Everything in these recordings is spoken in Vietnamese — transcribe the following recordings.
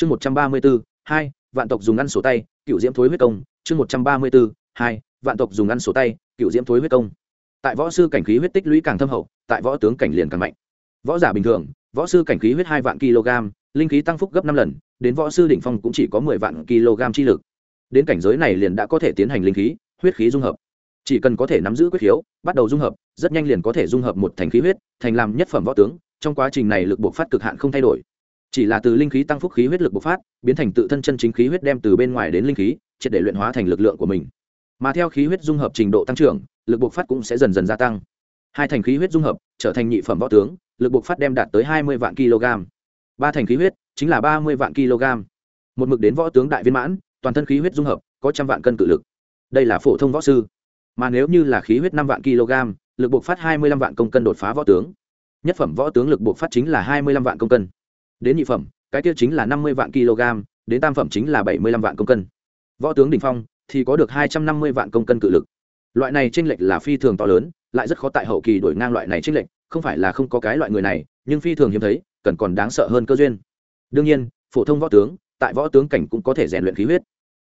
chương một trăm ba mươi bốn hai, vạn tộc dùng ăn sổ tay, cựu diễm thối huyết công. Chương một trăm ba mươi bốn hai, vạn tộc dùng ăn sổ tay, cựu diễm thối huyết công. Tại võ sư cảnh khí huyết tích lũy càng thâm hậu, tại võ tướng cảnh liền càng mạnh. Võ giả bình thường, võ sư cảnh khí huyết hai vạn kg, linh khí tăng phúc gấp năm lần, đến võ sư đỉnh phong cũng chỉ có mười vạn kg chi lực. Đến cảnh giới này liền đã có thể tiến hành linh khí, huyết khí dung hợp. Chỉ cần có thể nắm giữ quyết khiếu, bắt đầu dung hợp, rất nhanh liền có thể dung hợp một thành khí huyết, thành làm nhất phẩm võ tướng. Trong quá trình này lực buộc phát cực hạn không thay đổi chỉ là từ linh khí tăng phúc khí huyết lực bộc phát, biến thành tự thân chân chính khí huyết đem từ bên ngoài đến linh khí, triệt để luyện hóa thành lực lượng của mình. Mà theo khí huyết dung hợp trình độ tăng trưởng, lực bộc phát cũng sẽ dần dần gia tăng. Hai thành khí huyết dung hợp, trở thành nhị phẩm võ tướng, lực bộc phát đem đạt tới hai mươi vạn kg. Ba thành khí huyết, chính là ba mươi vạn kg. Một mực đến võ tướng đại viên mãn, toàn thân khí huyết dung hợp, có trăm vạn cân cự lực. Đây là phổ thông võ sư. Mà nếu như là khí huyết năm vạn kg, lực bộc phát hai mươi lăm vạn công cân đột phá võ tướng. Nhất phẩm võ tướng lực bộc phát chính là hai mươi lăm vạn công cân đến nhị phẩm, cái tiêu chính là năm mươi vạn kg, đến tam phẩm chính là bảy mươi lăm vạn công cân. Võ tướng đình phong thì có được hai trăm năm mươi vạn công cân cự lực. Loại này tranh lệch là phi thường to lớn, lại rất khó tại hậu kỳ đổi ngang loại này tranh lệch, không phải là không có cái loại người này, nhưng phi thường hiếm thấy, cần còn đáng sợ hơn cơ duyên. Đương nhiên, phổ thông võ tướng, tại võ tướng cảnh cũng có thể rèn luyện khí huyết.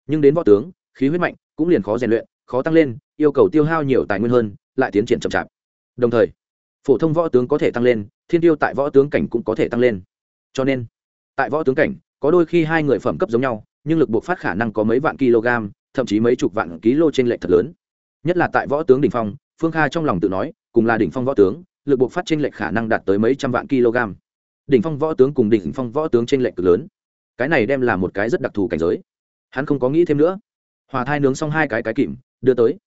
Nhưng đến võ tướng, khí huyết mạnh cũng liền khó rèn luyện, khó tăng lên, yêu cầu tiêu hao nhiều tài nguyên hơn, lại tiến triển chậm chạp. Đồng thời, phổ thông võ tướng có thể tăng lên, thiên tiêu tại võ tướng cảnh cũng có thể tăng lên cho nên, tại võ tướng cảnh, có đôi khi hai người phẩm cấp giống nhau, nhưng lực buộc phát khả năng có mấy vạn kg, thậm chí mấy chục vạn kg trên lệ thật lớn. Nhất là tại võ tướng đỉnh phong, phương kha trong lòng tự nói, cùng là đỉnh phong võ tướng, lực buộc phát trên lệ khả năng đạt tới mấy trăm vạn kg. Đỉnh phong võ tướng cùng đỉnh phong võ tướng trên lệ cực lớn. Cái này đem là một cái rất đặc thù cảnh giới. Hắn không có nghĩ thêm nữa. Hòa thai nướng xong hai cái cái kìm, đưa tới.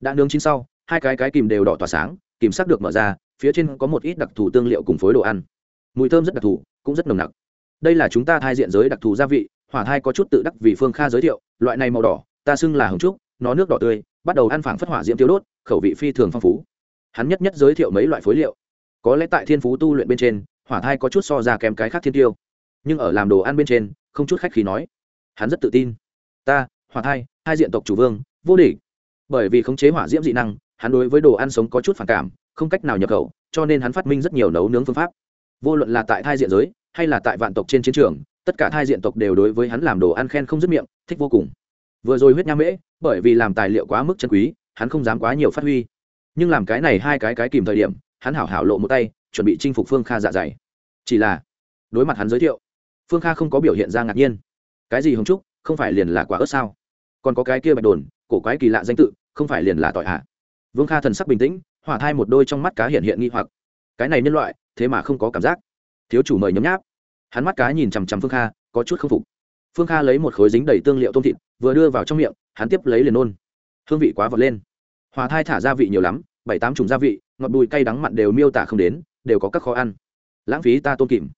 Đã nướng chín sau, hai cái cái kìm đều đỏ tỏa sáng, kìm sắc được mở ra, phía trên có một ít đặc thù tương liệu cùng phối đồ ăn. Mùi thơm rất đặc thù cũng rất nồng nặc. Đây là chúng ta thai diện giới đặc thù gia vị, hỏa thai có chút tự đắc vì phương kha giới thiệu, loại này màu đỏ, ta xưng là hồng trúc, nó nước đỏ tươi, bắt đầu ăn phảng phất hỏa diễm tiêu đốt, khẩu vị phi thường phong phú. Hắn nhất nhất giới thiệu mấy loại phối liệu. Có lẽ tại thiên phú tu luyện bên trên, hỏa thai có chút so ra kém cái khác thiên tiêu. Nhưng ở làm đồ ăn bên trên, không chút khách khí nói. Hắn rất tự tin. Ta, hỏa thai, hai diện tộc chủ vương, vô địch. Bởi vì khống chế hỏa diễm dị năng, hắn đối với đồ ăn sống có chút phản cảm, không cách nào nhập khẩu, cho nên hắn phát minh rất nhiều nấu nướng phương pháp. Vô luận là tại thai diện giới hay là tại vạn tộc trên chiến trường, tất cả hai diện tộc đều đối với hắn làm đồ ăn khen không dứt miệng, thích vô cùng. Vừa rồi huyết nham mễ, bởi vì làm tài liệu quá mức chân quý, hắn không dám quá nhiều phát huy. Nhưng làm cái này hai cái cái kìm thời điểm, hắn hảo hảo lộ một tay, chuẩn bị chinh phục phương kha dạ dày. Chỉ là, đối mặt hắn giới thiệu, phương kha không có biểu hiện ra ngạc nhiên. Cái gì hồng trúc, không phải liền là quả ớt sao? Còn có cái kia bạch đồn, cổ quái kỳ lạ danh tự, không phải liền là tội hạ vương kha thần sắc bình tĩnh, hỏa thai một đôi trong mắt cá hiện hiện nghi hoặc. Cái này nhân loại, thế mà không có cảm giác thiếu chủ mời nhấm nháp. Hắn mắt cá nhìn chằm chằm phương kha, có chút k phục. Phương kha lấy một khối dính đầy tương liệu tôm thịt, vừa đưa vào trong miệng, hắn tiếp lấy liền nôn. Hương vị quá vọt lên. Hòa thai thả gia vị nhiều lắm, bảy tám chủng gia vị, ngọt bùi cay đắng mặn đều miêu tả không đến, đều có các khó ăn. Lãng phí ta tôm kìm.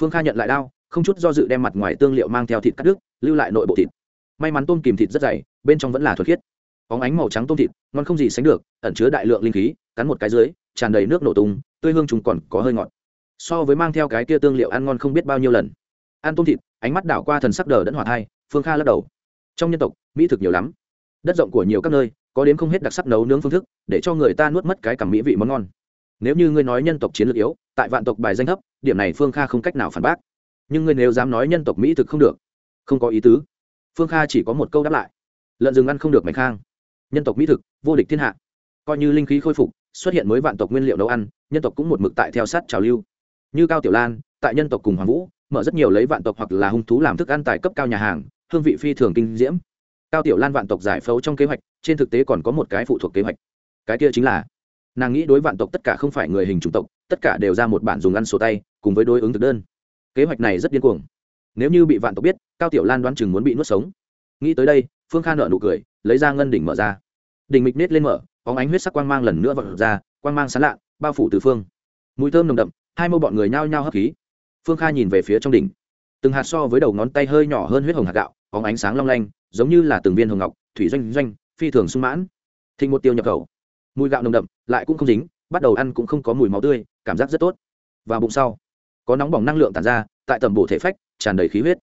Phương kha nhận lại đao không chút do dự đem mặt ngoài tương liệu mang theo thịt cắt đứt, lưu lại nội bộ thịt. May mắn tôm kìm thịt rất dày, bên trong vẫn là thuật khiết. Óng ánh màu trắng tôm thịt, ngon không gì sánh được, ẩn chứa đại lượng linh khí, cắn một cái dưới, tràn đầy nước nổ tung, tươi hương chúng còn có hơi ngọt so với mang theo cái kia tương liệu ăn ngon không biết bao nhiêu lần. Ăn tôm thịt, ánh mắt đảo qua thần sắc đờ đẫn hỏa thai, phương kha lắc đầu. Trong nhân tộc, mỹ thực nhiều lắm. Đất rộng của nhiều các nơi, có đến không hết đặc sắc nấu nướng phương thức, để cho người ta nuốt mất cái cảm mỹ vị món ngon. Nếu như ngươi nói nhân tộc chiến lược yếu, tại vạn tộc bài danh thấp, điểm này phương kha không cách nào phản bác. Nhưng ngươi nếu dám nói nhân tộc mỹ thực không được, không có ý tứ. Phương kha chỉ có một câu đáp lại. Lợn rừng ăn không được mạch khang. Nhân tộc mỹ thực, vô địch thiên hạ. Coi như linh khí khôi phục, xuất hiện mới vạn tộc nguyên liệu nấu ăn, nhân tộc cũng một mực tại theo sát trào lưu như cao tiểu lan, tại nhân tộc cùng hoàng vũ, mở rất nhiều lấy vạn tộc hoặc là hung thú làm thức ăn tại cấp cao nhà hàng, hương vị phi thường kinh diễm. Cao tiểu lan vạn tộc giải phẫu trong kế hoạch, trên thực tế còn có một cái phụ thuộc kế hoạch. Cái kia chính là, nàng nghĩ đối vạn tộc tất cả không phải người hình chủng tộc, tất cả đều ra một bản dùng ăn sổ tay, cùng với đối ứng thực đơn. Kế hoạch này rất điên cuồng. Nếu như bị vạn tộc biết, cao tiểu lan đoán chừng muốn bị nuốt sống. Nghĩ tới đây, phương kha nợ nụ cười, lấy ra ngân đỉnh mở ra. Đỉnh mịch nết lên mở có ánh huyết sắc quang mang lần nữa vọt ra, quang mang sán lạ, bao phủ từ phương. Mùi thơm nồng đậm hai mâu bọn người nhao nhao hấp khí. Phương kha nhìn về phía trong đỉnh. Từng hạt so với đầu ngón tay hơi nhỏ hơn huyết hồng hạt gạo có ánh sáng long lanh, giống như là từng viên hồng ngọc, thủy doanh doanh, phi thường sung mãn. Thịnh một tiêu nhập khẩu. Mùi gạo nồng đậm, lại cũng không dính, bắt đầu ăn cũng không có mùi máu tươi, cảm giác rất tốt. Và bụng sau, có nóng bỏng năng lượng tàn ra, tại tầm bộ thể phách, tràn đầy khí huyết.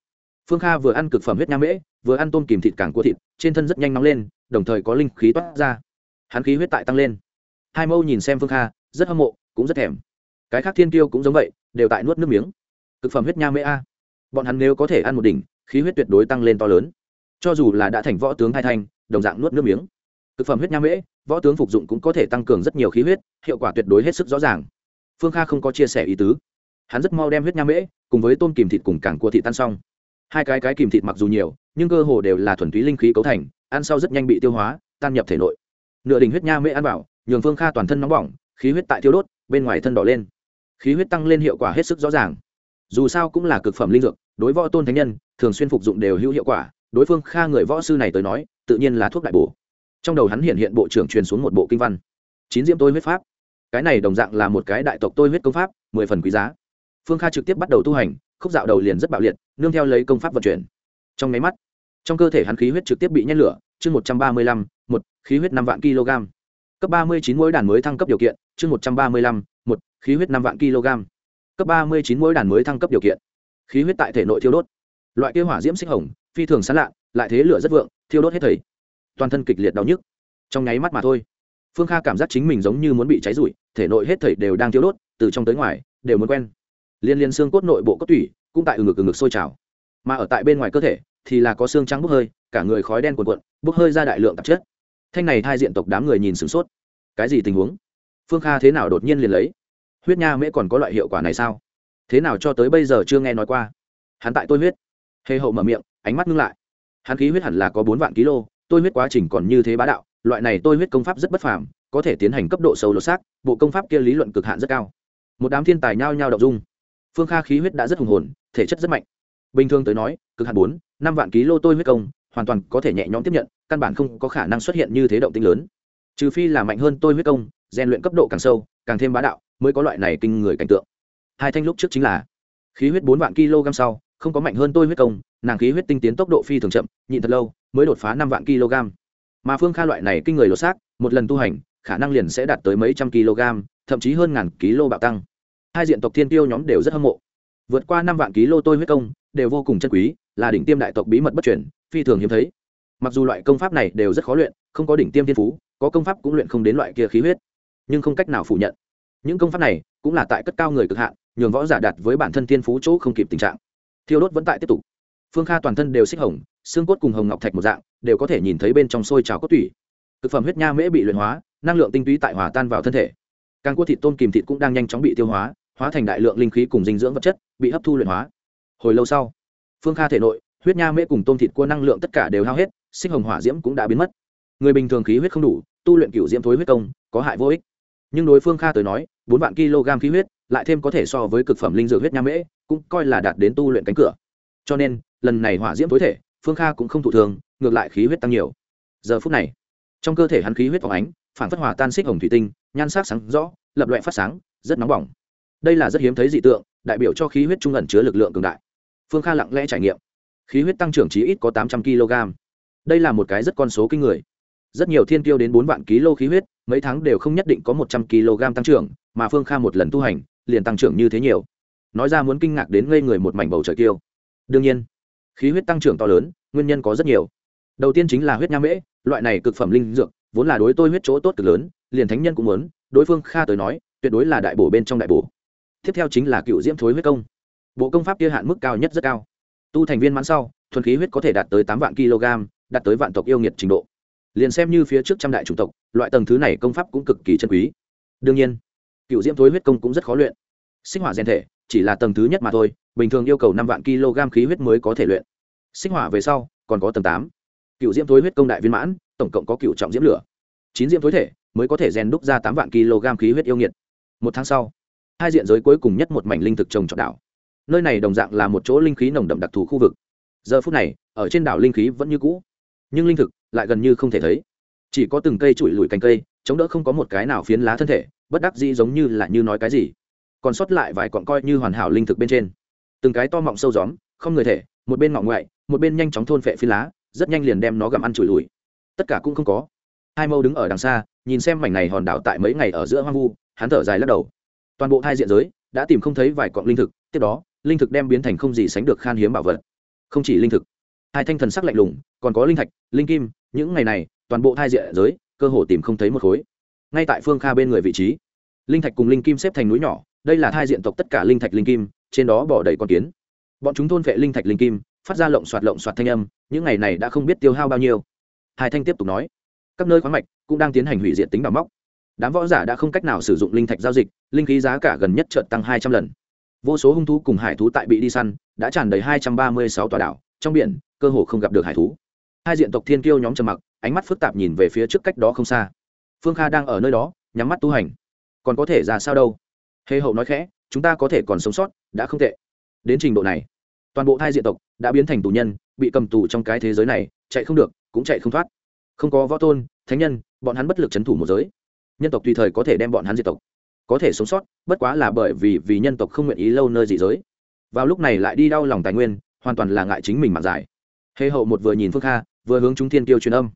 Phương kha vừa ăn cực phẩm huyết nham mễ, vừa ăn tôm kìm thịt càng cua thịt, trên thân rất nhanh nóng lên, đồng thời có linh khí toát ra. Hắn khí huyết tại tăng lên. Hai mâu nhìn xem phương kha, rất hâm mộ, cũng rất thèm cái khác thiên tiêu cũng giống vậy, đều tại nuốt nước miếng. Thực phẩm huyết nha mễ a. Bọn hắn nếu có thể ăn một đỉnh, khí huyết tuyệt đối tăng lên to lớn. Cho dù là đã thành võ tướng hai thanh, đồng dạng nuốt nước miếng. Thực phẩm huyết nha mễ võ tướng phục dụng cũng có thể tăng cường rất nhiều khí huyết, hiệu quả tuyệt đối hết sức rõ ràng. Phương kha không có chia sẻ ý tứ. Hắn rất mau đem huyết nha mễ cùng với tôm kìm thịt cùng cảng cua thịt tan xong. Hai cái cái kìm thịt mặc dù nhiều, nhưng cơ hồ đều là thuần túy linh khí cấu thành, ăn sau rất nhanh bị tiêu hóa, tan nhập thể nội. Nửa đỉnh huyết nha mễ ăn vào, nhường phương kha toàn thân nóng bỏng, khí huyết tại tiêu đốt, bên ngoài thân đỏ lên khí huyết tăng lên hiệu quả hết sức rõ ràng. Dù sao cũng là cực phẩm linh dược, đối võ tôn thánh nhân, thường xuyên phục dụng đều hữu hiệu quả, đối phương kha người võ sư này tới nói, tự nhiên là thuốc đại bổ. Trong đầu hắn hiện hiện bộ trưởng truyền xuống một bộ kinh văn. Chín diễm tôi huyết pháp. Cái này đồng dạng là một cái đại tộc tôi huyết công pháp, mười phần quý giá. Phương kha trực tiếp bắt đầu tu hành, khúc dạo đầu liền rất bạo liệt, nương theo lấy công pháp vận chuyển. Trong máy mắt, trong cơ thể hắn khí huyết trực tiếp bị nhét lửa, chương một trăm ba mươi lăm, một, khí huyết năm vạn kg cấp ba mươi chín mỗi đàn mới thăng cấp điều kiện, chương một trăm ba mươi lăm, một khí huyết năm vạn kg. Cấp ba mươi chín mỗi đàn mới thăng cấp điều kiện. Khí huyết tại thể nội thiêu đốt. Loại kia hỏa diễm xích hồng, phi thường sán lạ, lại thế lửa rất vượng, thiêu đốt hết thầy. Toàn thân kịch liệt đau nhức. Trong nháy mắt mà thôi, phương kha cảm giác chính mình giống như muốn bị cháy rụi, thể nội hết thầy đều đang thiêu đốt, từ trong tới ngoài, đều muốn quen. Liên liên xương cốt nội bộ cốt tủy, cũng tại ừ ngực ừ ngực sôi trào. Mà ở tại bên ngoài cơ thể, thì là có xương trắng bốc hơi, cả người khói đen cuồn cuộn, bốc hơi ra đại lượng tạp chất. Thanh này hai diện tộc đám người nhìn sửng sốt. Cái gì tình huống? Phương kha thế nào đột nhiên liền lấy? Huyết nha mễ còn có loại hiệu quả này sao? Thế nào cho tới bây giờ chưa nghe nói qua? Hắn tại tôi huyết. Hề hậu mở miệng, ánh mắt ngưng lại. Hắn khí huyết hẳn là có bốn vạn kg tôi huyết quá trình còn như thế bá đạo, loại này tôi huyết công pháp rất bất phàm, có thể tiến hành cấp độ sâu lột xác, bộ công pháp kia lý luận cực hạn rất cao. Một đám thiên tài nhao nhao đọc dung. Phương kha khí huyết đã rất hùng hồn, thể chất rất mạnh. Bình thường tới nói, cực hạn bốn, năm vạn kg tôi huyết công, hoàn toàn có thể nhẹ nhõm tiếp nhận, căn bản không có khả năng xuất hiện như thế động tinh lớn. Trừ phi là mạnh hơn tôi huyết công, rèn luyện cấp độ càng sâu càng thêm bá đạo, mới có loại này kinh người cảnh tượng. Hai thanh lúc trước chính là, khí huyết bốn vạn kg sau, không có mạnh hơn tôi huyết công, nàng khí huyết tinh tiến tốc độ phi thường chậm, nhịn thật lâu, mới đột phá năm vạn kg. Mà phương kha loại này kinh người lột xác, một lần tu hành, khả năng liền sẽ đạt tới mấy trăm kg, thậm chí hơn ngàn kg bạo tăng. Hai diện tộc thiên tiêu nhóm đều rất hâm mộ. Vượt qua năm vạn kg tôi huyết công, đều vô cùng chân quý, là đỉnh tiêm đại tộc bí mật bất chuyển phi thường hiếm thấy. Mặc dù loại công pháp này đều rất khó luyện, không có đỉnh tiêm thiên phú, có công pháp cũng luyện không đến loại kia khí huyết nhưng không cách nào phủ nhận. Những công pháp này cũng là tại cất cao người cực hạn, nhường võ giả đạt với bản thân thiên phú chỗ không kịp tình trạng. Thiêu đốt vẫn tại tiếp tục. Phương kha toàn thân đều xích hồng, xương cốt cùng hồng ngọc thạch một dạng, đều có thể nhìn thấy bên trong sôi trào cốt tủy. Thực phẩm huyết nha mễ bị luyện hóa, năng lượng tinh túy tại hòa tan vào thân thể. Càng cua thịt tôm kìm thịt cũng đang nhanh chóng bị tiêu hóa hóa thành đại lượng linh khí cùng dinh dưỡng vật chất, bị hấp thu luyện hóa. Hồi lâu sau, phương kha thể nội, huyết nha mễ cùng tôm thịt cua năng lượng tất cả đều hao hết sinh hồng hỏa diễm cũng đã biến mất. Người bình thường khí huyết không đủ, tu luyện cựu diễm thối huyết công, có hại vô ích nhưng đối phương kha tới nói, bốn vạn kg khí huyết, lại thêm có thể so với cực phẩm linh dược huyết nham mễ, cũng coi là đạt đến tu luyện cánh cửa. Cho nên, lần này hỏa diễm tối thể, phương kha cũng không thụ thường, ngược lại khí huyết tăng nhiều. Giờ phút này, trong cơ thể hắn khí huyết phóng ánh, phản phất hòa tan xích hồng thủy tinh, nhan sắc sáng rõ, lập loại phát sáng, rất nóng bỏng. Đây là rất hiếm thấy dị tượng, đại biểu cho khí huyết trung ẩn chứa lực lượng cường đại. Phương kha lặng lẽ trải nghiệm. Khí huyết tăng trưởng chí ít có tám trăm kg. Đây là một cái rất con số kinh người rất nhiều thiên tiêu đến bốn vạn kg khí huyết, mấy tháng đều không nhất định có một trăm kg tăng trưởng, mà phương kha một lần tu hành, liền tăng trưởng như thế nhiều. Nói ra muốn kinh ngạc đến ngây người một mảnh bầu trời kiêu. Đương nhiên, khí huyết tăng trưởng to lớn, nguyên nhân có rất nhiều. Đầu tiên chính là huyết nha mễ, loại này cực phẩm linh dược, vốn là đối tôi huyết chỗ tốt cực lớn, liền thánh nhân cũng muốn, đối phương kha tới nói, tuyệt đối là đại bổ bên trong đại bổ. Tiếp theo chính là cựu diễm thối huyết công. Bộ công pháp kia hạn mức cao nhất rất cao. Tu thành viên mãn sau, thuần khí huyết có thể đạt tới tám vạn kg, đạt tới vạn tộc yêu nghiệt trình độ liền xem như phía trước trăm đại chủng tộc, loại tầng thứ này công pháp cũng cực kỳ chân quý. Đương nhiên, cựu diễm thối huyết công cũng rất khó luyện. Sinh hỏa gen thể, chỉ là tầng thứ nhất mà thôi, bình thường yêu cầu năm vạn kg khí huyết mới có thể luyện. Sinh hỏa về sau, còn có tầng tám. Cựu diễm thối huyết công đại viên mãn, tổng cộng có cựu trọng diễm lửa. Chín diễm thối thể mới có thể rèn đúc ra tám vạn kg khí huyết yêu nghiệt. Một tháng sau, hai diện giới cuối cùng nhất một mảnh linh thực trồng trọt đảo. Nơi này đồng dạng là một chỗ linh khí nồng đậm đặc thù khu vực. Giờ phút này, ở trên đảo linh khí vẫn như cũ. Nhưng linh thực lại gần như không thể thấy. Chỉ có từng cây trụi lùi cành cây, chống đỡ không có một cái nào phiến lá thân thể, bất đắc dĩ giống như là như nói cái gì. Còn sót lại vài cọn coi như hoàn hảo linh thực bên trên. Từng cái to mọng sâu gióm, không người thể, một bên ngọng ngoại, một bên nhanh chóng thôn phệ phiến lá, rất nhanh liền đem nó gặm ăn trụi lùi. Tất cả cũng không có. Hai mâu đứng ở đằng xa, nhìn xem mảnh này hòn đảo tại mấy ngày ở giữa hoang vu, hắn thở dài lắc đầu. Toàn bộ hai diện giới đã tìm không thấy vài cọng linh thực, tiếp đó, linh thực đem biến thành không gì sánh được khan hiếm bảo vật. Không chỉ linh thực hai thanh thần sắc lạnh lùng, còn có linh thạch, linh kim, những ngày này, toàn bộ thai diện giới, cơ hồ tìm không thấy một khối. Ngay tại phương kha bên người vị trí, linh thạch cùng linh kim xếp thành núi nhỏ, đây là thai diện tộc tất cả linh thạch linh kim, trên đó bỏ đầy con kiến. Bọn chúng thôn vệ linh thạch linh kim, phát ra lộng xoạt lộng xoạt thanh âm, những ngày này đã không biết tiêu hao bao nhiêu. Hai thanh tiếp tục nói, các nơi khoáng mạch cũng đang tiến hành hủy diệt tính đào móc. Đám võ giả đã không cách nào sử dụng linh thạch giao dịch, linh khí giá cả gần nhất trợt tăng hai trăm lần. Vô số hung thú cùng hải thú tại bị đi săn, đã tràn đầy hai trăm ba mươi sáu tòa đảo, trong biển cơ hồ không gặp được hải thú. Hai diện tộc thiên kiêu nhóm trầm mặc, ánh mắt phức tạp nhìn về phía trước cách đó không xa. Phương kha đang ở nơi đó, nhắm mắt tu hành. Còn có thể ra sao đâu? Hề hậu nói khẽ, chúng ta có thể còn sống sót, đã không tệ. Đến trình độ này, toàn bộ hai diện tộc đã biến thành tù nhân, bị cầm tù trong cái thế giới này, chạy không được, cũng chạy không thoát. Không có võ tôn, thánh nhân, bọn hắn bất lực c h ấ n thủ một giới. Nhân tộc tùy thời có thể đem bọn hắn diệt tộc. Có thể sống sót, bất quá là bởi vì vì nhân tộc không nguyện ý lâu nơi dị giới. Vào lúc này lại đi đau lòng tài nguyên, hoàn toàn là ngại chính mình mặc giải hề hậu một vừa nhìn phương kha, vừa hướng chúng thiên kiêu truyền âm.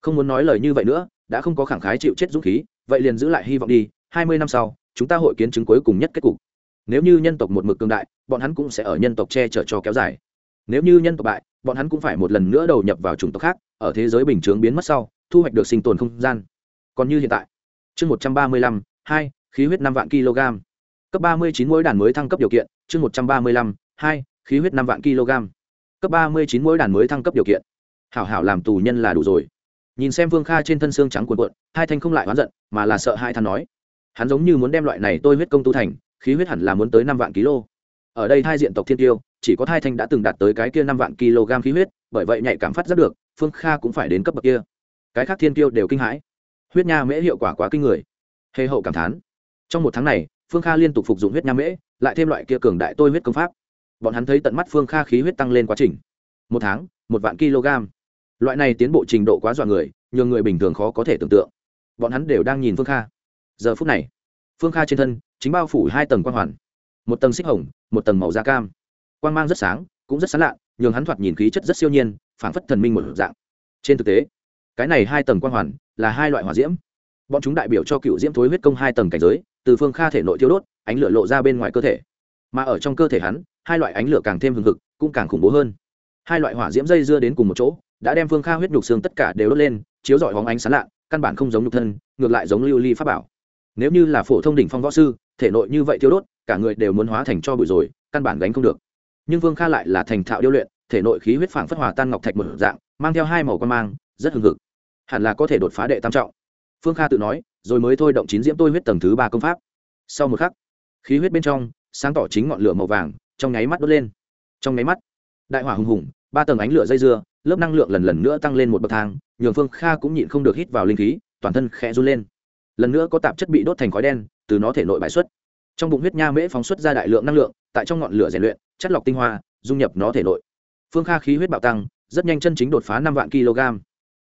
Không muốn nói lời như vậy nữa, đã không có khẳng khái chịu chết dũng khí, vậy liền giữ lại hy vọng đi, hai mươi năm sau, chúng ta hội kiến chứng cuối cùng nhất kết cục. Nếu như nhân tộc một mực cương đại, bọn hắn cũng sẽ ở nhân tộc che chở cho kéo dài. Nếu như nhân tộc bại, bọn hắn cũng phải một lần nữa đầu nhập vào chủng tộc khác, ở thế giới bình chướng biến mất sau, thu hoạch được sinh tồn không gian. Còn như hiện tại, chương một trăm ba mươi lăm, hai, khí huyết năm vạn kg. Cấp ba mươi chín mỗi đàn mới thăng cấp điều kiện, chương một trăm ba mươi lăm, hai, khí huyết năm vạn kg cấp ba mươi chín mỗi đàn mới thăng cấp điều kiện. Hảo hảo làm tù nhân là đủ rồi. Nhìn xem vương kha trên thân xương trắng cuộn cuộn, hai thanh không lại oán giận, mà là sợ hai than nói. Hắn giống như muốn đem loại này tôi huyết công tu thành, khí huyết hẳn là muốn tới năm vạn kg ở đây thai diện tộc thiên tiêu, chỉ có thai thanh đã từng đạt tới cái kia năm vạn kg khí huyết, bởi vậy nhạy cảm phát rất được, phương kha cũng phải đến cấp bậc kia. Cái khác thiên tiêu đều kinh hãi. Huyết nha mễ hiệu quả quá kinh người. Hề hậu cảm thán. Trong một tháng này, phương kha liên tục phục dụng huyết nha mễ, lại thêm loại kia cường đại tôi huyết công pháp bọn hắn thấy tận mắt phương kha khí huyết tăng lên quá trình. Một tháng, một vạn kg. Loại này tiến bộ trình độ quá dọa người, nhường người bình thường khó có thể tưởng tượng. Bọn hắn đều đang nhìn phương kha. Giờ phút này, phương kha trên thân chính bao phủ hai tầng quang hoàn. Một tầng xích hồng, một tầng màu da cam. Quan g mang rất sáng, cũng rất sán lạ, nhường hắn thoạt nhìn khí chất rất siêu nhiên, phảng phất thần minh một dạng. Trên thực tế, cái này hai tầng quang hoàn là hai loại hỏa diễm. Bọn chúng đại biểu cho cựu diễm thối huyết công hai tầng cảnh giới, từ phương kha thể nội thiêu đốt, ánh lửa lộ ra bên ngoài cơ thể mà ở trong cơ thể hắn, hai loại ánh lửa càng thêm hừng hực, cũng càng khủng bố hơn. Hai loại hỏa diễm dây dưa đến cùng một chỗ, đã đem phương kha huyết nhục xương tất cả đều đốt lên, chiếu rọi hóng ánh sán lạ, căn bản không giống nhục thân, ngược lại giống lưu ly pháp bảo. Nếu như là phổ thông đỉnh phong võ sư, thể nội như vậy thiêu đốt, cả người đều muốn hóa thành cho bụi rồi, căn bản gánh không được. Nhưng vương kha lại là thành thạo điêu luyện, thể nội khí huyết phảng phất hòa tan ngọc thạch một dạng, mang theo hai màu quan mang, rất hừng hực. Hẳn là có thể đột phá đệ tam trọng. Phương kha tự nói, rồi mới thôi động chín diễm tôi huyết tầng thứ ba công pháp. Sau một khắc, khí huyết bên trong sáng tỏ chính ngọn lửa màu vàng, trong nháy mắt đốt lên. Trong nháy mắt, đại hỏa hùng hùng, ba tầng ánh lửa dây dưa, lớp năng lượng lần lần nữa tăng lên một bậc thang, nhường phương kha cũng nhịn không được hít vào linh khí, toàn thân khẽ run lên. Lần nữa có tạp chất bị đốt thành khói đen, từ nó thể nội bài xuất. Trong bụng huyết nha mễ phóng xuất ra đại lượng năng lượng, tại trong ngọn lửa rèn luyện, chất lọc tinh hoa, dung nhập nó thể nội. Phương kha khí huyết bạo tăng, rất nhanh chân chính đột phá năm vạn kg.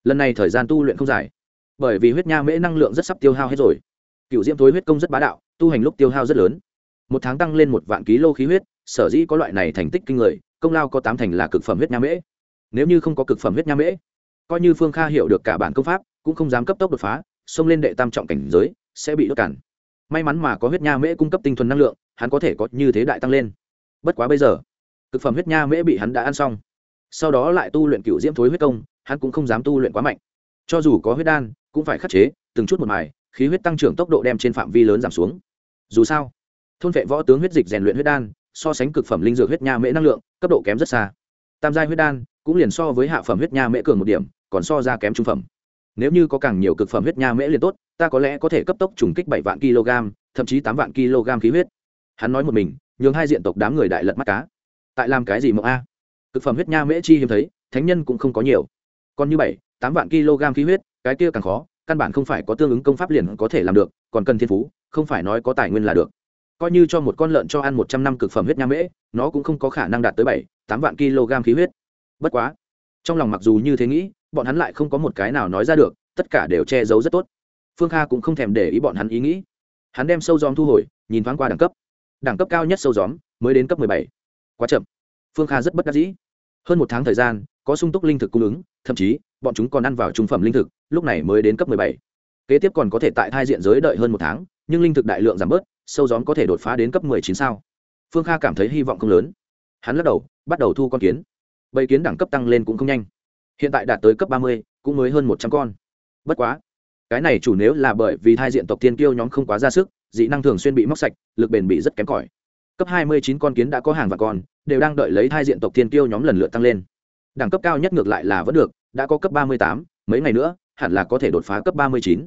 Lần này thời gian tu luyện không dài, bởi vì huyết nha mễ năng lượng rất sắp tiêu hao hết rồi. Cựu diễm thối huyết công rất bá đạo, tu hành lúc tiêu hao rất lớn một tháng tăng lên một vạn kg khí huyết, sở dĩ có loại này thành tích kinh người, công lao có tám thành là cực phẩm huyết nha mễ. Nếu như không có cực phẩm huyết nha mễ, coi như phương kha hiểu được cả bản công pháp, cũng không dám cấp tốc đột phá, xông lên đệ tam trọng cảnh giới, sẽ bị đốt cản. May mắn mà có huyết nha mễ cung cấp tinh thuần năng lượng, hắn có thể có như thế đại tăng lên. Bất quá bây giờ, cực phẩm huyết nha mễ bị hắn đã ăn xong. Sau đó lại tu luyện cựu diễm thối huyết công, hắn cũng không dám tu luyện quá mạnh. Cho dù có huyết đan, cũng phải khắc chế, từng chút một mài, khí huyết tăng trưởng tốc độ đem trên phạm vi lớn giảm xuống. Dù sao thôn vệ võ tướng huyết dịch rèn luyện huyết đan, so sánh cực phẩm linh dược huyết nha mễ năng lượng, cấp độ kém rất xa. Tam giai huyết đan cũng liền so với hạ phẩm huyết nha mễ cường một điểm, còn so ra kém trung phẩm. Nếu như có càng nhiều cực phẩm huyết nha mễ liền tốt, ta có lẽ có thể cấp tốc trùng kích bảy vạn kg, thậm chí tám vạn kg khí huyết. Hắn nói một mình, nhường hai diện tộc đám người đại lật mắt cá. Tại làm cái gì mộng a? Cực phẩm huyết nha mễ chi hiếm thấy, thánh nhân cũng không có nhiều. Còn như bảy, tám vạn kg khí huyết, cái kia càng khó, căn bản không phải có tương ứng công pháp liền có thể làm được, còn cần thiên phú, không phải nói có tài nguyên là được coi như cho một con lợn cho ăn một trăm năm cực phẩm huyết nha mễ, nó cũng không có khả năng đạt tới bảy, tám vạn kg khí huyết. Bất quá, trong lòng mặc dù như thế nghĩ, bọn hắn lại không có một cái nào nói ra được, tất cả đều che giấu rất tốt. Phương kha cũng không thèm để ý bọn hắn ý nghĩ. Hắn đem sâu gióm thu hồi, nhìn thoáng qua đẳng cấp. Đẳng cấp cao nhất sâu gióm, mới đến cấp bảy. Quá chậm. Phương kha rất bất đắc dĩ. Hơn một tháng thời gian, có sung túc linh thực cung ứng, thậm chí, bọn chúng còn ăn vào trung phẩm linh thực, lúc này mới đến cấp bảy. Kế tiếp còn có thể tại thai diện giới đợi hơn một tháng nhưng linh thực đại lượng giảm bớt, sâu gióm có thể đột phá đến cấp chín sao? Phương kha cảm thấy hy vọng không lớn. Hắn lắc đầu, bắt đầu thu con kiến. Bầy kiến đẳng cấp tăng lên cũng không nhanh. Hiện tại đạt tới cấp ba mươi, cũng mới hơn một trăm con. Bất quá, cái này chủ nếu là bởi vì thai diện tộc tiên kiêu nhóm không quá ra sức, dị năng thường xuyên bị móc sạch, lực bền bị rất kém cỏi. Cấp hai mươi chín con kiến đã có hàng và con, đều đang đợi lấy thai diện tộc thiên kiêu nhóm lần lượt tăng lên. Đẳng cấp cao nhất ngược lại là vẫn được, đã có cấp ba mươi tám, mấy ngày nữa, hẳn là có thể đột phá cấp ba mươi chín.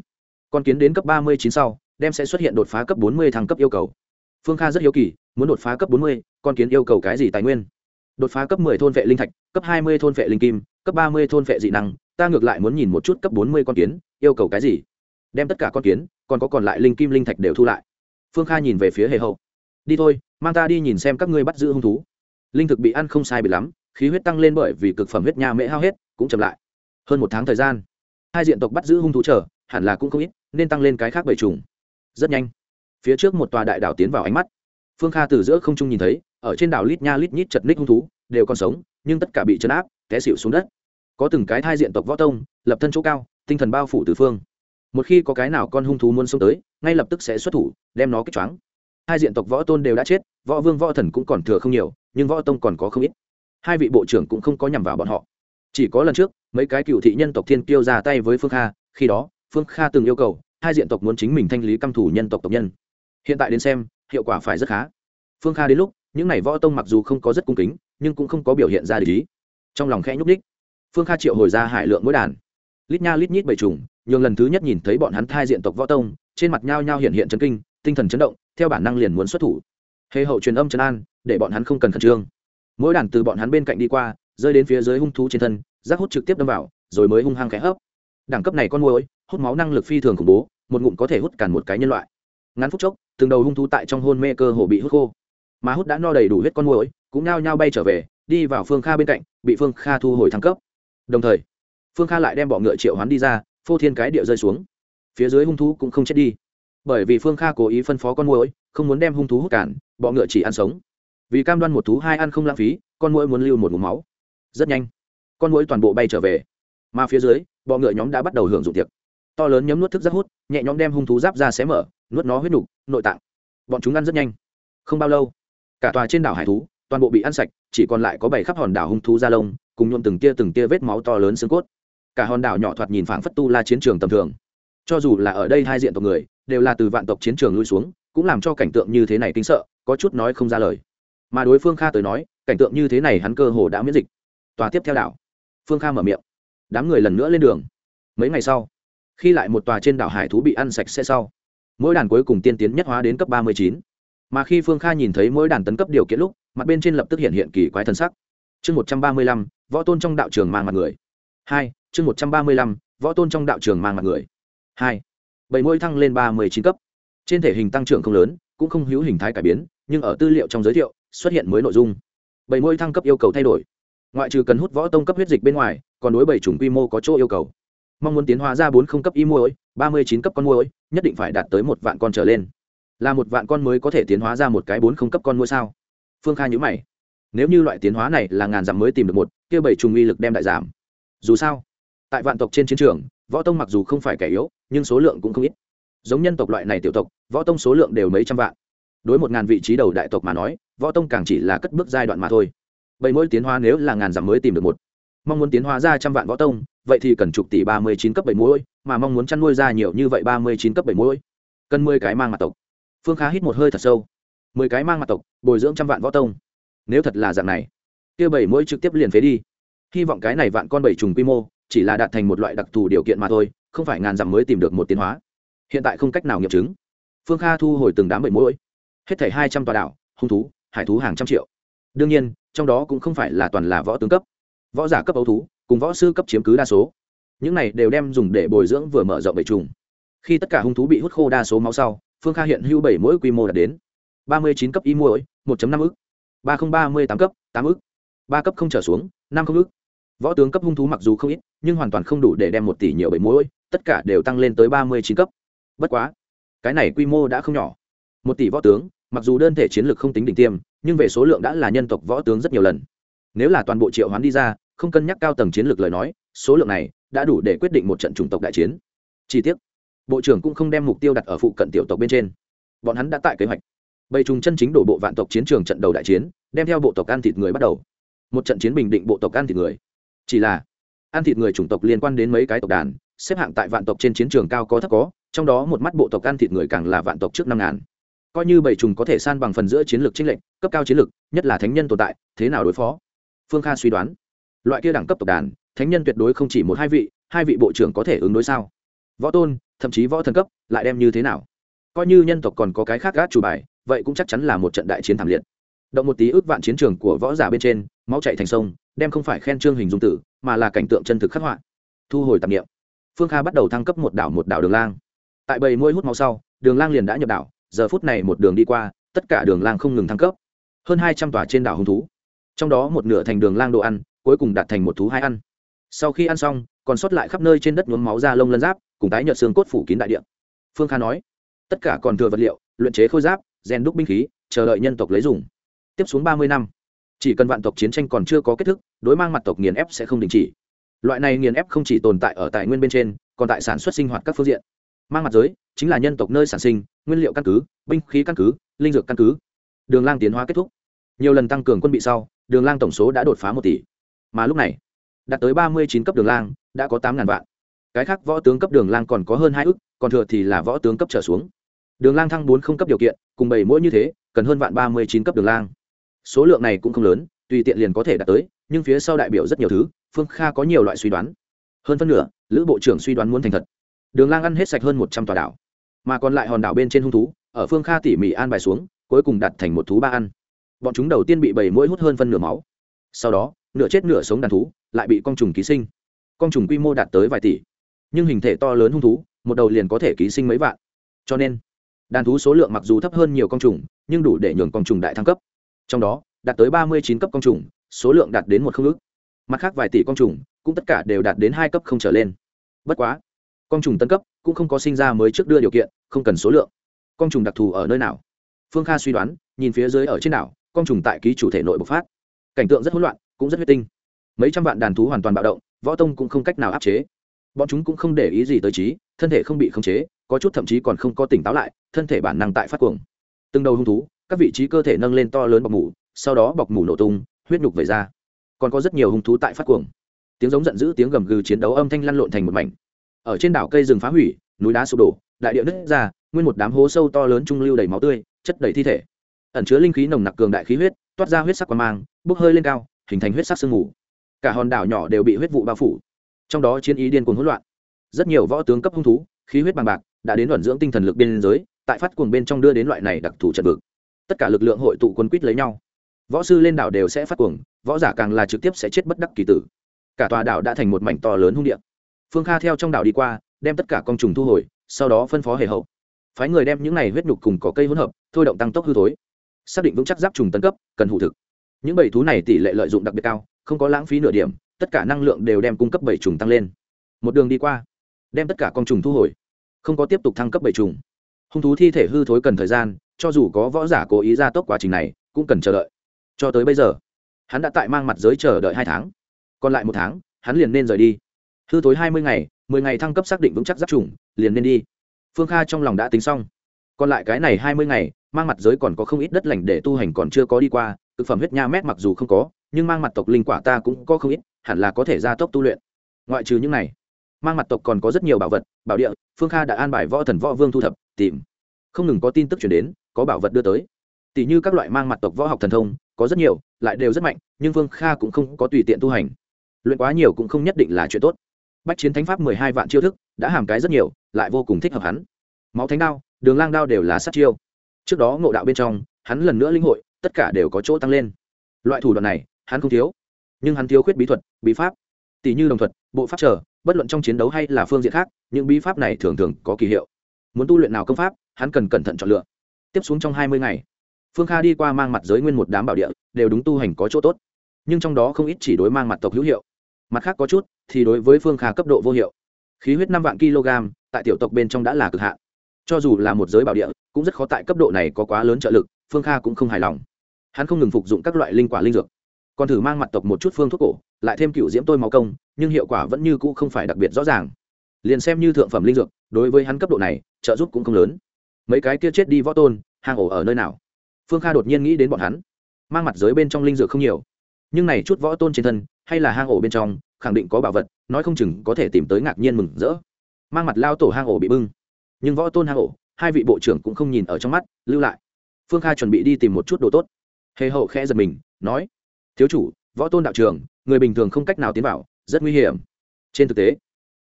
Con kiến đến cấp ba mươi chín sau đem sẽ xuất hiện đột phá cấp bốn mươi thăng cấp yêu cầu. Phương kha rất hiếu kỳ, muốn đột phá cấp bốn mươi, con kiến yêu cầu cái gì tài nguyên? Đột phá cấp 10 thôn vệ linh thạch, cấp 20 thôn vệ linh kim, cấp 30 thôn vệ dị năng, ta ngược lại muốn nhìn một chút cấp 40 con kiến, yêu cầu cái gì? Đem tất cả con kiến, còn có còn lại linh kim linh thạch đều thu lại. Phương kha nhìn về phía hề hậu. Đi thôi, mang ta đi nhìn xem các ngươi bắt giữ hung thú. Linh thực bị ăn không sai bị lắm, khí huyết tăng lên bởi vì cực phẩm huyết nha mễ hao hết, cũng chậm lại. Hơn một tháng thời gian, hai diện tộc bắt giữ hung thú trở hẳn là cũng không ít, nên tăng lên cái khác bảy trùng rất nhanh. Phía trước một tòa đại đảo tiến vào ánh mắt. Phương kha từ giữa không trung nhìn thấy, ở trên đảo lít nha lít nhít chật ních hung thú, đều còn sống, nhưng tất cả bị chấn áp, té xịu xuống đất. Có từng cái thai diện tộc võ tông, lập thân chỗ cao, tinh thần bao phủ từ phương. Một khi có cái nào con hung thú muốn xông tới, ngay lập tức sẽ xuất thủ, đem nó kích choáng. Hai diện tộc võ tôn đều đã chết, võ vương võ thần cũng còn thừa không nhiều, nhưng võ tông còn có không ít. Hai vị bộ trưởng cũng không có nhằm vào bọn họ. Chỉ có lần trước, mấy cái cựu thị nhân tộc thiên kiêu ra tay với phương kha, khi đó, phương kha từng yêu cầu hai diện tộc muốn chính mình thanh lý căm thủ nhân tộc tộc nhân. Hiện tại đến xem, hiệu quả phải rất khá. Phương kha đến lúc, những n à y võ tông mặc dù không có rất cung kính, nhưng cũng không có biểu hiện ra ý. Trong lòng khẽ nhúc ních phương kha triệu hồi ra hải lượng mỗi đàn. Lít nha lít nhít bảy trùng, nhường lần thứ nhất nhìn thấy bọn hắn thai diện tộc võ tông, trên mặt nhao nhao hiện hiện chấn kinh, tinh thần chấn động, theo bản năng liền muốn xuất thủ. Hệ hậu truyền âm trấn an, để bọn hắn không cần khẩn trương. Mỗi đàn từ bọn hắn bên cạnh đi qua, rơi đến phía dưới hung thú trên thân rác hút trực tiếp đâm vào, rồi mới hung hăng khẽ hấp. Đẳng cấp này con môi hút máu năng lực phi thường khủng bố, một ngụm có thể hút cản một cái nhân loại. Ngắn phút chốc, từng đầu hung thú tại trong hôn mê cơ hồ bị hút khô. Mà hút đã no đầy đủ huyết con mồi cũng nao nhao bay trở về, đi vào phương kha bên cạnh, bị phương kha thu hồi thăng cấp. Đồng thời, phương kha lại đem bọ ngựa triệu hoán đi ra, phô thiên cái địa rơi xuống. Phía dưới hung thú cũng không chết đi. Bởi vì phương kha cố ý phân phó con mồi không muốn đem hung thú hút cản bọ ngựa chỉ ăn sống. Vì cam đoan một thú hai ăn không lãng phí, con mũi muốn lưu một mũ máu. Rất nhanh, con mũi toàn bộ bay trở về. Mà phía dưới, bọ ngựa nhóm đã bắt đầu hưởng dụng tiệc to lớn nhấm nuốt thức rất hút, nhẹ nhõm đem hung thú giáp ra xé mở, nuốt nó huyết nục, nội tạng. Bọn chúng ăn rất nhanh. Không bao lâu, cả tòa trên đảo hải thú, toàn bộ bị ăn sạch, chỉ còn lại có bảy khắp hòn đảo hung thú da lông, cùng nhuộm từng tia từng tia vết máu to lớn xương cốt. Cả hòn đảo nhỏ thoạt nhìn phảng phất tu la chiến trường tầm thường. Cho dù là ở đây hai diện tộc người, đều là từ vạn tộc chiến trường lui xuống, cũng làm cho cảnh tượng như thế này kinh sợ, có chút nói không ra lời. Mà đối phương kha tới nói, cảnh tượng như thế này hắn cơ hồ đã miễn dịch. Tòa tiếp theo đảo. Phương kha mở miệng. Đám người lần nữa lên đường. Mấy ngày sau khi lại một tòa trên đảo hải thú bị ăn sạch sẽ sau, mỗi đàn cuối cùng tiên tiến nhất hóa đến cấp ba mươi chín. Mà khi phương kha nhìn thấy mỗi đàn tấn cấp điều kiện lúc, mặt bên trên lập tức hiện hiện kỳ quái thân sắc. Chương một trăm ba mươi lăm, võ tôn trong đạo trường mang mặt người. Hai, chương một trăm ba mươi lăm, võ tôn trong đạo trường mang mặt người. Hai, bảy mỗi thăng lên ba mươi chín cấp. Trên thể hình tăng trưởng không lớn, cũng không hữu hình thái cải biến, nhưng ở tư liệu trong giới thiệu, xuất hiện mới nội dung. Bảy mỗi thăng cấp yêu cầu thay đổi. Ngoại trừ cần hút võ tông cấp huyết dịch bên ngoài, còn đối bảy chủng quy mô có chỗ yêu cầu mong muốn tiến hóa ra bốn không cấp y môi ba mươi chín cấp con môi nhất định phải đạt tới một vạn con trở lên. Là một vạn con mới có thể tiến hóa ra một cái bốn không cấp con môi sao? Phương kha nhữ mày. Nếu như loại tiến hóa này là ngàn dặm mới tìm được một, kia bảy trùng uy lực đem đại giảm. Dù sao, tại vạn tộc trên chiến trường, võ tông mặc dù không phải kẻ yếu, nhưng số lượng cũng không ít. Giống nhân tộc loại này tiểu tộc, võ tông số lượng đều mấy trăm vạn. Đối một ngàn vị trí đầu đại tộc mà nói, võ tông càng chỉ là cất bước giai đoạn mà thôi. Bảy mỗi tiến hóa nếu là ngàn dặm mới tìm được một mong muốn tiến hóa ra trăm vạn võ tông, vậy thì cần chục tỷ ba mươi chín cấp bảy mũi mà mong muốn chăn nuôi ra nhiều như vậy ba mươi chín cấp bảy mũi cần mười cái mang mặt tộc. Phương khá hít một hơi thật sâu. Mười cái mang mặt tộc, bồi dưỡng trăm vạn võ tông. Nếu thật là dạng này, kia bảy mũi trực tiếp liền phế đi. Hy vọng cái này vạn con bảy trùng quy mô, chỉ là đạt thành một loại đặc thù điều kiện mà thôi, không phải ngàn dặm mới tìm được một tiến hóa. Hiện tại không cách nào nghiệm chứng. Phương kha thu hồi từng đám bảy mũi hết thảy hai trăm tòa đảo, hung thú, hải thú hàng trăm triệu. Đương nhiên, trong đó cũng không phải là toàn là võ tướng cấp võ giả cấp ấu thú, cùng võ sư cấp chiếm cứ đa số. Những này đều đem dùng để bồi dưỡng vừa mở rộng bầy trùng. Khi tất cả hung thú bị hút khô đa số máu sau, phương kha hiện hưu bảy mỗi quy mô đạt đến ba mươi chín cấp y mỗi một năm ức. Ba không ba mươi tám cấp, tám ức. Ba cấp không trở xuống, năm không ức. Võ tướng cấp hung thú mặc dù không ít, nhưng hoàn toàn không đủ để đem một tỷ nhiều bảy mỗi tất cả đều tăng lên tới ba mươi chín cấp. Bất quá, cái này quy mô đã không nhỏ. Một tỷ võ tướng, mặc dù đơn thể chiến lược không tính đỉnh tiêm, nhưng về số lượng đã là nhân tộc võ tướng rất nhiều lần nếu là toàn bộ triệu hoán đi ra, không cân nhắc cao tầng chiến lược lời nói, số lượng này đã đủ để quyết định một trận chủng tộc đại chiến. Chi tiết bộ trưởng cũng không đem mục tiêu đặt ở phụ cận tiểu tộc bên trên. Bọn hắn đã tại kế hoạch. Bầy trùng chân chính đổ bộ vạn tộc chiến trường trận đầu đại chiến, đem theo bộ tộc ăn thịt người bắt đầu. Một trận chiến bình định bộ tộc ăn thịt người. Chỉ là, ăn thịt người chủng tộc liên quan đến mấy cái tộc đàn, xếp hạng tại vạn tộc trên chiến trường cao có thấp có, trong đó một mắt bộ tộc ăn thịt người càng là vạn tộc trước năm ngàn. Coi như bảy trùng có thể san bằng phần giữa chiến lược chính lệnh cấp cao chiến lược, nhất là thánh nhân tồn tại, thế nào đối phó? Phương kha suy đoán. Loại kia đẳng cấp tộc đàn, thánh nhân tuyệt đối không chỉ một hai vị hai vị bộ trưởng có thể ứng đối sao? Võ tôn, thậm chí võ thần cấp, lại đem như thế nào? Coi như nhân tộc còn có cái khác gác chủ bài, vậy cũng chắc chắn là một trận đại chiến thảm liệt. Động một tí ước vạn chiến trường của võ giả bên trên, máu chạy thành sông, đem không phải khen trương hình dung tử, mà là cảnh tượng chân thực khắc họa. Thu hồi tạp nghiệm phương kha bắt đầu thăng cấp một đảo một đảo đường lang. Tại bầy môi hút máu sau, đường lang liền đã nhập đảo, giờ phút này một đường đi qua, tất cả đường lang không ngừng thăng cấp. Hơn hai trăm tòa trên đảo hung thú trong đó một nửa thành đường lang đồ ăn, cuối cùng đạt thành một thú hai ăn. Sau khi ăn xong, còn sót lại khắp nơi trên đất nhuốm máu da lông lân giáp, cùng tái nhợt xương cốt phủ kín đại địa. Phương kha nói, tất cả còn thừa vật liệu, luyện chế khôi giáp, rèn đúc binh khí, chờ đợi nhân tộc lấy dùng. Tiếp xuống ba mươi năm, chỉ cần vạn tộc chiến tranh còn chưa có kết thúc, đối mang mặt tộc nghiền ép sẽ không đình chỉ. Loại này nghiền ép không chỉ tồn tại ở tài nguyên bên trên, còn tại sản xuất sinh hoạt các phương diện. Mang mặt giới, chính là nhân tộc nơi sản sinh, nguyên liệu căn cứ, binh khí căn cứ, linh dược căn cứ. Đường lang tiến hóa kết thúc. Nhiều lần tăng cường quân bị sau đường lang tổng số đã đột phá một tỷ. Mà lúc này, đạt tới ba mươi chín cấp đường lang, đã có tám ngàn vạn. Cái khác võ tướng cấp đường lang còn có hơn hai ước còn thừa thì là võ tướng cấp trở xuống. Đường lang thăng bốn không cấp điều kiện, cùng bảy mỗi như thế, cần hơn vạn ba mươi chín cấp đường lang. Số lượng này cũng không lớn, tùy tiện liền có thể đạt tới, nhưng phía sau đại biểu rất nhiều thứ, phương kha có nhiều loại suy đoán. Hơn phân nửa, lữ bộ trưởng suy đoán muốn thành thật. Đường lang ăn hết sạch hơn một trăm tòa đảo, mà còn lại hòn đảo bên trên hung thú, ở phương kha tỉ mỉ an bài xuống, cuối cùng đặt thành một thú ba ăn bọn chúng đầu tiên bị bầy mũi hút hơn phân nửa máu. Sau đó, nửa chết nửa sống đàn thú, lại bị con trùng ký sinh. Con trùng quy mô đạt tới vài tỷ. Nhưng hình thể to lớn hung thú, một đầu liền có thể ký sinh mấy vạn. Cho nên, đàn thú số lượng mặc dù thấp hơn nhiều con trùng, nhưng đủ để nhường con trùng đại thăng cấp. Trong đó, đạt tới ba mươi chín cấp con trùng, số lượng đạt đến một không ước mặt khác vài tỷ con trùng, cũng tất cả đều đạt đến hai cấp không trở lên. Bất quá con trùng tân cấp cũng không có sinh ra mới trước đưa điều kiện, không cần số lượng. Con trùng đặc thù ở nơi nào? Phương kha suy đoán, nhìn phía dưới ở trên đảo con trùng tại ký chủ thể nội bộc phát. Cảnh tượng rất hỗn loạn, cũng rất huyết tinh. Mấy trăm vạn đàn thú hoàn toàn bạo động, võ tông cũng không cách nào áp chế. Bọn chúng cũng không để ý gì tới trí, thân thể không bị khống chế, có chút thậm chí còn không có tỉnh táo lại, thân thể bản năng tại phát cuồng. Từng đầu hung thú, các vị trí cơ thể nâng lên to lớn bọc mủ, sau đó bọc mủ nổ tung, huyết nhục về ra. Còn có rất nhiều hung thú tại phát cuồng. Tiếng giống giận dữ, tiếng gầm gừ chiến đấu âm thanh lăn lộn thành một mảnh. Ở trên đảo cây rừng phá hủy, núi đá sụp đổ, đại địa nứt ra, nguyên một đám hố sâu to lớn trung lưu đầy máu tươi, chất đầy thi thể ẩn chứa linh khí nồng nặc cường đại khí huyết, toát ra huyết sắc quang mang, bốc hơi lên cao, hình thành huyết sắc sương mù. Cả hòn đảo nhỏ đều bị huyết vụ bao phủ. Trong đó chiến ý điên cuồng hỗn loạn. Rất nhiều võ tướng cấp hung thú, khí huyết bằng bạc, đã đến luận dưỡng tinh thần lực biên giới, tại phát cuồng bên trong đưa đến loại này đặc thù trận vực. Tất cả lực lượng hội tụ quân quýt lấy nhau. Võ sư lên đảo đều sẽ phát cuồng, võ giả càng là trực tiếp sẽ chết bất đắc kỳ tử. Cả tòa đảo đã thành một mảnh to lớn hung địa. Phương kha theo trong đảo đi qua, đem tất cả con trùng thu hồi, sau đó phân phó hề hậu. Phái người đem những này huyết nhục cùng có cây hỗn hợp, thôi động tăng tốc hư thối xác định vững chắc giáp trùng tấn cấp, cần hủ thực. Những bảy thú này tỷ lệ lợi dụng đặc biệt cao, không có lãng phí nửa điểm, tất cả năng lượng đều đem cung cấp bảy trùng tăng lên. Một đường đi qua, đem tất cả con trùng thu hồi, không có tiếp tục thăng cấp bảy trùng. Hung thú thi thể hư thối cần thời gian, cho dù có võ giả cố ý ra tốc quá trình này, cũng cần chờ đợi. Cho tới bây giờ, hắn đã tại mang mặt giới chờ đợi hai tháng. Còn lại một tháng, hắn liền nên rời đi. Hư thối hai mươi ngày, mười ngày thăng cấp xác định vững chắc giáp trùng, liền nên đi. Phương kha trong lòng đã tính xong. Còn lại cái này hai mươi ngày mang mặt giới còn có không ít đất lành để tu hành còn chưa có đi qua, thực phẩm huyết nha mét mặc dù không có, nhưng mang mặt tộc linh quả ta cũng có không ít, hẳn là có thể gia tốc tu luyện. Ngoại trừ những này, mang mặt tộc còn có rất nhiều bảo vật, bảo địa, phương kha đã an bài võ thần võ vương thu thập, tìm. Không ngừng có tin tức chuyển đến, có bảo vật đưa tới. Tỷ như các loại mang mặt tộc võ học thần thông, có rất nhiều, lại đều rất mạnh, nhưng phương kha cũng không có tùy tiện tu hành. Luyện quá nhiều cũng không nhất định là chuyện tốt. Bách chiến thánh pháp mười hai vạn chiêu thức, đã hàm cái rất nhiều, lại vô cùng thích hợp hắn. Máu thánh đao, đường lang đao đều là sát chiêu trước đó ngộ đạo bên trong, hắn lần nữa linh hội, tất cả đều có chỗ tăng lên. Loại thủ đoạn này, hắn không thiếu. Nhưng hắn thiếu khuyết bí thuật, bí pháp. Tỷ như đồng thuật, bộ pháp trở bất luận trong chiến đấu hay là phương diện khác, những bí pháp này thường thường có kỳ hiệu. Muốn tu luyện nào công pháp, hắn cần cẩn thận chọn lựa. Tiếp xuống trong hai mươi ngày, phương kha đi qua mang mặt giới nguyên một đám bảo địa, đều đúng tu hành có chỗ tốt. Nhưng trong đó không ít chỉ đối mang mặt tộc hữu hiệu. Mặt khác có chút, thì đối với phương kha cấp độ vô hiệu. Khí huyết năm vạn kg, tại tiểu tộc bên trong đã là cực hạn. Cho dù là một giới bảo địa cũng rất khó tại cấp độ này có quá lớn trợ lực, phương kha cũng không hài lòng. Hắn không ngừng phục dụng các loại linh quả linh dược. Còn thử mang mặt tộc một chút phương thuốc cổ, lại thêm cựu diễm tôi máu công, nhưng hiệu quả vẫn như cũ không phải đặc biệt rõ ràng. Liền xem như thượng phẩm linh dược, đối với hắn cấp độ này, trợ giúp cũng không lớn. Mấy cái kia chết đi võ tôn, hang ổ ở nơi nào? Phương kha đột nhiên nghĩ đến bọn hắn. Mang mặt giới bên trong linh dược không nhiều. Nhưng này chút võ tôn trên thân, hay là hang ổ bên trong, khẳng định có bảo vật, nói không chừng có thể tìm tới ngạc nhiên mừng rỡ. Mang mặt lao tổ hang ổ bị bưng. Nhưng võ tôn hang ổ hai vị bộ trưởng cũng không nhìn ở trong mắt, lưu lại. Phương kha chuẩn bị đi tìm một chút đồ tốt. Hề hậu khẽ giật mình, nói, thiếu chủ, võ tôn đạo trường, người bình thường không cách nào tiến vào, rất nguy hiểm. Trên thực tế,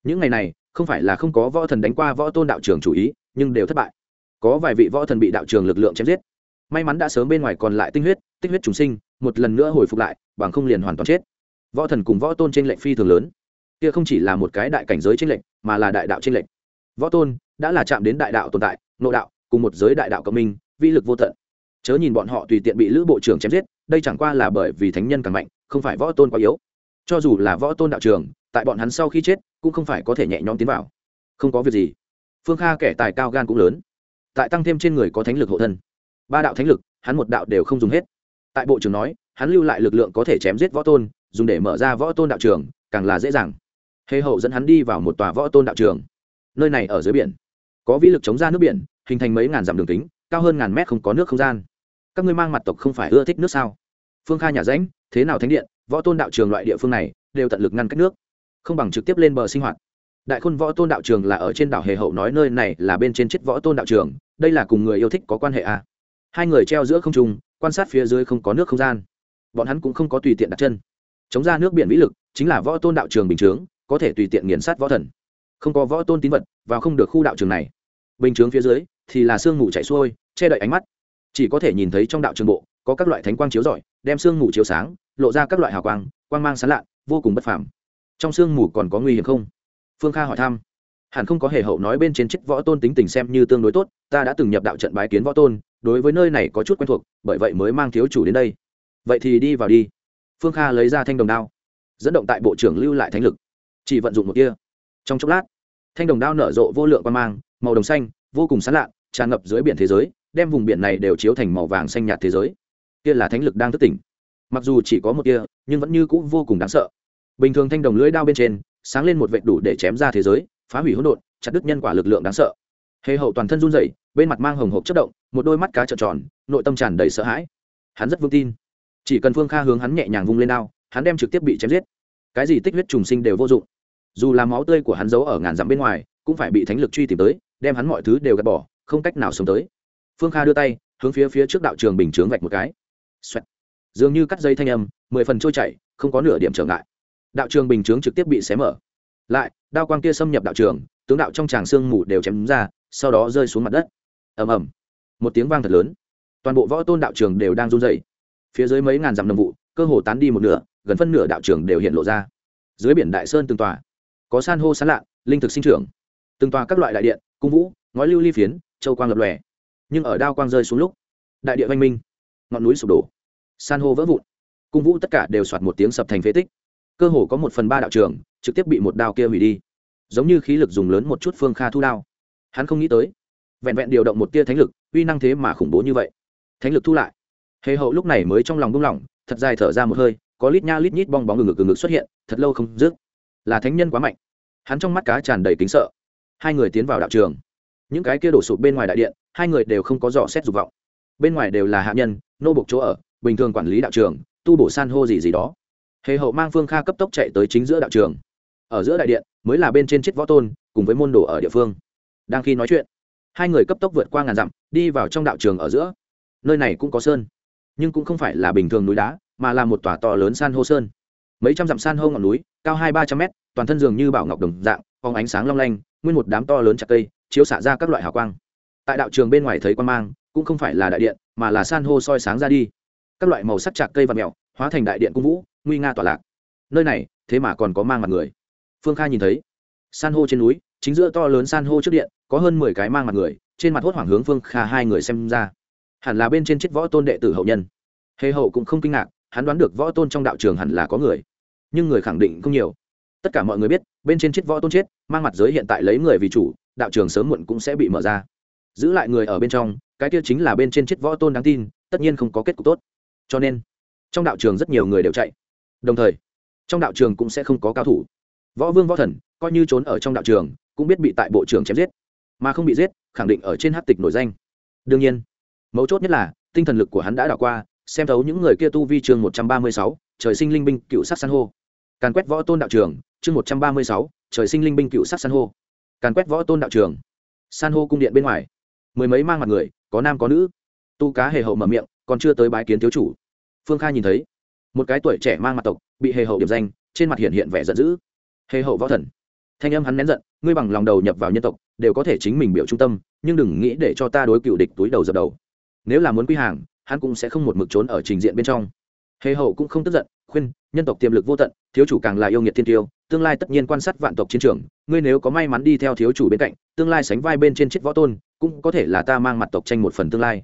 những ngày này, không phải là không có võ thần đánh qua võ tôn đạo trường chủ ý, nhưng đều thất bại. Có vài vị võ thần bị đạo trường lực lượng chém giết. May mắn đã sớm bên ngoài còn lại tinh huyết tích huyết trùng sinh, một lần nữa hồi phục lại, bằng không liền hoàn toàn chết. Võ thần cùng võ tôn trên lệnh phi thường lớn. Kia không chỉ là một cái đại cảnh giới trên lệnh mà là đại đạo trên lệnh võ tôn đã là chạm đến đại đạo tồn tại nội đạo, cùng một giới đại đạo cộng minh, vi lực vô tận. Chớ nhìn bọn họ tùy tiện bị lữ bộ trưởng chém giết, đây chẳng qua là bởi vì thánh nhân càng mạnh, không phải võ tôn quá yếu. Cho dù là võ tôn đạo trường tại bọn hắn sau khi chết, cũng không phải có thể nhẹ nhõm tiến vào. Không có việc gì. Phương kha kẻ tài cao gan cũng lớn. Tại tăng thêm trên người có thánh lực hộ thân. Ba đạo thánh lực, hắn một đạo đều không dùng hết. Tại bộ trưởng nói, hắn lưu lại lực lượng có thể chém giết võ tôn, dùng để mở ra võ tôn đạo trường càng là dễ dàng. Hê hậu dẫn hắn đi vào một tòa võ tôn đạo trường nơi này ở dưới biển có vĩ lực chống ra nước biển, hình thành mấy ngàn dặm đường kính, cao hơn ngàn mét không có nước không gian. Các ngươi mang mặt tộc không phải ưa thích nước sao? Phương kha nhà ránh thế nào thánh điện, võ tôn đạo trường loại địa phương này, đều tận lực ngăn cách nước, không bằng trực tiếp lên bờ sinh hoạt. Đại khôn võ tôn đạo trường là ở trên đảo hề hậu nói nơi này là bên trên chết võ tôn đạo trường, đây là cùng người yêu thích có quan hệ à. hai người treo giữa không trung, quan sát phía dưới không có nước không gian. Bọn hắn cũng không có tùy tiện đặt chân. Chống ra nước biển vĩ lực, chính là võ tôn đạo trường bình chướng, có thể tùy tiện nghiền sát võ thần. Không có võ tôn tín vật và không được khu đạo trường này bình chướng phía dưới thì là sương mù chảy xuôi, che đậy ánh mắt. Chỉ có thể nhìn thấy trong đạo trường bộ, có các loại thánh quang chiếu rọi, đem sương mù chiếu sáng, lộ ra các loại hào quang quang mang sán lạ, vô cùng bất phàm. Trong sương mù còn có nguy hiểm không? Phương kha hỏi thăm. Hẳn không có hề hậu nói bên trên chức võ tôn tính tình xem như tương đối tốt, ta đã từng nhập đạo trận bái kiến võ tôn, đối với nơi này có chút quen thuộc, bởi vậy mới mang thiếu chủ đến đây. Vậy thì đi vào đi. Phương kha lấy ra thanh đồng đao, dẫn động tại bộ trưởng lưu lại thánh lực, chỉ vận dụng một kia trong chốc lát, thanh đồng đao nở rộ vô lượng quan mang màu đồng xanh, vô cùng sán lạ tràn ngập dưới biển thế giới, đem vùng biển này đều chiếu thành màu vàng xanh nhạt thế giới. Kia là thánh lực đang thức tỉnh. Mặc dù chỉ có một kia nhưng vẫn như c ũ vô cùng đáng sợ. Bình thường thanh đồng lưỡi đao bên trên, sáng lên một vệt đủ để chém ra thế giới, phá hủy hỗn độn, chặt đứt nhân quả lực lượng đáng sợ. Hề hậu toàn thân run rẩy, bên mặt mang hồng hộp chất động, một đôi mắt cá trợn tròn, nội tâm tràn đầy sợ hãi. Hắn rất vững tin. Chỉ cần phương kha hướng hắn nhẹ nhàng vung lên đao, hắn đem trực tiếp bị chém giết. Cái gì tích huyết trùng sinh đều vô dụng. Dù là máu tươi của hắn giấu ở ngàn dặm bên ngoài, cũng phải bị thánh lực truy tìm tới đem hắn mọi thứ đều gạt bỏ, không cách nào sống tới. Phương kha đưa tay, hướng phía phía trước đạo trường bình chướng vạch một cái. Xoẹt. dường như cắt dây thanh âm, mười phần trôi chảy, không có nửa điểm trở ngại. Đạo trường bình chướng trực tiếp bị xé mở. Lại, đao quang kia xâm nhập đạo trường, tướng đạo trong tràng sương mù đều chém ra, sau đó rơi xuống mặt đất. Ầm ầm. Một tiếng vang thật lớn. Toàn bộ võ tôn đạo trường đều đang run dày phía dưới mấy ngàn dặm nồng vụ, cơ hồ tán đi một nửa, gần phân nửa đạo trường đều hiện lộ ra. Dưới biển đại sơn từng tòa. Có san hô sán lạ, linh thực sinh trưởng từng tòa các loại đại điện cung vũ ngói lưu ly phiến châu quang lập lòe. Nhưng ở đao quang rơi xuống lúc đại địa văn minh ngọn núi sụp đổ san hô vỡ vụn cung vũ tất cả đều soạt một tiếng sập thành phế tích. Cơ hồ có một phần ba đạo trường trực tiếp bị một đao kia hủy đi giống như khí lực dùng lớn một chút phương kha thu đao. Hắn không nghĩ tới vẹn vẹn điều động một tia thánh lực uy năng thế mà khủng bố như vậy. Thánh lực thu lại. Hề hậu lúc này mới trong lòng buông lòng, thật dài thở ra một hơi có lít nha lít nhít bong bóng ngừng ngực ngực xuất hiện thật lâu không dứt. Là thánh nhân quá mạnh. Hắn trong mắt cá tràn đầy kính sợ hai người tiến vào đạo trường. Những cái kia đổ sụp bên ngoài đại điện, hai người đều không có dò xét dục vọng. Bên ngoài đều là hạ nhân, nô bộc chỗ ở, bình thường quản lý đạo trường, tu bổ san hô gì gì đó. Hề hậu mang phương kha cấp tốc chạy tới chính giữa đạo trường. Ở giữa đại điện, mới là bên trên chiếc võ tôn, cùng với môn đồ ở địa phương. Đang khi nói chuyện, hai người cấp tốc vượt qua ngàn dặm, đi vào trong đạo trường ở giữa. Nơi này cũng có sơn, nhưng cũng không phải là bình thường núi đá, mà là một tòa to lớn san hô sơn. Mấy trăm dặm san hô ngọn núi, cao hai ba trăm mét, toàn thân dường như bảo ngọc đồng dạng, phóng ánh sáng long lanh nguyên một đám to lớn chặt cây, chiếu xả ra các loại hào quang. Tại đạo trường bên ngoài thấy quan mang, cũng không phải là đại điện, mà là san hô soi sáng ra đi. Các loại màu sắc chạc cây và mèo, hóa thành đại điện cung vũ, nguy nga tỏa lạc. Nơi này, thế mà còn có mang mặt người. Phương kha nhìn thấy, san hô trên núi, chính giữa to lớn san hô trước điện, có hơn mười cái mang mặt người, trên mặt hốt hoảng hướng phương kha hai người xem ra. Hẳn là bên trên chiếc võ tôn đệ tử hậu nhân. Hề hậu cũng không kinh ngạc, hắn đoán được võ tôn trong đạo trường hẳn là có người. Nhưng người khẳng định không nhiều tất cả mọi người biết, bên trên chết võ tôn chết, mang mặt giới hiện tại lấy người vì chủ, đạo trường sớm muộn cũng sẽ bị mở ra. Giữ lại người ở bên trong, cái kia chính là bên trên chết võ tôn đáng tin, tất nhiên không có kết cục tốt. Cho nên, trong đạo trường rất nhiều người đều chạy. Đồng thời, trong đạo trường cũng sẽ không có cao thủ. Võ vương võ thần, coi như trốn ở trong đạo trường, cũng biết bị tại bộ trưởng chém giết. Mà không bị giết, khẳng định ở trên hát tịch nổi danh. Đương nhiên, mấu chốt nhất là, tinh thần lực của hắn đã đảo qua, xem thấu những người kia tu vi chương một trăm ba mươi sáu, trời sinh linh binh, cựu sát san hô. Càn quét võ tôn đạo trường chương một trăm ba mươi sáu, trời sinh linh binh cựu sát san hô. Càn quét võ tôn đạo trường. San hô cung điện bên ngoài. Mười mấy mang mặt người, có nam có nữ. Tu cá hề hậu mở miệng, còn chưa tới bái kiến thiếu chủ. Phương kha nhìn thấy, một cái tuổi trẻ mang mặt tộc, bị hề hậu điểm danh, trên mặt hiện hiện vẻ giận dữ. Hề hậu võ thần. Thanh âm hắn nén giận, ngươi bằng lòng đầu nhập vào nhân tộc, đều có thể chính mình biểu trung tâm, nhưng đừng nghĩ để cho ta đối cựu địch túi đầu dập đầu. Nếu là muốn quy hàng, hắn cũng sẽ không một mực trốn ở trình diện bên trong. Hề hậu cũng không tức giận, khuyên, nhân tộc tiềm lực vô tận, thiếu chủ càng là yêu nghiệt thiên tiêu tương lai tất nhiên quan sát vạn tộc chiến trường, ngươi nếu có may mắn đi theo thiếu chủ bên cạnh, tương lai sánh vai bên trên chiếc võ tôn, cũng có thể là ta mang mặt tộc tranh một phần tương lai.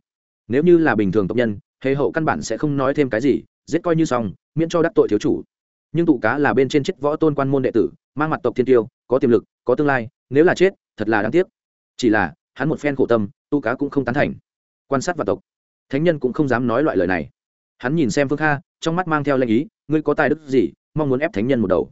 Nếu như là bình thường tộc nhân, hề hậu căn bản sẽ không nói thêm cái gì, giết coi như xong, miễn cho đắc tội thiếu chủ. Nhưng tụ cá là bên trên chiếc võ tôn quan môn đệ tử, mang mặt tộc thiên tiêu, có tiềm lực, có tương lai, nếu là chết, thật là đáng tiếc. Chỉ là, hắn một phen khổ tâm tu cá cũng không tán thành. Quan sát vạn tộc, thánh nhân cũng không dám nói loại lời này. Hắn nhìn xem phương kha, trong mắt mang theo lệnh ý, ngươi có tài đức gì, mong muốn ép thánh nhân một đầu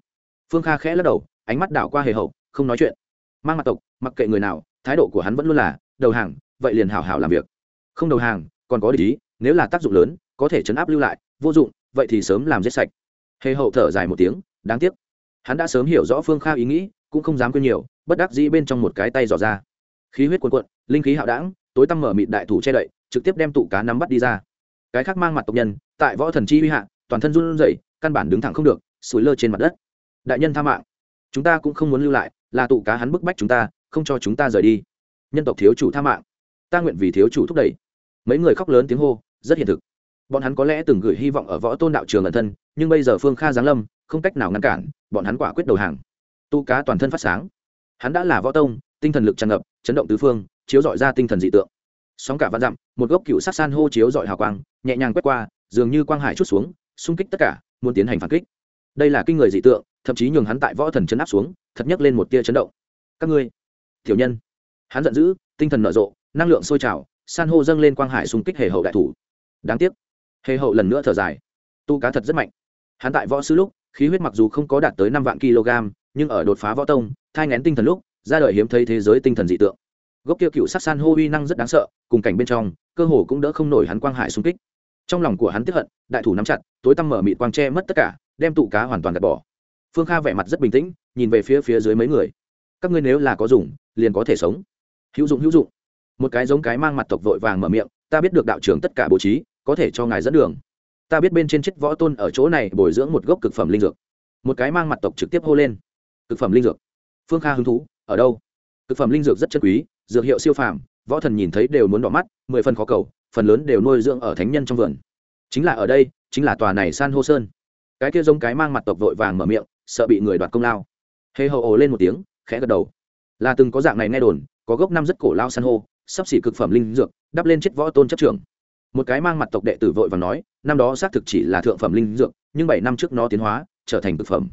phương kha khẽ lắc đầu, ánh mắt đảo qua hề hậu, không nói chuyện. Mang mặt tộc, mặc kệ người nào, thái độ của hắn vẫn luôn là, đầu hàng, vậy liền hảo hảo làm việc. Không đầu hàng, còn có lý nếu là tác dụng lớn, có thể chấn áp lưu lại, vô dụng, vậy thì sớm làm giết sạch. Hề hậu thở dài một tiếng, đáng tiếc. Hắn đã sớm hiểu rõ phương kha ý nghĩ, cũng không dám quên nhiều, bất đắc dĩ bên trong một cái tay dò ra. Khí huyết cuồn cuộn, linh khí hạo đảng tối tăm mở mịt đại thủ che đậy, trực tiếp đem tụ cá nắm bắt đi ra. Cái khác mang mặt tộc nhân, tại võ thần chi huy hạ, toàn thân run rẩy, căn bản đứng thẳng không được, sủi lơ trên mặt đất đại nhân tha mạng. Chúng ta cũng không muốn lưu lại, là tụ cá hắn bức bách chúng ta, không cho chúng ta rời đi. Nhân tộc thiếu chủ tha mạng. Ta nguyện vì thiếu chủ thúc đẩy. Mấy người khóc lớn tiếng hô, rất hiện thực. Bọn hắn có lẽ từng gửi hy vọng ở võ tôn đạo trường ẩn thân, nhưng bây giờ phương kha giáng lâm, không cách nào ngăn cản, bọn hắn quả quyết đầu hàng. Tu cá toàn thân phát sáng. Hắn đã là võ tông, tinh thần lực tràn ngập, chấn động tứ phương, chiếu dọi ra tinh thần dị tượng. Sóng cả văn dặm, một gốc cựu sắc san hô chiếu dọi hào quang, nhẹ nhàng quét qua, dường như quang hải chút xuống, xung kích tất cả, muốn tiến hành phản kích. Đây là kinh người dị tượng thậm chí nhường hắn tại võ thần chấn áp xuống, thật nhấc lên một tia chấn động. Các ngươi, tiểu nhân. Hắn giận dữ, tinh thần nở rộ, năng lượng sôi trào, san hô dâng lên quang hải xung kích hề hậu đại thủ. Đáng tiếc. Hề hậu lần nữa thở dài. Tu cá thật rất mạnh. Hắn tại võ sư lúc, khí huyết mặc dù không có đạt tới năm vạn kg, nhưng ở đột phá võ tông, thai ngén tinh thần lúc, ra đời hiếm thấy thế giới tinh thần dị tượng. Gốc kia cựu sắc san hô uy năng rất đáng sợ, cùng cảnh bên trong, cơ hồ cũng đỡ không nổi hắn quang hải xung kích. Trong lòng của hắn tiếp hận, đại thủ nắm chặt, tối tăm mở mịt quang che mất tất cả, đem tụ cá hoàn toàn gạt bỏ phương kha vẻ mặt rất bình tĩnh, nhìn về phía phía dưới mấy người. Các ngươi nếu là có dùng, liền có thể sống. Hữu dụng hữu dụng. Một cái giống cái mang mặt tộc vội vàng mở miệng, ta biết được đạo trưởng tất cả bố trí, có thể cho ngài dẫn đường. Ta biết bên trên chiếc võ tôn ở chỗ này bồi dưỡng một gốc cực phẩm linh dược. Một cái mang mặt tộc trực tiếp hô lên. Cực phẩm linh dược. Phương kha hứng thú, ở đâu? Cực phẩm linh dược rất chân quý, dược hiệu siêu phàm, võ thần nhìn thấy đều muốn đỏ mắt, mười phần khó cầu, phần lớn đều nuôi dưỡng ở thánh nhân trong vườn. Chính là ở đây, chính là tòa này san hô sơn cái kia giống cái mang mặt tộc vội vàng mở miệng, sợ bị người đoạt công lao. Hê hậu ồ lên một tiếng, khẽ gật đầu. Là từng có dạng này nghe đồn, có gốc năm rất cổ lao san hô, sắp xỉ cực phẩm linh dược, đắp lên chết võ tôn chấp trường một cái mang mặt tộc đệ tử vội và nói, năm đó xác thực chỉ là thượng phẩm linh dược, nhưng bảy năm trước nó tiến hóa, trở thành cực phẩm.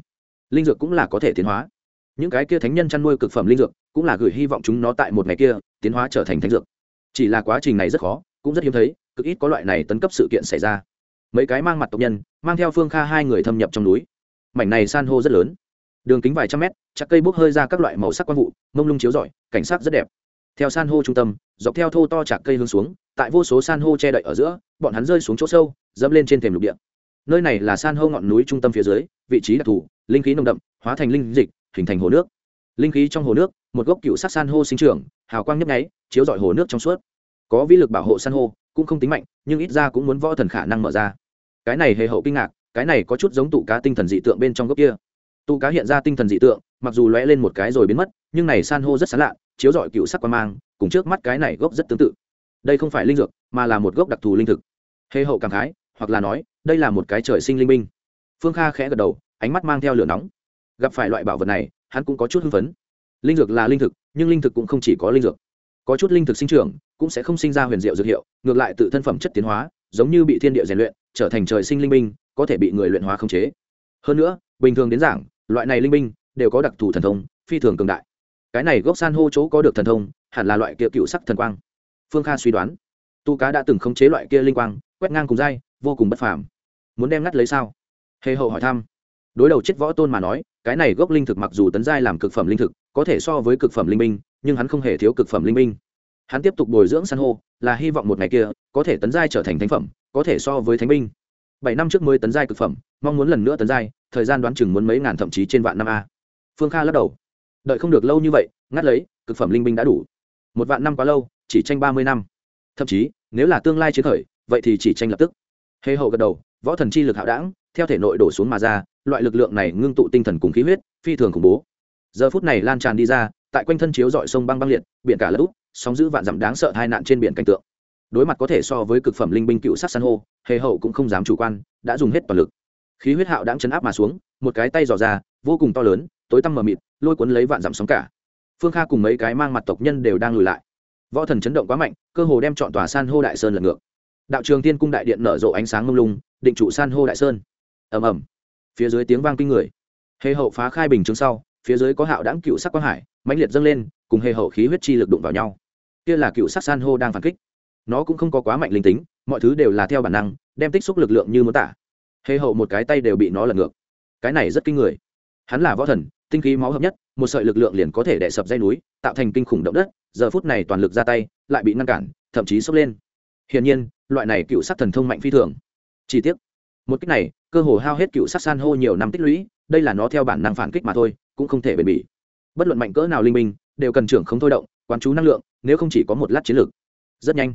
Linh dược cũng là có thể tiến hóa. Những cái kia thánh nhân chăn nuôi cực phẩm linh dược, cũng là gửi hy vọng chúng nó tại một ngày kia, tiến hóa trở thành thánh dược. Chỉ là quá trình này rất khó, cũng rất hiếm thấy, cực ít có loại này tấn cấp sự kiện xảy ra mấy cái mang mặt tộc nhân, mang theo phương kha hai người thâm nhập trong núi. Mảnh này san hô rất lớn. Đường kính vài trăm mét, chắc cây bốc hơi ra các loại màu sắc quang vụ, mông lung chiếu rọi, cảnh sắc rất đẹp. Theo san hô trung tâm, dọc theo thô to chạc cây hướng xuống, tại vô số san hô che đậy ở giữa, bọn hắn rơi xuống chỗ sâu, dẫm lên trên thềm lục địa. Nơi này là san hô ngọn núi trung tâm phía dưới, vị trí đặc thù, linh khí nồng đậm, hóa thành linh dịch, hình thành hồ nước. Linh khí trong hồ nước, một gốc cựu sắc san hô sinh trưởng, hào quang nhấp nháy, chiếu rọi hồ nước trong suốt. Có vi lực bảo hộ san hô cũng không tính mạnh, nhưng ít ra cũng muốn võ thần khả năng mở ra. Cái này hề hậu kinh ngạc, cái này có chút giống tụ cá tinh thần dị tượng bên trong gốc kia. Tụ cá hiện ra tinh thần dị tượng, mặc dù lóe lên một cái rồi biến mất, nhưng này san hô rất sán lạ, chiếu rọi cựu sắc quan mang, cùng trước mắt cái này gốc rất tương tự. Đây không phải linh dược, mà là một gốc đặc thù linh thực. Hề hậu cảm khái, hoặc là nói, đây là một cái trời sinh linh minh phương kha khẽ gật đầu, ánh mắt mang theo lửa nóng. Gặp phải loại bảo vật này, hắn cũng có chút hưng phấn. Linh dược là linh thực, nhưng linh thực cũng không chỉ có linh dược. Có chút linh thực sinh trưởng cũng sẽ không sinh ra huyền diệu dược hiệu, ngược lại tự thân phẩm chất tiến hóa, giống như bị thiên địa rèn luyện, trở thành trời sinh linh minh có thể bị người luyện hóa khống chế. Hơn nữa, bình thường đến giảng, loại này linh minh đều có đặc thù thần thông, phi thường cường đại. Cái này gốc san hô chỗ có được thần thông, hẳn là loại kia cựu sắc thần quang. Phương kha suy đoán, tu cá đã từng khống chế loại kia linh quang, quét ngang cùng dai, vô cùng bất phàm. Muốn đem ngắt lấy sao? Hề hậu hỏi thăm. Đối đầu chết võ tôn mà nói, cái này gốc linh thực mặc dù tấn giai làm cực phẩm linh thực, có thể so với cực phẩm linh minh nhưng hắn không hề thiếu cực phẩm linh minh hắn tiếp tục bồi dưỡng san hô, là hy vọng một ngày kia, có thể tấn giai trở thành thánh phẩm, có thể so với thánh binh. Bảy năm trước mới tấn giai cực phẩm, mong muốn lần nữa tấn giai, thời gian đoán chừng muốn mấy ngàn thậm chí trên vạn năm a. Phương kha lắc đầu. Đợi không được lâu như vậy, ngắt lấy, cực phẩm linh binh đã đủ. Một vạn năm quá lâu, chỉ tranh ba mươi năm. Thậm chí, nếu là tương lai chiến khởi, vậy thì chỉ tranh lập tức. Hê hậu gật đầu, võ thần chi lực hạo đảng theo thể nội đổ xuống mà ra, loại lực lượng này ngưng tụ tinh thần cùng khí huyết, phi thường khủng bố. Giờ phút này lan tràn đi ra, tại quanh thân chiếu dọi sông băng băng liệt, biển cả lỡ úp sóng giữ vạn dặm đáng sợ hai nạn trên biển cảnh tượng. Đối mặt có thể so với cực phẩm linh binh cựu sát san hô, hề hậu cũng không dám chủ quan, đã dùng hết toàn lực. Khí huyết hạo đãng chấn áp mà xuống, một cái tay dò ra, vô cùng to lớn, tối tăm mờ mịt, lôi cuốn lấy vạn dặm sóng cả. Phương kha cùng mấy cái mang mặt tộc nhân đều đang lùi lại. Võ thần chấn động quá mạnh, cơ hồ đem chọn tòa san hô đại sơn lật ngược. Đạo trường tiên cung đại điện nở rộ ánh sáng mông lung, định trụ san hô đại sơn. Ầm ầm. Phía dưới tiếng vang kinh người. Hề hậu phá khai bình chứng sau, phía dưới có hạo đáng cựu sắc quang hải, mãnh liệt dâng lên, cùng hề hậu khí huyết chi lực đụng vào nhau kia là cựu sắc san hô đang phản kích. Nó cũng không có quá mạnh linh tính, mọi thứ đều là theo bản năng, đem tích xúc lực lượng như muốn tả. Hệ hậu một cái tay đều bị nó lật ngược. Cái này rất kinh người. Hắn là võ thần, tinh khí máu hợp nhất, một sợi lực lượng liền có thể đè sập dây núi, tạo thành kinh khủng động đất, giờ phút này toàn lực ra tay, lại bị ngăn cản, thậm chí sốc lên. Hiển nhiên, loại này cựu sắc thần thông mạnh phi thường. Chi tiết một cách này, cơ hồ hao hết cựu sắc san hô nhiều năm tích lũy, đây là nó theo bản năng phản kích mà thôi, cũng không thể bền bỉ. Bất luận mạnh cỡ nào linh minh, đều cần trưởng không thôi động, quán chú năng lượng nếu không chỉ có một lát chiến lược. Rất nhanh.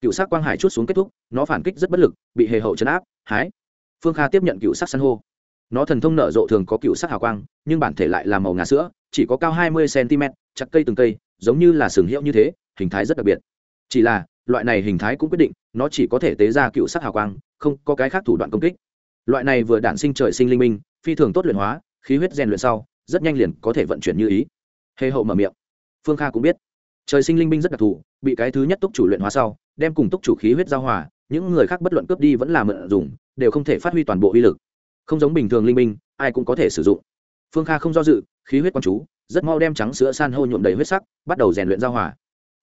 Cựu sắc quang hải chút xuống kết thúc, nó phản kích rất bất lực, bị hề hậu chấn áp, hái. Phương kha tiếp nhận cựu sắc san hô. Nó thần thông nở rộ thường có cựu sắc hào quang, nhưng bản thể lại là màu ngà sữa, chỉ có cao hai mươi cm chặt cây từng cây, giống như là sừng hiệu như thế, hình thái rất đặc biệt. Chỉ là, loại này hình thái cũng quyết định, nó chỉ có thể tế ra cựu sắc hào quang, không có cái khác thủ đoạn công kích. Loại này vừa đản sinh trời sinh linh minh, phi thường tốt luyện hóa, khí huyết rèn luyện sau, rất nhanh liền có thể vận chuyển như ý. Hề hậu mở miệng. Phương kha cũng biết trời sinh linh binh rất đặc thù, bị cái thứ nhất túc chủ luyện hóa sau, đem cùng túc chủ khí huyết giao hòa, những người khác bất luận cướp đi vẫn là mượn dùng, đều không thể phát huy toàn bộ uy lực. Không giống bình thường linh binh, ai cũng có thể sử dụng. Phương kha không do dự, khí huyết quang chú, rất mau đem trắng sữa san hô nhuộm đầy huyết sắc, bắt đầu rèn luyện giao hòa.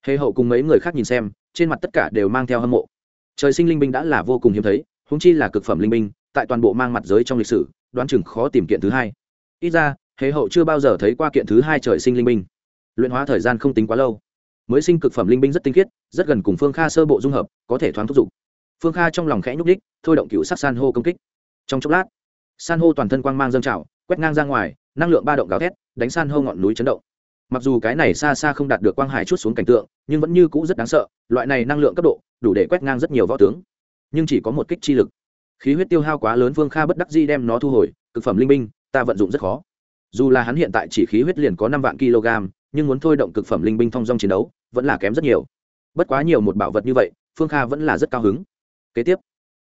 Hề hậu cùng mấy người khác nhìn xem, trên mặt tất cả đều mang theo hâm mộ. Trời sinh linh binh đã là vô cùng hiếm thấy húng chi là cực phẩm linh binh, tại toàn bộ mang mặt giới trong lịch sử, đoán chừng khó tìm kiện thứ hai. Ít ra, hề hậu chưa bao giờ thấy qua kiện thứ hai trời sinh linh binh. Luyện hóa thời gian không tính quá lâu mới sinh cực phẩm linh binh rất tinh khiết, rất gần cùng phương kha sơ bộ dung hợp, có thể thoáng thúc giục. Phương kha trong lòng khẽ nhúc đích thôi động cựu sắc san hô công kích. Trong chốc lát, san hô toàn thân quang mang dâng trào, quét ngang ra ngoài, năng lượng ba động gào thét, đánh san hô ngọn núi chấn động. Mặc dù cái này xa xa không đạt được quang hải chút xuống cảnh tượng, nhưng vẫn như cũ rất đáng sợ, loại này năng lượng cấp độ, đủ để quét ngang rất nhiều võ tướng. Nhưng chỉ có một kích chi lực. Khí huyết tiêu hao quá lớn, phương kha bất đắc di đem nó thu hồi, cực phẩm linh binh, ta vận dụng rất khó. Dù là hắn hiện tại chỉ khí huyết liền có năm vạn kg nhưng muốn thôi động cực phẩm linh binh thông dong chiến đấu, vẫn là kém rất nhiều. Bất quá nhiều một bảo vật như vậy, phương kha vẫn là rất cao hứng. Kế tiếp,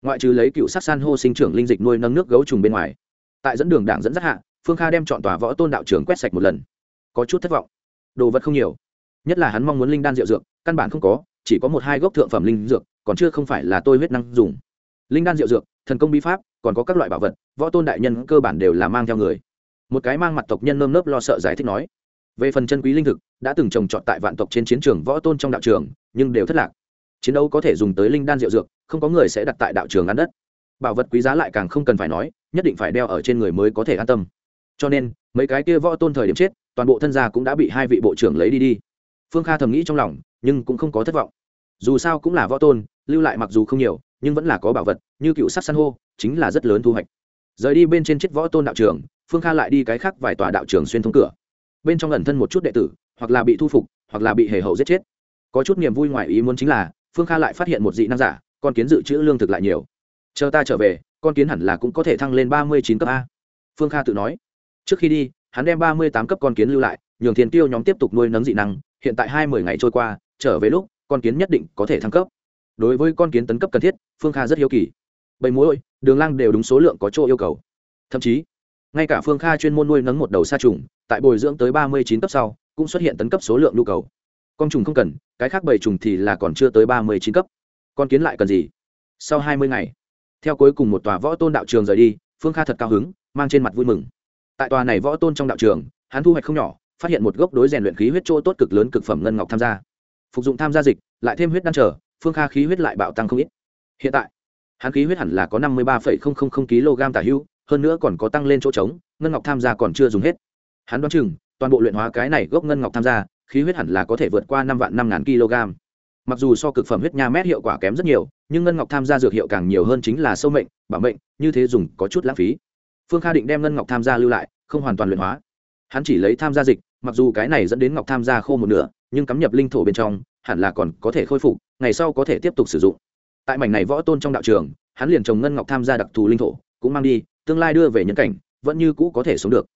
ngoại trừ lấy cựu sắc san hô sinh trưởng linh dịch nuôi nâng nước gấu trùng bên ngoài, tại dẫn đường đảng dẫn dắt hạ, phương kha đem chọn tòa võ tôn đạo trưởng quét sạch một lần. Có chút thất vọng. Đồ vật không nhiều, nhất là hắn mong muốn linh đan rượu dược, căn bản không có, chỉ có một hai gốc thượng phẩm linh dược, còn chưa không phải là tôi huyết năng dùng. Linh đan rượu dược, thần công bí pháp, còn có các loại bảo vật, võ tôn đại nhân cơ bản đều là mang theo người. Một cái mang mặt tộc nhân nơm nớp lo sợ giải thích nói về phần chân quý linh thực, đã từng trồng trọt tại vạn tộc trên chiến trường võ tôn trong đạo trường, nhưng đều thất lạc. Chiến đấu có thể dùng tới linh đan rượu dược, không có người sẽ đặt tại đạo trường ăn đất. Bảo vật quý giá lại càng không cần phải nói, nhất định phải đeo ở trên người mới có thể an tâm. Cho nên, mấy cái kia võ tôn thời điểm chết, toàn bộ thân gia cũng đã bị hai vị bộ trưởng lấy đi đi. Phương kha thầm nghĩ trong lòng, nhưng cũng không có thất vọng. Dù sao cũng là võ tôn, lưu lại mặc dù không nhiều, nhưng vẫn là có bảo vật, như cựu sắc san hô, chính là rất lớn thu hoạch. Rời đi bên trên chiếc võ tôn đạo trường, phương kha lại đi cái khác vài tòa đạo trường xuyên thông cửa bên trong ẩn thân một chút đệ tử, hoặc là bị thu phục, hoặc là bị hề hậu giết chết. Có chút niềm vui ngoài ý muốn chính là, phương kha lại phát hiện một dị năng giả, con kiến dự trữ lương thực lại nhiều. Chờ ta trở về, con kiến hẳn là cũng có thể thăng lên ba mươi chín cấp a. Phương kha tự nói. Trước khi đi, hắn đem ba mươi tám cấp con kiến lưu lại, nhường thiền tiêu nhóm tiếp tục nuôi nấng dị năng, hiện tại hai mươi ngày trôi qua, trở về lúc, con kiến nhất định có thể thăng cấp. Đối với con kiến tấn cấp cần thiết, phương kha rất hiếu kỳ. Bầy mối đường lang đều đúng số lượng có chỗ yêu cầu. Thậm chí, ngay cả phương kha chuyên môn nuôi nấng một đầu sa trùng tại bồi dưỡng tới ba mươi chín cấp sau, cũng xuất hiện tấn cấp số lượng nhu cầu. Con trùng không cần, cái khác bảy trùng thì là còn chưa tới ba mươi chín cấp. Con kiến lại cần gì? Sau hai mươi ngày, theo cuối cùng một tòa võ tôn đạo trường rời đi, phương kha thật cao hứng, mang trên mặt vui mừng. Tại tòa này võ tôn trong đạo trường, hắn thu hoạch không nhỏ, phát hiện một gốc đối rèn luyện khí huyết chỗ tốt cực lớn cực phẩm ngân ngọc tham gia. Phục dụng tham gia dịch, lại thêm huyết đan trở, phương kha khí huyết lại bạo tăng không ít. Hiện tại, hắn khí huyết hẳn là có năm mươi ba kg tả hưu, hơn nữa còn có tăng lên chỗ trống, ngân ngọc tham gia còn chưa dùng hết hắn đoán chừng, toàn bộ luyện hóa cái này gốc ngân ngọc tham gia, khí huyết hẳn là có thể vượt qua năm vạn năm ngàn kg. Mặc dù so cực phẩm huyết nha mét hiệu quả kém rất nhiều, nhưng ngân ngọc tham gia dược hiệu càng nhiều hơn chính là sâu mệnh, bảo mệnh, như thế dùng có chút lãng phí. Phương kha định đem ngân ngọc tham gia lưu lại, không hoàn toàn luyện hóa. Hắn chỉ lấy tham gia dịch, mặc dù cái này dẫn đến ngọc tham gia khô một nửa, nhưng cắm nhập linh thổ bên trong, hẳn là còn có thể khôi phục, ngày sau có thể tiếp tục sử dụng. Tại mảnh này võ tôn trong đạo trường, hắn liền trồng ngân ngọc tham gia đặc thù linh thổ, cũng mang đi, tương lai đưa về nhân cảnh, vẫn như cũ có thể sống được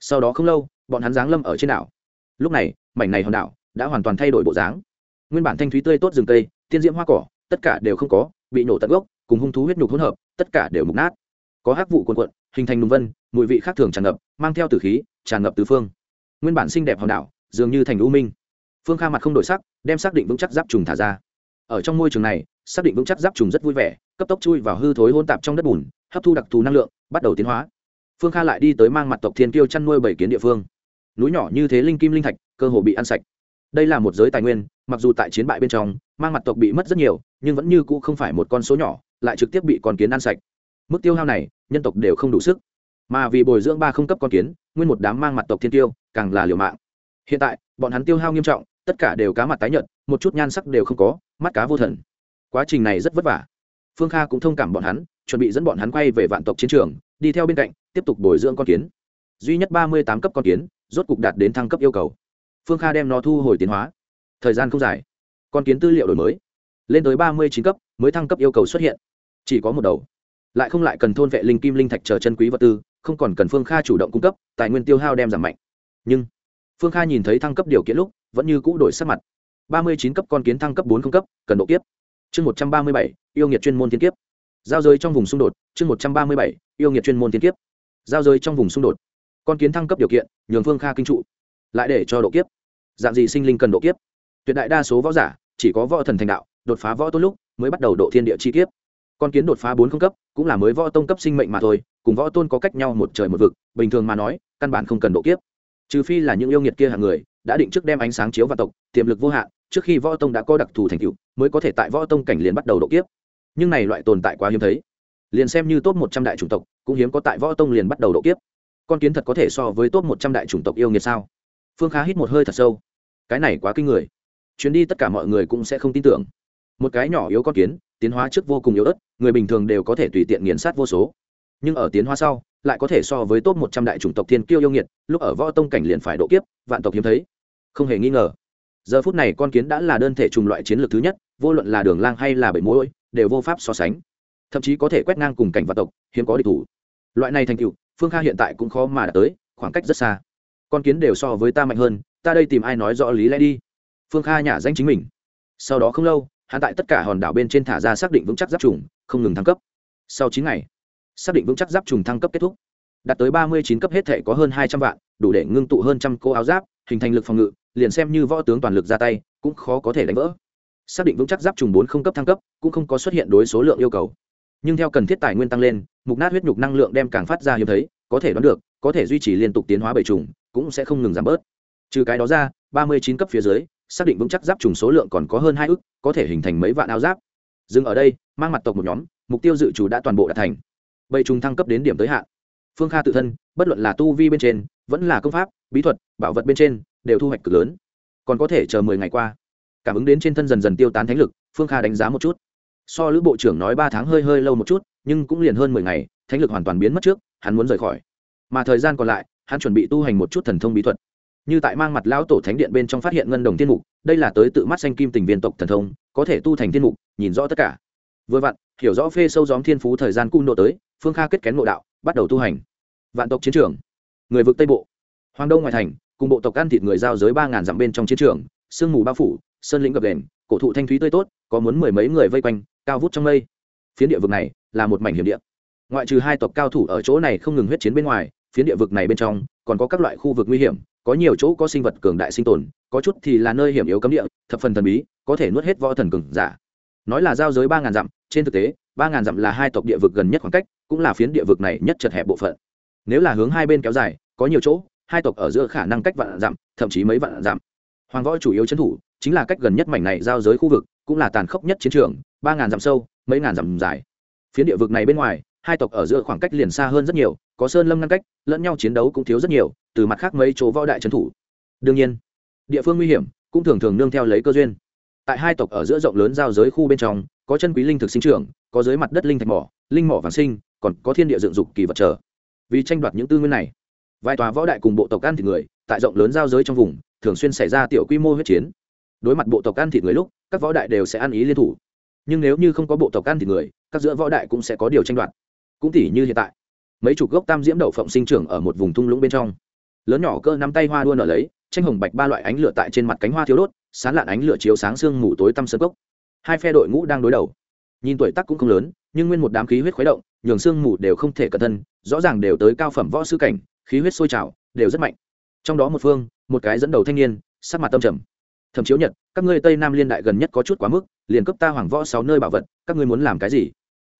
sau đó không lâu, bọn hắn giáng lâm ở trên đảo. Lúc này, mảnh này hòn đảo đã hoàn toàn thay đổi bộ dáng. Nguyên bản thanh thúy tươi tốt rừng cây, tiên diễm hoa cỏ, tất cả đều không có, bị nổ tận gốc, cùng hung thú huyết nhục hỗn hợp, tất cả đều mục nát. Có hắc vụ cuồn cuộn, hình thành nùng vân, mùi vị khác thường tràn ngập, mang theo tử khí, tràn ngập tứ phương. Nguyên bản xinh đẹp hòn đảo, dường như thành u minh. Phương kha mặt không đổi sắc, đem xác định vững chắc giáp trùng thả ra. Ở trong môi trường này, xác định vững chắc giáp trùng rất vui vẻ, cấp tốc chui vào hư thối hôn tạp trong đất bùn, hấp thu đặc thù năng lượng, bắt đầu tiến hóa phương kha lại đi tới mang mặt tộc thiên kiêu chăn nuôi bảy kiến địa phương. Núi nhỏ như thế linh kim linh thạch, cơ hồ bị ăn sạch. Đây là một giới tài nguyên, mặc dù tại chiến bại bên trong, mang mặt tộc bị mất rất nhiều, nhưng vẫn như cũ không phải một con số nhỏ, lại trực tiếp bị con kiến ăn sạch. Mức tiêu hao này, nhân tộc đều không đủ sức. Mà vì bồi dưỡng ba không cấp con kiến, nguyên một đám mang mặt tộc thiên tiêu càng là liều mạng. Hiện tại, bọn hắn tiêu hao nghiêm trọng, tất cả đều cá mặt tái nhợt, một chút nhan sắc đều không có, mắt cá vô thần. Quá trình này rất vất vả. Phương kha cũng thông cảm bọn hắn, chuẩn bị dẫn bọn hắn quay về vạn tộc chiến trường đi theo bên cạnh, tiếp tục bồi dưỡng con kiến. Duy nhất ba mươi tám cấp con kiến, rốt cục đạt đến thăng cấp yêu cầu. Phương kha đem nó thu hồi tiến hóa. Thời gian không dài. Con kiến tư liệu đổi mới. Lên tới ba mươi chín cấp, mới thăng cấp yêu cầu xuất hiện. Chỉ có một đầu. Lại không lại cần thôn vệ linh kim linh thạch chờ chân quý vật tư, không còn cần phương kha chủ động cung cấp, tài nguyên tiêu hao đem giảm mạnh. Nhưng, phương kha nhìn thấy thăng cấp điều kiện lúc, vẫn như cũ đổi sắc mặt. ba mươi chín cấp con kiến thăng cấp bốn không cấp, cần độ kiếp. Chương một trăm ba mươi bảy, yêu nghiệt chuyên môn thiên kiếp giao giới trong vùng xung đột, chương một trăm ba mươi bảy, yêu nghiệt chuyên môn tiên kiếp. Giao giới trong vùng xung đột. Con kiến thăng cấp điều kiện, nhường phương kha kinh trụ. Lại để cho độ kiếp. Dạng gì sinh linh cần độ kiếp? Tuyệt đại đa số võ giả, chỉ có võ thần thành đạo, đột phá võ tôn lúc, mới bắt đầu độ thiên địa chi kiếp. Con kiến đột phá bốn không cấp, cũng là mới võ tông cấp sinh mệnh mà thôi, cùng võ tôn có cách nhau một trời một vực, bình thường mà nói, căn bản không cần độ kiếp. Trừ phi là những yêu nghiệt kia hàng người, đã định trước đem ánh sáng chiếu vào tộc, tiềm lực vô hạn, trước khi võ tông đã có đặc thù thành tựu, mới có thể tại võ tông cảnh liền bắt đầu độ kiếp nhưng này loại tồn tại quá hiếm thấy. Liền xem như top một trăm đại chủng tộc, cũng hiếm có tại võ tông liền bắt đầu độ kiếp. Con kiến thật có thể so với top một trăm đại chủng tộc yêu nghiệt sao? Phương khá hít một hơi thật sâu. Cái này quá kinh người. Chuyến đi tất cả mọi người cũng sẽ không tin tưởng. Một cái nhỏ yếu con kiến, tiến hóa trước vô cùng yếu ớt, người bình thường đều có thể tùy tiện nghiền sát vô số. Nhưng ở tiến hóa sau, lại có thể so với top một trăm đại chủng tộc thiên kiêu yêu nghiệt, lúc ở võ tông cảnh liền phải độ kiếp, vạn tộc hiếm thấy. Không hề nghi ngờ giờ phút này con kiến đã là đơn thể trùng loại chiến lược thứ nhất, vô luận là đường lang hay là bảy mũi đều vô pháp so sánh. Thậm chí có thể quét ngang cùng cảnh vạn tộc, hiếm có địch thủ. Loại này thành tựu, phương kha hiện tại cũng khó mà đạt tới, khoảng cách rất xa. Con kiến đều so với ta mạnh hơn, ta đây tìm ai nói rõ lý lẽ đi. Phương kha nhả danh chính mình. Sau đó không lâu, hắn tại tất cả hòn đảo bên trên thả ra xác định vững chắc giáp trùng, không ngừng thăng cấp. Sau chín ngày, xác định vững chắc giáp trùng thăng cấp kết thúc. Đạt tới ba mươi chín cấp hết thể có hơn hai trăm vạn, đủ để ngưng tụ hơn trăm cô áo giáp, hình thành lực phòng ngự liền xem như võ tướng toàn lực ra tay, cũng khó có thể đánh vỡ. Xác định vững chắc giáp trùng bốn không cấp thăng cấp, cũng không có xuất hiện đối số lượng yêu cầu. Nhưng theo cần thiết tài nguyên tăng lên, mục nát huyết nhục năng lượng đem càng phát ra hiếm thấy, có thể đoán được, có thể duy trì liên tục tiến hóa bảy trùng, cũng sẽ không ngừng giảm bớt. Trừ cái đó ra, ba mươi chín cấp phía dưới, xác định vững chắc giáp trùng số lượng còn có hơn hai ước có thể hình thành mấy vạn áo giáp. Dừng ở đây, mang mặt tộc một nhóm, mục tiêu dự trù đã toàn bộ đạt thành. Bảy trùng thăng cấp đến điểm tới hạn. Phương kha tự thân, bất luận là tu vi bên trên, vẫn là công pháp, bí thuật, bảo vật bên trên đều thu hoạch cực lớn. Còn có thể chờ mười ngày qua. Cảm ứng đến trên thân dần dần tiêu tán thánh lực, phương kha đánh giá một chút. So lữ bộ trưởng nói ba tháng hơi hơi lâu một chút, nhưng cũng liền hơn mười ngày, thánh lực hoàn toàn biến mất trước, hắn muốn rời khỏi. Mà thời gian còn lại, hắn chuẩn bị tu hành một chút thần thông bí thuật. Như tại mang mặt lão tổ thánh điện bên trong phát hiện ngân đồng thiên mục, đây là tới tự mắt xanh kim tình viên tộc thần thông, có thể tu thành thiên mục, nhìn rõ tất cả. Vừa vặn, hiểu rõ phê sâu gióm thiên phú thời gian cung độ tới, phương kha kết kén ngộ đạo, bắt đầu tu hành. Vạn tộc chiến trường. Người vực tây bộ. Hoàng đông ngoại thành cùng bộ tộc ăn thịt người giao giới ba ngàn dặm bên trong chiến trường, sương mù bao phủ, sơn lĩnh gập đền cổ thụ thanh thúy tươi tốt, có muốn mười mấy người vây quanh, cao vút trong mây. Phiến địa vực này là một mảnh hiểm địa. Ngoại trừ hai tộc cao thủ ở chỗ này không ngừng huyết chiến bên ngoài, phiến địa vực này bên trong còn có các loại khu vực nguy hiểm, có nhiều chỗ có sinh vật cường đại sinh tồn, có chút thì là nơi hiểm yếu cấm địa, thập phần thần bí, có thể nuốt hết võ thần cường giả. Nói là giao giới ba ngàn dặm, trên thực tế, ba ngàn dặm là hai tộc địa vực gần nhất khoảng cách, cũng là phiến địa vực này nhất chật hẹp bộ phận. Nếu là hướng hai bên kéo dài, có nhiều chỗ hai tộc ở giữa khả năng cách vạn dặm, thậm chí mấy vạn dặm. Hoàng võ chủ yếu trấn thủ chính là cách gần nhất mảnh này giao giới khu vực, cũng là tàn khốc nhất chiến trường, ba ngàn dặm sâu, mấy ngàn dặm dài. Phiến địa vực này bên ngoài, hai tộc ở giữa khoảng cách liền xa hơn rất nhiều, có sơn lâm ngăn cách, lẫn nhau chiến đấu cũng thiếu rất nhiều, từ mặt khác mấy chỗ võ đại trấn thủ. Đương nhiên, địa phương nguy hiểm cũng thường thường nương theo lấy cơ duyên. Tại hai tộc ở giữa rộng lớn giao giới khu bên trong, có chân quý linh thực sinh trưởng, có dưới mặt đất linh thạch mỏ, linh mỏ vàng sinh, còn có thiên địa dựng dục kỳ vật trở vì tranh đoạt những tư nguyên này vài tòa võ đại cùng bộ tộc ăn thịt người, tại rộng lớn giao giới trong vùng, thường xuyên xảy ra tiểu quy mô huyết chiến. Đối mặt bộ tộc ăn thịt người lúc, các võ đại đều sẽ ăn ý liên thủ. Nhưng nếu như không có bộ tộc ăn thịt người, các giữa võ đại cũng sẽ có điều tranh đoạt. Cũng tỉ như hiện tại, mấy chục gốc tam diễm đậu phộng sinh trưởng ở một vùng thung lũng bên trong. Lớn nhỏ cơ nắm tay hoa đua nở lấy, tranh hồng bạch ba loại ánh lửa tại trên mặt cánh hoa thiếu đốt, sán lạn ánh lửa chiếu sáng sương mù tối tăm sơn cốc. Hai phe đội ngũ đang đối đầu. Nhìn tuổi tác cũng không lớn, nhưng nguyên một đám khí huyết khuấy động, nhường sương mù đều không thể cẩn thân rõ ràng đều tới cao phẩm võ sư cảnh khí huyết sôi trào, đều rất mạnh. Trong đó một phương, một cái dẫn đầu thanh niên, sắc mặt tâm trầm. Thẩm chiếu nhật, các ngươi tây nam liên đại gần nhất có chút quá mức, liền cấp ta hoàng võ sáu nơi bảo vật, các ngươi muốn làm cái gì?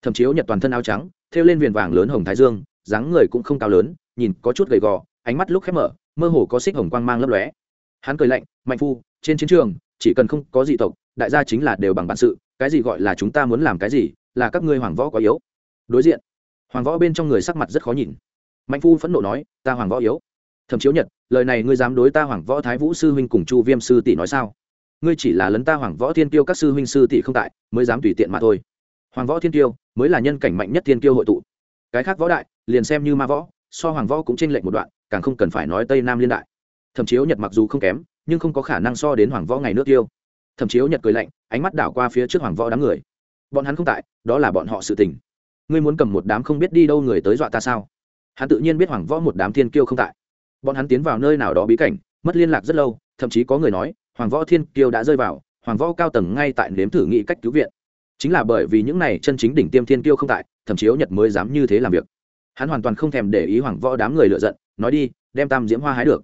Thẩm chiếu nhật toàn thân áo trắng, thêu lên viền vàng lớn hồng thái dương, dáng người cũng không cao lớn, nhìn có chút gầy gò, ánh mắt lúc khép mở, mơ hồ có xích hồng quang mang lấp lóe. Hắn cười lạnh, mạnh phu, trên chiến trường, chỉ cần không có dị tộc, đại gia chính là đều bằng bản sự, cái gì gọi là chúng ta muốn làm cái gì, là các ngươi hoàng võ quá yếu. Đối diện, hoàng võ bên trong người sắc mặt rất khó nhìn mạnh phu phẫn nộ nói, ta hoàng võ yếu. Thẩm chiếu nhật, lời này ngươi dám đối ta hoàng võ thái vũ sư huynh cùng chu viêm sư tỷ nói sao? Ngươi chỉ là lấn ta hoàng võ thiên tiêu các sư huynh sư tỷ không tại, mới dám tùy tiện mà thôi. Hoàng võ thiên tiêu mới là nhân cảnh mạnh nhất thiên tiêu hội tụ. Cái khác võ đại, liền xem như ma võ, so hoàng võ cũng tranh lệch một đoạn, càng không cần phải nói tây nam liên đại. Thẩm chiếu nhật mặc dù không kém, nhưng không có khả năng so đến hoàng võ ngày nước tiêu thẩm chiếu nhật cười lạnh, ánh mắt đảo qua phía trước hoàng võ đám người. Bọn hắn không tại, đó là bọn họ sự tình. Ngươi muốn cầm một đám không biết đi đâu người tới dọa ta sao? Hắn tự nhiên biết hoàng võ một đám thiên kiêu không tại. Bọn hắn tiến vào nơi nào đó bí cảnh, mất liên lạc rất lâu, thậm chí có người nói, hoàng võ thiên kiêu đã rơi vào, hoàng võ cao tầng ngay tại nếm thử nghị cách cứu viện. Chính là bởi vì những này chân chính đỉnh tiêm thiên kiêu không tại, thậm chí nhật mới dám như thế làm việc. Hắn hoàn toàn không thèm để ý hoàng võ đám người lựa giận, nói đi, đem tam diễm hoa hái được.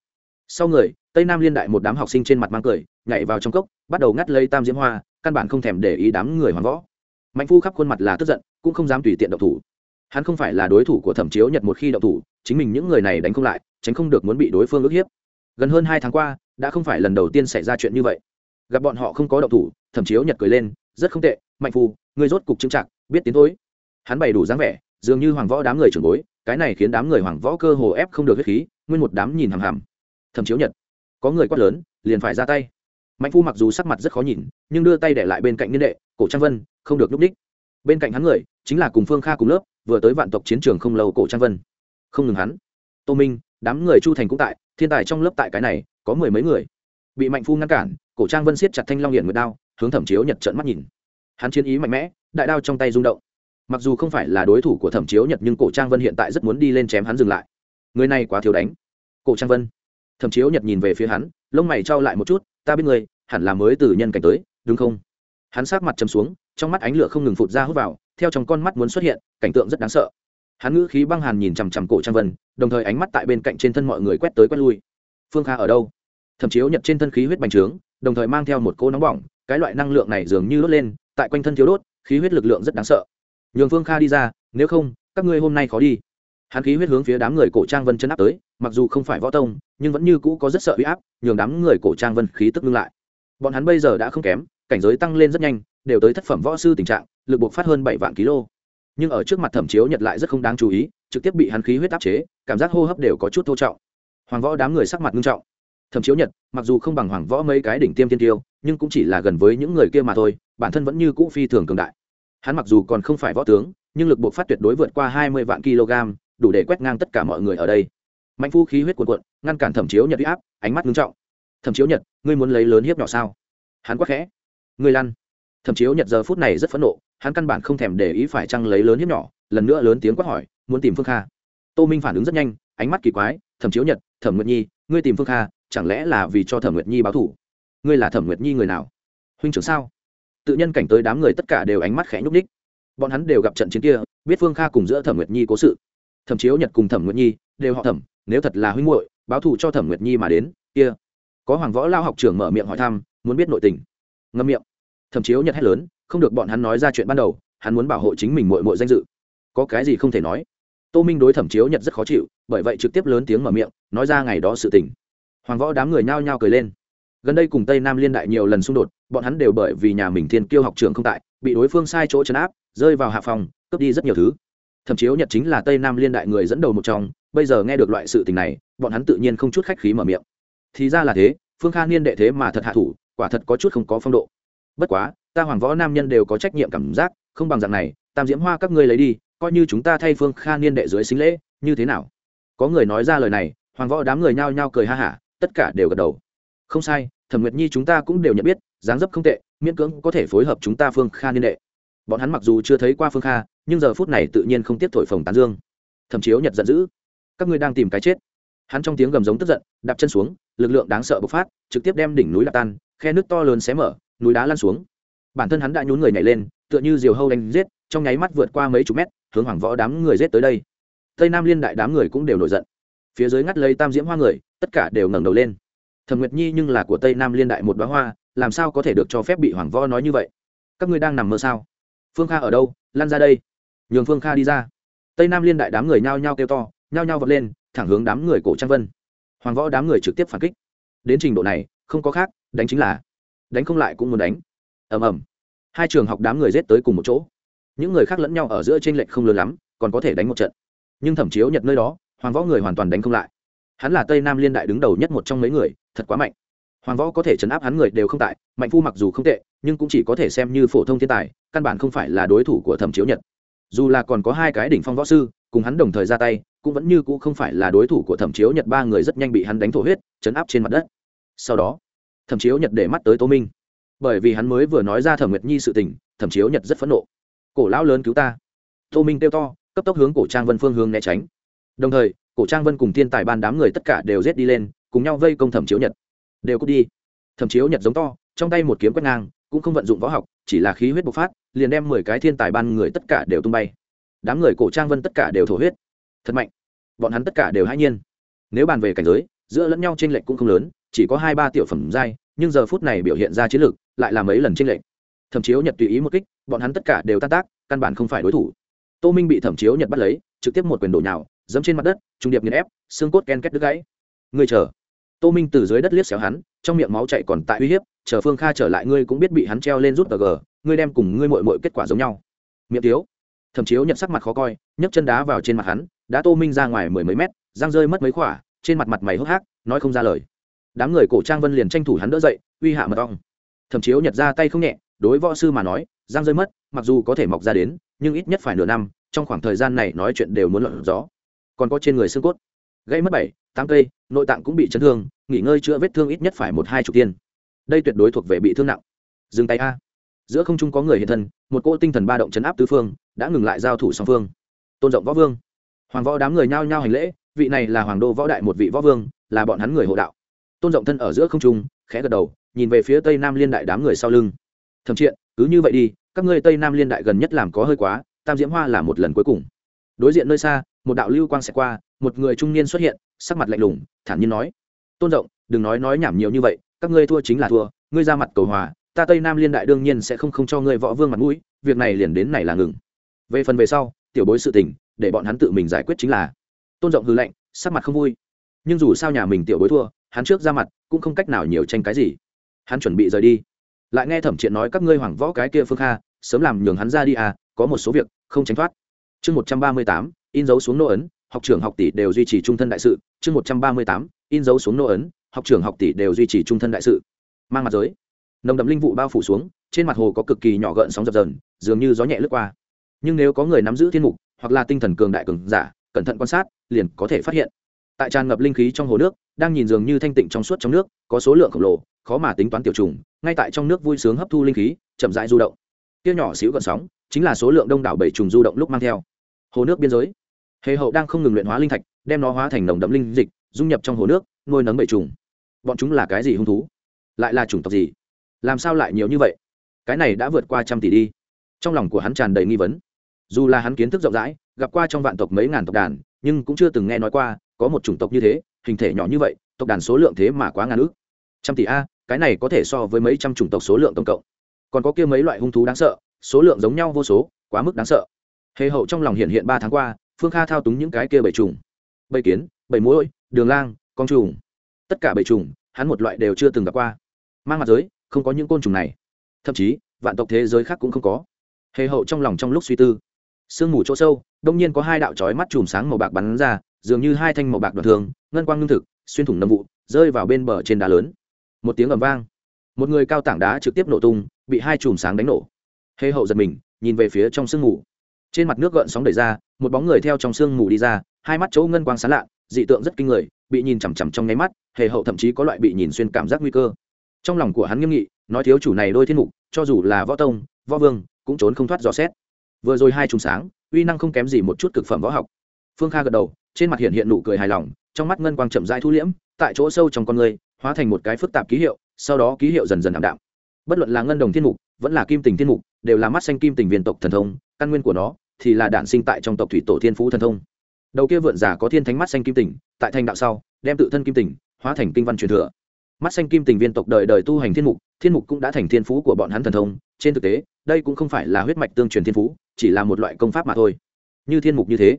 Sau người, tây nam liên đại một đám học sinh trên mặt mang cười, nhảy vào trong cốc, bắt đầu ngắt lấy tam diễm hoa, căn bản không thèm để ý đám người hoàng võ. Mạnh phu khắp khuôn mặt là tức giận, cũng không dám tùy tiện động thủ hắn không phải là đối thủ của thẩm chiếu nhật một khi động thủ, chính mình những người này đánh không lại, tránh không được muốn bị đối phương ức hiếp. Gần hơn hai tháng qua, đã không phải lần đầu tiên xảy ra chuyện như vậy. Gặp bọn họ không có động thủ, thẩm chiếu nhật cười lên, rất không tệ, mạnh phu người rốt cục chứng chặt biết tiến thối. Hắn bày đủ dáng vẻ, dường như hoàng võ đám người trưởng bối, cái này khiến đám người hoàng võ cơ hồ ép không được huyết khí, nguyên một đám nhìn hằm hằm. Thẩm chiếu nhật, có người quát lớn, liền phải ra tay. Mạnh phu mặc dù sắc mặt rất khó nhìn, nhưng đưa tay để lại bên cạnh niên đệ, cổ trang vân, không được núp đích. Bên cạnh hắn người chính là cùng phương kha cùng lớp, vừa tới vạn tộc chiến trường không lâu cổ trang vân. Không ngừng hắn. Tô minh, đám người chu thành cũng tại, thiên tài trong lớp tại cái này, có mười mấy người. Bị mạnh phu ngăn cản, cổ trang vân siết chặt thanh long hiển nguyệt đao, hướng thẩm chiếu nhật trợn mắt nhìn. Hắn chiến ý mạnh mẽ, đại đao trong tay rung động. Mặc dù không phải là đối thủ của thẩm chiếu nhật, nhưng cổ trang vân hiện tại rất muốn đi lên chém hắn dừng lại. Người này quá thiếu đánh. Cổ trang vân. Thẩm chiếu nhật nhìn về phía hắn, lông mày trao lại một chút, ta biết người hẳn là mới từ nhân cảnh tới, đúng không? Hắn sát mặt chấm xuống trong mắt ánh lửa không ngừng phụt ra hút vào, theo trong con mắt muốn xuất hiện, cảnh tượng rất đáng sợ. Hắn ngữ khí băng hàn nhìn chằm chằm cổ trang vân, đồng thời ánh mắt tại bên cạnh trên thân mọi người quét tới quét lui. Phương kha ở đâu? Thậm chiếu nhật trên thân khí huyết bành trướng, đồng thời mang theo một cô nóng bỏng, cái loại năng lượng này dường như đốt lên, tại quanh thân thiếu đốt, khí huyết lực lượng rất đáng sợ. Nhường phương kha đi ra, nếu không, các ngươi hôm nay khó đi. Hắn khí huyết hướng phía đám người cổ trang vân chân áp tới, mặc dù không phải võ tông, nhưng vẫn như cũ có rất sợ huy áp, nhường đám người cổ trang vân khí tức ngưng lại. Bọn hắn bây giờ đã không kém, cảnh giới tăng lên rất nhanh đều tới thất phẩm võ sư tình trạng, lực buộc phát hơn bảy vạn kg nhưng ở trước mặt thẩm chiếu nhật lại rất không đáng chú ý, trực tiếp bị hắn khí huyết áp chế, cảm giác hô hấp đều có chút thô trọng. Hoàng võ đám người sắc mặt nghiêm trọng. Thẩm chiếu nhật, mặc dù không bằng hoàng võ mấy cái đỉnh tiêm tiên tiêu, nhưng cũng chỉ là gần với những người kia mà thôi, bản thân vẫn như cũ phi thường cường đại. Hắn mặc dù còn không phải võ tướng, nhưng lực buộc phát tuyệt đối vượt qua hai mươi vạn kg, đủ để quét ngang tất cả mọi người ở đây. Mạnh phu khí huyết cuộn cuộn, ngăn cản thẩm chiếu nhật huy áp, ánh mắt nghiêm trọng. Thẩm chiếu nhật, ngươi muốn lấy lớn hiếp nhỏ sao? Hắn quắc khẽ. Ngươi lăn thẩm chiếu nhật giờ phút này rất phẫn nộ, hắn căn bản không thèm để ý phải chăng lấy lớn hiếp nhỏ, lần nữa lớn tiếng quát hỏi, muốn tìm phương kha? Tô minh phản ứng rất nhanh, ánh mắt kỳ quái, thẩm chiếu nhật, thẩm nguyệt nhi, ngươi tìm phương kha, chẳng lẽ là vì cho thẩm nguyệt nhi báo thủ ngươi là thẩm nguyệt nhi người nào? Huynh trưởng sao? Tự nhân cảnh tới đám người tất cả đều ánh mắt khẽ nhúc ních bọn hắn đều gặp trận chiến kia, biết phương kha cùng giữa thẩm nguyệt nhi cố sự. Thẩm chiếu nhật cùng thẩm nguyệt nhi đều họ thẩm, nếu thật là huynh muội, báo thù cho thẩm nguyệt nhi mà đến, kia. Có hoàng võ lao học trưởng mở miệng hỏi thăm, muốn biết nội tình. Ngâm miệng thẩm chiếu nhật hét lớn, không được bọn hắn nói ra chuyện ban đầu, hắn muốn bảo hộ chính mình muội muội danh dự. Có cái gì không thể nói? Tô minh đối thẩm chiếu nhật rất khó chịu, bởi vậy trực tiếp lớn tiếng mở miệng, nói ra ngày đó sự tình. Hoàng võ đám người nhao nhao cười lên. Gần đây cùng tây nam liên đại nhiều lần xung đột, bọn hắn đều bởi vì nhà mình thiên kiêu học trường không tại, bị đối phương sai chỗ chấn áp, rơi vào hạ phòng, cướp đi rất nhiều thứ. Thậm chiếu nhật chính là tây nam liên đại người dẫn đầu một trong, bây giờ nghe được loại sự tình này, bọn hắn tự nhiên không chút khách khí mở miệng. Thì ra là thế, phương kha niên đệ thế mà thật hạ thủ, quả thật có chút không có phong độ bất quá, ta hoàng võ nam nhân đều có trách nhiệm cảm giác, không bằng dạng này, tam diễm hoa các ngươi lấy đi, coi như chúng ta thay phương kha niên đệ dưới xính lễ, như thế nào? Có người nói ra lời này, hoàng võ đám người nhao nhao cười ha hả, tất cả đều gật đầu. Không sai, thẩm nguyệt nhi chúng ta cũng đều nhận biết, dáng dấp không tệ, miễn cưỡng có thể phối hợp chúng ta phương kha niên đệ. Bọn hắn mặc dù chưa thấy qua phương kha, nhưng giờ phút này tự nhiên không tiếp thổi phồng tán dương. Thậm chiếu nhật giận dữ. Các ngươi đang tìm cái chết. Hắn trong tiếng gầm giống tức giận, đạp chân xuống, lực lượng đáng sợ bộc phát, trực tiếp đem đỉnh núi đạp tan, khe nước to lớn xé mở núi đá lăn xuống. Bản thân hắn đã nhún người nhảy lên, tựa như diều hâu đánh giết, trong nháy mắt vượt qua mấy chục mét, hướng hoàng võ đám người giết tới đây. Tây nam liên đại đám người cũng đều nổi giận. Phía dưới ngắt lấy tam diễm hoa người, tất cả đều ngẩng đầu lên. Thẩm nguyệt nhi nhưng là của tây nam liên đại một đoá hoa, làm sao có thể được cho phép bị hoàng võ nói như vậy? Các ngươi đang nằm mơ sao? Phương kha ở đâu? Lan ra đây. Nhường phương kha đi ra. Tây nam liên đại đám người nhao nhao kêu to, nhao nhao vọt lên, thẳng hướng đám người cổ trang vân. Hoàng võ đám người trực tiếp phản kích. Đến trình độ này, không có khác, đánh chính là đánh không lại cũng muốn đánh. Ầm ầm. Hai trường học đám người rết tới cùng một chỗ. Những người khác lẫn nhau ở giữa t r ê n lệch không lớn lắm, còn có thể đánh một trận. Nhưng thẩm chiếu nhật nơi đó, hoàng võ người hoàn toàn đánh không lại. Hắn là tây nam liên đại đứng đầu nhất một trong mấy người, thật quá mạnh. Hoàng võ có thể chấn áp hắn người đều không tại, mạnh phu mặc dù không tệ, nhưng cũng chỉ có thể xem như phổ thông thiên tài, căn bản không phải là đối thủ của thẩm chiếu nhật. Dù là còn có hai cái đỉnh phong võ sư, cùng hắn đồng thời ra tay, cũng vẫn như cũ không phải là đối thủ của thẩm chiếu nhật ba người rất nhanh bị hắn đánh thổ huyết, chấn áp trên mặt đất. Sau đó thẩm chiếu nhật để mắt tới tô minh. Bởi vì hắn mới vừa nói ra thẩm nguyệt nhi sự tình, thẩm chiếu nhật rất phẫn nộ. Cổ lão lớn cứu ta. Tô minh kêu to, cấp tốc hướng cổ trang vân phương hướng né tránh. Đồng thời, cổ trang vân cùng thiên tài ban đám người tất cả đều rết đi lên, cùng nhau vây công thẩm chiếu nhật. Đều cút đi. Thẩm chiếu nhật giống to, trong tay một kiếm quét ngang, cũng không vận dụng võ học, chỉ là khí huyết bộc phát, liền đem mười cái thiên tài ban người tất cả đều tung bay. Đám người cổ trang vân tất cả đều thổ huyết. Thật mạnh. Bọn hắn tất cả đều hãy nhiên. Nếu bàn về cảnh giới, giữa lẫn nhau t r ê n lệch cũng không lớn chỉ có hai ba tiểu phẩm giai, nhưng giờ phút này biểu hiện ra chiến lược lại là mấy lần tranh lệch. Thẩm chiếu nhật tùy ý một kích, bọn hắn tất cả đều tan tác, căn bản không phải đối thủ. Tô minh bị thẩm chiếu nhật bắt lấy, trực tiếp một quyền đổ nhào dẫm trên mặt đất, trung điệp nghiền ép, xương cốt ken két đứt gãy. Ngươi chờ. Tô minh từ dưới đất liếc xéo hắn, trong miệng máu chạy còn tại uy hiếp, chờ phương kha trở lại, ngươi cũng biết bị hắn treo lên rút tờ gờ, ngươi đem cùng ngươi mội mội kết quả giống nhau. Miệng tiếu thẩm chiếu nhận sắc mặt khó coi, nhấc chân đá vào trên mặt hắn đã tô minh ra ngoài mười mấy mét, răng rơi mất mấy khỏa, trên mặt mặt mày hốc hác, nói không ra lời đám người cổ trang vân liền tranh thủ hắn đỡ dậy, uy hạ mật ong. Thậm chiếu nhật ra tay không nhẹ, đối võ sư mà nói, giang rơi mất, mặc dù có thể mọc ra đến, nhưng ít nhất phải nửa năm, trong khoảng thời gian này nói chuyện đều muốn lợn gió. Còn có trên người xương cốt, gãy mất bảy, tám cây, nội tạng cũng bị chấn thương, nghỉ ngơi chữa vết thương ít nhất phải một hai chục tiên. Đây tuyệt đối thuộc về bị thương nặng. Dừng tay a. Giữa không trung có người hiện thân, một cỗ tinh thần ba động chấn áp tứ phương, đã ngừng lại giao thủ song phương. Tôn rộng võ vương. Hoàng võ đám người nhao nhao hành lễ, vị này là hoàng đô võ đại một vị võ vương, là bọn hắn người hộ đạo tôn rộng thân ở giữa không trung, khẽ gật đầu, nhìn về phía tây nam liên đại đám người sau lưng. Thậm triện, cứ như vậy đi, các ngươi tây nam liên đại gần nhất làm có hơi quá, tam diễm hoa là một lần cuối cùng. Đối diện nơi xa, một đạo lưu quang sẽ qua, một người trung niên xuất hiện, sắc mặt lạnh lùng, thản nhiên nói. Tôn rộng, đừng nói nói nhảm nhiều như vậy, các ngươi thua chính là thua, ngươi ra mặt cầu hòa, ta tây nam liên đại đương nhiên sẽ không không cho ngươi võ vương mặt mũi, việc này liền đến này là ngừng. Về phần về sau, tiểu bối sự tình, để bọn hắn tự mình giải quyết chính là. Tôn rộng hư lệnh sắc mặt không vui. Nhưng dù sao nhà mình tiểu bối thua hắn trước ra mặt cũng không cách nào nhiều tranh cái gì. Hắn chuẩn bị rời đi. Lại nghe thẩm triện nói các ngươi hoàng võ cái kia phương kha, sớm làm nhường hắn ra đi à có một số việc không tránh thoát. Chương một trăm ba mươi tám, in dấu xuống nô ấn, học trưởng học tỷ đều duy trì trung thân đại sự. Chương một trăm ba mươi tám, in dấu xuống nô ấn, học trưởng học tỷ đều duy trì trung thân đại sự. Mang mặt giới. Nồng đậm linh vụ bao phủ xuống, trên mặt hồ có cực kỳ nhỏ gợn sóng dập dờn, dường như gió nhẹ lướt qua. Nhưng nếu có người nắm giữ thiên mục hoặc là tinh thần cường đại cường giả, cẩn thận quan sát, liền có thể phát hiện tại tràn ngập linh khí trong hồ nước, đang nhìn dường như thanh tịnh trong suốt trong nước, có số lượng khổng lồ, khó mà tính toán tiểu trùng, ngay tại trong nước vui sướng hấp thu linh khí, chậm rãi du động. Tiêu nhỏ xíu gợn sóng, chính là số lượng đông đảo bảy trùng du động lúc mang theo. Hồ nước biên giới. Hề hậu đang không ngừng luyện hóa linh thạch, đem nó hóa thành nồng đậm linh dịch, dung nhập trong hồ nước, nuôi nấng bảy trùng. Bọn chúng là cái gì hung thú? Lại là chủng tộc gì? Làm sao lại nhiều như vậy? Cái này đã vượt qua trăm tỷ đi. Trong lòng của hắn tràn đầy nghi vấn. Dù là hắn kiến thức rộng rãi, gặp qua trong vạn tộc mấy ngàn tộc đàn, nhưng cũng chưa từng nghe nói qua có một chủng tộc như thế, hình thể nhỏ như vậy, tộc đàn số lượng thế mà quá ngàn ước trăm tỷ a, cái này có thể so với mấy trăm chủng tộc số lượng tổng cộng. Còn có kia mấy loại hung thú đáng sợ, số lượng giống nhau vô số, quá mức đáng sợ. Hề hậu trong lòng hiện hiện ba tháng qua, phương kha thao túng những cái kia bảy trùng bảy kiến, bảy mũi đường lang, con trùng. Tất cả bảy trùng hắn một loại đều chưa từng gặp qua. Mang mặt giới, không có những côn trùng này. Thậm chí, vạn tộc thế giới khác cũng không có. Hề hậu trong lòng trong lúc suy tư. Sương mù chỗ sâu, đông nhiên có hai đạo trói mắt chùm sáng màu bạc bắn ra dường như hai thanh màu bạc đoạn thường ngân quang ngưng thực, xuyên thủng nâm vụ, rơi vào bên bờ trên đá lớn. Một tiếng ầm vang. Một người cao tảng đá trực tiếp nổ tung, bị hai chùm sáng đánh nổ. Hê hậu giật mình, nhìn về phía trong sương mù. Trên mặt nước gợn sóng đẩy ra, một bóng người theo trong sương mù đi ra, hai mắt chỗ ngân quang sán lạ, dị tượng rất kinh người, bị nhìn chằm chằm trong nháy mắt, hề hậu thậm chí có loại bị nhìn xuyên cảm giác nguy cơ. Trong lòng của hắn nghiêm nghị, nói thiếu chủ này đôi thiên mục, cho dù là võ tông, võ vương, cũng trốn không thoát dò xét. Vừa rồi hai chùm sáng, uy năng không kém gì một chút cực phẩm võ học phương kha gật đầu, trên mặt hiện hiện nụ cười hài lòng, trong mắt ngân quang chậm rãi thu liễm, tại chỗ sâu trong con người, hóa thành một cái phức tạp ký hiệu, sau đó ký hiệu dần dần ảm đạm. Bất luận là ngân đồng thiên mục, vẫn là kim tình thiên mục, đều là mắt xanh kim tình viên tộc thần thông, căn nguyên của nó thì là đản sinh tại trong tộc thủy tổ thiên phú thần thông. Đầu kia vượn giả có thiên thánh mắt xanh kim tình, tại thành đạo sau, đem tự thân kim tình hóa thành kinh văn truyền thừa. Mắt xanh kim tình viên tộc đời đời tu hành thiên mục thiên mục cũng đã thành thiên phú của bọn hắn thần thông, trên thực tế, đây cũng không phải là huyết mạch tương truyền thiên phú, chỉ là một loại công pháp mà thôi. Như thiên mục như thế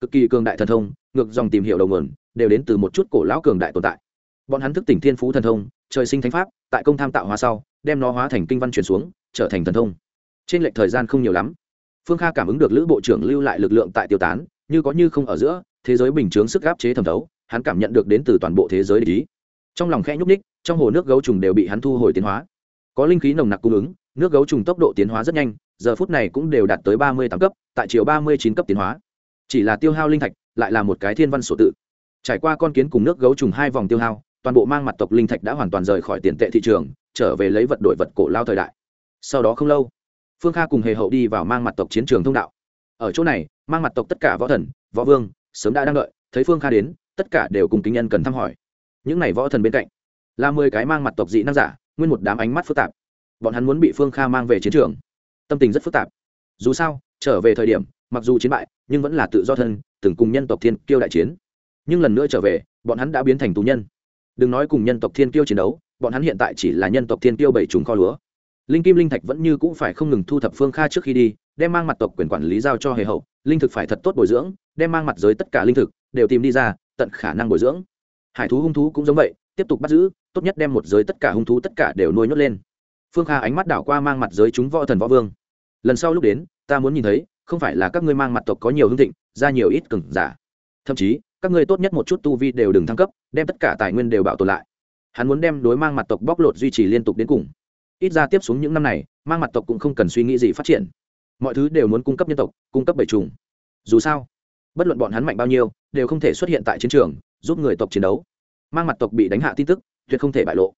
cực kỳ cường đại thần thông, ngược dòng tìm hiểu đầu nguồn, đều đến từ một chút cổ lão cường đại tồn tại. Bọn hắn thức tỉnh thiên phú thần thông, trời sinh thánh pháp, tại công tham tạo hóa sau, đem nó hóa thành kinh văn truyền xuống, trở thành thần thông. Trên lệch thời gian không nhiều lắm. Phương kha cảm ứng được lữ bộ trưởng lưu lại lực lượng tại tiêu tán, như có như không ở giữa, thế giới bình chướng sức áp chế thẩm thấu, hắn cảm nhận được đến từ toàn bộ thế giới lý trong lòng khẽ nhúc ních trong hồ nước gấu trùng đều bị hắn thu hồi tiến hóa. Có linh khí nồng nặc cung ứng, nước gấu trùng tốc độ tiến hóa rất nhanh, giờ phút này cũng đều đạt tới ba mươi tám cấp, tại chiều ba mươi chín cấp tiến hóa chỉ là tiêu hao linh thạch, lại là một cái thiên văn sổ tự. Trải qua con kiến cùng nước gấu trùng hai vòng tiêu hao, toàn bộ mang mặt tộc linh thạch đã hoàn toàn rời khỏi tiền tệ thị trường, trở về lấy vật đổi vật cổ lao thời đại. Sau đó không lâu, phương kha cùng hề hậu đi vào mang mặt tộc chiến trường thông đạo. Ở chỗ này, mang mặt tộc tất cả võ thần, võ vương, sớm đã đang đợi, thấy phương kha đến, tất cả đều cùng kính nhân cần thăm hỏi. Những n à y võ thần bên cạnh, là mười cái mang mặt tộc dị năng giả, nguyên một đám ánh mắt phức tạp. Bọn hắn muốn bị phương kha mang về chiến trường. Tâm tình rất phức tạp. Dù sao, trở về thời điểm mặc dù chiến bại, nhưng vẫn là tự do thân, từng cùng nhân tộc thiên kiêu đại chiến. Nhưng lần nữa trở về, bọn hắn đã biến thành tù nhân. Đừng nói cùng nhân tộc thiên kiêu chiến đấu, bọn hắn hiện tại chỉ là nhân tộc thiên kiêu bảy trùng kho lúa. Linh kim linh thạch vẫn như cũng phải không ngừng thu thập phương kha trước khi đi, đem mang mặt tộc quyền quản lý giao cho hề hậu, linh thực phải thật tốt bồi dưỡng, đem mang mặt giới tất cả linh thực đều tìm đi ra, tận khả năng bồi dưỡng. Hải thú hung thú cũng giống vậy, tiếp tục bắt giữ, tốt nhất đem một giới tất cả hung thú tất cả đều nuôi nhốt lên. Phương kha ánh mắt đảo qua mang mặt giới chúng võ thần võ vương. Lần sau lúc đến, ta muốn nhìn thấy không phải là các ngươi mang mặt tộc có nhiều hương thịnh, ra nhiều ít cừng giả. Thậm chí, các ngươi tốt nhất một chút tu vi đều đừng thăng cấp, đem tất cả tài nguyên đều bảo tồn lại. Hắn muốn đem đối mang mặt tộc bóc lột duy trì liên tục đến cùng. Ít ra tiếp xuống những năm này, mang mặt tộc cũng không cần suy nghĩ gì phát triển. Mọi thứ đều muốn cung cấp nhân tộc, cung cấp bảy trùng dù sao, bất luận bọn hắn mạnh bao nhiêu, đều không thể xuất hiện tại chiến trường, giúp người tộc chiến đấu. Mang mặt tộc bị đánh hạ tin tức, tuyệt không thể bại lộ.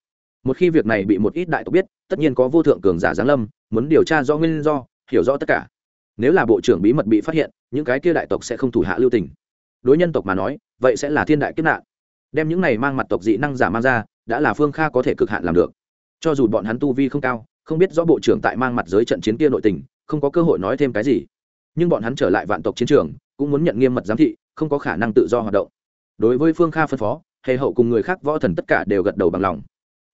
Một khi việc này bị một ít đại tộc biết, tất nhiên có vô thượng cường giả giáng lâm, muốn điều tra do nguyên do, hiểu rõ tất cả nếu là bộ trưởng bí mật bị phát hiện, những cái kia đại tộc sẽ không thủ hạ lưu tình. Đối nhân tộc mà nói, vậy sẽ là thiên đại kiếp nạn. Đem những này mang mặt tộc dị năng giả mang ra, đã là phương kha có thể cực hạn làm được. Cho dù bọn hắn tu vi không cao, không biết rõ bộ trưởng tại mang mặt giới trận chiến kia nội tình, không có cơ hội nói thêm cái gì. Nhưng bọn hắn trở lại vạn tộc chiến trường, cũng muốn nhận nghiêm mật giám thị, không có khả năng tự do hoạt động. Đối với phương kha phân phó, hề hậu cùng người khác võ thần tất cả đều gật đầu bằng lòng.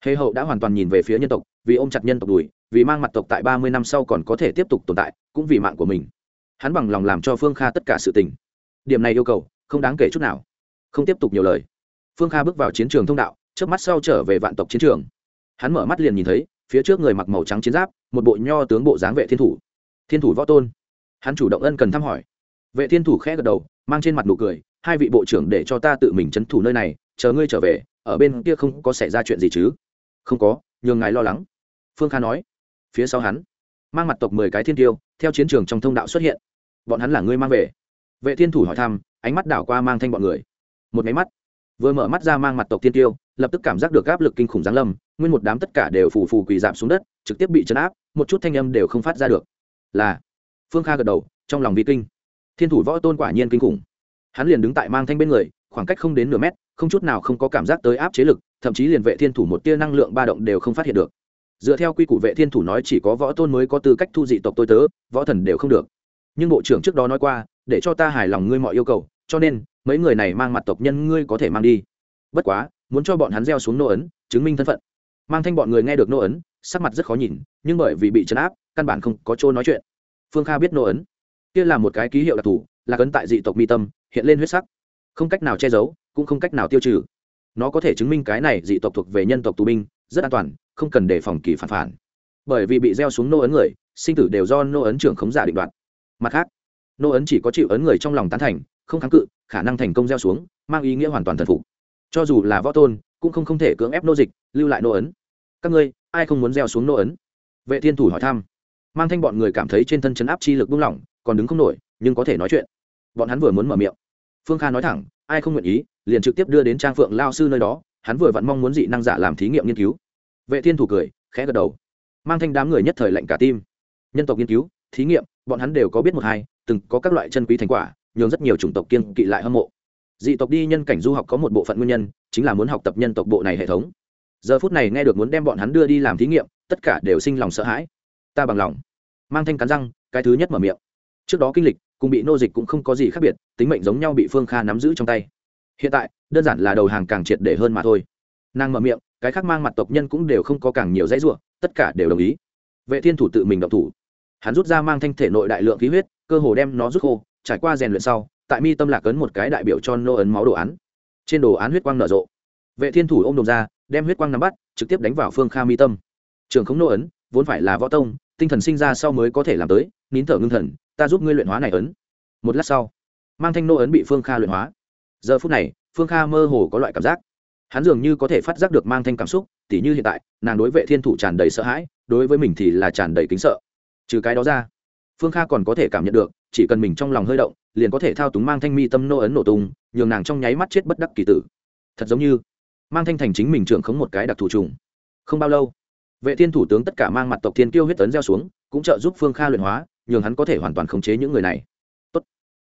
Hề hậu đã hoàn toàn nhìn về phía nhân tộc, vì ôm chặt nhân tộc đùi vì mang mặt tộc tại ba mươi năm sau còn có thể tiếp tục tồn tại, cũng vì mạng của mình. Hắn bằng lòng làm cho phương kha tất cả sự tình. Điểm này yêu cầu, không đáng kể chút nào. Không tiếp tục nhiều lời. Phương kha bước vào chiến trường thông đạo trước mắt sau trở về vạn tộc chiến trường. Hắn mở mắt liền nhìn thấy, phía trước người mặc màu trắng chiến giáp, một bộ nho tướng bộ dáng vệ thiên thủ. Thiên thủ võ tôn. Hắn chủ động ân cần thăm hỏi. Vệ thiên thủ khẽ gật đầu, mang trên mặt nụ cười, hai vị bộ trưởng để cho ta tự mình trấn thủ nơi này, chờ ngươi trở về, ở bên kia không có xảy ra chuyện gì chứ? Không có, nhường ngài lo lắng. Phương kha nói phía sau hắn. Mang mặt tộc mười cái thiên tiêu, theo chiến trường trong thông đạo xuất hiện. Bọn hắn là ngươi mang về. Vệ thiên thủ hỏi thăm, ánh mắt đảo qua mang thanh bọn người. Một máy mắt. Vừa mở mắt ra mang mặt tộc thiên tiêu, lập tức cảm giác được áp lực kinh khủng giáng lâm, nguyên một đám tất cả đều phù phù quỳ dạp xuống đất, trực tiếp bị chấn áp, một chút thanh âm đều không phát ra được. Là, phương kha gật đầu, trong lòng vi kinh. Thiên thủ võ tôn quả nhiên kinh khủng. Hắn liền đứng tại mang thanh bên người, khoảng cách không đến nửa mét, không chút nào không có cảm giác tới áp chế lực, thậm chí liền vệ thiên thủ một tia năng lượng ba động đều không phát hiện được dựa theo quy củ vệ thiên thủ nói chỉ có võ tôn mới có tư cách thu dị tộc tôi tớ, võ thần đều không được. Nhưng bộ trưởng trước đó nói qua, để cho ta hài lòng ngươi mọi yêu cầu, cho nên, mấy người này mang mặt tộc nhân ngươi có thể mang đi. Bất quá, muốn cho bọn hắn gieo xuống nô ấn, chứng minh thân phận. Mang thanh bọn người nghe được nô ấn, sắc mặt rất khó nhìn, nhưng bởi vì bị chấn áp, căn bản không có chỗ nói chuyện. Phương kha biết nô ấn. Kia là một cái ký hiệu đặc thù, là cấn tại dị tộc mi tâm, hiện lên huyết sắc. Không cách nào che giấu, cũng không cách nào tiêu trừ. Nó có thể chứng minh cái này dị tộc thuộc về nhân tộc tù binh, rất an toàn không cần để phòng kỳ phản phản. Bởi vì bị gieo xuống nô ấn người, sinh tử đều do nô ấn trưởng khống giả định đoạt. Mặt khác, nô ấn chỉ có chịu ấn người trong lòng tán thành, không kháng cự, khả năng thành công gieo xuống, mang ý nghĩa hoàn toàn thần phục. Cho dù là võ tôn, cũng không không thể cưỡng ép nô dịch, lưu lại nô ấn. Các ngươi, ai không muốn gieo xuống nô ấn? Vệ thiên thủ hỏi thăm. Mang thanh bọn người cảm thấy trên thân chấn áp chi lực buông lỏng, còn đứng không nổi, nhưng có thể nói chuyện. Bọn hắn vừa muốn mở miệng. Phương kha nói thẳng, ai không nguyện ý, liền trực tiếp đưa đến trang phượng lao sư nơi đó, hắn vừa vặn mong muốn dị năng giả làm thí nghiệm nghiên cứu vệ thiên thủ cười, khẽ gật đầu. Mang thanh đám người nhất thời lạnh cả tim. Nhân tộc nghiên cứu, thí nghiệm, bọn hắn đều có biết một hai, từng có các loại chân quý thành quả, nhường rất nhiều chủng tộc kiên kỵ lại hâm mộ. Dị tộc đi nhân cảnh du học có một bộ phận nguyên nhân, chính là muốn học tập nhân tộc bộ này hệ thống. Giờ phút này nghe được muốn đem bọn hắn đưa đi làm thí nghiệm, tất cả đều sinh lòng sợ hãi. Ta bằng lòng. Mang thanh cắn răng, cái thứ nhất mở miệng. Trước đó kinh lịch, cùng bị nô dịch cũng không có gì khác biệt, tính mệnh giống nhau bị phương kha nắm giữ trong tay. Hiện tại, đơn giản là đầu hàng càng triệt để hơn mà thôi. Nàng mở miệng cái khác mang mặt tộc nhân cũng đều không có càng nhiều dãy ruộng tất cả đều đồng ý. Vệ thiên thủ tự mình động thủ. Hắn rút ra mang thanh thể nội đại lượng khí huyết, cơ hồ đem nó rút khô, trải qua rèn luyện sau, tại mi tâm lạc ấn một cái đại biểu cho nô ấn máu đồ án. Trên đồ án huyết quang nở rộ. Vệ thiên thủ ôm đồm ra, đem huyết quang nắm bắt, trực tiếp đánh vào phương kha mi tâm. Trường không nô ấn, vốn phải là võ tông, tinh thần sinh ra sau mới có thể làm tới, nín thở ngưng thần, ta giúp ngươi luyện hóa này ấn. Một lát sau, mang thanh nô ấn bị phương kha luyện hóa. Giờ phút này, phương kha mơ hồ có loại cảm giác hắn dường như có thể phát giác được mang thanh cảm xúc, tỉ như hiện tại, nàng đối vệ thiên thủ tràn đầy sợ hãi, đối với mình thì là tràn đầy kính sợ. Trừ cái đó ra, phương kha còn có thể cảm nhận được, chỉ cần mình trong lòng hơi động, liền có thể thao túng mang thanh mi tâm nô ấn nổ tung, nhường nàng trong nháy mắt chết bất đắc kỳ tử. Thật giống như, mang thanh thành chính mình trưởng khống một cái đặc thù trùng. Không bao lâu, vệ thiên thủ tướng tất cả mang mặt tộc thiên tiêu huyết tấn gieo xuống, cũng trợ giúp phương kha luyện hóa, nhường hắn có thể hoàn toàn khống chế những người này. Tốt.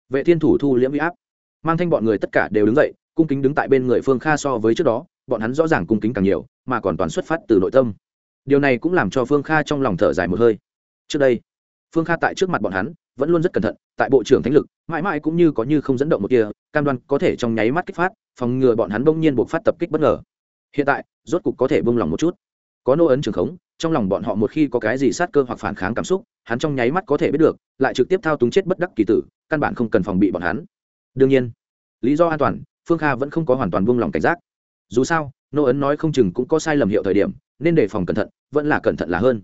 vệ thiên thủ thu liễm huy áp. Mang thanh bọn người tất cả đều đứng dậy cung kính đứng tại bên người phương kha so với trước đó, bọn hắn rõ ràng cung kính càng nhiều, mà còn toàn xuất phát từ nội tâm. Điều này cũng làm cho phương kha trong lòng thở dài một hơi. Trước đây, phương kha tại trước mặt bọn hắn vẫn luôn rất cẩn thận, tại bộ trưởng thánh lực, mãi mãi cũng như có như không dẫn động một kia cam đoan có thể trong nháy mắt kích phát, phòng ngừa bọn hắn bỗng nhiên buộc phát tập kích bất ngờ. Hiện tại, rốt cục có thể bông lòng một chút. Có nô ấn trường khống, trong lòng bọn họ một khi có cái gì sát cơ hoặc phản kháng cảm xúc, hắn trong nháy mắt có thể biết được, lại trực tiếp thao túng chết bất đắc kỳ tử, căn bản không cần phòng bị bọn hắn. Đương nhiên, lý do an toàn phương kha vẫn không có hoàn toàn buông lòng cảnh giác. Dù sao, nô ấn nói không chừng cũng có sai lầm hiệu thời điểm, nên đề phòng cẩn thận, vẫn là cẩn thận là hơn.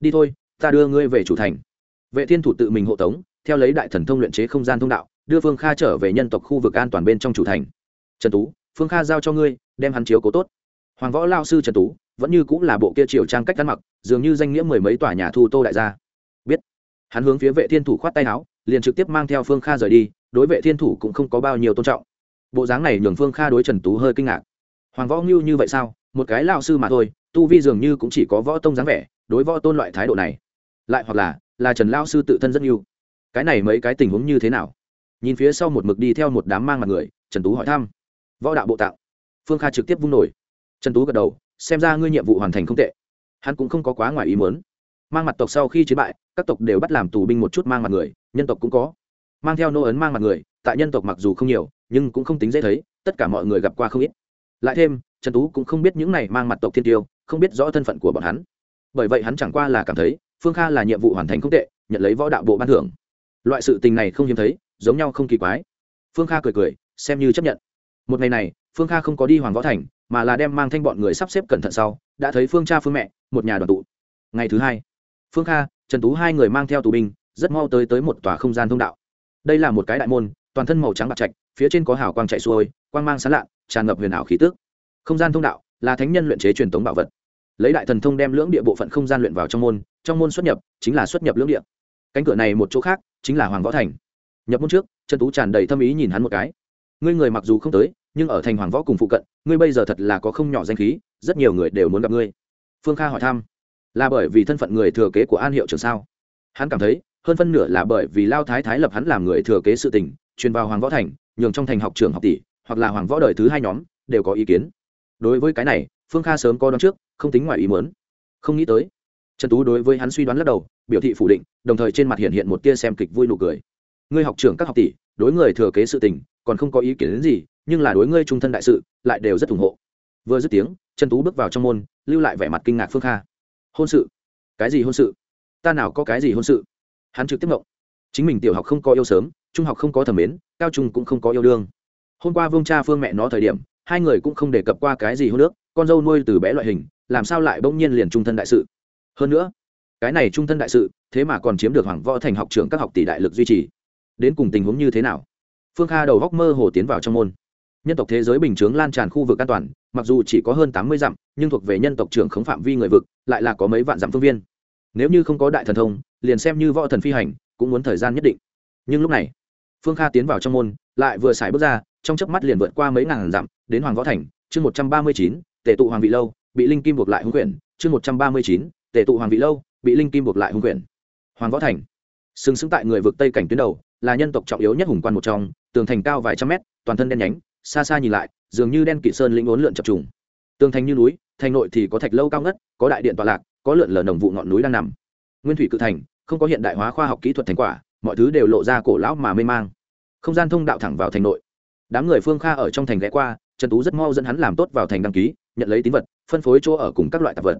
Đi thôi, ta đưa ngươi về chủ thành. Vệ thiên thủ tự mình hộ tống, theo lấy đại thần thông luyện chế không gian thông đạo, đưa phương kha trở về nhân tộc khu vực an toàn bên trong chủ thành. Trần tú, phương kha giao cho ngươi, đem hắn chiếu cố tốt. Hoàng võ lao sư trần tú, vẫn như cũng là bộ kia triều trang cách ăn mặc, dường như danh nghĩa mười mấy tòa nhà thu tô đại gia. Biết. Hắn hướng phía vệ thiên thủ khoát tay áo, liền trực tiếp mang theo phương kha rời đi, đối vệ thiên thủ cũng không có bao nhiêu tôn trọng bộ dáng này nhường phương kha đối trần tú hơi kinh ngạc. Hoàng võ ngưu như vậy sao? Một cái lao sư mà thôi, tu vi dường như cũng chỉ có võ tông dáng vẻ, đối võ tôn loại thái độ này. Lại hoặc là là trần lao sư tự thân rất ngưu cái này mấy cái tình huống như thế nào? Nhìn phía sau một mực đi theo một đám mang mặt người, trần tú hỏi thăm. Võ đạo bộ tạo. Phương kha trực tiếp vung nổi. Trần tú gật đầu, xem ra ngươi nhiệm vụ hoàn thành không tệ. Hắn cũng không có quá ngoài ý muốn. Mang mặt tộc sau khi chiến bại, các tộc đều bắt làm tù binh một chút mang mặt người, nhân tộc cũng có. Mang theo nô ấn mang mặt người, tại nhân tộc mặc dù không nhiều nhưng cũng không tính dễ thấy, tất cả mọi người gặp qua không ít. Lại thêm, trần tú cũng không biết những này mang mặt tộc thiên tiêu, không biết rõ thân phận của bọn hắn. Bởi vậy hắn chẳng qua là cảm thấy, phương kha là nhiệm vụ hoàn thành không tệ, nhận lấy võ đạo bộ ban thưởng. Loại sự tình này không hiếm thấy, giống nhau không kỳ quái. Phương kha cười cười, xem như chấp nhận. Một ngày này, phương kha không có đi hoàng võ thành, mà là đem mang thanh bọn người sắp xếp cẩn thận sau, đã thấy phương cha phương mẹ, một nhà đoàn tụ. Ngày thứ hai, phương kha, trần tú hai người mang theo tù binh, rất mau tới tới một tòa không gian thông đạo. Đây là một cái đại môn, toàn thân màu trắng bạc trạch phía trên có hào quang chạy xuôi, quang mang sán lạ, tràn ngập huyền ảo khí tức. không gian thông đạo là thánh nhân luyện chế truyền thống bảo vật. Lấy đại thần thông đem lưỡng địa bộ phận không gian luyện vào trong môn trong môn xuất nhập chính là xuất nhập lưỡng địa. Cánh cửa này một chỗ khác chính là hoàng võ thành. Nhập môn trước, trần tú tràn đầy thâm ý nhìn hắn một cái. Ngươi người mặc dù không tới, nhưng ở thành hoàng võ cùng phụ cận, ngươi bây giờ thật là có không nhỏ danh khí, rất nhiều người đều muốn gặp ngươi. Phương kha hỏi thăm, là bởi vì thân phận người thừa kế của an hiệu trường sao? Hắn cảm thấy, hơn phân nửa là bởi vì lao thái thái lập hắn làm người thừa kế sự tình truyền vào hoàng võ thành, nhường trong thành học trường học tỷ, hoặc là hoàng võ đời thứ hai nhóm, đều có ý kiến. Đối với cái này, phương kha sớm có đón trước, không tính ngoài ý muốn. Không nghĩ tới, trần tú đối với hắn suy đoán lắc đầu, biểu thị phủ định, đồng thời trên mặt hiện hiện một tia xem kịch vui nụ cười. Ngươi học trưởng các học tỷ, đối người thừa kế sự tình, còn không có ý kiến đến gì, nhưng là đối ngươi trung thân đại sự, lại đều rất ủng hộ. Vừa dứt tiếng, trần tú bước vào trong môn, lưu lại vẻ mặt kinh ngạc phương kha. Hôn sự? Cái gì hôn sự? Ta nào có cái gì hôn sự? Hắn trực tiếp mộng chính mình tiểu học không có yêu sớm trung học không có thẩm mến, cao trung cũng không có yêu đương. Hôm qua vương cha phương mẹ nó thời điểm, hai người cũng không đề cập qua cái gì hôn nước con dâu nuôi từ bé loại hình, làm sao lại bỗng nhiên liền trung thân đại sự? Hơn nữa, cái này trung thân đại sự, thế mà còn chiếm được hoàng võ thành học trưởng các học tỷ đại lực duy trì. Đến cùng tình huống như thế nào? Phương kha đầu góc mơ hồ tiến vào trong môn. Nhân tộc thế giới bình chướng lan tràn khu vực an toàn, mặc dù chỉ có hơn tám mươi dặm, nhưng thuộc về nhân tộc trưởng khống phạm vi người vực, lại là có mấy vạn dặm phương viên. Nếu như không có đại thần thông, liền xem như võ thần phi hành, cũng muốn thời gian nhất định. Nhưng lúc này phương kha tiến vào trong môn, lại vừa xài bước ra, trong chớp mắt liền vượt qua mấy ngàn dặm, đến hoàng võ thành, chương một trăm ba mươi chín tể tụ hoàng vị lâu, bị linh kim buộc lại hung quyển, chương một trăm ba mươi chín, tề tụ hoàng vị lâu, bị linh kim buộc lại hung quyển. Hoàng võ thành. Sừng sững tại người vực tây cảnh tuyến đầu, là nhân tộc trọng yếu nhất hùng quan một trong, tường thành cao vài trăm mét, toàn thân đen nhánh, xa xa nhìn lại, dường như đen kỵ sơn lĩnh uốn lượn chập trùng. Tường thành như núi, thành nội thì có thạch lâu cao ngất, có đại điện tọa lạc, có lượn lờ nồng vụ ngọn núi đang nằm. Nguyên thủy cự thành, không có hiện đại hóa khoa học kỹ thuật thành quả mọi thứ đều lộ ra cổ lão mà mê mang. Không gian thông đạo thẳng vào thành nội. Đám người phương kha ở trong thành ghé qua, trần tú rất mau dẫn hắn làm tốt vào thành đăng ký, nhận lấy tín vật, phân phối chỗ ở cùng các loại tạp vật.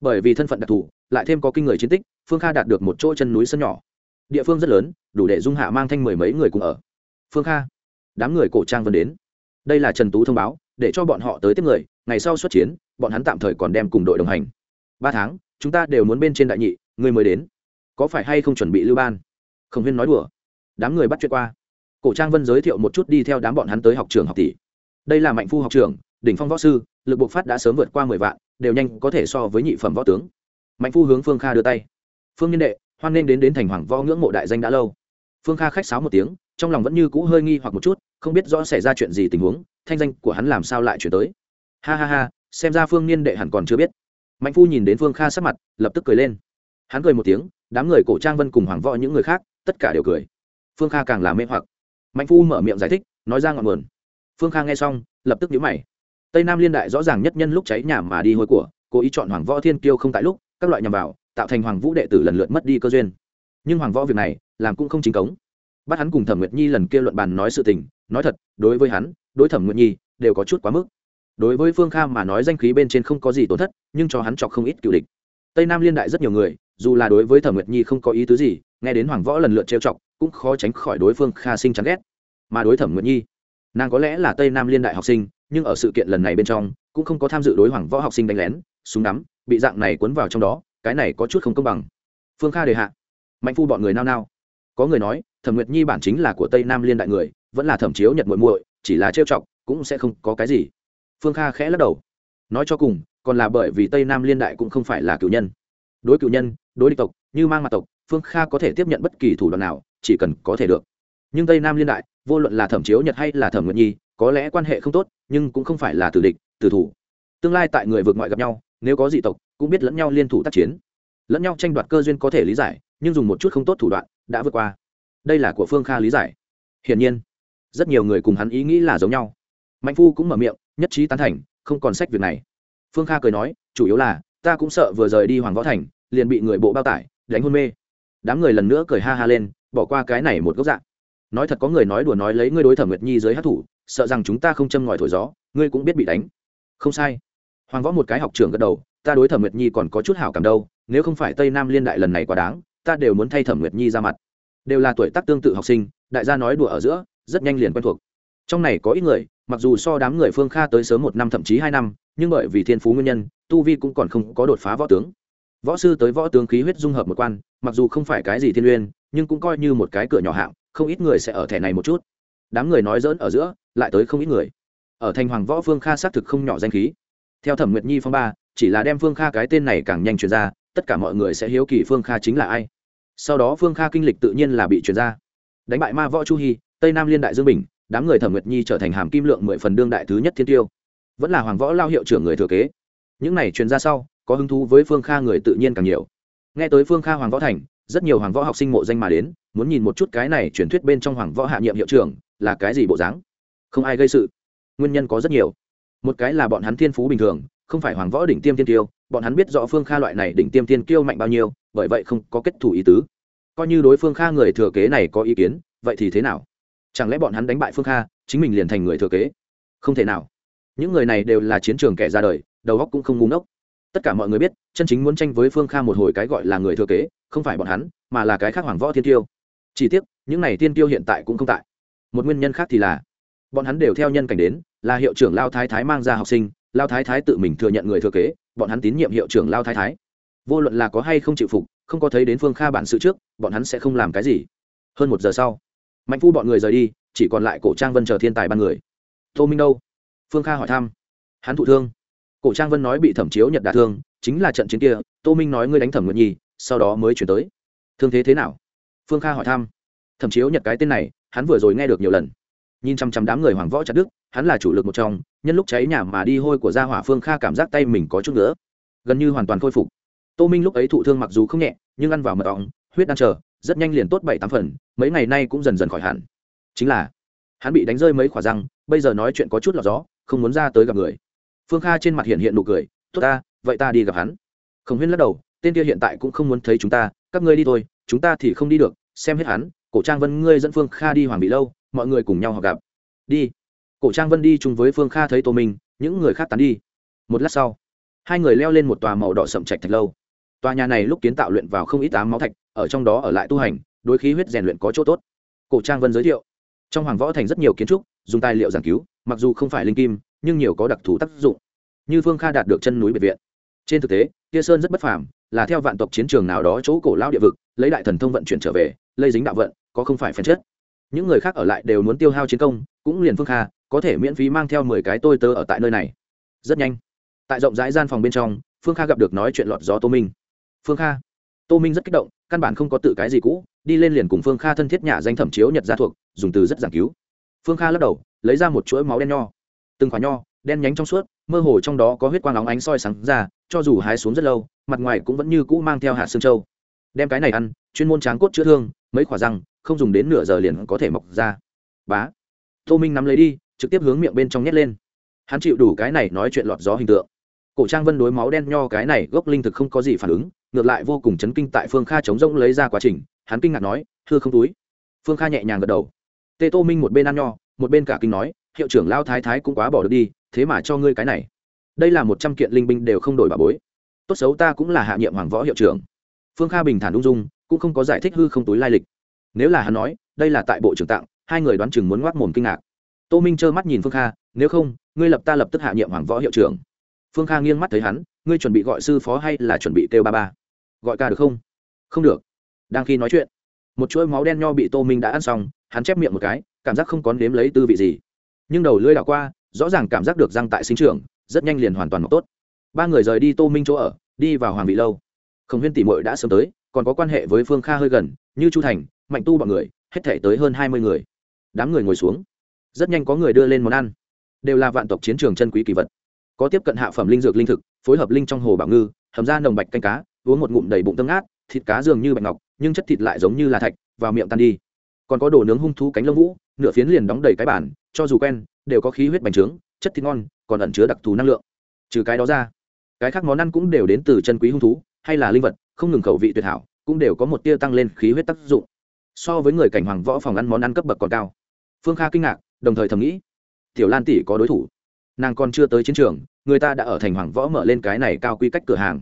Bởi vì thân phận đặc thù, lại thêm có kinh người chiến tích, phương kha đạt được một chỗ chân núi sân nhỏ. Địa phương rất lớn, đủ để dung hạ mang thanh mười mấy người cùng ở. Phương kha, đám người cổ trang vân đến. Đây là trần tú thông báo, để cho bọn họ tới tiếp người, ngày sau xuất chiến, bọn hắn tạm thời còn đem cùng đội đồng hành. Ba tháng, chúng ta đều muốn bên trên đại nhị, người mới đến. Có phải hay không chuẩn bị lưu ban? Khổng huyên nói đùa. Đám người bắt chuyện qua. Cổ trang vân giới thiệu một chút đi theo đám bọn hắn tới học trường học tỷ. Đây là mạnh phu học trường, đỉnh phong võ sư, lực bộc phát đã sớm vượt qua mười vạn, đều nhanh có thể so với nhị phẩm võ tướng. Mạnh phu hướng phương kha đưa tay. Phương nhân đệ, hoan nên đến đến thành hoàng võ ngưỡng mộ đại danh đã lâu. Phương kha khách sáo một tiếng, trong lòng vẫn như cũ hơi nghi hoặc một chút, không biết rõ xảy ra chuyện gì tình huống, thanh danh của hắn làm sao lại chuyển tới. Ha ha ha, xem ra phương niên đệ hẳn còn chưa biết. Mạnh phu nhìn đến phương kha sắc mặt, lập tức cười lên. Hắn cười một tiếng, đám người cổ trang vân cùng hoàng võ những người khác tất cả đều cười. Phương kha càng làm mê hoặc. Mạnh phu mở miệng giải thích, nói ra ngọn nguồn. Phương kha nghe xong, lập tức nhíu mày. Tây nam liên đại rõ ràng nhất nhân lúc cháy nhà mà đi hôi của, cố ý chọn hoàng võ thiên kiêu không tại lúc, các loại nhằm vào, tạo thành hoàng vũ đệ tử lần lượt mất đi cơ duyên. Nhưng hoàng võ việc này, làm cũng không chính cống. Bắt hắn cùng thẩm nguyệt nhi lần kia luận bàn nói sự tình, nói thật, đối với hắn, đối thẩm nguyệt nhi, đều có chút quá mức. Đối với phương kha mà nói danh khí bên trên không có gì tổn thất, nhưng cho hắn chọc không ít cựu địch. Tây nam liên đại rất nhiều người dù là đối với thẩm nguyệt nhi không có ý tứ gì, nghe đến hoàng võ lần lượt trêu chọc, cũng khó tránh khỏi đối phương kha sinh chán ghét. Mà đối thẩm nguyệt nhi, nàng có lẽ là tây nam liên đại học sinh, nhưng ở sự kiện lần này bên trong, cũng không có tham dự đối hoàng võ học sinh đánh lén, súng đắm, bị dạng này cuốn vào trong đó, cái này có chút không công bằng. Phương kha đề hạ, mạnh phu bọn người nao nao. Có người nói, thẩm nguyệt nhi bản chính là của tây nam liên đại người, vẫn là thẩm chiếu nhật muội muội, chỉ là trêu chọc, cũng sẽ không có cái gì. Phương kha khẽ lắc đầu. Nói cho cùng, còn là bởi vì tây nam liên đại cũng không phải là cựu nhân. Đối cựu nhân đối địch tộc, như mang mặt tộc, phương kha có thể tiếp nhận bất kỳ thủ đoạn nào, chỉ cần có thể được. Nhưng tây nam liên đại, vô luận là thẩm chiếu nhật hay là thẩm nguyện nhi, có lẽ quan hệ không tốt, nhưng cũng không phải là tử địch, tử thủ. Tương lai tại người vượt ngoại gặp nhau, nếu có dị tộc, cũng biết lẫn nhau liên thủ tác chiến. Lẫn nhau tranh đoạt cơ duyên có thể lý giải, nhưng dùng một chút không tốt thủ đoạn, đã vượt qua. Đây là của phương kha lý giải. Hiển nhiên, rất nhiều người cùng hắn ý nghĩ là giống nhau. Mạnh phu cũng mở miệng, nhất trí tán thành, không còn sách việc này. Phương kha cười nói, chủ yếu là, ta cũng sợ vừa rời đi hoàng võ thành liền bị người bộ bao tải, đánh hôn mê. Đám người lần nữa cười ha ha lên, bỏ qua cái này một góc dạng. Nói thật có người nói đùa nói lấy ngươi đối thẩm nguyệt nhi dưới hát thủ sợ rằng chúng ta không châm ngòi thổi gió, ngươi cũng biết bị đánh. Không sai. Hoàng võ một cái học trường gật đầu, ta đối thẩm nguyệt nhi còn có chút hảo cảm đâu, nếu không phải tây nam liên đại lần này quá đáng, ta đều muốn thay thẩm nguyệt nhi ra mặt. Đều là tuổi tác tương tự học sinh, đại gia nói đùa ở giữa, rất nhanh liền quen thuộc. Trong này có ít người, mặc dù so đám người phương kha tới sớm một năm thậm chí hai năm, nhưng bởi vì thiên phú nguyên nhân, tu vi cũng còn không có đột phá võ tướng võ sư tới võ tướng khí huyết dung hợp một quan, mặc dù không phải cái gì thiên uyên, nhưng cũng coi như một cái cửa nhỏ hạng, không ít người sẽ ở thẻ này một chút. Đám người nói dỡn ở giữa, lại tới không ít người. Ở thành hoàng võ phương kha xác thực không nhỏ danh khí. Theo thẩm nguyệt nhi phong ba, chỉ là đem phương kha cái tên này càng nhanh truyền ra, tất cả mọi người sẽ hiếu kỳ phương kha chính là ai. Sau đó phương kha kinh lịch tự nhiên là bị truyền ra. Đánh bại ma võ chu hy tây nam liên đại dương bình, đám người thẩm nguyệt nhi trở thành hàm kim lượng mười phần đương đại thứ nhất thiên tiêu. Vẫn là hoàng võ lao hiệu trưởng người thừa kế. Những này truyền ra sau có hứng thú với phương kha người tự nhiên càng nhiều. Nghe tới phương kha hoàng võ thành, rất nhiều hoàng võ học sinh mộ danh mà đến, muốn nhìn một chút cái này truyền thuyết bên trong hoàng võ hạ nhiệm hiệu trưởng là cái gì bộ dáng. Không ai gây sự. Nguyên nhân có rất nhiều. Một cái là bọn hắn thiên phú bình thường, không phải hoàng võ đỉnh tiêm tiên tiêu, bọn hắn biết rõ phương kha loại này đỉnh tiêm tiên kiêu mạnh bao nhiêu, bởi vậy không có kết thủ ý tứ. Coi như đối phương kha người thừa kế này có ý kiến, vậy thì thế nào? Chẳng lẽ bọn hắn đánh bại phương kha, chính mình liền thành người thừa kế? Không thể nào. Những người này đều là chiến trường kẻ ra đời, đầu óc cũng không ngu ngốc tất cả mọi người biết, chân chính muốn tranh với phương kha một hồi cái gọi là người thừa kế, không phải bọn hắn, mà là cái khác hoàng võ thiên tiêu chỉ tiếc, những này thiên tiêu hiện tại cũng không tại. Một nguyên nhân khác thì là, bọn hắn đều theo nhân cảnh đến, là hiệu trưởng lao thái thái mang ra học sinh, lao thái thái tự mình thừa nhận người thừa kế, bọn hắn tín nhiệm hiệu trưởng lao thái thái. Vô luận là có hay không chịu phục, không có thấy đến phương kha bản sự trước, bọn hắn sẽ không làm cái gì. Hơn một giờ sau, mạnh phu bọn người rời đi, chỉ còn lại cổ trang vân chờ thiên tài ban người. Tô minh đâu? Phương kha hỏi thăm. Hắn thụ thương cổ trang vân nói bị thẩm chiếu nhật đả thương, chính là trận chiến kia, tô minh nói ngươi đánh thẩm nguyện nhi, sau đó mới chuyển tới. Thương thế thế nào? Phương kha hỏi thăm. Thẩm chiếu nhật cái tên này, hắn vừa rồi nghe được nhiều lần. Nhìn chăm chăm đám người hoàng võ chặt đức hắn là chủ lực một trong, nhân lúc cháy nhà mà đi hôi của gia hỏa phương kha cảm giác tay mình có chút nữa gần như hoàn toàn khôi phục. Tô minh lúc ấy thụ thương mặc dù không nhẹ, nhưng ăn vào mật ong, huyết ăn chờ, rất nhanh liền tốt bảy tám phần, mấy ngày nay cũng dần dần khỏi hẳn. Chính là, hắn bị đánh rơi mấy khỏa răng, bây giờ nói chuyện có chút lọt gió, không muốn ra tới gặp người phương kha trên mặt hiện hiện nụ cười, tốt ta, vậy ta đi gặp hắn. Khổng huyên lắc đầu, tên kia hiện tại cũng không muốn thấy chúng ta, các ngươi đi thôi, chúng ta thì không đi được, xem hết hắn, cổ trang vân ngươi dẫn phương kha đi hoàng bị lâu, mọi người cùng nhau họ gặp. Đi. Cổ trang vân đi chung với phương kha thấy tô minh, những người khác tán đi. Một lát sau, hai người leo lên một tòa màu đỏ sậm trạch thạch lâu. Tòa nhà này lúc kiến tạo luyện vào không ít tám máu thạch, ở trong đó ở lại tu hành, đối khí huyết rèn luyện có chỗ tốt. Cổ trang vân giới thiệu, trong hoàng võ thành rất nhiều kiến trúc, dùng tài liệu giảng cứu, mặc dù không phải linh kim nhưng nhiều có đặc thù tác dụng. Như phương kha đạt được chân núi biệt viện. Trên thực tế tia sơn rất bất phàm, là theo vạn tộc chiến trường nào đó chỗ cổ lao địa vực, lấy đại thần thông vận chuyển trở về lây dính đạo vận, có không phải phèn chết những người khác ở lại đều muốn tiêu hao chiến công, cũng liền phương kha, có thể miễn phí mang theo mười cái tôi tớ ở tại nơi này. Rất nhanh, tại rộng rãi gian phòng bên trong, phương kha gặp được nói chuyện lọt gió tô minh. Phương kha. Tô minh rất kích động, căn bản không có tự cái gì cũ, đi lên liền cùng phương kha thân thiết nhà danh thẩm chiếu nhật gia thuộc, dùng từ rất giảng cứu. Phương kha lắc đầu, lấy ra một chuỗi máu đen nho từng quả nho, đen nhánh trong suốt, mơ hồ trong đó có huyết quang óng ánh soi sáng ra, cho dù hái xuống rất lâu, mặt ngoài cũng vẫn như cũ mang theo hạt xương trâu đem cái này ăn, chuyên môn tráng cốt chữa thương, mấy quả răng, không dùng đến nửa giờ liền có thể mọc ra. Bá. Tô minh nắm lấy đi, trực tiếp hướng miệng bên trong nhét lên. Hắn chịu đủ cái này nói chuyện lọt gió hình tượng. Cổ trang vân đối máu đen nho cái này gốc linh thực không có gì phản ứng, ngược lại vô cùng chấn kinh tại phương kha chống rỗng lấy ra quá trình, hắn kinh ngạc nói, thưa không túi. Phương kha nhẹ nhàng gật đầu. Tê tô minh một bên ăn nho, một bên cả kinh nói hiệu trưởng lao thái thái cũng quá bỏ được đi, thế mà cho ngươi cái này. Đây là một trăm kiện linh binh đều không đổi bà bối. Tốt xấu ta cũng là hạ nhiệm hoàng võ hiệu trưởng. Phương kha bình thản ung dung, cũng không có giải thích hư không túi lai lịch. Nếu là hắn nói, đây là tại bộ trưởng tặng, hai người đoán chừng muốn ngoác mồm kinh ngạc. Tô minh trơ mắt nhìn phương kha, nếu không, ngươi lập ta lập tức hạ nhiệm hoàng võ hiệu trưởng. Phương kha nghiêng mắt thấy hắn, ngươi chuẩn bị gọi sư phó hay là chuẩn bị kêu ba ba? Gọi ca được không? Không được. Đang khi nói chuyện, một chuỗi máu đen nho bị tô minh đã ăn xong, hắn chép miệng một cái, cảm giác không có nếm lấy tư vị gì nhưng đầu lưỡi đảo qua, rõ ràng cảm giác được răng tại sinh trường rất nhanh liền hoàn toàn mọc tốt. Ba người rời đi tô minh chỗ ở, đi vào hoàng vị lâu. Khổng huyên tỷ mội đã sớm tới, còn có quan hệ với phương kha hơi gần, như chu thành, mạnh tu b ọ n người, hết thể tới hơn hai mươi người. Đám người ngồi xuống. Rất nhanh có người đưa lên món ăn. Đều là vạn tộc chiến trường chân quý kỳ vật. Có tiếp cận hạ phẩm linh dược linh thực, phối hợp linh trong hồ bảo ngư, hầm ra nồng bạch canh cá, uống một ngụm đầy bụng tương át, thịt cá dường như bạch ngọc, nhưng chất thịt lại giống như là thạch, vào miệng tan đi. Còn có đồ nướng hung thú cánh lông vũ, nửa phiến liền đóng đầy cái bản cho dù quen, đều có khí huyết bành trướng, chất thịt ngon, còn ẩn chứa đặc thù năng lượng. Trừ cái đó ra, cái khác món ăn cũng đều đến từ chân quý hung thú, hay là linh vật, không ngừng khẩu vị tuyệt hảo, cũng đều có một tia tăng lên khí huyết tác dụng. So với người cảnh hoàng võ phòng ăn món ăn cấp bậc còn cao. Phương kha kinh ngạc, đồng thời thầm nghĩ, tiểu lan tỷ có đối thủ. Nàng còn chưa tới chiến trường, người ta đã ở thành hoàng võ mở lên cái này cao quy cách cửa hàng.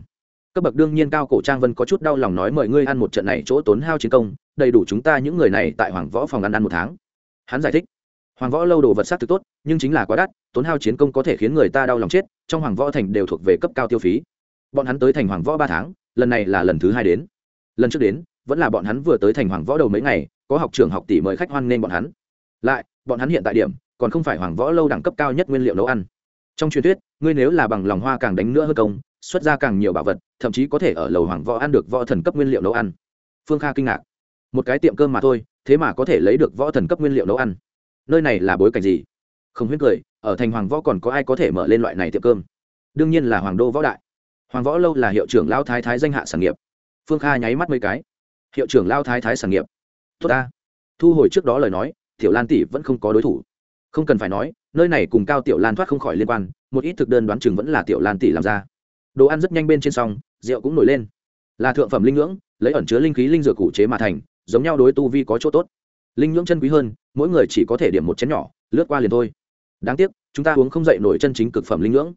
Cấp bậc đương nhiên cao cổ trang vân có chút đau lòng nói, mời ngươi ăn một trận này chỗ tốn hao chiến công, đầy đủ chúng ta những người này tại hoàng võ phòng ăn ăn một tháng. Hắn giải thích hoàng võ lâu đồ vật sát thực tốt, nhưng chính là quá đắt, tốn hao chiến công có thể khiến người ta đau lòng chết, trong hoàng võ thành đều thuộc về cấp cao tiêu phí. Bọn hắn tới thành hoàng võ ba tháng, lần này là lần thứ hai đến. Lần trước đến, vẫn là bọn hắn vừa tới thành hoàng võ đầu mấy ngày, có học trường học tỷ mời khách hoan nên bọn hắn. Lại, bọn hắn hiện tại điểm, còn không phải hoàng võ lâu đẳng cấp cao nhất nguyên liệu nấu ăn. Trong truyền thuyết, ngươi nếu là bằng lòng hoa càng đánh nữa hơn công, xuất ra càng nhiều bảo vật, thậm chí có thể ở lầu hoàng võ ăn được võ thần cấp nguyên liệu nấu ăn. Phương kha kinh ngạc. Một cái tiệm cơm mà thôi, thế mà có thể lấy được võ thần cấp nguyên liệu nấu ăn nơi này là bối cảnh gì? Không huyết cười, ở thành hoàng võ còn có ai có thể mở lên loại này tiệm cơm? Đương nhiên là hoàng đô võ đại. Hoàng võ lâu là hiệu trưởng lao thái thái danh hạ sản nghiệp. Phương kha nháy mắt mấy cái. Hiệu trưởng lao thái thái sản nghiệp. Tốt ta. Thu hồi trước đó lời nói, tiểu lan tỷ vẫn không có đối thủ. Không cần phải nói, nơi này cùng cao tiểu lan thoát không khỏi liên quan, một ít thực đơn đoán chừng vẫn là tiểu lan tỷ làm ra. Đồ ăn rất nhanh bên trên xong, rượu cũng nổi lên. Là thượng phẩm linh ngưỡng, lấy ẩn chứa linh khí linh dược cụ chế mà thành, giống nhau đối tu vi có chỗ tốt. Linh ngưỡng chân quý hơn mỗi người chỉ có thể điểm một chén nhỏ, lướt qua liền thôi. Đáng tiếc, chúng ta uống không dậy nổi chân chính cực phẩm linh ngưỡng.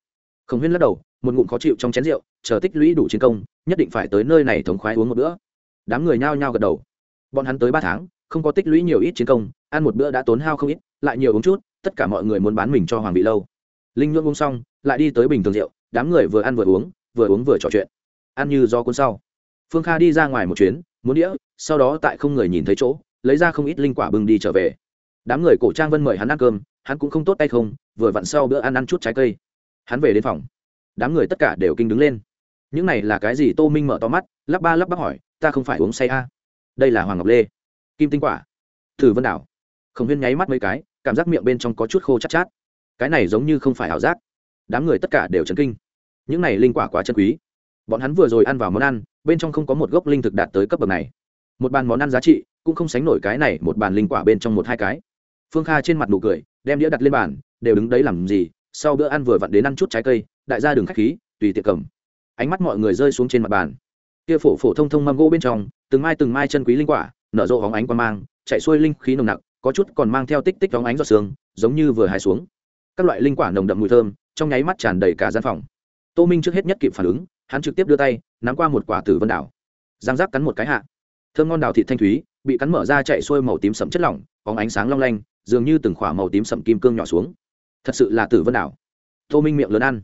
khổng huyên lắc đầu, một ngụm khó chịu trong chén rượu, chờ tích lũy đủ chiến công, nhất định phải tới nơi này thống khoái uống một bữa. Đám người nhao nhao gật đầu. Bọn hắn tới ba tháng, không có tích lũy nhiều ít chiến công, ăn một bữa đã tốn hao không ít, lại nhiều uống chút, tất cả mọi người muốn bán mình cho hoàng vị lâu. Linh ngưỡng uống xong, lại đi tới bình thường rượu, đám người vừa ăn vừa uống vừa uống vừa trò chuyện. Ăn như do cuốn sau. Phương kha đi ra ngoài một chuyến, muốn đĩa, sau đó tại không người nhìn thấy chỗ, lấy ra không ít linh quả bưng đi trở về đám người cổ trang vân mời hắn ăn cơm, hắn cũng không tốt tay không, vừa vặn sau bữa ăn ăn chút trái cây. Hắn về đến phòng. Đám người tất cả đều kinh đứng lên. Những này là cái gì? Tô minh mở to mắt, lắp ba lắp bắp hỏi, ta không phải uống say a? À? đây là hoàng ngọc lê. Kim tinh quả. Thử vân đảo. Khổng huyên nháy mắt mấy cái, cảm giác miệng bên trong có chút khô chát chát. Cái này giống như không phải ảo giác. Đám người tất cả đều chấn kinh. Những này linh quả quá chân quý. Bọn hắn vừa rồi ăn vào món ăn, bên trong không có một gốc linh thực đạt tới cấp bậc này. Một bàn món ăn giá trị, cũng không sánh nổi cái này, một bàn linh quả bên trong một hai cái phương kha trên mặt nụ cười, đem đĩa đặt lên bàn, đều đứng đấy làm gì, sau bữa ăn vừa vặn đến ăn chút trái cây, đại gia đường khách khí, tùy tiệc cầm. Ánh mắt mọi người rơi xuống trên mặt bàn. Kia phổ phổ thông thông mâm gỗ bên trong, từng mai từng mai chân quý linh quả, nở rộ hóng ánh qua mang, chạy xuôi linh khí nồng nặc, có chút còn mang theo tích tích hóng ánh giọt sương, giống như vừa hài xuống. Các loại linh quả nồng đậm mùi thơm, trong nháy mắt tràn đầy cả gian phòng. Tô minh trước hết nhất kịp phản ứng, hắn trực tiếp đưa tay, nắm qua một quả tử vân đảo. Giang giáp cắn một cái hạ. Thơm ngon đào thịt thanh thúy, bị cắn mở ra chạy xuôi màu tím sẫm chất lỏng có ánh sáng long lanh dường như từng khỏa màu tím sẫm kim cương nhỏ xuống. Thật sự là tử vân đảo. Tô minh miệng lớn ăn.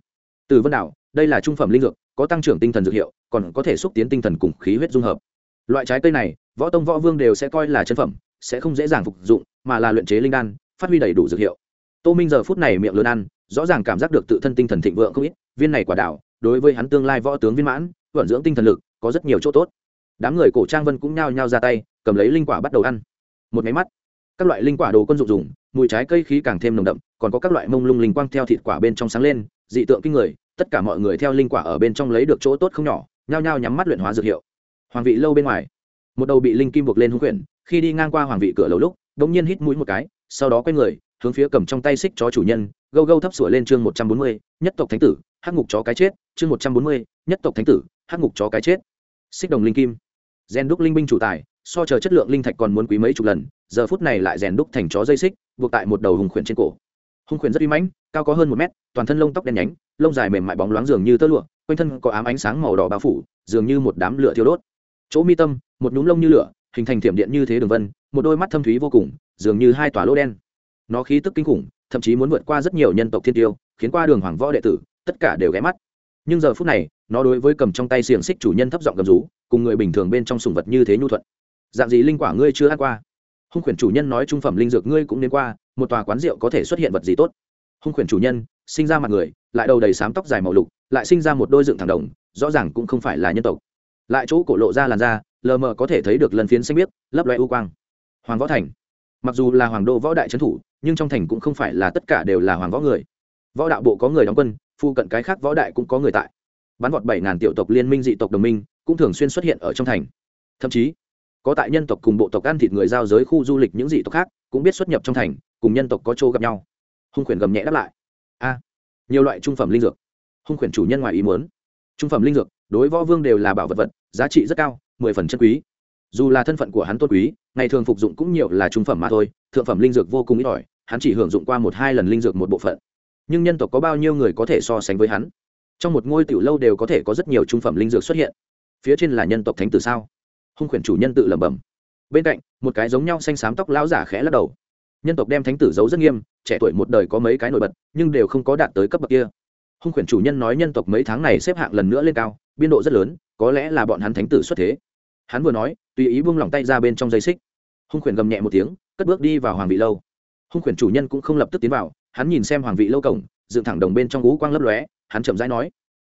Tử vân đảo, đây là trung phẩm linh dược, có tăng trưởng tinh thần dược hiệu, còn có thể xúc tiến tinh thần cùng khí huyết dung hợp. Loại trái cây này, võ tông võ vương đều sẽ coi là chân phẩm, sẽ không dễ dàng phục dụng, mà là luyện chế linh đan, phát huy đầy đủ dược hiệu. Tô minh giờ phút này miệng lớn ăn, rõ ràng cảm giác được tự thân tinh thần thịnh vượng không ít, viên này quả đảo, đối với hắn tương lai võ tướng viên mãn, vận dưỡng tinh thần lực, có rất nhiều chỗ tốt. Đám người cổ trang vân cũng nhao nhao ra tay, cầm lấy linh quả bắt đầu ăn. Một máy mắt các loại linh quả đồ quân dụng dùng, mùi trái cây khí càng thêm nồng đậm, còn có các loại mông lung linh quang theo thịt quả bên trong sáng lên, dị tượng kinh người, tất cả mọi người theo linh quả ở bên trong lấy được chỗ tốt không nhỏ, nhao nhao nhắm mắt luyện hóa dược hiệu. Hoàng vị lâu bên ngoài, một đầu bị linh kim buộc lên hung quyển, khi đi ngang qua hoàng vị cửa lầu lúc đ ỗ n g nhiên hít mũi một cái, sau đó quay người, hướng phía cầm trong tay xích chó chủ nhân, gâu gâu thấp sủa lên chương một trăm bốn mươi, nhất tộc thánh tử, hắc ngục chó cái chết, chương một trăm bốn mươi, nhất tộc thánh tử, hắc ngục chó cái chết. Xích đồng linh kim, gen đúc linh binh chủ tài so chờ chất lượng linh thạch còn muốn quý mấy chục lần, giờ phút này lại rèn đúc thành chó dây xích, buộc tại một đầu hùng khuyển trên cổ. Hùng khuyển rất uy mãnh, cao có hơn một mét, toàn thân lông tóc đen nhánh, lông dài mềm mại bóng loáng dường như tơ lụa, quanh thân có ám ánh sáng màu đỏ bao phủ, dường như một đám lửa thiêu đốt. Chỗ mi tâm, một nhúm lông như lửa, hình thành thiểm điện như thế đường vân, một đôi mắt thâm thúy vô cùng, dường như hai tòa lỗ đen. Nó khí tức kinh khủng, thậm chí muốn vượt qua rất nhiều nhân tộc thiên tiêu, khiến qua đường hoàng võ đệ tử, tất cả đều ghé mắt. Nhưng giờ phút này, nó đối với cầm trong tay xiềng xích chủ nhân thấp giọng gầm rú, cùng người bình thường bên trong sùng vật như thế nhu thuận dạng gì linh quả ngươi chưa ăn qua? Hung khuyển chủ nhân nói trung phẩm linh dược ngươi cũng nên qua, một tòa quán rượu có thể xuất hiện vật gì tốt? Hung khuyển chủ nhân, sinh ra mặt người, lại đầu đầy sám tóc dài màu lục, lại sinh ra một đôi dựng thẳng đồng, rõ ràng cũng không phải là nhân tộc. Lại chỗ cổ lộ ra làn da, lờ mờ có thể thấy được lần phiến xanh biếc, lấp loe u quang. Hoàng võ thành. Mặc dù là hoàng đô võ đại trấn thủ, nhưng trong thành cũng không phải là tất cả đều là hoàng võ người. Võ đạo bộ có người đóng quân, phu cận cái khác võ đại cũng có người tại. Bắn vọt bảy ngàn tiểu tộc liên minh dị tộc đồng minh, cũng thường xuyên xuất hiện ở trong thành. Thậm chí có tại nhân tộc cùng bộ tộc ăn thịt người giao giới khu du lịch những dị tộc khác, cũng biết xuất nhập trong thành, cùng nhân tộc có chỗ gặp nhau. Hung khuyển gầm nhẹ đáp lại. A, nhiều loại trung phẩm linh dược. Hung khuyển chủ nhân ngoài ý muốn. Trung phẩm linh dược, đối võ vương đều là bảo vật vật, giá trị rất cao, mười phần chân quý. Dù là thân phận của hắn tôn quý, ngày thường phục dụng cũng nhiều là trung phẩm mà thôi, thượng phẩm linh dược vô cùng ít ỏi, hắn chỉ hưởng dụng qua một hai lần linh dược một bộ phận. Nhưng nhân tộc có bao nhiêu người có thể so sánh với hắn? Trong một ngôi tiểu lâu đều có thể có rất nhiều trung phẩm linh dược xuất hiện. Phía trên là nhân tộc thánh tử sao? Hung khuyển chủ nhân tự lẩm bẩm. Bên cạnh, một cái giống nhau xanh xám tóc lão giả khẽ lắc đầu. Nhân tộc đem thánh tử giấu rất nghiêm, trẻ tuổi một đời có mấy cái nổi bật, nhưng đều không có đạt tới cấp bậc kia. Hung khuyển chủ nhân nói nhân tộc mấy tháng này xếp hạng lần nữa lên cao, biên độ rất lớn, có lẽ là bọn hắn thánh tử xuất thế. Hắn vừa nói, tùy ý buông lỏng tay ra bên trong dây xích. Hung khuyển gầm nhẹ một tiếng, cất bước đi vào hoàng vị lâu. Hung khuyển chủ nhân cũng không lập tức tiến vào, hắn nhìn xem hoàng vị lâu cổng, dựng thẳng đồng bên trong gú quang lấp lóe, hắn chậm rãi nói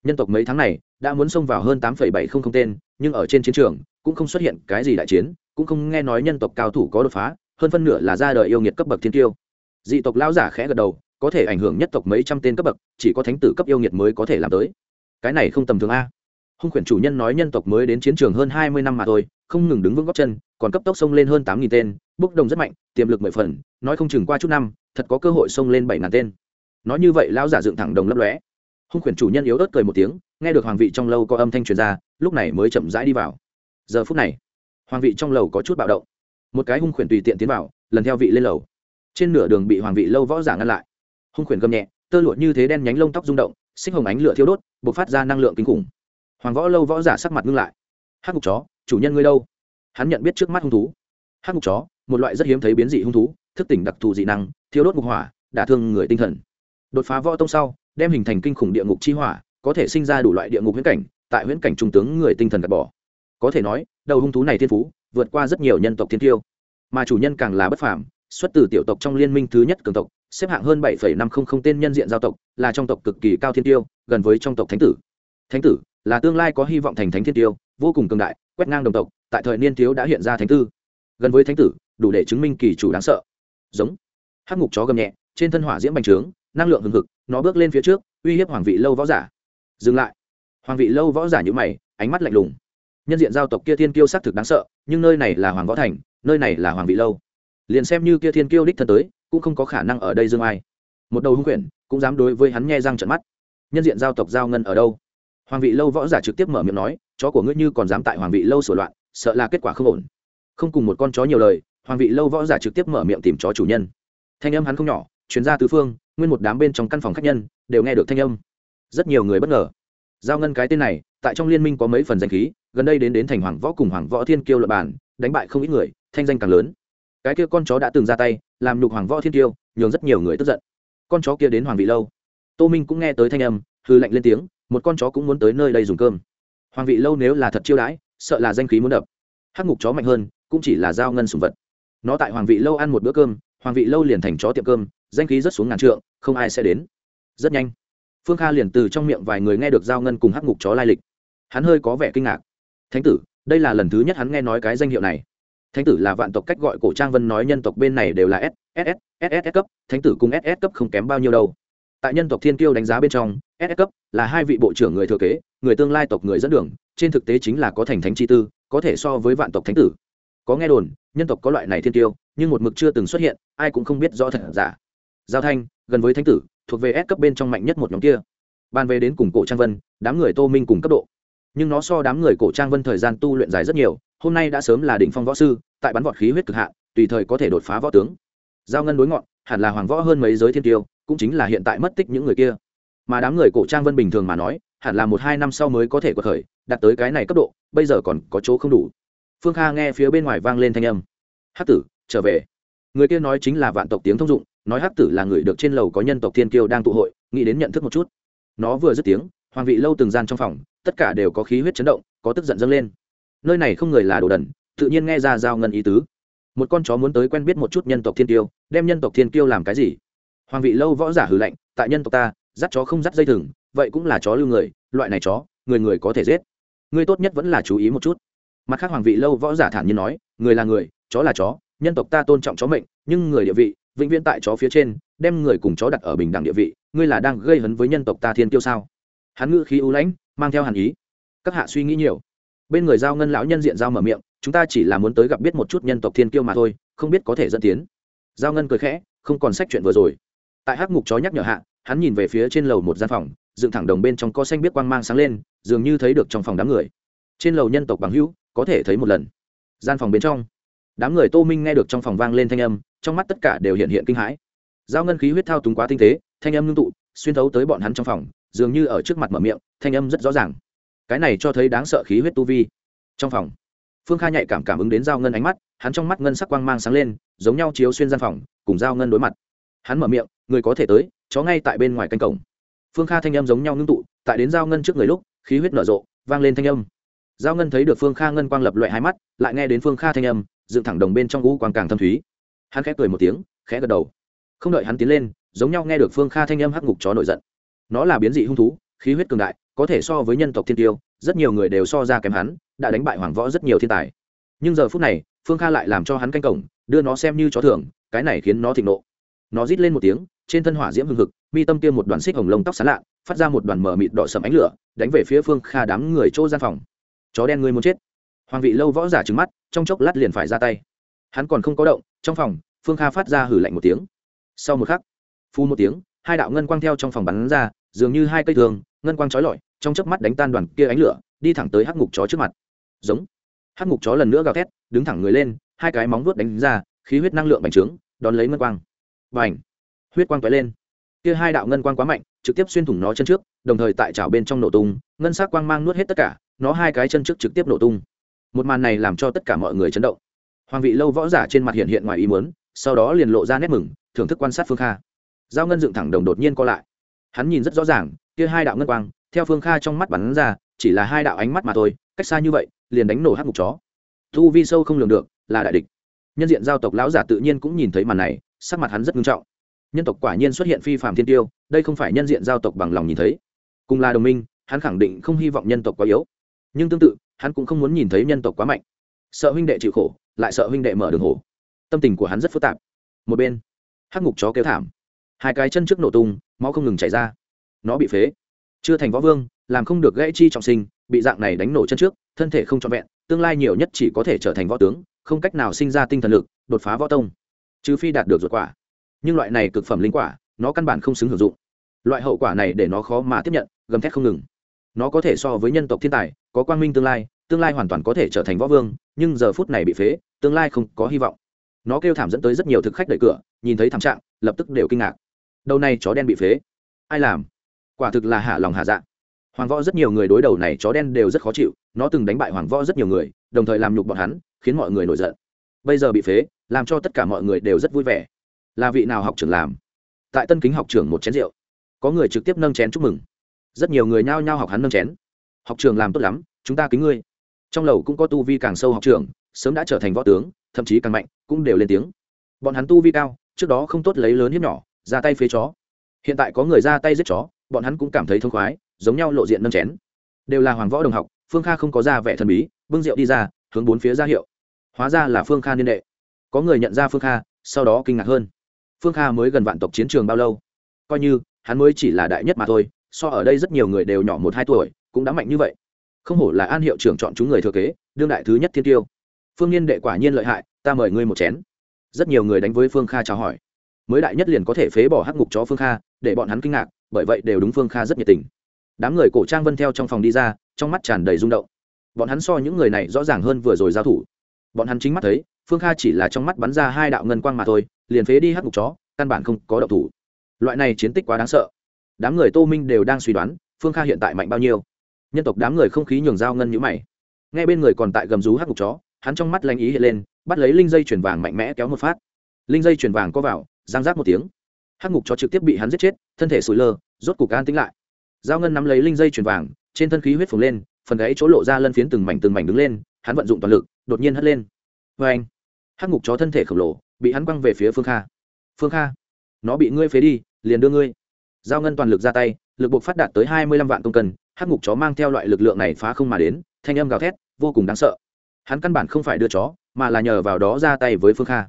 nhân tộc mấy tháng này đã muốn xông vào hơn tám bảy không không tên, nhưng ở trên chiến trường cũng không xuất hiện cái gì đại chiến, cũng không nghe nói nhân tộc cao thủ có đột phá, hơn phân nửa là ra đời yêu nghiệt cấp bậc thiên tiêu dị tộc lao giả khẽ gật đầu, có thể ảnh hưởng nhất tộc mấy trăm tên cấp bậc, chỉ có thánh tử cấp yêu nghiệt mới có thể làm tới. Cái này không tầm thường a. Hung khuyển chủ nhân nói nhân tộc mới đến chiến trường hơn hai mươi năm mà thôi, không ngừng đứng vững góc chân, còn cấp tốc xông lên hơn tám nghìn tên, bốc đồng rất mạnh, tiềm lực mười phần, nói không chừng qua chút năm, thật có cơ hội xông lên bảy ngàn tên. Nói như vậy, lão giả dựng thẳng đồng lấp lóe hung khuyển chủ nhân yếu ớt cười một tiếng, nghe được hoàng vị trong lâu có âm thanh truyền ra, lúc này mới chậm rãi đi vào. Giờ phút này, hoàng vị trong lầu có chút bạo động. Một cái hung khuyển tùy tiện tiến vào, lần theo vị lên lầu. Trên nửa đường bị hoàng vị lâu võ giả ngăn lại. Hung khuyển gầm nhẹ, tơ lụa như thế đen nhánh lông tóc rung động, xích hồng ánh lửa thiêu đốt b ộ c phát ra năng lượng kinh khủng. Hoàng võ lâu võ giả sắc mặt ngưng lại. Hát ngục chó, chủ nhân ngươi đâu? Hắn nhận biết trước mắt hung thú. Hát ngục chó, một loại rất hiếm thấy biến dị hung thú, thức tỉnh đặc thù dị năng, thiêu đốt ngục hỏa, đả thương người tinh thần. Đột phá võ tông sau đem hình thành kinh khủng địa ngục chi hỏa, có thể sinh ra đủ loại địa ngục huyễn cảnh, tại huyễn cảnh trung tướng người tinh thần gạt bỏ. Có thể nói, đầu hung thú này thiên phú, vượt qua rất nhiều nhân tộc thiên tiêu. Mà chủ nhân càng là bất phàm, xuất từ tiểu tộc trong liên minh thứ nhất cường tộc, xếp hạng hơn bảy năm trăm linh tên nhân diện giao tộc, là trong tộc cực kỳ cao thiên tiêu, gần với trong tộc thánh tử. Thánh tử là tương lai có hy vọng thành thánh thiên tiêu, vô cùng cường đại, quét ngang đồng tộc, tại thời niên thiếu đã hiện ra thánh tư. Gần với thánh tử, đủ để chứng minh kỳ chủ đáng sợ. Giống. Hắc ngục chó gầm nhẹ, trên thân hỏa diễm bành trướng năng lượng hừng hực, nó bước lên phía trước, uy hiếp hoàng vị lâu võ giả. Dừng lại. Hoàng vị lâu võ giả như mày, ánh mắt lạnh lùng. Nhân diện giao tộc kia thiên kiêu xác thực đáng sợ, nhưng nơi này là hoàng võ thành, nơi này là hoàng vị lâu. Liền xem như kia thiên kiêu đích thân tới, cũng không có khả năng ở đây dương ai. Một đầu hung quyển, cũng dám đối với hắn nghe răng trận mắt. Nhân diện giao tộc giao ngân ở đâu? Hoàng vị lâu võ giả trực tiếp mở miệng nói, chó của ngươi như còn dám tại hoàng vị lâu sửa loạn, sợ là kết quả không ổn. Không cùng một con chó nhiều lời, hoàng vị lâu võ giả trực tiếp mở miệng tìm chó chủ nhân. Thanh âm hắn không nhỏ chuyên gia tứ phương nguyên một đám bên trong căn phòng khách nhân đều nghe được thanh âm. Rất nhiều người bất ngờ. Giao ngân cái tên này, tại trong liên minh có mấy phần danh khí, gần đây đến đến thành hoàng võ cùng hoàng võ thiên kiêu lập bản đánh bại không ít người, thanh danh càng lớn. Cái kia con chó đã từng ra tay, làm nhục hoàng võ thiên kiêu, nhường rất nhiều người tức giận. Con chó kia đến hoàng vị lâu. Tô minh cũng nghe tới thanh âm hư lạnh lên tiếng, một con chó cũng muốn tới nơi đây dùng cơm. Hoàng vị lâu nếu là thật chiêu đãi, sợ là danh khí muốn đập. Hắc ngục chó mạnh hơn, cũng chỉ là giao ngân sùng vật. Nó tại hoàng vị lâu ăn một bữa cơm, hoàng vị lâu liền thành chó tiệm cơm danh khí rất xuống ngàn trượng, không ai sẽ đến. Rất nhanh, phương kha liền từ trong miệng vài người nghe được giao ngân cùng hắc ngục chó lai lịch. Hắn hơi có vẻ kinh ngạc. Thánh tử, đây là lần thứ nhất hắn nghe nói cái danh hiệu này. Thánh tử là vạn tộc cách gọi cổ trang vân nói nhân tộc bên này đều là s ss ss cấp, thánh tử cùng ss cấp không kém bao nhiêu đâu. Tại nhân tộc thiên kiêu đánh giá bên trong ss cấp là hai vị bộ trưởng người thừa kế, người tương lai tộc người dẫn đường, trên thực tế chính là có thành thánh chi tư, có thể so với vạn tộc thánh tử. Có nghe đồn, nhân tộc có loại này thiên tiêu nhưng một mực chưa từng xuất hiện, ai cũng không biết rõ thật giả giao thanh, gần với thánh tử, thuộc về S cấp bên trong mạnh nhất một nhóm kia. Ban về đến cùng cổ trang vân, đám người tô minh cùng cấp độ. Nhưng nó so đám người cổ trang vân thời gian tu luyện dài rất nhiều, hôm nay đã sớm là đỉnh phong võ sư, tại bắn vọt khí huyết cực hạn, tùy thời có thể đột phá võ tướng. Giao ngân đối ngọn, hẳn là hoàng võ hơn mấy giới thiên tiêu, cũng chính là hiện tại mất tích những người kia. Mà đám người cổ trang vân bình thường mà nói, hẳn là một hai năm sau mới có thể có khởi, đạt tới cái này cấp độ, bây giờ còn có chỗ không đủ. Phương kha nghe phía bên ngoài vang lên thanh âm. Hắc tử, trở về người kia nói chính là vạn tộc tiếng thông dụng, nói hắc tử là người được trên lầu có nhân tộc thiên kiêu đang tụ hội, nghĩ đến nhận thức một chút. Nó vừa dứt tiếng, hoàng vị lâu từng gian trong phòng, tất cả đều có khí huyết chấn động, có tức giận dâng lên. Nơi này không người là đồ đần, tự nhiên nghe ra giao ngân ý tứ. Một con chó muốn tới quen biết một chút nhân tộc thiên kiêu, đem nhân tộc thiên kiêu làm cái gì? Hoàng vị lâu võ giả hử lạnh, tại nhân tộc ta, dắt chó không dắt dây thừng, vậy cũng là chó lưu người, loại này chó, người người có thể giết. Ngươi tốt nhất vẫn là chú ý một chút. Mặt khác hoàng vị lâu võ giả thản nhiên nói, người là người, chó là chó nhân tộc ta tôn trọng chó mệnh, nhưng người địa vị, vĩnh viễn tại chó phía trên, đem người cùng chó đặt ở bình đẳng địa vị, ngươi là đang gây hấn với nhân tộc ta thiên tiêu sao? Hắn ngữ khí ưu lãnh, mang theo hàn ý. Các hạ suy nghĩ nhiều. Bên người giao ngân lão nhân diện giao mở miệng, chúng ta chỉ là muốn tới gặp biết một chút nhân tộc thiên kiêu mà thôi, không biết có thể dẫn tiến. Giao ngân cười khẽ, không còn sách chuyện vừa rồi. Tại hắc mục chó nhắc nhở hạ, hắn nhìn về phía trên lầu một gian phòng, dựng thẳng đồng bên trong co xanh biết quang mang sáng lên, dường như thấy được trong phòng đám người. Trên lầu nhân tộc bằng hữu, có thể thấy một lần. Gian phòng bên trong đám người tô minh nghe được trong phòng vang lên thanh âm, trong mắt tất cả đều hiện hiện kinh hãi. Giao ngân khí huyết thao túng quá tinh tế, thanh âm ngưng tụ, xuyên thấu tới bọn hắn trong phòng, dường như ở trước mặt mở miệng, thanh âm rất rõ ràng. Cái này cho thấy đáng sợ khí huyết tu vi. Trong phòng, phương kha nhạy cảm cảm ứng đến giao ngân ánh mắt, hắn trong mắt ngân sắc quang mang sáng lên, giống nhau chiếu xuyên gian phòng, cùng giao ngân đối mặt. Hắn mở miệng, người có thể tới, chó ngay tại bên ngoài canh cổng. Phương kha thanh âm giống nhau ngưng tụ, tại đến giao ngân trước người lúc, khí huyết nở rộ, vang lên thanh âm. Giao ngân thấy được phương kha ngân quang lập loại hai mắt, lại nghe đến phương kha thanh âm dựng thẳng đồng bên trong u quang càng thâm thúy. Hắn khẽ cười một tiếng, khẽ gật đầu. Không đợi hắn tiến lên, giống nhau nghe được phương kha thanh âm hắc ngục chó nổi giận. Nó là biến dị hung thú, khí huyết cường đại, có thể so với nhân tộc thiên tiêu, rất nhiều người đều so ra kém hắn, đã đánh bại hoàng võ rất nhiều thiên tài. Nhưng giờ phút này, phương kha lại làm cho hắn canh cổng, đưa nó xem như chó thường cái này khiến nó thịnh nộ. Nó rít lên một tiếng, trên thân hỏa diễm hưng hực, mi tâm kia một đoàn xích hồng lông tóc sán lạ, phát ra một đoàn mở mịt đỏ sầm ánh lửa, đánh về phía phương kha đám người chỗ gian phòng. Chó đen ngươi muốn chết hoàng vị lâu võ giả trứng mắt, trong chốc lát liền phải ra tay. Hắn còn không có động, trong phòng, phương kha phát ra hử lạnh một tiếng. Sau một khắc phu một tiếng, hai đạo ngân quang theo trong phòng bắn ra, dường như hai cây thường, ngân quang trói lọi, trong chớp mắt đánh tan đoàn kia ánh lửa, đi thẳng tới hắc ngục chó trước mặt. Giống. Hắc ngục chó lần nữa gào thét, đứng thẳng người lên, hai cái móng vuốt đánh ra, khí huyết năng lượng bành trướng, đón lấy ngân quang. Bành. Huyết quang tóe lên. Kia hai đạo ngân quang quá mạnh, trực tiếp xuyên thủng nó chân trước, đồng thời tại chảo bên trong nổ tung, ngân sắc quang mang nuốt hết tất cả, nó hai cái chân trước trực tiếp nổ tung một màn này làm cho tất cả mọi người chấn động. Hoàng vị lâu võ giả trên mặt hiện hiện ngoài ý muốn, sau đó liền lộ ra nét mừng, thưởng thức quan sát phương kha. Giao ngân dựng thẳng đồng đột nhiên co lại. Hắn nhìn rất rõ ràng, kia hai đạo ngân quang, theo phương kha trong mắt bắn ra, chỉ là hai đạo ánh mắt mà thôi, cách xa như vậy, liền đánh nổ hát mục chó. Thu vi sâu không lường được, là đại địch. Nhân diện giao tộc lão giả tự nhiên cũng nhìn thấy màn này, sắc mặt hắn rất nghiêm trọng. Nhân tộc quả nhiên xuất hiện phi phạm thiên tiêu, đây không phải nhân diện giao tộc bằng lòng nhìn thấy. Cùng là đồng minh, hắn khẳng định không hy vọng nhân tộc quá yếu. Nhưng tương tự hắn cũng không muốn nhìn thấy nhân tộc quá mạnh. Sợ huynh đệ chịu khổ, lại sợ huynh đệ mở đường hổ. Tâm tình của hắn rất phức tạp. Một bên, hắc ngục chó kêu thảm. Hai cái chân trước nổ tung, máu không ngừng chảy ra. Nó bị phế. Chưa thành võ vương, làm không được gãy chi trọng sinh, bị dạng này đánh nổ chân trước, thân thể không trọn vẹn, tương lai nhiều nhất chỉ có thể trở thành võ tướng, không cách nào sinh ra tinh thần lực, đột phá võ tông. Trừ phi đạt được ruột quả. Nhưng loại này cực phẩm linh quả, nó căn bản không xứng hưởng dụng. Loại hậu quả này để nó khó mà tiếp nhận, gầm thét không ngừng nó có thể so với nhân tộc thiên tài, có quang minh tương lai tương lai hoàn toàn có thể trở thành võ vương, nhưng giờ phút này bị phế, tương lai không có hy vọng. Nó kêu thảm dẫn tới rất nhiều thực khách đẩy cửa, nhìn thấy thảm trạng, lập tức đều kinh ngạc. Đầu này chó đen bị phế. Ai làm? Quả thực là hạ lòng hạ dạ. Hoàng võ rất nhiều người đối đầu này chó đen đều rất khó chịu, nó từng đánh bại hoàng võ rất nhiều người, đồng thời làm nhục bọn hắn, khiến mọi người nổi giận. Bây giờ bị phế, làm cho tất cả mọi người đều rất vui vẻ. Là vị nào học trưởng làm? Tại tân kính học trưởng một chén rượu. Có người trực tiếp nâng chén chúc mừng rất nhiều người nhao nhao học hắn nâng chén. Học trường làm tốt lắm, chúng ta kính ngươi. Trong lầu cũng có tu vi càng sâu học trường, sớm đã trở thành võ tướng, thậm chí càng mạnh, cũng đều lên tiếng. Bọn hắn tu vi cao, trước đó không tốt lấy lớn hiếp nhỏ, ra tay phế chó. Hiện tại có người ra tay giết chó, bọn hắn cũng cảm thấy thông khoái, giống nhau lộ diện nâng chén. Đều là hoàng võ đồng học, phương kha không có ra vẻ thần bí, bưng rượu đi ra, hướng bốn phía ra hiệu. Hóa ra là phương kha niên đệ. Có người nhận ra phương kha, sau đó kinh ngạc hơn. Phương kha mới gần vạn tộc chiến trường bao lâu? Coi như, hắn mới chỉ là đại nhất mà thôi so ở đây rất nhiều người đều nhỏ một hai tuổi, cũng đã mạnh như vậy. Không hổ là an hiệu trưởng chọn chúng người thừa kế, đương đại thứ nhất thiên tiêu. Phương nhiên đệ quả nhiên lợi hại, ta mời ngươi một chén. Rất nhiều người đánh với phương kha chào hỏi. Mới đại nhất liền có thể phế bỏ hắc ngục chó phương kha, để bọn hắn kinh ngạc, bởi vậy đều đúng phương kha rất nhiệt tình. Đám người cổ trang vân theo trong phòng đi ra, trong mắt tràn đầy rung động. Bọn hắn so những người này rõ ràng hơn vừa rồi giao thủ. Bọn hắn chính mắt thấy, phương kha chỉ là trong mắt bắn ra hai đạo ngân quang mà thôi, liền phế đi hắc ngục chó, căn bản không có động thủ. Loại này chiến tích quá đáng sợ đám người tô minh đều đang suy đoán, phương kha hiện tại mạnh bao nhiêu. Nhân tộc đám người không khí nhường dao ngân nhữ mày. Ngay bên người còn tại gầm rú hắc ngục chó, hắn trong mắt lanh ý hiện lên, bắt lấy linh dây chuyển vàng mạnh mẽ kéo một phát. Linh dây chuyển vàng có vào, giang rác một tiếng. Hắc ngục chó trực tiếp bị hắn giết chết, thân thể sủi lơ, rốt cục an tính lại. Dao ngân nắm lấy linh dây chuyển vàng, trên thân khí huyết phồng lên, phần gáy chỗ lộ ra lân phiến từng mảnh từng mảnh đứng lên, hắn vận dụng toàn lực, đột nhiên hất lên. Vê anh hắc ngục chó thân thể khổng lồ, bị hắn quăng về phía phương kha. Phương kha, nó bị ngươi phế đi, liền đưa ngươi giao ngân toàn lực ra tay, lực buộc phát đạt tới hai mươi lăm vạn công cân, hắc ngục chó mang theo loại lực lượng này phá không mà đến, thanh âm gào thét, vô cùng đáng sợ. Hắn căn bản không phải đưa chó, mà là nhờ vào đó ra tay với phương kha.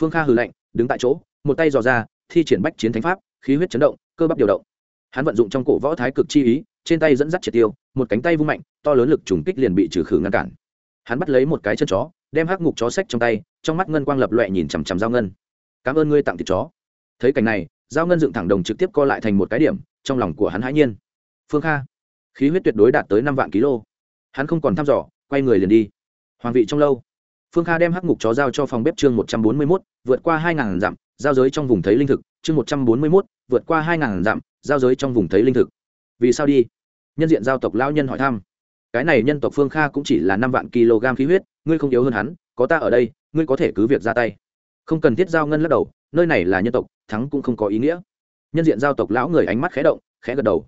Phương kha hừ lạnh, đứng tại chỗ, một tay dò ra, thi triển bách chiến thánh pháp, khí huyết chấn động, cơ bắp điều động. Hắn vận dụng trong cổ võ thái cực chi ý, trên tay dẫn dắt triệt tiêu, một cánh tay vung mạnh, to lớn lực trùng kích liền bị trừ khử ngăn cản. Hắn bắt lấy một cái chân chó, đem hắc ngục chó sách trong tay, trong mắt ngân quang lập loẹ nhìn chằm chằm giao ngân. Cảm ơn ngươi tặng thịt chó. Thấy cảnh này giao ngân dựng thẳng đồng trực tiếp co lại thành một cái điểm, trong lòng của hắn hãi nhiên. Phương kha, khí huyết tuyệt đối đạt tới năm vạn kg hắn không còn thăm dò, quay người liền đi. Hoàng vị trong lâu. Phương kha đem hắc ngục chó giao cho phòng bếp chương một trăm bốn mươi mốt, vượt qua hai ngàn dặm, giao giới trong vùng thấy linh thực. Chương một trăm bốn mươi mốt, vượt qua hai ngàn dặm, giao giới trong vùng thấy linh thực. Vì sao đi? Nhân diện giao tộc lao nhân hỏi thăm. Cái này nhân tộc phương kha cũng chỉ là năm vạn kg khí huyết, ngươi không yếu hơn hắn, có ta ở đây, ngươi có thể cứ việc ra tay. Không cần thiết giao ngân lắc đầu nơi này là nhân tộc, thắng cũng không có ý nghĩa. Nhân diện giao tộc lão người ánh mắt khẽ động, khẽ gật đầu.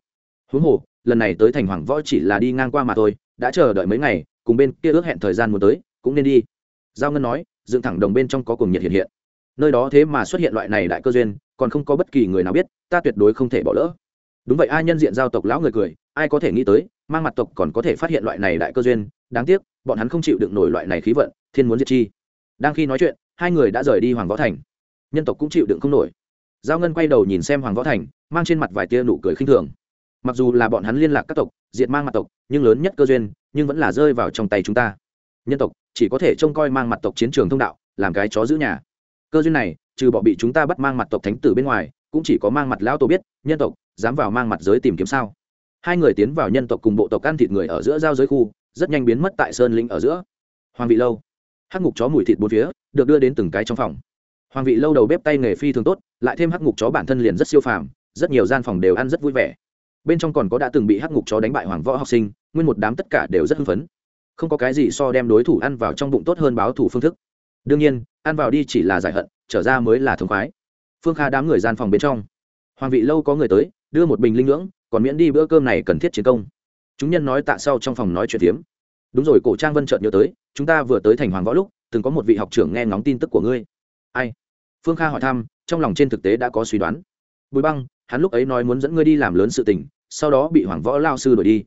Huống hồ, lần này tới thành hoàng võ chỉ là đi ngang qua mà thôi, đã chờ đợi mấy ngày, cùng bên kia ước hẹn thời gian muốn tới, cũng nên đi. Giao ngân nói, dựng thẳng đồng bên trong có cùng nhiệt hiện hiện. Nơi đó thế mà xuất hiện loại này đại cơ duyên, còn không có bất kỳ người nào biết, ta tuyệt đối không thể bỏ lỡ. Đúng vậy, ai nhân diện giao tộc lão người cười, ai có thể nghĩ tới, mang mặt tộc còn có thể phát hiện loại này đại cơ duyên, đáng tiếc, bọn hắn không chịu đựng nổi loại này khí vận, thiên muốn diệt chi. Đang khi nói chuyện, hai người đã rời đi hoàng võ thành nhân tộc cũng chịu đựng không nổi. Giao ngân quay đầu nhìn xem hoàng võ thành, mang trên mặt vài tia nụ cười khinh thường. Mặc dù là bọn hắn liên lạc các tộc, diệt mang mặt tộc, nhưng lớn nhất cơ duyên, nhưng vẫn là rơi vào trong tay chúng ta. Nhân tộc, chỉ có thể trông coi mang mặt tộc chiến trường thông đạo, làm cái chó giữ nhà. Cơ duyên này, trừ bọn bị chúng ta bắt mang mặt tộc thánh tử bên ngoài, cũng chỉ có mang mặt lão tổ biết, nhân tộc, dám vào mang mặt giới tìm kiếm sao? Hai người tiến vào nhân tộc cùng bộ tộc ăn thịt người ở giữa giao giới khu, rất nhanh biến mất tại sơn linh ở giữa. Hoàng vị lâu, hắc ngục chó mùi thịt bốn phía, được đưa đến từng cái trong phòng hoàng vị lâu đầu bếp tay nghề phi thường tốt, lại thêm hắc ngục chó bản thân liền rất siêu phàm, rất nhiều gian phòng đều ăn rất vui vẻ. Bên trong còn có đã từng bị hắc ngục chó đánh bại hoàng võ học sinh, nguyên một đám tất cả đều rất hưng phấn. Không có cái gì so đem đối thủ ăn vào trong bụng tốt hơn báo thủ phương thức. Đương nhiên, ăn vào đi chỉ là giải hận, trở ra mới là thống khoái. Phương kha đám người gian phòng bên trong. Hoàng vị lâu có người tới, đưa một bình linh ngưỡng, còn miễn đi bữa cơm này cần thiết chiến công. Chúng nhân nói tạ sau trong phòng nói chuyện tiếm đúng rồi, cổ trang vân chợt nhớ tới, chúng ta vừa tới thành hoàng võ lúc, từng có một vị học trưởng nghe ngóng tin tức của ngươi. Ai? Phương kha hỏi thăm, trong lòng trên thực tế đã có suy đoán. Bùi băng, hắn lúc ấy nói muốn dẫn ngươi đi làm lớn sự tình, sau đó bị hoàng võ lao sư đuổi đi.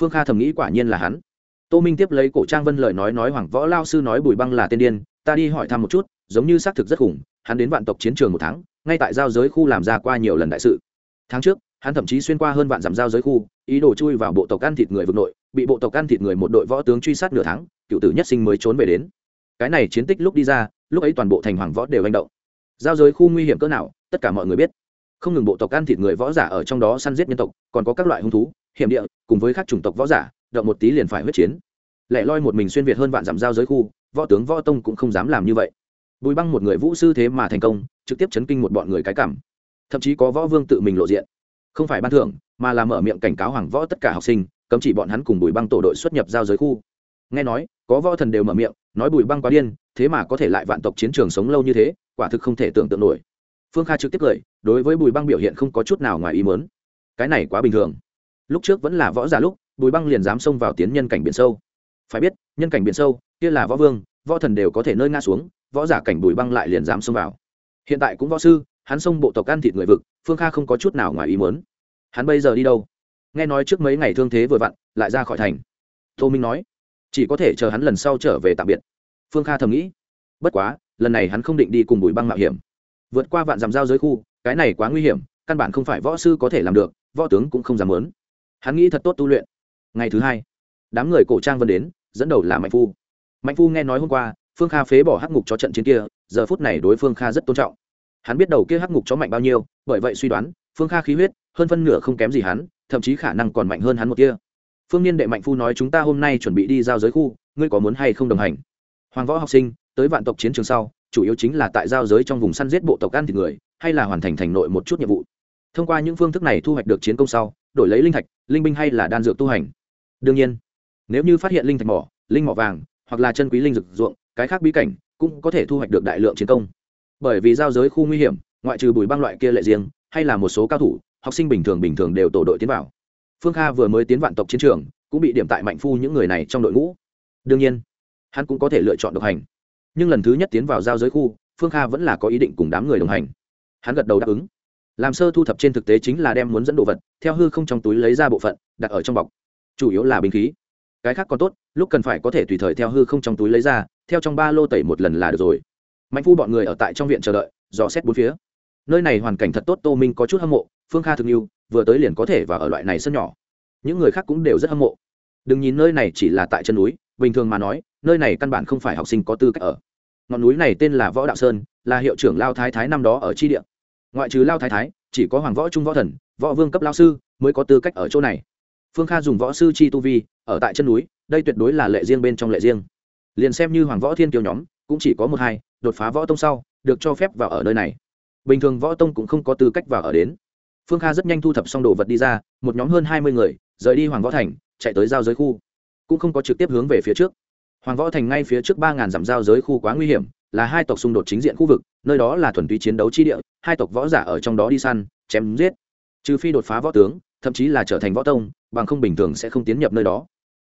Phương kha thầm nghĩ quả nhiên là hắn. Tô minh tiếp lấy cổ trang vân lời nói nói hoàng võ lao sư nói bùi băng là tên điên, ta đi hỏi thăm một chút, giống như xác thực rất khủng, hắn đến vạn tộc chiến trường một tháng, ngay tại giao giới khu làm ra qua nhiều lần đại sự. Tháng trước, hắn thậm chí xuyên qua hơn vạn dặm giao giới khu, ý đồ chui vào bộ tộc ăn thịt người vực nội, bị bộ tộc ăn thịt người một đội võ tướng truy sát nửa tháng, cựu tử nhất sinh mới trốn về đến. Cái này chiến tích lúc đi ra, lúc ấy toàn bộ thành hoàng võ đều manh động giao giới khu nguy hiểm cỡ nào, tất cả mọi người biết. Không ngừng bộ tộc ăn thịt người võ giả ở trong đó săn giết nhân tộc, còn có các loại hung thú, hiểm địa, cùng với các chủng tộc võ giả, động một tí liền phải huyết chiến. Lẻ loi một mình xuyên việt hơn vạn dặm giao giới khu, võ tướng võ tông cũng không dám làm như vậy. Bùi băng một người vũ sư thế mà thành công, trực tiếp chấn kinh một bọn người cái cảm. Thậm chí có võ vương tự mình lộ diện. Không phải ban thưởng, mà là mở miệng cảnh cáo hoàng võ tất cả học sinh, cấm chỉ bọn hắn cùng bùi băng tổ đội xuất nhập giao giới khu. Nghe nói, có võ thần đều mở miệng nói bùi băng quá điên, thế mà có thể lại vạn tộc chiến trường sống lâu như thế, quả thực không thể tưởng tượng nổi. Phương kha trực tiếp cười, đối với bùi băng biểu hiện không có chút nào ngoài ý mớn cái này quá bình thường. Lúc trước vẫn là võ giả lúc, bùi băng liền dám xông vào tiến nhân cảnh biển sâu. Phải biết, nhân cảnh biển sâu, kia là võ vương, võ thần đều có thể nơi nga xuống, võ giả cảnh bùi băng lại liền dám xông vào. Hiện tại cũng võ sư, hắn xông bộ tộc ăn thịt người vực, phương kha không có chút nào ngoài ý mớn hắn bây giờ đi đâu? Nghe nói trước mấy ngày thương thế vừa vặn, lại ra khỏi thành. Tô minh nói chỉ có thể chờ hắn lần sau trở về tạm biệt. Phương kha thầm nghĩ. Bất quá, lần này hắn không định đi cùng bùi băng mạo hiểm. Vượt qua vạn dằm giao giới khu, cái này quá nguy hiểm, căn bản không phải võ sư có thể làm được, võ tướng cũng không dám lớn hắn nghĩ thật tốt tu luyện. Ngày thứ hai, đám người cổ trang vân đến, dẫn đầu là mạnh phu. Mạnh phu nghe nói hôm qua, phương kha phế bỏ hắc ngục cho trận chiến kia, giờ phút này đối phương kha rất tôn trọng. Hắn biết đầu kia hắc ngục chó mạnh bao nhiêu, bởi vậy suy đoán, phương kha khí huyết, hơn phân nửa không kém gì hắn, thậm chí khả năng còn mạnh hơn hắn một kia phương niên đệ mạnh phu nói chúng ta hôm nay chuẩn bị đi giao giới khu, ngươi có muốn hay không đồng hành? Hoàng võ học sinh, tới vạn tộc chiến trường sau, chủ yếu chính là tại giao giới trong vùng săn giết bộ tộc ăn thịt người, hay là hoàn thành thành nội một chút nhiệm vụ? Thông qua những phương thức này thu hoạch được chiến công sau, đổi lấy linh thạch, linh binh hay là đan dược tu hành? Đương nhiên, nếu như phát hiện linh thạch mỏ, linh mỏ vàng, hoặc là chân quý linh dược ruộng, cái khác bí cảnh cũng có thể thu hoạch được đại lượng chiến công. Bởi vì giao giới khu nguy hiểm, ngoại trừ bùi băng loại kia lệ riêng, hay là một số cao thủ, học sinh bình thường bình thường đều tổ đội tiến vào phương kha vừa mới tiến vạn tộc chiến trường, cũng bị điểm tại mạnh phu những người này trong đội ngũ. Đương nhiên, hắn cũng có thể lựa chọn độc hành. Nhưng lần thứ nhất tiến vào giao giới khu, phương kha vẫn là có ý định cùng đám người đồng hành. Hắn gật đầu đáp ứng. Làm sơ thu thập trên thực tế chính là đem muốn dẫn đồ vật, theo hư không trong túi lấy ra bộ phận, đặt ở trong bọc. Chủ yếu là binh khí. Cái khác còn tốt, lúc cần phải có thể tùy thời theo hư không trong túi lấy ra, theo trong ba lô tẩy một lần là được rồi. Mạnh phu bọn người ở tại trong viện chờ đợi, dò xét bốn phía. Nơi này hoàn cảnh thật tốt, tô minh có chút hâm mộ, phương kha thực yêu vừa tới liền có thể và ở loại này sân nhỏ. Những người khác cũng đều rất hâm mộ. Đừng nhìn nơi này chỉ là tại chân núi, bình thường mà nói, nơi này căn bản không phải học sinh có tư cách ở. Ngọn núi này tên là võ đạo sơn, là hiệu trưởng lao thái thái năm đó ở tri địa. Ngoại trừ lao thái thái, chỉ có hoàng võ trung võ thần, võ vương cấp lao sư mới có tư cách ở chỗ này. Phương kha dùng võ sư chi tu vi, ở tại chân núi, đây tuyệt đối là lệ riêng bên trong lệ riêng. Liền xem như hoàng võ thiên kiều nhóm, cũng chỉ có một hai, đột phá võ tông sau, được cho phép vào ở nơi này. Bình thường võ tông cũng không có tư cách vào ở đến phương kha rất nhanh thu thập xong đồ vật đi ra, một nhóm hơn hai mươi người, rời đi hoàng võ thành, chạy tới giao giới khu. Cũng không có trực tiếp hướng về phía trước. Hoàng võ thành ngay phía trước ba ngàn dặm giao giới khu quá nguy hiểm, là hai tộc xung đột chính diện khu vực, nơi đó là thuần túy chiến đấu chi địa, hai tộc võ giả ở trong đó đi săn, chém giết. Trừ phi đột phá võ tướng, thậm chí là trở thành võ tông, bằng không bình thường sẽ không tiến nhập nơi đó.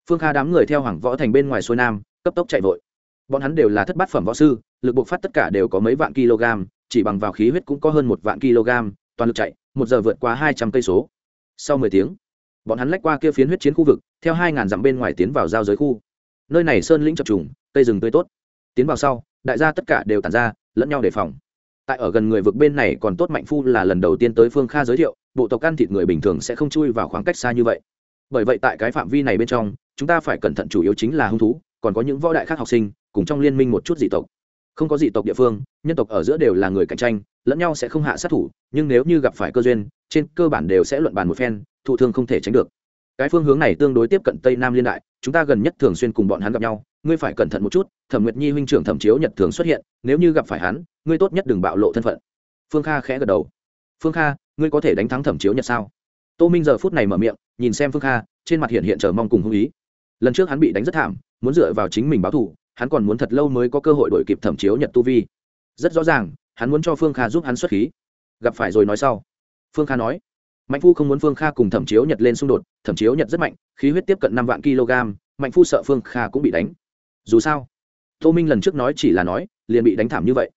Phương kha đám người theo hoàng võ thành bên ngoài xuôi nam, cấp tốc chạy vội. Bọn hắn đều là thất bát phẩm võ sư, lực buộc phát tất cả đều có mấy vạn kg, chỉ bằng vào khí huyết cũng có hơn một vạn kg toàn lực chạy, một giờ vượt qua hai trăm cây số. Sau mười tiếng, bọn hắn lách qua kia phiến huyết chiến khu vực, theo hai ngàn dặm bên ngoài tiến vào giao giới khu. Nơi này sơn lĩnh chập trùng, cây rừng tươi tốt. Tiến vào sau, đại gia tất cả đều tàn ra, lẫn nhau đề phòng. Tại ở gần người vực bên này còn tốt mạnh phu là lần đầu tiên tới phương kha giới thiệu, bộ tộc ăn thịt người bình thường sẽ không chui vào khoảng cách xa như vậy. Bởi vậy tại cái phạm vi này bên trong, chúng ta phải cẩn thận chủ yếu chính là hung thú, còn có những võ đại khác học sinh, cùng trong liên minh một chút dị tộc. Không có dị tộc địa phương, nhân tộc ở giữa đều là người cạnh tranh lẫn nhau sẽ không hạ sát thủ, nhưng nếu như gặp phải cơ duyên, trên cơ bản đều sẽ luận bàn một phen, thụ thương không thể tránh được. Cái phương hướng này tương đối tiếp cận tây nam liên đại, chúng ta gần nhất thường xuyên cùng bọn hắn gặp nhau, ngươi phải cẩn thận một chút, thẩm nguyệt nhi huynh trưởng thẩm chiếu nhật thường xuất hiện, nếu như gặp phải hắn, ngươi tốt nhất đừng bạo lộ thân phận. Phương kha khẽ gật đầu. Phương kha, ngươi có thể đánh thắng thẩm chiếu nhật sao? Tô minh giờ phút này mở miệng, nhìn xem phương kha, trên mặt hiện hiện chờ mong cùng hung ý. Lần trước hắn bị đánh rất thảm, muốn dựa vào chính mình báo thù, hắn còn muốn thật lâu mới có cơ hội đổi kịp thẩm chiếu nhật tu vi. Rất rõ ràng hắn muốn cho phương kha giúp hắn xuất khí. Gặp phải rồi nói sau. Phương kha nói, mạnh phu không muốn phương kha cùng thẩm chiếu nhật lên xung đột, thẩm chiếu nhật rất mạnh, khí huyết tiếp cận năm vạn kg, mạnh phu sợ phương kha cũng bị đánh. Dù sao, tô minh lần trước nói chỉ là nói, liền bị đánh thảm như vậy.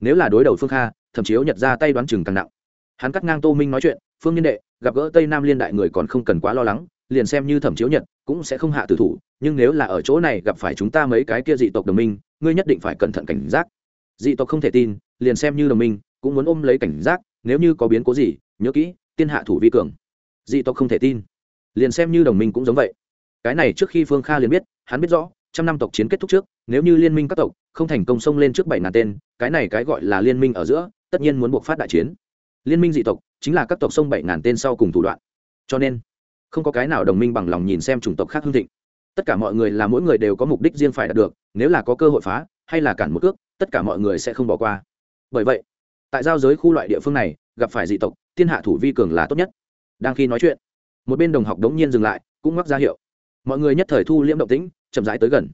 Nếu là đối đầu phương kha, thẩm chiếu nhật ra tay đoán chừng càng nặng. Hắn cắt ngang tô minh nói chuyện, phương nhân đệ, gặp gỡ tây nam liên đại người còn không cần quá lo lắng, liền xem như thẩm chiếu nhật cũng sẽ không hạ tử thủ, nhưng nếu là ở chỗ này gặp phải chúng ta mấy cái kia dị tộc đồng minh, ngươi nhất định phải cẩn thận cảnh giác. Dị tộc không thể tin liền xem như đồng minh, cũng muốn ôm lấy cảnh giác, nếu như có biến cố gì, nhớ kỹ, tiên hạ thủ vi cường. Dị tộc không thể tin. Liền xem như đồng minh cũng giống vậy. Cái này trước khi phương kha liền biết, hắn biết rõ, trăm năm tộc chiến kết thúc trước, nếu như liên minh các tộc không thành công xông lên trước bảy ngàn tên, cái này cái gọi là liên minh ở giữa, tất nhiên muốn buộc phát đại chiến. Liên minh dị tộc chính là các tộc sông bảy ngàn tên sau cùng thủ đoạn. Cho nên, không có cái nào đồng minh bằng lòng nhìn xem chủng tộc khác hương thịnh. Tất cả mọi người là mỗi người đều có mục đích riêng phải đạt được, nếu là có cơ hội phá, hay là cản một cước, tất cả mọi người sẽ không bỏ qua bởi vậy, tại giao giới khu loại địa phương này, gặp phải dị tộc, thiên hạ thủ vi cường là tốt nhất. Đang khi nói chuyện, một bên đồng học đống nhiên dừng lại, cũng mắc ra hiệu. Mọi người nhất thời thu liễm động tĩnh, chậm rãi tới gần.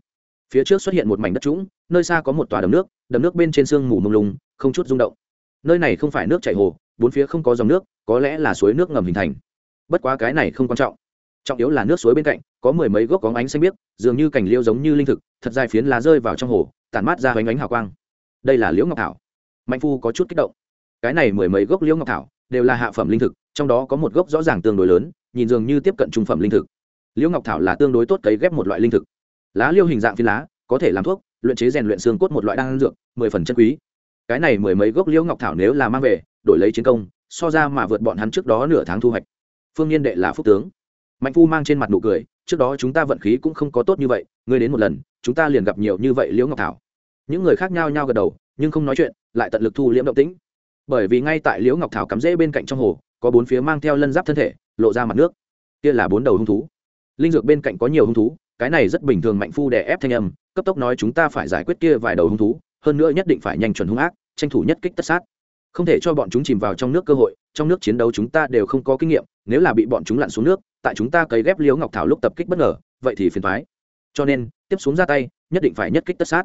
Phía trước xuất hiện một mảnh đất trũng, nơi xa có một tòa đầm nước đầm nước bên trên sương mù mông lung, không chút rung động. Nơi này không phải nước chảy hồ, bốn phía không có dòng nước, có lẽ là suối nước ngầm hình thành. Bất quá cái này không quan trọng. Trọng yếu là nước suối bên cạnh, có mười mấy gốc có ánh xanh biếc, dường như cảnh liêu giống như linh thực, thật dài phiến lá rơi vào trong hồ, tản mát ra hoành ánh hào quang. Đây là liễu ngọc thảo mạnh phu có chút kích động. Cái này mười mấy gốc liễu ngọc thảo đều là hạ phẩm linh thực, trong đó có một gốc rõ ràng tương đối lớn, nhìn dường như tiếp cận trung phẩm linh thực. Liễu ngọc thảo là tương đối tốt cấy ghép một loại linh thực. Lá liêu hình dạng phi lá, có thể làm thuốc, luyện chế rèn luyện xương cốt một loại đan dược, mười phần chân quý. Cái này mười mấy gốc liễu ngọc thảo nếu là mang về, đổi lấy chiến công, so ra mà vượt bọn hắn trước đó nửa tháng thu hoạch. Phương nhiên đệ là phúc tướng. Mạnh phu mang trên mặt nụ cười, trước đó chúng ta vận khí cũng không có tốt như vậy, ngươi đến một lần, chúng ta liền gặp nhiều như vậy liễu ngọc thảo. Những người khác nhao nhao gật đầu nhưng không nói chuyện, lại tận lực thu liễm động tĩnh. Bởi vì ngay tại liễu ngọc thảo cắm rễ bên cạnh trong hồ, có bốn phía mang theo lân giáp thân thể, lộ ra mặt nước. Kia là bốn đầu hung thú. Linh dược bên cạnh có nhiều hung thú, cái này rất bình thường mạnh phu đè ép thanh âm, cấp tốc nói chúng ta phải giải quyết kia vài đầu hung thú, hơn nữa nhất định phải nhanh chuẩn hung ác, tranh thủ nhất kích tất sát. Không thể cho bọn chúng chìm vào trong nước cơ hội, trong nước chiến đấu chúng ta đều không có kinh nghiệm, nếu là bị bọn chúng lặn xuống nước, tại chúng ta cấy ghép liễu ngọc thảo lúc tập kích bất ngờ, vậy thì phiền thoái cho nên, tiếp xuống ra tay, nhất định phải nhất kích tất sát.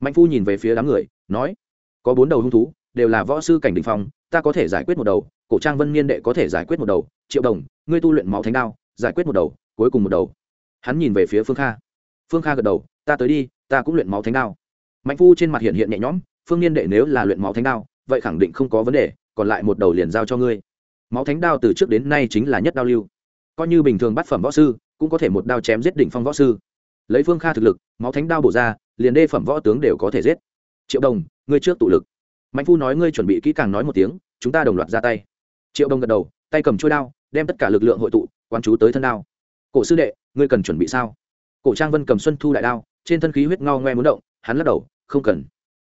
Mạnh phu nhìn về phía đám người nói, có bốn đầu hung thú, đều là võ sư cảnh đình phong, ta có thể giải quyết một đầu, cổ trang vân niên đệ có thể giải quyết một đầu, triệu đồng, ngươi tu luyện máu thánh đao, giải quyết một đầu, cuối cùng một đầu. Hắn nhìn về phía phương kha. Phương kha gật đầu, ta tới đi, ta cũng luyện máu thánh đao. Mạnh phu trên mặt hiện hiện nhẹ nhõm, phương niên đệ nếu là luyện máu thánh đao, vậy khẳng định không có vấn đề, còn lại một đầu liền giao cho ngươi. Máu thánh đao từ trước đến nay chính là nhất đao lưu. Coi như bình thường bắt phẩm võ sư, cũng có thể một đao chém giết đỉnh phong võ sư. Lấy phương kha thực lực, máu thánh đao bổ ra, liền đê phẩm võ tướng đều có thể giết triệu đồng, ngươi trước tụ lực. Mạnh phu nói ngươi chuẩn bị kỹ càng nói một tiếng, chúng ta đồng loạt ra tay. Triệu đồng gật đầu, tay cầm trôi đao, đem tất cả lực lượng hội tụ quan chú tới thân đao. Cổ sư đệ, ngươi cần chuẩn bị sao? Cổ trang vân cầm xuân thu đại đao, trên thân khí huyết ngao ngoe muốn động, hắn lắc đầu, không cần.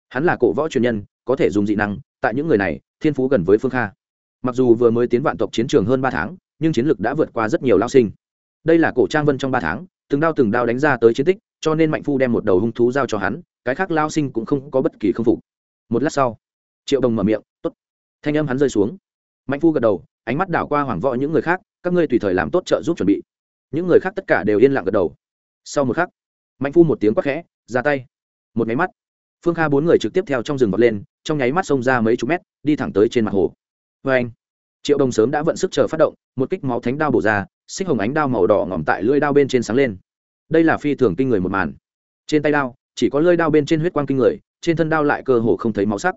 Hắn là cổ võ truyền nhân, có thể dùng dị năng, tại những người này, thiên phú gần với phương kha. Mặc dù vừa mới tiến vạn tộc chiến trường hơn ba tháng, nhưng chiến lực đã vượt qua rất nhiều lao sinh. Đây là cổ trang vân trong ba tháng, từng đao từng đao đánh ra tới chiến tích, cho nên mạnh phu đem một đầu hung thú giao cho hắn cái khác lao sinh cũng không có bất kỳ không phục. Một lát sau, triệu đồng mở miệng t ố t thanh âm hắn rơi xuống. Mạnh phu gật đầu, ánh mắt đảo qua hoảng võ những người khác, các ngươi tùy thời làm tốt trợ giúp chuẩn bị. Những người khác tất cả đều yên lặng gật đầu. Sau một khắc, mạnh phu một tiếng quắc khẽ, ra tay. Một máy mắt, phương kha bốn người trực tiếp theo trong rừng vọt lên, trong nháy mắt xông ra mấy chục mét, đi thẳng tới trên mặt hồ. Vê anh, triệu đồng sớm đã vận sức chờ phát động, một kích máu thánh đao bổ ra, xích hồng ánh đao màu đỏ ngỏm tại lưỡi đao bên trên sáng lên. Đây là phi thường kinh người một màn. Trên tay đao chỉ có lưỡi đao bên trên huyết quang kinh người, trên thân đao lại cơ hồ không thấy máu sắc.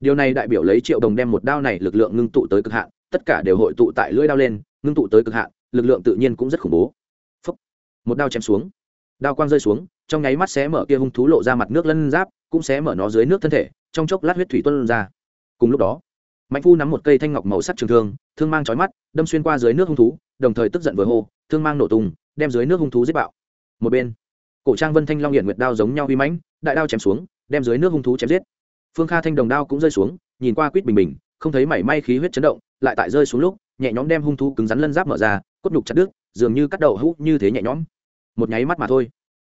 Điều này đại biểu lấy triệu đồng đem một đao này lực lượng ngưng tụ tới cực hạn, tất cả đều hội tụ tại lưỡi đao lên, ngưng tụ tới cực hạn, lực lượng tự nhiên cũng rất khủng bố. Phúc. một đao chém xuống. Đao quang rơi xuống, trong nháy mắt xé mở kia hung thú lộ ra mặt nước lân giáp, cũng xé mở nó dưới nước thân thể, trong chốc lát huyết thủy tuân ra. Cùng lúc đó, mạnh phu nắm một cây thanh ngọc màu sắc trường thương thương mang trói mắt, đâm xuyên qua dưới nước hung thú, đồng thời tức giận với hô, thương mang nổ tung, đem dưới nước hung thú giết bạo. Một bên cổ trang vân thanh long hiện nguyệt đao giống nhau uy mãnh, đại đao chém xuống, đem dưới nước hung thú chém giết. Phương kha thanh đồng đao cũng rơi xuống, nhìn qua quýt bình bình, không thấy mảy may khí huyết chấn động, lại tại rơi xuống lúc, nhẹ nhõm đem hung thú cứng rắn lân giáp mở ra, cốt nhục chặt đứt, dường như cắt đầu hũ như thế nhẹ nhõm. Một nháy mắt mà thôi.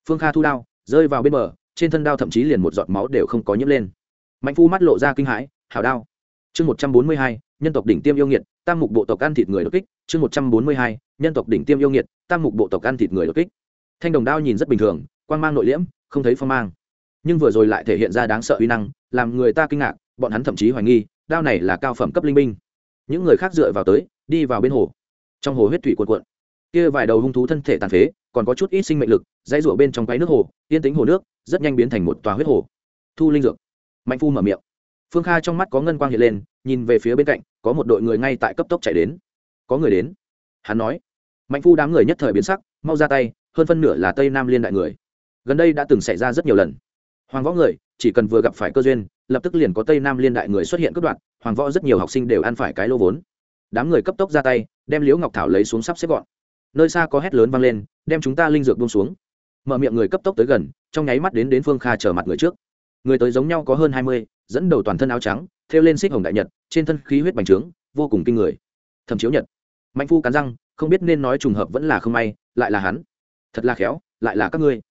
Phương kha thu đao, rơi vào bên bờ, trên thân đao thậm chí liền một giọt máu đều không có nhiễm lên. Mạnh phu mắt lộ ra kinh hãi, hảo đao. Chương một trăm bốn mươi hai, nhân tộc đỉnh tiêm yêu nghiệt, tam mục bộ tộc ăn thịt người đột kích. Chương một trăm bốn mươi hai, nhân tộc đỉnh tiêm yêu nghiệt, tam mục bộ tộc ăn thịt người đột kích thanh đồng đao nhìn rất bình thường quan mang nội liễm, không thấy phong mang. Nhưng vừa rồi lại thể hiện ra đáng sợ uy năng, làm người ta kinh ngạc, bọn hắn thậm chí hoài nghi, đao này là cao phẩm cấp linh binh. Những người khác dựa vào tới, đi vào bên hồ. Trong hồ huyết thủy cuộn cuộn. Kia vài đầu hung thú thân thể tàn phế, còn có chút ít sinh mệnh lực, dãy rủa bên trong quáy nước hồ, yên tính hồ nước, rất nhanh biến thành một tòa huyết hồ. Thu linh dược. Mạnh phu mở miệng. Phương kha trong mắt có ngân quang hiện lên, nhìn về phía bên cạnh, có một đội người ngay tại cấp tốc chạy đến. Có người đến. Hắn nói. Mạnh phu đám người nhất thời biến sắc, mau ra tay hơn phân nửa là tây nam liên đại người. Gần đây đã từng xảy ra rất nhiều lần. Hoàng võ người, chỉ cần vừa gặp phải cơ duyên, lập tức liền có tây nam liên đại người xuất hiện cướp đoạt, hoàng võ rất nhiều học sinh đều ăn phải cái lô vốn. Đám người cấp tốc ra tay, đem liễu ngọc thảo lấy xuống sắp xếp gọn. Nơi xa có hét lớn vang lên, đem chúng ta linh dược buông xuống. Mở miệng người cấp tốc tới gần, trong nháy mắt đến đến phương kha trở mặt người trước. Người tới giống nhau có hơn hai mươi, dẫn đầu toàn thân áo trắng, thêu lên xích hồng đại nhật, trên thân khí huyết bành trướng, vô cùng kinh người. Thẩm chiếu nhật. Mạnh phu cắn răng, không biết nên nói trùng hợp vẫn là không may, lại là hắn thật là khéo, lại là các ngươi.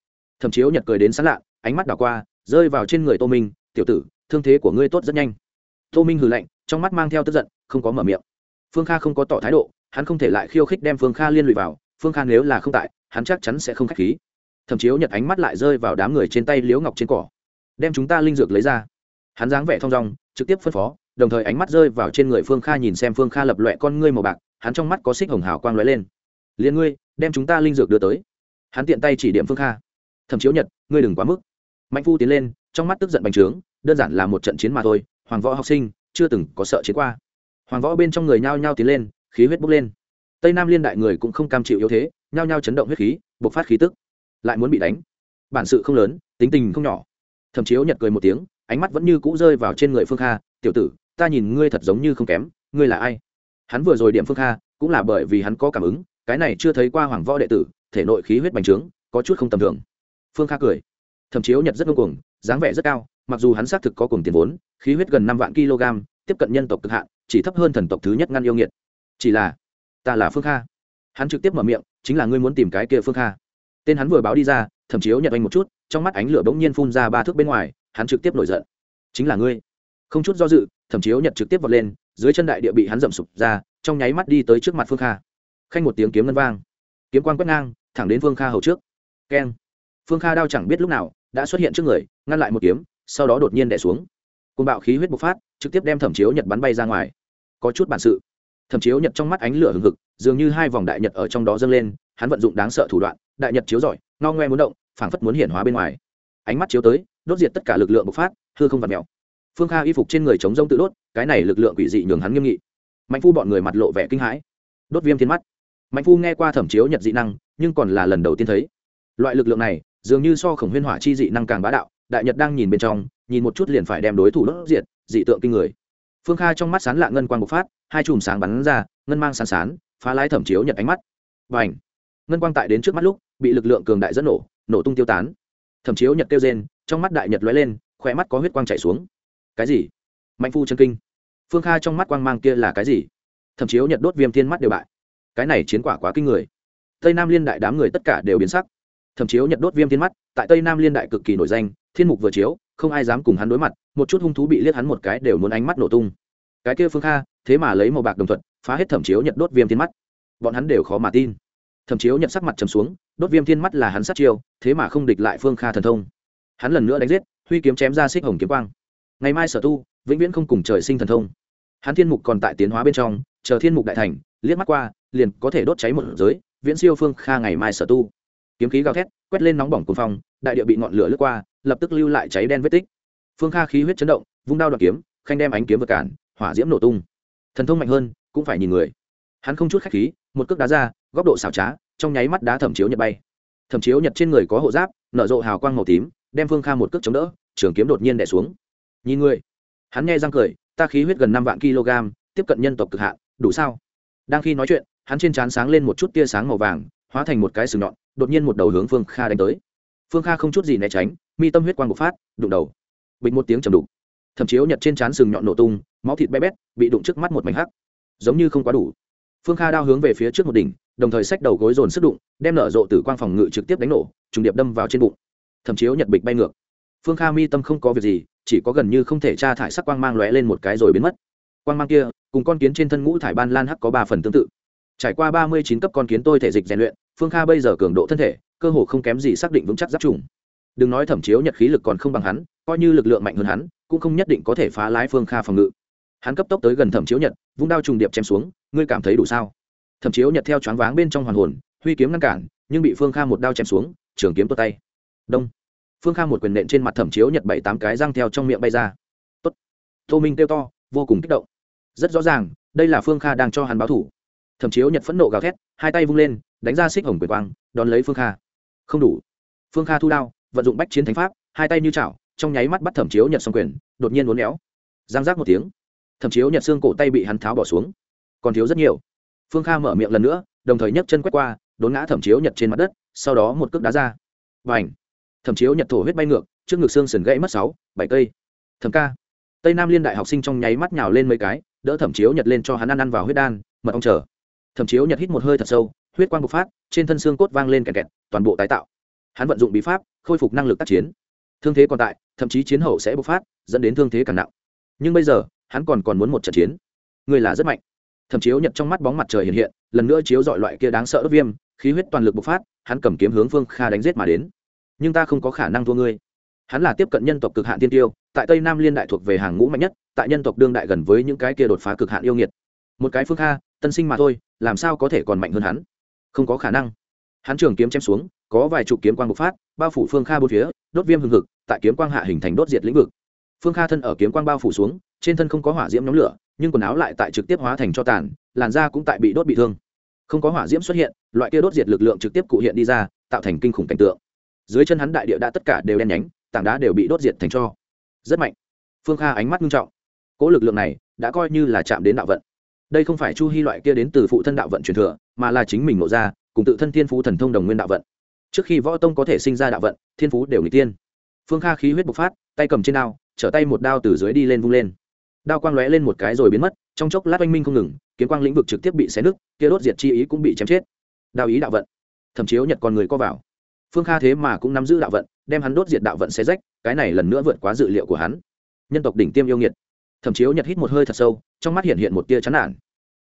Thẩm chiếu nhật cười đến sán lạ, ánh mắt đảo qua, rơi vào trên người tô minh, tiểu tử, thương thế của ngươi tốt rất nhanh. Tô minh hừ lạnh, trong mắt mang theo tức giận, không có mở miệng. Phương kha không có tỏ thái độ, hắn không thể lại khiêu khích đem phương kha liên lụy vào, phương kha nếu là không tại, hắn chắc chắn sẽ không k h á c h khí. Thậm chiếu nhật ánh mắt lại rơi vào đám người trên tay liếu ngọc trên cỏ. Đem chúng ta linh dược lấy ra. Hắn dáng vẻ thong dong, trực tiếp phân phó, đồng thời ánh mắt rơi vào trên người phương kha nhìn xem phương kha lập loẹ con ngươi màu bạc, hắn trong mắt có xích hồng hào quang lóe lên. Liền ngươi, đem chúng ta linh dược đưa tới hắn tiện tay chỉ điểm phương kha. Thẩm chiếu nhật, ngươi đừng quá mức. Mạnh phu tiến lên, trong mắt tức giận bành trướng, đơn giản là một trận chiến mà thôi, hoàng võ học sinh, chưa từng có sợ chiến qua. Hoàng võ bên trong người nhao nhao tiến lên, khí huyết bốc lên. Tây nam liên đại người cũng không cam chịu yếu thế, nhao nhao chấn động huyết khí, bộc phát khí tức, lại muốn bị đánh. Bản sự không lớn, tính tình không nhỏ. Thậm chiếu nhật cười một tiếng, ánh mắt vẫn như cũ rơi vào trên người phương kha, tiểu tử, ta nhìn ngươi thật giống như không kém, ngươi là ai? Hắn vừa rồi điểm phương kha, cũng là bởi vì hắn có cảm ứng, cái này chưa thấy qua hoàng võ đệ tử thể nội khí huyết bành trướng, có chút không tầm thường. Phương kha cười. Thậm chiếu nhật rất ngông cuồng, dáng vẻ rất cao, mặc dù hắn xác thực có cùng tiền vốn, khí huyết gần năm vạn kg, tiếp cận nhân tộc cực hạn, chỉ thấp hơn thần tộc thứ nhất ngăn yêu nghiệt. Chỉ là, ta là phương kha. Hắn trực tiếp mở miệng, chính là ngươi muốn tìm cái kia phương kha. Tên hắn vừa báo đi ra thậm chiếu nhật anh một chút, trong mắt ánh lửa bỗng nhiên phun ra ba thước bên ngoài, hắn trực tiếp nổi giận. Chính là ngươi. Không chút do dự thậm chiếu nhật trực tiếp vọt lên, dưới chân đại địa bị hắn dậm sụp ra, trong nháy mắt đi tới trước mặt phương kha. Khanh một tiếng kiếm ngân vang kiếm quang quét ngang, thẳng đến vương kha hầu trước. Keng. Phương kha đao chẳng biết lúc nào đã xuất hiện trước người, ngăn lại một kiếm, sau đó đột nhiên đẻ xuống. Côn bạo khí huyết bộc phát, trực tiếp đem thẩm chiếu nhật bắn bay ra ngoài. Có chút bản sự. Thẩm chiếu nhật trong mắt ánh lửa hừng hực, dường như hai vòng đại nhật ở trong đó dâng lên, hắn vận dụng đáng sợ thủ đoạn, đại nhật chiếu giỏi no ngoe muốn động, phảng phất muốn hiển hóa bên ngoài. Ánh mắt chiếu tới, đốt diệt tất cả lực lượng bộc phát, hư không vặt mèo. Phương kha y phục trên người chống rông tự đốt, cái này lực lượng quỷ dị nhường hắn nghiêm nghị. Mạnh phu bọn người mặt lộ vẻ kinh hãi. Đốt viêm thiên mắt mạnh phu nghe qua thẩm chiếu nhật dị năng, nhưng còn là lần đầu tiên thấy. Loại lực lượng này, dường như so khổng huyên hỏa chi dị năng càng bá đạo, đại nhật đang nhìn bên trong, nhìn một chút liền phải đem đối thủ đốt diệt, dị tượng kinh người. Phương kha trong mắt sán lạ ngân quang bộc phát, hai chùm sáng bắn ra, ngân mang sán sán phá lái thẩm chiếu nhật ánh mắt. Và ảnh ngân quang tại đến trước mắt lúc, bị lực lượng cường đại dẫn nổ nổ tung tiêu tán. Thẩm chiếu nhật kêu rên, trong mắt đại nhật lóe lên khỏe mắt có huyết quang chảy xuống. Cái gì? Mạnh phu chân kinh. Phương kha trong mắt quang mang kia là cái gì? Thẩm chiếu nhật đốt viêm thiên mắt đều bại cái này chiến quả quá kinh người. Tây nam liên đại đám người tất cả đều biến sắc. Thậm chiếu nhật đốt viêm thiên mắt, tại tây nam liên đại cực kỳ nổi danh, thiên mục vừa chiếu, không ai dám cùng hắn đối mặt, một chút hung thú bị liếc hắn một cái đều muốn ánh mắt nổ tung. Cái kia phương kha, thế mà lấy màu bạc đồng thuận phá hết thẩm chiếu nhật đốt viêm thiên mắt. Bọn hắn đều khó mà tin. Thẩm chiếu nhật sắc mặt trầm xuống, đốt viêm thiên mắt là hắn sát chiêu, thế mà không địch lại phương kha thần thông. Hắn lần nữa đánh giết, huy kiếm chém ra xích hồng kiếm quang. Ngày mai sở tu, vĩnh viễn không cùng trời sinh thần thông. Hắn thiên mục còn tại tiến hóa bên trong, chờ thiên mục đại thành, liếc mắt qua liền có thể đốt cháy một giới, viễn siêu phương kha ngày mai sở tu. Kiếm khí gào thét, quét lên nóng bỏng cuồng phong, đại địa bị ngọn lửa lướt qua, lập tức lưu lại cháy đen vết tích. Phương kha khí huyết chấn động, vung đao đoạt kiếm, khanh đem ánh kiếm vượt cản, hỏa diễm nổ tung. Thần thông mạnh hơn, cũng phải nhìn người. Hắn không chút khách khí, một cước đá ra, góc độ xảo trá, trong nháy mắt đá thẩm chiếu nhật bay. Thẩm chiếu nhật trên người có hộ giáp, nở rộ hào quang màu tím, đem phương kha một cước chống đỡ, trường kiếm đột nhiên đẻ xuống. Nhìn người. Hắn nghe răng cười, ta khí huyết gần năm vạn kg, tiếp cận nhân tộc cực hạn, đủ sao? Đang khi nói chuyện hắn trên trán sáng lên một chút tia sáng màu vàng, hóa thành một cái sừng nhọn, đột nhiên một đầu hướng phương kha đánh tới. Phương kha không chút gì né tránh, mi tâm huyết quang bộc phát, đụng đầu. Bịch một tiếng chầm đục. Thậm chiếu nhật trên trán sừng nhọn nổ tung, máu thịt bé bét, bị đụng trước mắt một mảnh hắc. Giống như không quá đủ. Phương kha đao hướng về phía trước một đỉnh, đồng thời xách đầu gối dồn sức đụng, đem nở rộ từ quang phòng ngự trực tiếp đánh nổ, trùng điệp đâm vào trên bụng. Thậm chiếu nhật bịch bay ngược. Phương kha mi tâm không có việc gì, chỉ có gần như không thể tra thải sắc quang mang lóe lên một cái rồi biến mất. Quang mang kia, cùng con kiến trên thân ngũ thải ban lan hắc có ba phần tương tự trải qua ba mươi chín cấp con kiến tôi thể dịch rèn luyện, phương kha bây giờ cường độ thân thể, cơ hồ không kém gì xác định vững chắc giáp trùng. Đừng nói thẩm chiếu nhật khí lực còn không bằng hắn, coi như lực lượng mạnh hơn hắn, cũng không nhất định có thể phá lái phương kha phòng ngự. Hắn cấp tốc tới gần thẩm chiếu nhật, vung đao trùng điệp chém xuống, ngươi cảm thấy đủ sao? Thẩm chiếu nhật theo choáng váng bên trong hoàn hồn, huy kiếm ngăn cản, nhưng bị phương kha một đao chém xuống, trường kiếm tốt tay. Đông. Phương kha một quyền nện trên mặt thẩm chiếu nhật bảy tám cái răng theo trong miệng bay ra. Tốt. tô minh kêu to, vô cùng kích động. Rất rõ ràng, đây là phương kha đang cho hắn báo thủ thẩm chiếu nhật phẫn nộ gào thét, hai tay vung lên, đánh ra xích hồng quyền quang, đón lấy phương kha. Không đủ. Phương kha thu đao, vận dụng bách chiến thánh pháp, hai tay như chảo, trong nháy mắt bắt thẩm chiếu nhật xong quyền, đột nhiên uốn éo. Giang giác một tiếng. Thẩm chiếu nhật xương cổ tay bị hắn tháo bỏ xuống. Còn thiếu rất nhiều. Phương kha mở miệng lần nữa, đồng thời nhấc chân quét qua, đốn ngã thẩm chiếu nhật trên mặt đất, sau đó một cước đá ra. Và ảnh thẩm chiếu nhật thổ huyết bay ngược, trước ngực xương sườn gãy mất sáu, bảy cây. Thẩm ca. Tây nam liên đại học sinh trong nháy mắt nhào lên mấy cái, đỡ thẩm chiếu nhật lên cho hắn ăn ăn vào huyết đan, mật ong chờ thẩm chiếu nhật hít một hơi thật sâu, huyết quang bộc phát, trên thân xương cốt vang lên kẹt kẹt, toàn bộ tái tạo. Hắn vận dụng bí pháp, khôi phục năng lực tác chiến. Thương thế còn tại, thậm chí chiến hậu sẽ bộc phát, dẫn đến thương thế càng nặng. Nhưng bây giờ, hắn còn còn muốn một trận chiến. Người là rất mạnh. Thậm chiếu nhật trong mắt bóng mặt trời hiện hiện, lần nữa chiếu dọi loại kia đáng sợ đốt viêm, khí huyết toàn lực bộc phát, hắn cầm kiếm hướng phương kha đánh giết mà đến. Nhưng ta không có khả năng thua ngươi. Hắn là tiếp cận nhân tộc cực hạn tiên tiêu, tại tây nam liên đại thuộc về hàng ngũ mạnh nhất, tại nhân tộc đương đại gần với những cái kia đột phá cực hạn yêu nghiệt. Một cái phương kha, tân sinh mà thôi làm sao có thể còn mạnh hơn hắn? Không có khả năng. Hắn trường kiếm chém xuống, có vài chục kiếm quang bộc phát, bao phủ phương kha bốn phía, đốt viêm hừng hực, tại kiếm quang hạ hình thành đốt diệt lĩnh vực. Phương kha thân ở kiếm quang bao phủ xuống, trên thân không có hỏa diễm nhóm lửa, nhưng quần áo lại tại trực tiếp hóa thành cho tàn, làn da cũng tại bị đốt bị thương. Không có hỏa diễm xuất hiện, loại kia đốt diệt lực lượng trực tiếp cụ hiện đi ra, tạo thành kinh khủng cảnh tượng. Dưới chân hắn đại địa đã tất cả đều đen nhánh, tảng đá đều bị đốt diệt thành cho. Rất mạnh. Phương kha ánh mắt nghiêm trọng. Cỗ lực lượng này đã coi như là chạm đến đạo vận đây không phải chu hy loại kia đến từ phụ thân đạo vận truyền thừa, mà là chính mình ngộ ra, cùng tự thân thiên phú thần thông đồng nguyên đạo vận. Trước khi võ tông có thể sinh ra đạo vận, thiên phú đều người tiên. Phương kha khí huyết bộc phát, tay cầm trên đao, trở tay một đao từ dưới đi lên vung lên. Đao quang lóe lên một cái rồi biến mất, trong chốc lát oanh minh không ngừng, kiếm quang lĩnh vực trực tiếp bị xé nứt, kia đốt diệt chi ý cũng bị chém chết. Đao ý đạo vận. Thậm chiếu nhật con người co vào. Phương kha thế mà cũng nắm giữ đạo vận, đem hắn đốt diệt đạo vận xé rách, cái này lần nữa vượt quá dự liệu của hắn. Nhân tộc đỉnh tiêm yêu nghiệt thậm chiếu nhật hít một hơi thật sâu, trong mắt hiện hiện một tia chán nản.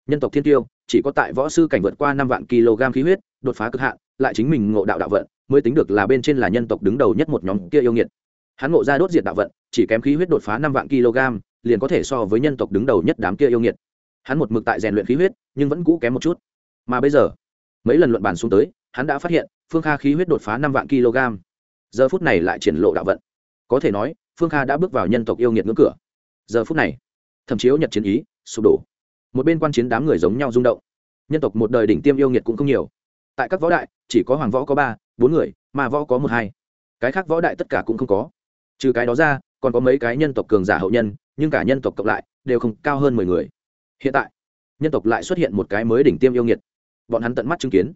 Nhân tộc thiên tiêu, chỉ có tại võ sư cảnh vượt qua năm vạn kg khí huyết, đột phá cực hạn, lại chính mình ngộ đạo đạo vận, mới tính được là bên trên là nhân tộc đứng đầu nhất một nhóm kia yêu nghiệt. Hắn ngộ ra đốt diệt đạo vận, chỉ kém khí huyết đột phá năm vạn kg, liền có thể so với nhân tộc đứng đầu nhất đám kia yêu nghiệt. Hắn một mực tại rèn luyện khí huyết, nhưng vẫn cũ kém một chút. Mà bây giờ, mấy lần luận bàn xuống tới, hắn đã phát hiện, phương kha khí huyết đột phá năm vạn kg. Giờ phút này lại triển lộ đạo vận. Có thể nói, phương kha đã bước vào nhân tộc yêu nghiệt ngưỡng cửa giờ phút này, thậm chiếu nhật chiến ý, sụp đổ. Một bên quan chiến đám người giống nhau rung động. Nhân tộc một đời đỉnh tiêm yêu nghiệt cũng không nhiều. Tại các võ đại, chỉ có hoàng võ có ba, bốn người mà võ có một hai. Cái khác võ đại tất cả cũng không có. Trừ cái đó ra, còn có mấy cái nhân tộc cường giả hậu nhân, nhưng cả nhân tộc cộng lại đều không cao hơn mười người. Hiện tại, nhân tộc lại xuất hiện một cái mới đỉnh tiêm yêu nghiệt. Bọn hắn tận mắt chứng kiến.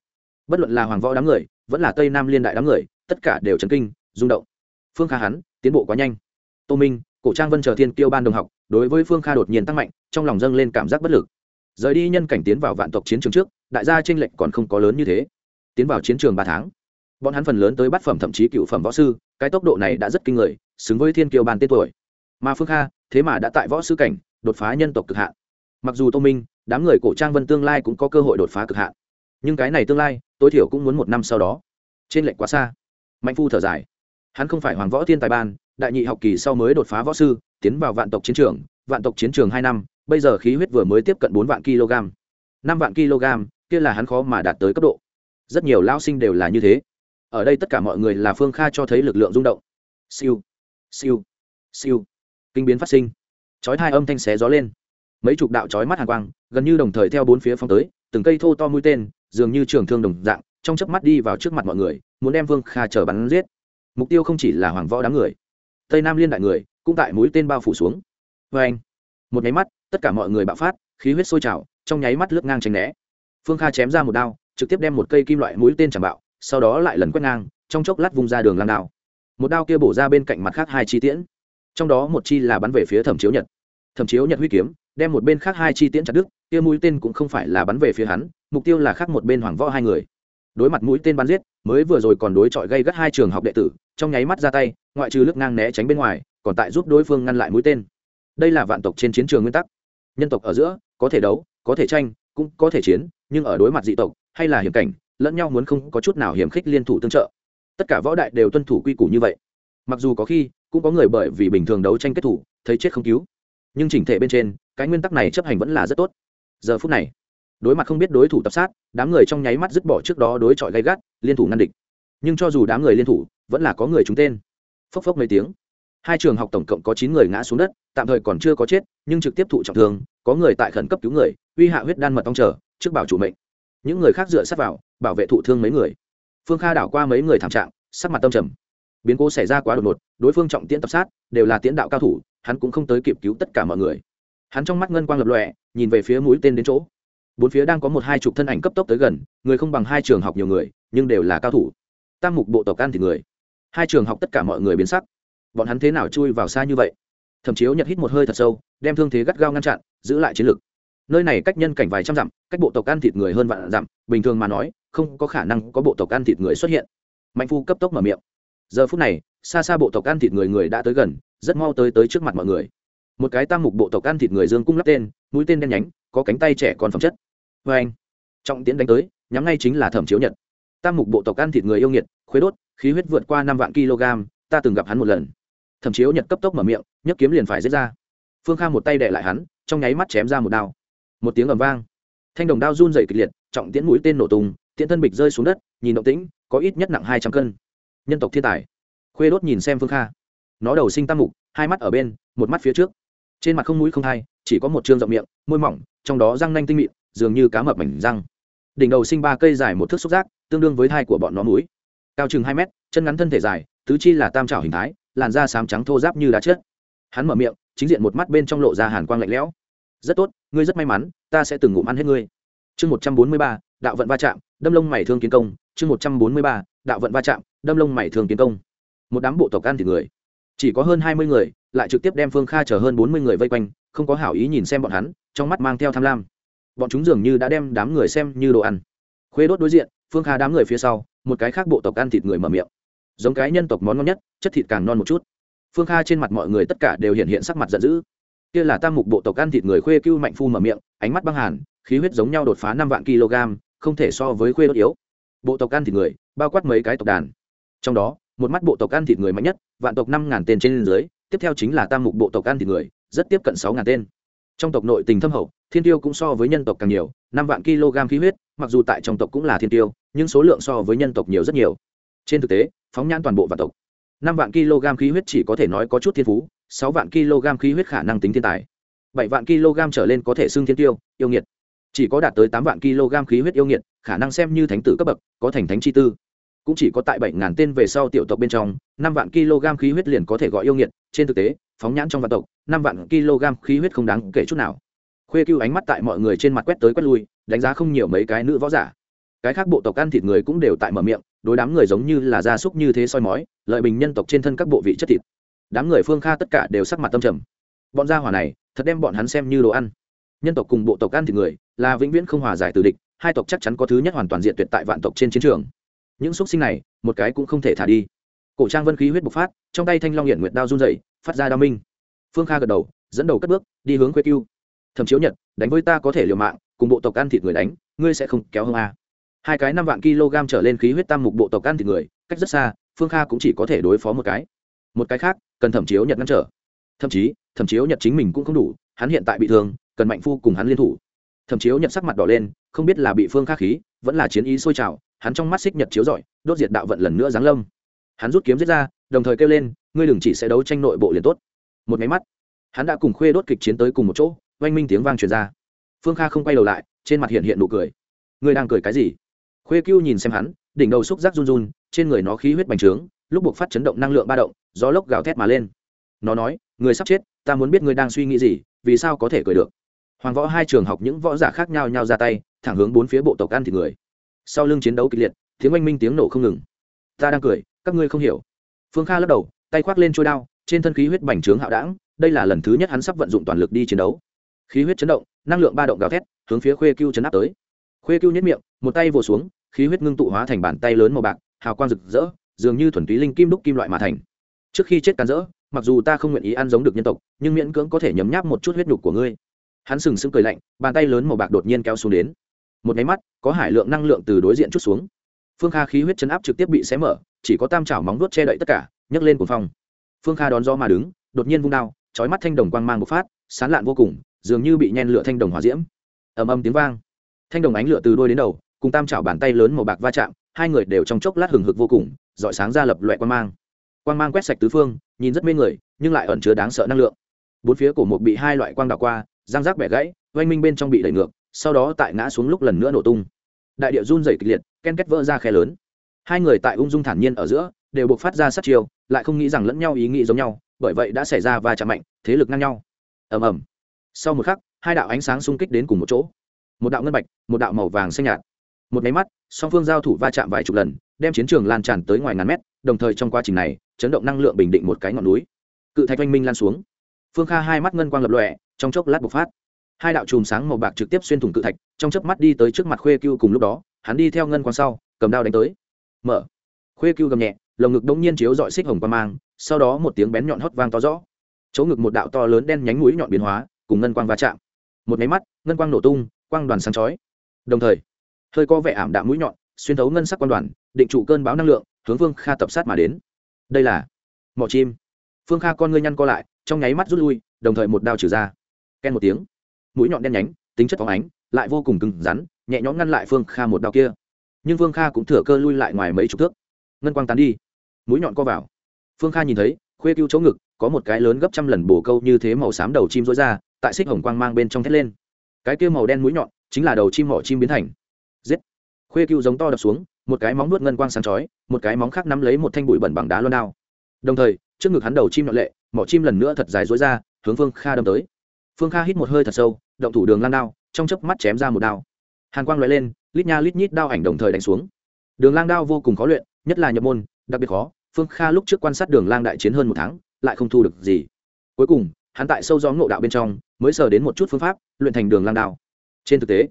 Bất luận là hoàng võ đám người, vẫn là tây nam liên đại đám người, tất cả đều chấn kinh, rung động. Phương kha hắn, tiến bộ quá nhanh. Tô minh cổ trang vân chờ thiên kiêu ban đồng học, đối với phương kha đột nhiên tăng mạnh, trong lòng dâng lên cảm giác bất lực. Rời đi nhân cảnh tiến vào vạn tộc chiến trường trước, đại gia tranh lệch còn không có lớn như thế. Tiến vào chiến trường ba tháng, bọn hắn phần lớn tới bát phẩm thậm chí cựu phẩm võ sư, cái tốc độ này đã rất kinh người, xứng với thiên kiêu ban tên tuổi. Mà phương kha, thế mà đã tại võ sư cảnh, đột phá nhân tộc cực hạn. Mặc dù tô minh, đám người cổ trang vân tương lai cũng có cơ hội đột phá cực hạn. Nhưng cái này tương lai, tối thiểu cũng muốn một năm sau đó. Trên lệnh quá xa. Mạnh phu thở dài. Hắn không phải hoàng võ thiên tài ban đại nhị học kỳ sau mới đột phá võ sư, tiến vào vạn tộc chiến trường, vạn tộc chiến trường hai năm, bây giờ khí huyết vừa mới tiếp cận bốn vạn kg. Năm vạn kg, kia là hắn khó mà đạt tới cấp độ. Rất nhiều lao sinh đều là như thế. Ở đây tất cả mọi người là phương kha cho thấy lực lượng rung động. Siêu siêu siêu. Kinh biến phát sinh. Chói hai âm thanh xé gió lên. Mấy chục đạo chói mắt hàng quang, gần như đồng thời theo bốn phía phong tới, từng cây thô to mũi tên, dường như trường thương đồng dạng, trong chớp mắt đi vào trước mặt mọi người, muốn đem vương kha chờ bắn giết. Mục tiêu không chỉ là hoàng võ đám người tây nam liên đại người cũng tại mũi tên bao phủ xuống vê anh một nháy mắt tất cả mọi người bạo phát khí huyết sôi trào trong nháy mắt lướt ngang tránh né phương kha chém ra một đao trực tiếp đem một cây kim loại mũi tên chạm bạo sau đó lại lần quét ngang trong chốc lát vung ra đường lan đao một đao kia bổ ra bên cạnh mặt khác hai chi tiễn trong đó một chi là bắn về phía thẩm chiếu nhật thẩm chiếu nhật huy kiếm đem một bên khác hai chi tiễn chặt đứt kia mũi tên cũng không phải là bắn về phía hắn mục tiêu là khác một bên hoàng võ hai người đối mặt mũi tên bắn giết mới vừa rồi còn đối chọi gây gắt hai trường học đệ tử trong nháy mắt ra tay, ngoại trừ lướt ngang né tránh bên ngoài, còn tại giúp đối phương ngăn lại mũi tên. Đây là vạn tộc trên chiến trường nguyên tắc. Nhân tộc ở giữa, có thể đấu, có thể tranh, cũng có thể chiến, nhưng ở đối mặt dị tộc, hay là hiểm cảnh, lẫn nhau muốn không có chút nào hiểm khích liên thủ tương trợ. Tất cả võ đại đều tuân thủ quy củ như vậy. Mặc dù có khi, cũng có người bởi vì bình thường đấu tranh kết thủ, thấy chết không cứu. Nhưng chỉnh thể bên trên, cái nguyên tắc này chấp hành vẫn là rất tốt. Giờ phút này, đối mặt không biết đối thủ tập sát, đám người trong nháy mắt dứt bỏ trước đó đối chọi gay gắt, liên thủ ngăn địch. Nhưng cho dù đám người liên thủ vẫn là có người trúng tên. Phốc phốc mấy tiếng. Hai trường học tổng cộng có chín người ngã xuống đất, tạm thời còn chưa có chết, nhưng trực tiếp thụ trọng thương, có người tại khẩn cấp cứu người, uy hạ huyết đan mật ong trở trước bảo chủ mệnh. Những người khác dựa sát vào, bảo vệ thụ thương mấy người. Phương kha đảo qua mấy người thảm trạng, sắc mặt tâm trầm. Biến cố xảy ra quá đột ngột, đối phương trọng tiễn tập sát, đều là tiễn đạo cao thủ, hắn cũng không tới kịp cứu tất cả mọi người. Hắn trong mắt ngân quang lập lọe nhìn về phía mũi tên đến chỗ. Bốn phía đang có một hai chục thân ảnh cấp tốc tới gần, người không bằng hai trường học nhiều người, nhưng đều là cao thủ. Tam mục bộ tộc ăn thì người hai trường học tất cả mọi người biến sắc. Bọn hắn thế nào chui vào xa như vậy? Thậm chiếu nhật hít một hơi thật sâu, đem thương thế gắt gao ngăn chặn, giữ lại chiến lược nơi này cách nhân cảnh vài trăm dặm, cách bộ tộc ăn thịt người hơn vạn dặm, bình thường mà nói, không có khả năng có bộ tộc ăn thịt người xuất hiện. Mạnh phu cấp tốc mở miệng. Giờ phút này, xa xa bộ tộc ăn thịt người người đã tới gần, rất mau tới tới trước mặt mọi người. Một cái tam mục bộ tộc ăn thịt người dương cung lắp tên, mũi tên đen nhánh, có cánh tay trẻ còn phẩm chất. Vê anh trọng tiến đánh tới, nhắm ngay chính là thẩm chiếu nhật tam mục bộ tộc ăn thịt người yêu nghiệt, khuế đốt, khí huyết vượt qua năm vạn kg, ta từng gặp hắn một lần. Thậm chiếu nhật cấp tốc mở miệng, nhấc kiếm liền phải giết ra. Phương kha một tay đệ lại hắn, trong nháy mắt chém ra một đao. Một tiếng ầm vang. Thanh đồng đao run dày kịch liệt, trọng tiễn mũi tên nổ tung, tiễn thân bịch rơi xuống đất, nhìn động tĩnh, có ít nhất nặng hai trăm cân. Nhân tộc thiên tài. Khuê đốt nhìn xem phương kha. Nó đầu sinh tam mục, hai mắt ở bên, một mắt phía trước. Trên mặt không mũi không hai, chỉ có một chương rộng miệng, môi mỏng, trong đó răng nanh tinh mịn, dường như cá mập mảnh răng đỉnh đầu sinh ba cây dài một thước xúc giác, tương đương với thai của bọn nó mũi. Cao chừng hai mét, chân ngắn thân thể dài, tứ chi là tam trảo hình thái, làn da xám trắng thô giáp như đá chết. Hắn mở miệng, chính diện một mắt bên trong lộ ra hàn quang lạnh lẽo. Rất tốt, ngươi rất may mắn, ta sẽ từng ngụm ăn hết ngươi. Chương một trăm bốn mươi ba, đạo vận va chạm, đâm lông mày thương kiến công. Chương một trăm bốn mươi ba, đạo vận va chạm, đâm lông mày thương kiến công. Một đám bộ tộc ăn thịt người. Chỉ có hơn hai mươi người, lại trực tiếp đem phương kha chở hơn bốn mươi người vây quanh, không có hảo ý nhìn xem bọn hắn, trong mắt mang theo tham lam bọn chúng dường như đã đem đám người xem như đồ ăn. Khuê đốt đối diện, phương kha đám người phía sau, một cái khác bộ tộc ăn thịt người mở miệng. Giống cái nhân tộc món ngon nhất, chất thịt càng non một chút. Phương kha trên mặt mọi người tất cả đều hiện hiện sắc mặt giận dữ. Kia là tam mục bộ tộc ăn thịt người khuê cưu mạnh phu mở miệng, ánh mắt băng hàn, khí huyết giống nhau đột phá năm vạn kg, không thể so với khuê đốt yếu. Bộ tộc ăn thịt người, bao quát mấy cái tộc đàn. Trong đó, một mắt bộ tộc ăn thịt người mạnh nhất, vạn tộc năm ngàn tên trên dưới, tiếp theo chính là tam mục bộ tộc ăn thịt người, rất tiếp cận sáu ngàn tên. Trong tộc nội tình thâm hậu thiên tiêu cũng so với nhân tộc càng nhiều, năm vạn kg khí huyết, mặc dù tại trong tộc cũng là thiên tiêu, nhưng số lượng so với nhân tộc nhiều rất nhiều. Trên thực tế, phóng nhãn toàn bộ vạn tộc. Năm vạn kg khí huyết chỉ có thể nói có chút thiên phú, sáu vạn kg khí huyết khả năng tính thiên tài. Bảy vạn kg trở lên có thể xưng thiên tiêu, yêu nghiệt. Chỉ có đạt tới tám vạn kg khí huyết yêu nghiệt, khả năng xem như thánh tử cấp bậc, có thành thánh chi tư. Cũng chỉ có tại bảy ngàn tên về sau tiểu tộc bên trong, năm vạn kg khí huyết liền có thể gọi yêu nghiệt. Trên thực tế, phóng nhãn trong vạn tộc, năm vạn kg khí huyết không đáng kể chút nào khuê cưu ánh mắt tại mọi người trên mặt quét tới quét lui, đánh giá không nhiều mấy cái nữ võ giả. Cái khác bộ tộc ăn thịt người cũng đều tại mở miệng, đối đám người giống như là gia súc như thế soi mói, lợi bình nhân tộc trên thân các bộ vị chất thịt. Đám người phương kha tất cả đều sắc mặt tâm trầm. Bọn gia hỏa này, thật đem bọn hắn xem như đồ ăn. Nhân tộc cùng bộ tộc ăn thịt người, là vĩnh viễn không hòa giải từ địch, hai tộc chắc chắn có thứ nhất hoàn toàn diện tuyệt tại vạn tộc trên chiến trường. Những xúc sinh này, một cái cũng không thể thả đi. Cổ trang vân khí huyết bộc phát, trong tay thanh long hiện nguyệt đao run dậy phát ra đao minh. Phương kha gật đầu, dẫn đầu cất bước, đi hướng khuê cưu thẩm chiếu nhật, đánh với ta có thể liều mạng, cùng bộ tộc ăn thịt người đánh, ngươi sẽ không kéo hơn a. Hai cái năm vạn kg trở lên khí huyết tam mục bộ tộc ăn thịt người, cách rất xa, phương kha cũng chỉ có thể đối phó một cái. Một cái khác, cần thẩm chiếu nhật ngăn trở. Thậm chí, thẩm chiếu nhật chính mình cũng không đủ, hắn hiện tại bị thương, cần mạnh phu cùng hắn liên thủ. Thẩm chiếu nhật sắc mặt đỏ lên, không biết là bị phương kha khí, vẫn là chiến ý sôi trào, hắn trong mắt xích nhật chiếu rọi, đốt diệt đạo vận lần nữa giáng lâm. Hắn rút kiếm giết ra, đồng thời kêu lên, ngươi đừng chỉ sẽ đấu tranh nội bộ liền tốt. Một máy mắt, hắn đã cùng khuê đốt kịch chiến tới cùng một chỗ oanh minh tiếng vang truyền ra. Phương kha không quay đầu lại, trên mặt hiện hiện nụ cười. Ngươi đang cười cái gì? Khuê cưu nhìn xem hắn, đỉnh đầu xúc giác run run, trên người nó khí huyết bành trướng, lúc buộc phát chấn động năng lượng ba động, gió lốc gào thét mà lên. Nó nói, người sắp chết, ta muốn biết ngươi đang suy nghĩ gì, vì sao có thể cười được? Hoàng võ hai trường học những võ giả khác nhau nhau ra tay, thẳng hướng bốn phía bộ tộc ăn thịt người. Sau lưng chiến đấu kịch liệt, tiếng oanh minh tiếng nổ không ngừng. Ta đang cười, các ngươi không hiểu. Phương kha lắc đầu, tay khoác lên trôi đao, trên thân khí huyết bành trướng hạo đảng, đây là lần thứ nhất hắn sắp vận dụng toàn lực đi chiến đấu khí huyết chấn động, năng lượng ba động gào thét, hướng phía khuê cưu chấn áp tới. Khuê cưu nhất miệng, một tay vồ xuống, khí huyết ngưng tụ hóa thành bàn tay lớn màu bạc, hào quang rực rỡ, dường như thuần túy linh kim đúc kim loại mà thành. Trước khi chết cắn rỡ, mặc dù ta không nguyện ý ăn giống được nhân tộc, nhưng miễn cưỡng có thể nhấm nháp một chút huyết nhục của ngươi. Hắn sừng sững cười lạnh, bàn tay lớn màu bạc đột nhiên kéo xuống đến. Một nháy mắt, có hải lượng năng lượng từ đối diện chút xuống. Phương kha khí huyết chấn áp trực tiếp bị xé mở, chỉ có tam chảo móng vuốt che đậy tất cả, nhấc lên cuồng phong. Phương kha đón gió mà đứng, đột nhiên vung đao, chói mắt thanh đồng quang mang một phát, sán lạn vô cùng dường như bị nhen lửa thanh đồng hòa diễm. Ầm ầm tiếng vang. Thanh đồng ánh lửa từ đôi đến đầu, cùng tam chảo bàn tay lớn màu bạc va chạm, hai người đều trong chốc lát hừng hực vô cùng dọi sáng ra lập loại quang mang. Quang mang quét sạch tứ phương, nhìn rất mê người, nhưng lại ẩn chứa đáng sợ năng lượng. Bốn phía cổ một bị hai loại quang đảo qua, răng rác bẻ gãy, oanh minh bên trong bị đẩy ngược, sau đó tại ngã xuống lúc lần nữa nổ tung. Đại địa run dày kịch liệt, ken kết vỡ ra khe lớn. Hai người tại ung dung thản nhiên ở giữa, đều buộc phát ra sát chiều lại không nghĩ rằng lẫn nhau ý nghĩ giống nhau, bởi vậy đã xảy ra va chạm mạnh, thế lực ngang nhau. Ầm ầm sau một khắc, hai đạo ánh sáng xung kích đến cùng một chỗ. Một đạo ngân bạch, một đạo màu vàng xanh nhạt. Một máy mắt, song phương giao thủ va chạm vài chục lần, đem chiến trường lan tràn tới ngoài ngàn mét, đồng thời trong quá trình này, chấn động năng lượng bình định một cái ngọn núi. Cự thạch oanh minh lan xuống. Phương kha hai mắt ngân quang lập lọe trong chốc lát bộc phát. Hai đạo chùm sáng màu bạc trực tiếp xuyên thủng cự thạch, trong chớp mắt đi tới trước mặt khuê cưu cùng lúc đó, hắn đi theo ngân quang sau, cầm đao đánh tới. Mở. Khuê cưu gầm nhẹ, lồng ngực đông nhiên chiếu dọi xích hồng qua mang, sau đó một tiếng bén nhọn hót vang to rõ. Chỗ ngực một đạo to lớn đen nhánh mũi nhọn biến hóa cùng ngân quang va chạm. Một máy mắt, ngân quang nổ tung, quang đoàn sáng chói. Đồng thời, hơi có vẻ ảm đạm mũi nhọn, xuyên thấu ngân sắc quang đoàn, định trụ cơn báo năng lượng, hướng vương kha tập sát mà đến. Đây là mỏ chim. Phương kha con ngươi nhăn co lại, trong nháy mắt rút lui, đồng thời một đao trừ ra. Ken một tiếng. Mũi nhọn đen nhánh, tính chất phóng ánh, lại vô cùng cứng rắn, nhẹ nhõm ngăn lại phương kha một đao kia. Nhưng phương kha cũng thừa cơ lui lại ngoài mấy chục thước. Ngân quang tán đi. Mũi nhọn co vào. Phương kha nhìn thấy, khuê cứu chỗ ngực có một cái lớn gấp trăm lần bổ câu như thế màu xám đầu chim rối ra, tại xích hồng quang mang bên trong thét lên. Cái kia màu đen mũi nhọn chính là đầu chim mỏ chim biến thành. Giết! Khuê cựu giống to đập xuống, một cái móng nuốt ngân quang sáng chói, một cái móng khác nắm lấy một thanh bụi bẩn bằng đá loan đao. Đồng thời, trước ngực hắn đầu chim nhọn lệ, mỏ chim lần nữa thật dài rối ra, hướng phương kha đâm tới. Phương kha hít một hơi thật sâu, động thủ đường lan đao, trong chớp mắt chém ra một đao. Hàn quang l lên, lít nha lít nhít đao ảnh đồng thời đánh xuống. Đường lang đao vô cùng khó luyện, nhất là nhập môn, đặc biệt khó. Phương kha lúc trước quan sát đường lang đại chiến hơn một tháng lại không thu được gì. Cuối cùng, hắn tại sâu gió ngộ đạo bên trong, mới sờ đến một chút phương pháp, luyện thành đường lang đao. Trên thực tế,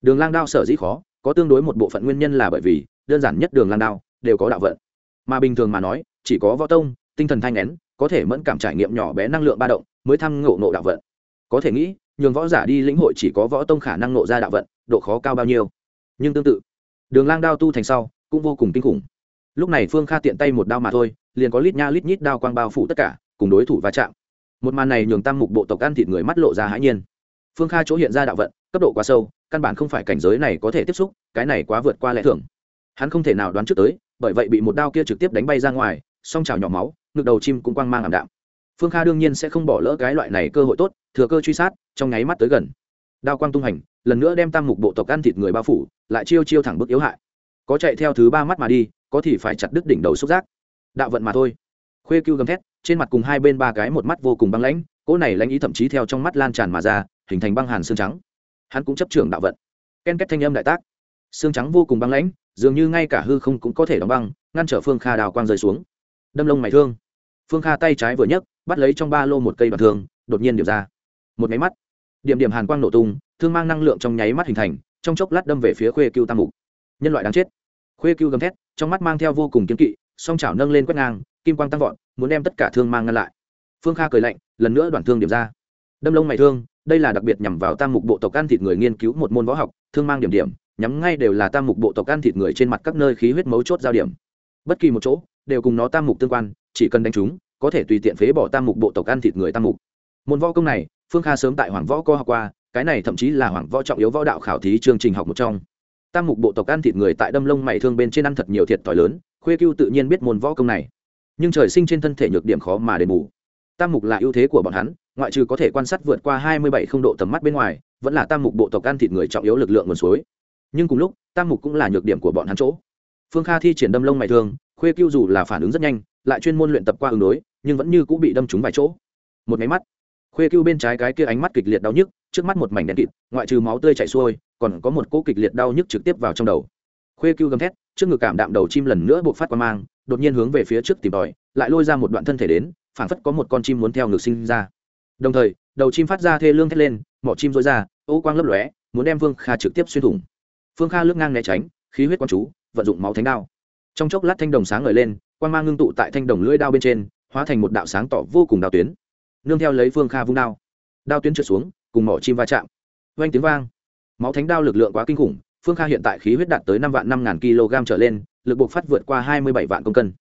đường lang đao sở dĩ khó, có tương đối một bộ phận nguyên nhân là bởi vì, đơn giản nhất đường lang đao, đều có đạo vận. Mà bình thường mà nói, chỉ có võ tông, tinh thần thanh nén, có thể mẫn cảm trải nghiệm nhỏ bé năng lượng ba động, mới thăng ngộ ngộ đạo vận. Có thể nghĩ, nhường võ giả đi lĩnh hội chỉ có võ tông khả năng ngộ ra đạo vận, độ khó cao bao nhiêu. Nhưng tương tự, đường lang đao tu thành sau, cũng vô cùng kinh khủng. Lúc này phương kha tiện tay một đao mà thôi liền có lít nha lít nhít đao quang bao phủ tất cả, cùng đối thủ va chạm. Một màn này nhường tam mục bộ tộc ăn thịt người mắt lộ ra hãi nhiên. Phương kha chỗ hiện ra đạo vận, cấp độ quá sâu, căn bản không phải cảnh giới này có thể tiếp xúc, cái này quá vượt qua lẽ thường. Hắn không thể nào đoán trước tới, bởi vậy bị một đao kia trực tiếp đánh bay ra ngoài, song trào nhỏ máu, ngực đầu chim cũng quang mang ảm đạm. Phương kha đương nhiên sẽ không bỏ lỡ cái loại này cơ hội tốt, thừa cơ truy sát, trong nháy mắt tới gần. Đao quang tung hành, lần nữa đem tam mục bộ tộc ăn thịt người bao phủ, lại chiêu chiêu thẳng bức yếu hại. Có chạy theo thứ ba mắt mà đi, có thì phải chặt đứt đỉnh đầu xúc giác đạo vận mà thôi. Khuê cưu gầm thét, trên mặt cùng hai bên ba cái một mắt vô cùng băng lãnh, cỗ này lãnh ý thậm chí theo trong mắt lan tràn mà ra, hình thành băng hàn xương trắng. Hắn cũng chấp trưởng đạo vận. Ken kết thanh âm đại tác. Xương trắng vô cùng băng lãnh, dường như ngay cả hư không cũng có thể đóng băng, ngăn trở phương kha đào quang rơi xuống. Đâm lông mày thương. Phương kha tay trái vừa nhấc, bắt lấy trong ba lô một cây bạc thương, đột nhiên điệp ra. Một máy mắt. Điểm điểm hàn quang nổ tung, thương mang năng lượng trong nháy mắt hình thành, trong chốc lát đâm về phía khuê cưu tam mục. Nhân loại đáng chết. Khuê cưu gầm thét, trong mắt mang theo vô cùng kiếm kỵ song chảo nâng lên quét ngang, kim quang tăng vọt, muốn đem tất cả thương mang ngăn lại. Phương kha cười lạnh, lần nữa đoạn thương điểm ra. Đâm lông mày thương, đây là đặc biệt nhằm vào tam mục bộ tộc ăn thịt người nghiên cứu một môn võ học, thương mang điểm điểm, nhắm ngay đều là tam mục bộ tộc ăn thịt người trên mặt các nơi khí huyết mấu chốt giao điểm. Bất kỳ một chỗ, đều cùng nó tam mục tương quan, chỉ cần đánh chúng, có thể tùy tiện phế bỏ tam mục bộ tộc ăn thịt người tam mục. Môn võ công này, phương kha sớm tại hoàng võ co học qua, cái này thậm chí là hoàng võ trọng yếu võ đạo khảo thí chương trình học một trong tam mục bộ tộc ăn thịt người tại đâm lông mày thương bên trên ăn thật nhiều thiệt thòi lớn, khuê cưu tự nhiên biết môn võ công này. Nhưng trời sinh trên thân thể nhược điểm khó mà đền bù. Tam mục là ưu thế của bọn hắn, ngoại trừ có thể quan sát vượt qua hai mươi bảy không độ tầm mắt bên ngoài, vẫn là tam mục bộ tộc ăn thịt người trọng yếu lực lượng nguồn suối. Nhưng cùng lúc, tam mục cũng là nhược điểm của bọn hắn chỗ. Phương kha thi triển đâm lông mày thương, khuê cưu dù là phản ứng rất nhanh, lại chuyên môn luyện tập qua ứng đối, nhưng vẫn như cũng bị đâm trúng vài chỗ. Một máy mắt, khuê cưu bên trái cái kia ánh mắt kịch liệt đau nhức, trước mắt một mảnh đen kịt, ngoại trừ máu tươi chảy xuôi còn có một cỗ kịch liệt đau nhức trực tiếp vào trong đầu. Khuê cưu gầm thét, trước ngực cảm đạm đầu chim lần nữa buộc phát qua mang, đột nhiên hướng về phía trước tìm tòi, lại lôi ra một đoạn thân thể đến, phảng phất có một con chim muốn theo ngực sinh ra. Đồng thời, đầu chim phát ra thê lương thét lên, mỏ chim rối ra, ô quang lấp lóe, muốn đem vương kha trực tiếp xuyên thủng. Phương kha lướt ngang né tránh, khí huyết quang chú, vận dụng máu thánh đao. Trong chốc lát thanh đồng sáng ngời lên, quang mang ngưng tụ tại thanh đồng lưỡi đao bên trên, hóa thành một đạo sáng tỏ vô cùng đao tuyến. Nương theo lấy phương kha vung đao. Đao tuyến trượt xuống, cùng mỏ chim va chạm. Vang tiếng vang máu thánh đao lực lượng quá kinh khủng, phương kha hiện tại khí huyết đạt tới năm vạn năm ngàn kg trở lên, lực buộc phát vượt qua hai mươi bảy vạn công cân.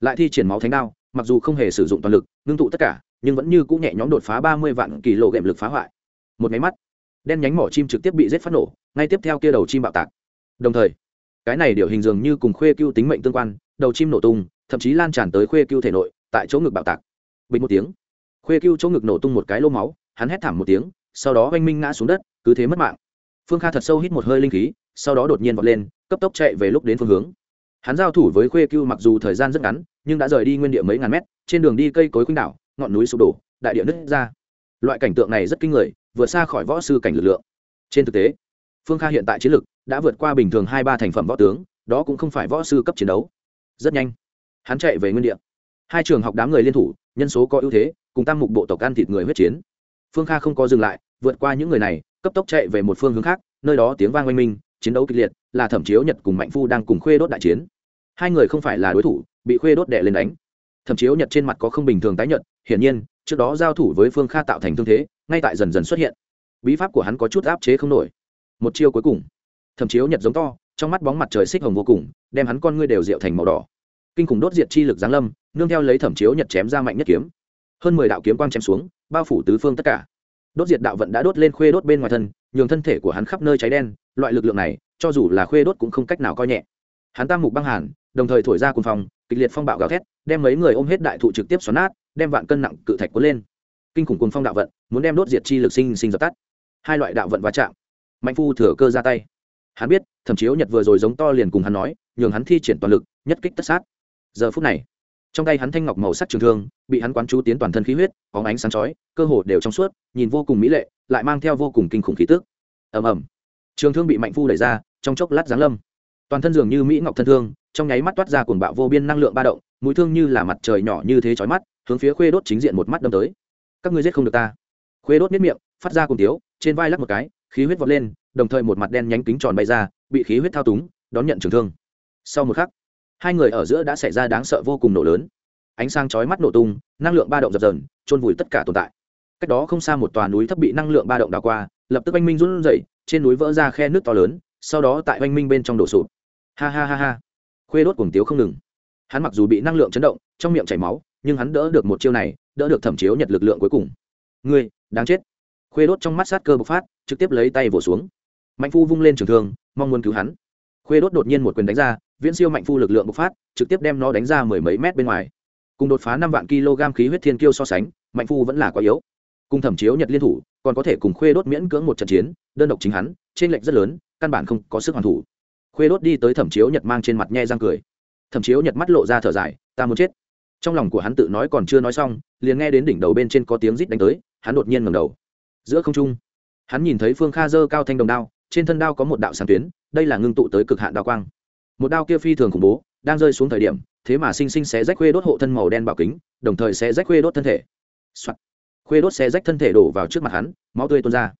Lại thi triển máu thánh đao, mặc dù không hề sử dụng toàn lực, ngưng tụ tất cả, nhưng vẫn như cũng nhẹ nhõm đột phá ba mươi vạn kỳ lộ ghệm lực phá hoại. Một máy mắt, đen nhánh mỏ chim trực tiếp bị rết phát nổ, ngay tiếp theo kia đầu chim bạo tạc. Đồng thời, cái này điều hình dường như cùng khuê cưu tính mệnh tương quan, đầu chim nổ tung, thậm chí lan tràn tới khuê cưu thể nội, tại chỗ ngực bạo tạc. Bình một tiếng, khuê cưu chỗ ngực nổ tung một cái lô máu, hắn hét thảm một tiếng, sau đó oanh minh ngã xuống đất, cứ thế mất mạng phương kha thật sâu hít một hơi linh khí, sau đó đột nhiên vọt lên, cấp tốc chạy về lúc đến phương hướng. Hắn giao thủ với khuê cưu mặc dù thời gian rất ngắn, nhưng đã rời đi nguyên địa mấy ngàn mét, trên đường đi cây cối khuynh đảo, ngọn núi sụp đổ, đại địa nứt ra. Loại cảnh tượng này rất kinh người, vượt xa khỏi võ sư cảnh lực lượng. Trên thực tế, phương kha hiện tại chiến lực đã vượt qua bình thường hai ba thành phẩm võ tướng, đó cũng không phải võ sư cấp chiến đấu. Rất nhanh, hắn chạy về nguyên địa. Hai trường học đám người liên thủ, nhân số có ưu thế, cùng tăng mục bộ tộc ăn thịt người huyết chiến. Phương kha không có dừng lại, vượt qua những người này cấp tốc chạy về một phương hướng khác, nơi đó tiếng vang oanh minh, chiến đấu kịch liệt, là thẩm chiếu nhật cùng mạnh phu đang cùng khuê đốt đại chiến. Hai người không phải là đối thủ, bị khuê đốt đè lên đánh. Thẩm chiếu nhật trên mặt có không bình thường tái nhật hiển nhiên, trước đó giao thủ với phương kha tạo thành thương thế, ngay tại dần dần xuất hiện. Bí pháp của hắn có chút áp chế không nổi. Một chiêu cuối cùng. Thẩm chiếu nhật giống to, trong mắt bóng mặt trời xích hồng vô cùng, đem hắn con ngươi đều rượu thành màu đỏ. Kinh khủng đốt diệt chi lực giáng lâm, nương theo lấy thẩm chiếu nhật chém ra mạnh nhất kiếm. Hơn mười đạo kiếm quang chém xuống, bao phủ tứ phương tất cả đốt diệt đạo vận đã đốt lên khuê đốt bên ngoài thân, nhường thân thể của hắn khắp nơi cháy đen, loại lực lượng này, cho dù là khuê đốt cũng không cách nào coi nhẹ. Hắn tam mục băng hàn, đồng thời thổi ra cùng phòng kịch liệt phong bạo gào thét, đem mấy người ôm hết đại thụ trực tiếp xoắn nát, đem vạn cân nặng cự thạch cuốn lên. Kinh khủng cùng phong đạo vận, muốn đem đốt diệt chi lực sinh sinh dập tắt. Hai loại đạo vận va chạm. Mạnh phu thừa cơ ra tay. Hắn biết thậm chiếu nhật vừa rồi giống to liền cùng hắn nói, nhường hắn thi triển toàn lực, nhất kích tất sát. Giờ phút này trong tay hắn thanh ngọc màu sắc trường thương, bị hắn quán chú tiến toàn thân khí huyết, có ánh sáng chói, cơ hồ đều trong suốt, nhìn vô cùng mỹ lệ, lại mang theo vô cùng kinh khủng khí tức. Ầm ầm. Trường thương bị mạnh phu đẩy ra, trong chốc lát giáng lâm. Toàn thân dường như mỹ ngọc thân thương, trong nháy mắt toát ra cuồng bạo vô biên năng lượng ba động, mũi thương như là mặt trời nhỏ như thế chói mắt, hướng phía khuê đốt chính diện một mắt đâm tới. Các ngươi giết không được ta. Khuê đốt miết miệng, phát ra cùng tiếu, trên vai lắc một cái, khí huyết vọt lên, đồng thời một mặt đen nhánh kính tròn bay ra, bị khí huyết thao túng, đón nhận trường thương. Sau một khắc hai người ở giữa đã xảy ra đáng sợ vô cùng nổ lớn. Ánh sáng chói mắt nổ tung, năng lượng ba động dập dần trôn vùi tất cả tồn tại. Cách đó không xa một tòa núi thấp bị năng lượng ba động đào qua, lập tức anh minh run rẩy, trên núi vỡ ra khe nước to lớn, sau đó tại anh minh bên trong đổ sụp. Ha ha ha ha. Khuê đốt cuồng tiếu không ngừng. Hắn mặc dù bị năng lượng chấn động, trong miệng chảy máu, nhưng hắn đỡ được một chiêu này, đỡ được thẩm chiếu nhật lực lượng cuối cùng. Ngươi, đáng chết. Khuê đốt trong mắt sát cơ bộc phát, trực tiếp lấy tay vỗ xuống. Mạnh phu vung lên trường thương, mong muốn cứu hắn. Khuê đốt đột nhiên một quyền đánh ra viễn siêu mạnh phu lực lượng bộc phát, trực tiếp đem nó đánh ra mười mấy mét bên ngoài. Cùng đột phá năm vạn kg khí huyết thiên kiêu so sánh, mạnh phu vẫn là quá yếu. Cùng thẩm chiếu nhật liên thủ, còn có thể cùng khuê đốt miễn cưỡng một trận chiến, đơn độc chính hắn, trên lệnh rất lớn, căn bản không có sức hoàn thủ. Khuê đốt đi tới thẩm chiếu nhật mang trên mặt nhe răng cười. Thẩm chiếu nhật mắt lộ ra thở dài, ta muốn chết. Trong lòng của hắn tự nói còn chưa nói xong, liền nghe đến đỉnh đầu bên trên có tiếng rít đánh tới, hắn đột nhiên ngầm đầu. Giữa không trung, hắn nhìn thấy phương kha dơ cao thanh đồng đao, trên thân đao có một đạo sáng tuyến, đây là ngưng tụ tới cực hạn đao quang một đao kia phi thường khủng bố, đang rơi xuống thời điểm, thế mà sinh sinh xé rách khuê đốt hộ thân màu đen bảo kính, đồng thời xé rách khuê đốt thân thể、Soạn. khuê đốt xé rách thân thể đổ vào trước mặt hắn, máu tươi tuôn ra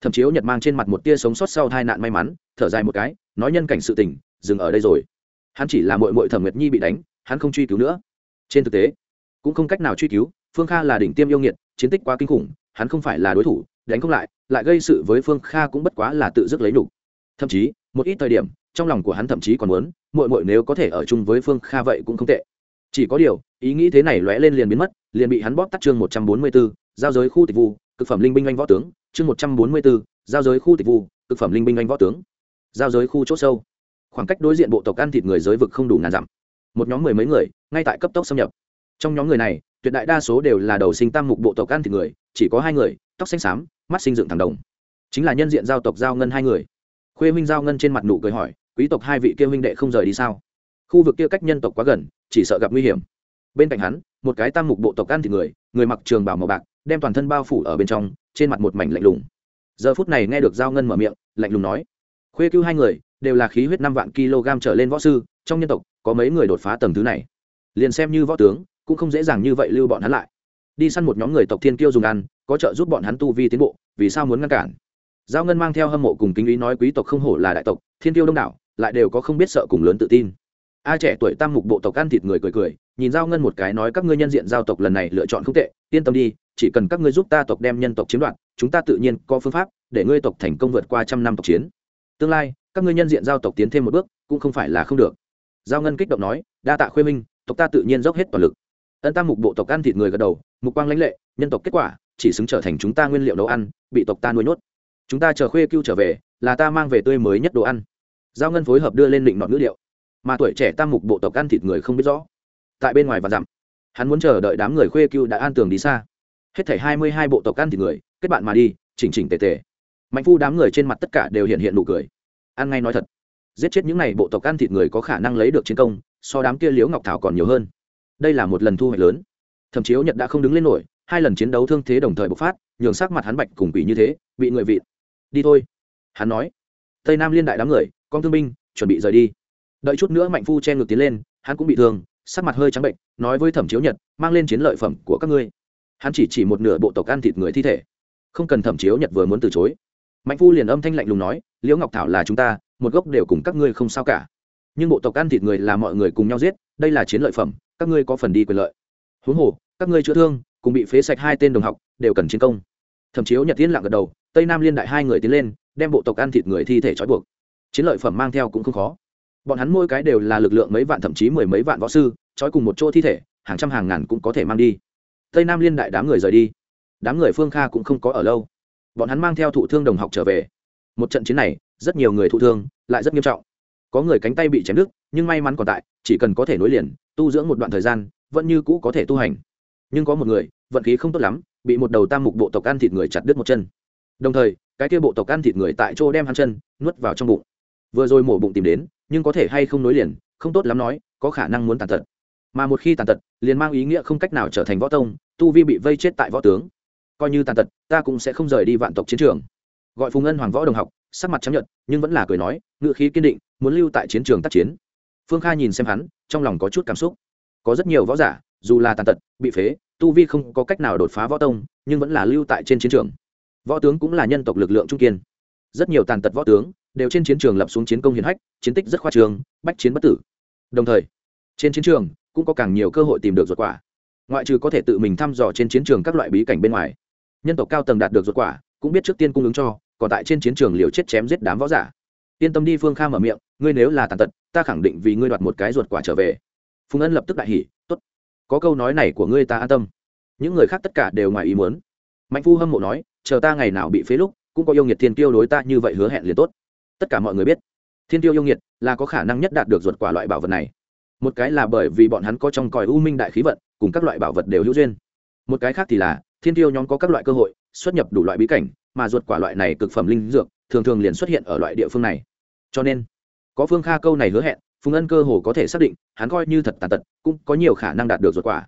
thậm chiếu nhật mang trên mặt một tia sống sót sau hai nạn may mắn, thở dài một cái, nói nhân cảnh sự tình, dừng ở đây rồi hắn chỉ là mội mội thẩm nguyệt nhi bị đánh, hắn không truy cứu nữa trên thực tế, cũng không cách nào truy cứu, phương kha là đỉnh tiêm yêu nghiệt, chiến tích quá kinh khủng, hắn không phải là đối thủ, đánh không lại lại gây sự với phương kha cũng bất quá là tự dứt lấy đủ. thậm chí, một ít thời điểm trong lòng của hắn thậm chí còn muốn, muội muội nếu có thể ở chung với phương kha vậy cũng không tệ. Chỉ có điều, ý nghĩ thế này lóe lên liền biến mất, liền bị hắn bóp tắt chương một trăm bốn mươi b ố giao giới khu tịch vu cực phẩm linh binh anh võ tướng. Chương một trăm bốn mươi b ố giao giới khu tịch vu cực phẩm linh binh anh võ tướng. Giao giới khu c h ỗ sâu. Khoảng cách đối diện bộ tộc ăn thịt người giới vực không đủ ngàn dặm. Một nhóm mười mấy người, ngay tại cấp tốc xâm nhập. Trong nhóm người này, tuyệt đại đa số đều là đầu sinh tam mục bộ tộc ăn thịt người, chỉ có hai người, tóc xanh xám, mắt sinh dựng thẳng đồng. Chính là nhân diện giao tộc giao ngân hai người. Khuê minh giao ngân trên mặt nụ cười hỏi quý tộc hai vị kia huynh đệ không rời đi sao? Khu vực kia cách nhân tộc quá gần, chỉ sợ gặp nguy hiểm. Bên cạnh hắn, một cái tam mục bộ tộc ăn thịt người người mặc trường bảo màu bạc, đem toàn thân bao phủ ở bên trong, trên mặt một mảnh lạnh lùng. Giờ phút này nghe được giao ngân mở miệng, lạnh lùng nói, khuê cứu hai người đều là khí huyết năm vạn kg trở lên võ sư, trong nhân tộc có mấy người đột phá tầng thứ này? Liền xem như võ tướng, cũng không dễ dàng như vậy lưu bọn hắn lại. Đi săn một nhóm người tộc thiên kiêu dùng ăn, có trợ giúp bọn hắn tu vi tiến bộ, vì sao muốn ngăn cản? Giao ngân mang theo hâm mộ cùng kính ý nói quý tộc không hổ là đại tộc, thiên kiêu đông đảo lại đều có không biết sợ cùng lớn tự tin. A trẻ tuổi tam mục bộ tộc ăn thịt người cười cười, nhìn giao ngân một cái nói các ngươi nhân diện giao tộc lần này lựa chọn không tệ, yên tâm đi, chỉ cần các ngươi giúp ta tộc đem nhân tộc chiếm đoạt, chúng ta tự nhiên có phương pháp để ngươi tộc thành công vượt qua trăm năm tộc chiến. Tương lai, các ngươi nhân diện giao tộc tiến thêm một bước, cũng không phải là không được. Giao ngân kích động nói, đa tạ khuê minh, tộc ta tự nhiên dốc hết toàn lực. Ân tam mục bộ tộc ăn thịt người gật đầu, mục quang lãnh lệ, nhân tộc kết quả, chỉ xứng trở thành chúng ta nguyên liệu nấu ăn, bị tộc ta nuôi nhốt. Chúng ta chờ khuê cưu trở về, là ta mang về tươi mới nhất đồ ăn giao ngân phối hợp đưa lên định nọt ngữ điệu. Mà tuổi trẻ tam mục bộ tộc ăn thịt người không biết rõ. Tại bên ngoài và dặm, hắn muốn chờ đợi đám người khuê cưu đã an tường đi xa. Hết thảy hai mươi hai bộ tộc ăn thịt người, kết bạn mà đi, chỉnh chỉnh tề tề. Mạnh phu đám người trên mặt tất cả đều hiện hiện nụ cười. Ăn ngay nói thật, giết chết những n à y bộ tộc ăn thịt người có khả năng lấy được chiến công, so đám kia liễu ngọc thảo còn nhiều hơn. Đây là một lần thu hoạch lớn. Thậm chí nhật đã không đứng lên nổi, hai lần chiến đấu thương thế đồng thời bộc phát, nhường sắc mặt hắn bạch cùng quỷ như thế, bị người vị đi thôi. Hắn nói. Tây nam liên đại đám người con thương binh, chuẩn bị rời đi. Đợi chút nữa mạnh phu che ngược tiến lên, hắn cũng bị thương, sắc mặt hơi trắng bệnh, nói với thẩm chiếu nhật, mang lên chiến lợi phẩm của các ngươi. Hắn chỉ chỉ một nửa bộ tộc ăn thịt người thi thể. Không cần thẩm chiếu nhật vừa muốn từ chối. Mạnh phu liền âm thanh lạnh lùng nói, liễu ngọc thảo là chúng ta, một gốc đều cùng các ngươi không sao cả. Nhưng bộ tộc ăn thịt người là mọi người cùng nhau giết, đây là chiến lợi phẩm, các ngươi có phần đi quyền lợi. Huống hồ, các ngươi chữa thương, cùng bị phế sạch hai tên đồng học, đều cần chiến công. Thẩm chiếu nhật tiến lặng gật đầu, tây nam liên đại hai người tiến lên, đem bộ tộc ăn thịt người thi thể trói buộc chiến lợi phẩm mang theo cũng không khó. Bọn hắn mỗi cái đều là lực lượng mấy vạn thậm chí mười mấy vạn võ sư, trói cùng một chỗ thi thể, hàng trăm hàng ngàn cũng có thể mang đi. Tây nam liên đại đám người rời đi. Đám người phương kha cũng không có ở lâu. Bọn hắn mang theo thụ thương đồng học trở về. Một trận chiến này, rất nhiều người thụ thương, lại rất nghiêm trọng. Có người cánh tay bị chém đứt, nhưng may mắn còn tại, chỉ cần có thể nối liền, tu dưỡng một đoạn thời gian, vẫn như cũ có thể tu hành. Nhưng có một người, vận khí không tốt lắm, bị một đầu tam mục bộ tộc ăn thịt người chặt đứt một chân. Đồng thời, cái kia bộ tộc ăn thịt người tại chỗ đem hắn chân nuốt vào trong bụng vừa rồi mổ bụng tìm đến, nhưng có thể hay không nối liền, không tốt lắm nói, có khả năng muốn tàn tật. Mà một khi tàn tật, liền mang ý nghĩa không cách nào trở thành võ tông, tu vi bị vây chết tại võ tướng. Coi như tàn tật, ta cũng sẽ không rời đi vạn tộc chiến trường. Gọi phùng ân hoàng võ đồng học, sắc mặt chấp nhận nhưng vẫn là cười nói, ngự khí kiên định, muốn lưu tại chiến trường tác chiến. Phương kha nhìn xem hắn, trong lòng có chút cảm xúc. Có rất nhiều võ giả, dù là tàn tật, bị phế, tu vi không có cách nào đột phá võ tông, nhưng vẫn là lưu tại trên chiến trường. Võ tướng cũng là nhân tộc lực lượng trung kiên. Rất nhiều tàn tật võ tướng đều trên chiến trường lập xuống chiến công hiển hách, chiến tích rất khoa trường bách chiến bất tử. Đồng thời, trên chiến trường cũng có càng nhiều cơ hội tìm được ruột quả. Ngoại trừ có thể tự mình thăm dò trên chiến trường các loại bí cảnh bên ngoài, nhân tộc cao tầng đạt được ruột quả, cũng biết trước tiên cung ứng cho, còn tại trên chiến trường liều chết chém giết đám võ giả. Yên tâm đi, phương kha mở miệng, ngươi nếu là tàn tật, ta khẳng định vì ngươi đoạt một cái ruột quả trở về. Phùng ân lập tức đại hỉ, tốt, có câu nói này của ngươi ta an tâm. Những người khác tất cả đều ngoài ý muốn. Mạnh phu hâm mộ nói, chờ ta ngày nào bị phế lúc, cũng có yêu nghiệt thiên tiêu đối ta như vậy hứa hẹn liền tốt tất cả mọi người biết, thiên tiêu yêu nghiệt là có khả năng nhất đạt được ruột quả loại bảo vật này. Một cái là bởi vì bọn hắn có trong còi u minh đại khí vận, cùng các loại bảo vật đều hữu duyên. Một cái khác thì là, thiên tiêu nhóm có các loại cơ hội, xuất nhập đủ loại bí cảnh, mà ruột quả loại này cực phẩm linh dược, thường thường liền xuất hiện ở loại địa phương này. Cho nên, có phương kha câu này hứa hẹn, phùng ân cơ hồ có thể xác định, hắn coi như thật tàn tật, cũng có nhiều khả năng đạt được ruột quả.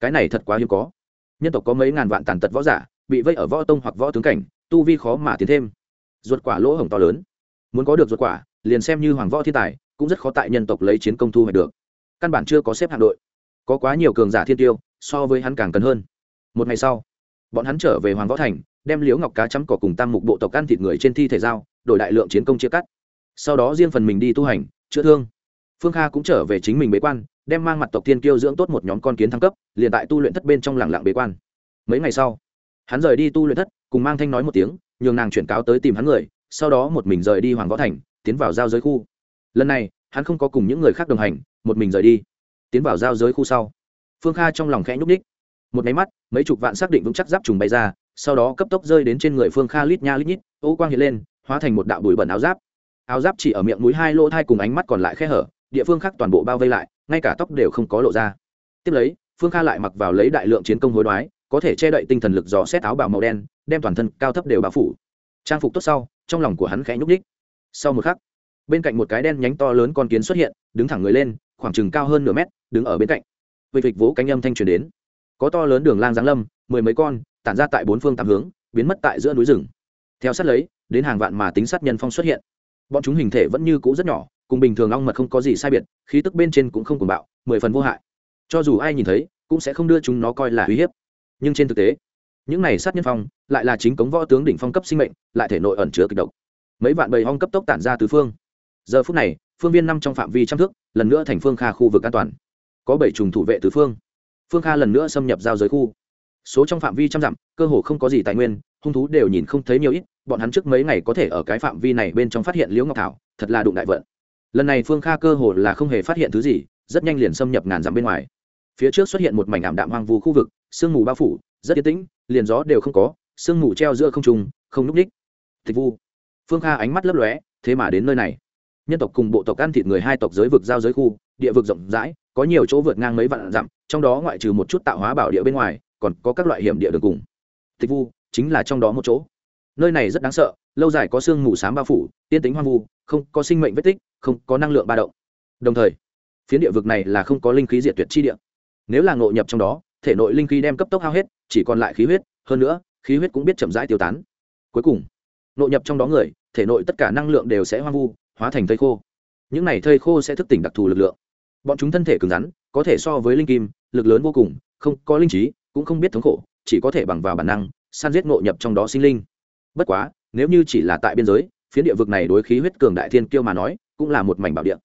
Cái này thật quá hiếm có. Nhân tộc có mấy ngàn vạn tàn tật võ giả, bị vây ở võ tông hoặc võ tướng cảnh, tu vi khó mà tiến thêm. Ruột quả lỗ hổng to lớn muốn có được ruột quả, liền xem như hoàng võ thiên tài, cũng rất khó tại nhân tộc lấy chiến công thu hoạch được. Căn bản chưa có xếp hạng đội. Có quá nhiều cường giả thiên tiêu, so với hắn càng cần hơn. Một ngày sau, bọn hắn trở về hoàng võ thành, đem liễu ngọc cá chấm cỏ cùng tam mục bộ tộc ăn thịt người trên thi thể dao đổi đại lượng chiến công chia cắt. Sau đó riêng phần mình đi tu hành, chữa thương. Phương kha cũng trở về chính mình bế quan, đem mang mặt tộc tiên kiêu dưỡng tốt một nhóm con kiến thăng cấp, liền tại tu luyện thất bên trong lẳng lặng bế quan. Mấy ngày sau, hắn rời đi tu luyện thất, cùng mang thanh nói một tiếng, nhường nàng chuyển cáo tới tìm hắn người sau đó một mình rời đi hoàng võ thành, tiến vào giao giới khu. Lần này, hắn không có cùng những người khác đồng hành, một mình rời đi. Tiến vào giao giới khu sau, phương kha trong lòng khẽ nhúc ních một máy mắt, mấy chục vạn xác định vững chắc giáp trùng bay ra, sau đó cấp tốc rơi đến trên người phương kha lít nha lít nhít, ô quang hiện lên, hóa thành một đạo bụi bẩn áo giáp. Áo giáp chỉ ở miệng mũi hai lỗ thai cùng ánh mắt còn lại khe hở, địa phương khác toàn bộ bao vây lại, ngay cả tóc đều không có lộ ra. Tiếp lấy, phương kha lại mặc vào lấy đại lượng chiến công hối đoái, có thể che đậy tinh thần lực dò xét áo bào màu đen, đem toàn thân cao thấp đều bao phủ. Trang phục tốt sau trong lòng của hắn khẽ nhúc đích. sau một khắc, bên cạnh một cái đen nhánh to lớn con kiến xuất hiện, đứng thẳng người lên, khoảng chừng cao hơn nửa mét, đứng ở bên cạnh. Vịt vịt vỗ cánh âm thanh truyền đến. Có to lớn đường lang giáng lâm, mười mấy con, tản ra tại bốn phương tám hướng, biến mất tại giữa núi rừng. Theo sát lấy, đến hàng vạn mà tính sát nhân phong xuất hiện. Bọn chúng hình thể vẫn như cũ rất nhỏ, cùng bình thường ong mật không có gì sai biệt, khí tức bên trên cũng không cùng bạo, mười phần vô hại. Cho dù ai nhìn thấy, cũng sẽ không đưa chúng nó coi là uy hiếp. Nhưng trên thực tế những này sát nhân phong, lại là chính cống võ tướng đỉnh phong cấp sinh mệnh, lại thể nội ẩn chứa kịch độc. Mấy vạn bầy ong cấp tốc tản ra tứ phương. Giờ phút này, phương viên năm trong phạm vi trăm thước, lần nữa thành phương kha khu vực an toàn. Có bảy trùng thủ vệ tứ phương. Phương kha lần nữa xâm nhập giao giới khu. Số trong phạm vi trăm dặm, cơ hồ không có gì tài nguyên, hung thú đều nhìn không thấy nhiều ít, bọn hắn trước mấy ngày có thể ở cái phạm vi này bên trong phát hiện liễu ngọc thảo, thật là đụng đại vận. Lần này phương kha cơ hồ là không hề phát hiện thứ gì, rất nhanh liền xâm nhập ngàn dặm bên ngoài. Phía trước xuất hiện một mảnh ảm đạm hoang vu khu vực, sương mù bao phủ rất yên tĩnh, liền gió đều không có, sương mù treo giữa không trùng không núp ních. Tịch vu, phương kha ánh mắt lấp lóe, thế mà đến nơi này. Nhân tộc cùng bộ tộc ăn thịt người hai tộc giới vực giao giới khu, địa vực rộng rãi, có nhiều chỗ vượt ngang mấy vạn dặm, trong đó ngoại trừ một chút tạo hóa bảo địa bên ngoài, còn có các loại hiểm địa đường cùng. Tịch vu, chính là trong đó một chỗ. Nơi này rất đáng sợ, lâu dài có sương mù s á m bao phủ tiên tính hoang vu, không có sinh mệnh vết tích, không có năng lượng ba động. Đồng thời, phiến địa vực này là không có linh khí diệt tuyệt chi địa. Nếu là ngộ nhập trong đó thể nội linh khí đem cấp tốc hao hết, chỉ còn lại khí huyết, hơn nữa, khí huyết cũng biết chậm rãi tiêu tán. Cuối cùng, nội nhập trong đó người, thể nội tất cả năng lượng đều sẽ hoang vu, hóa thành thây khô. Những này thây khô sẽ thức tỉnh đặc thù lực lượng. Bọn chúng thân thể cứng rắn, có thể so với linh kim, lực lớn vô cùng, không có linh trí, cũng không biết thống khổ, chỉ có thể bằng vào bản năng san giết ngộ nhập trong đó sinh linh. Bất quá, nếu như chỉ là tại biên giới, phiến địa vực này đối khí huyết cường đại thiên kiêu mà nói, cũng là một mảnh bảo địa.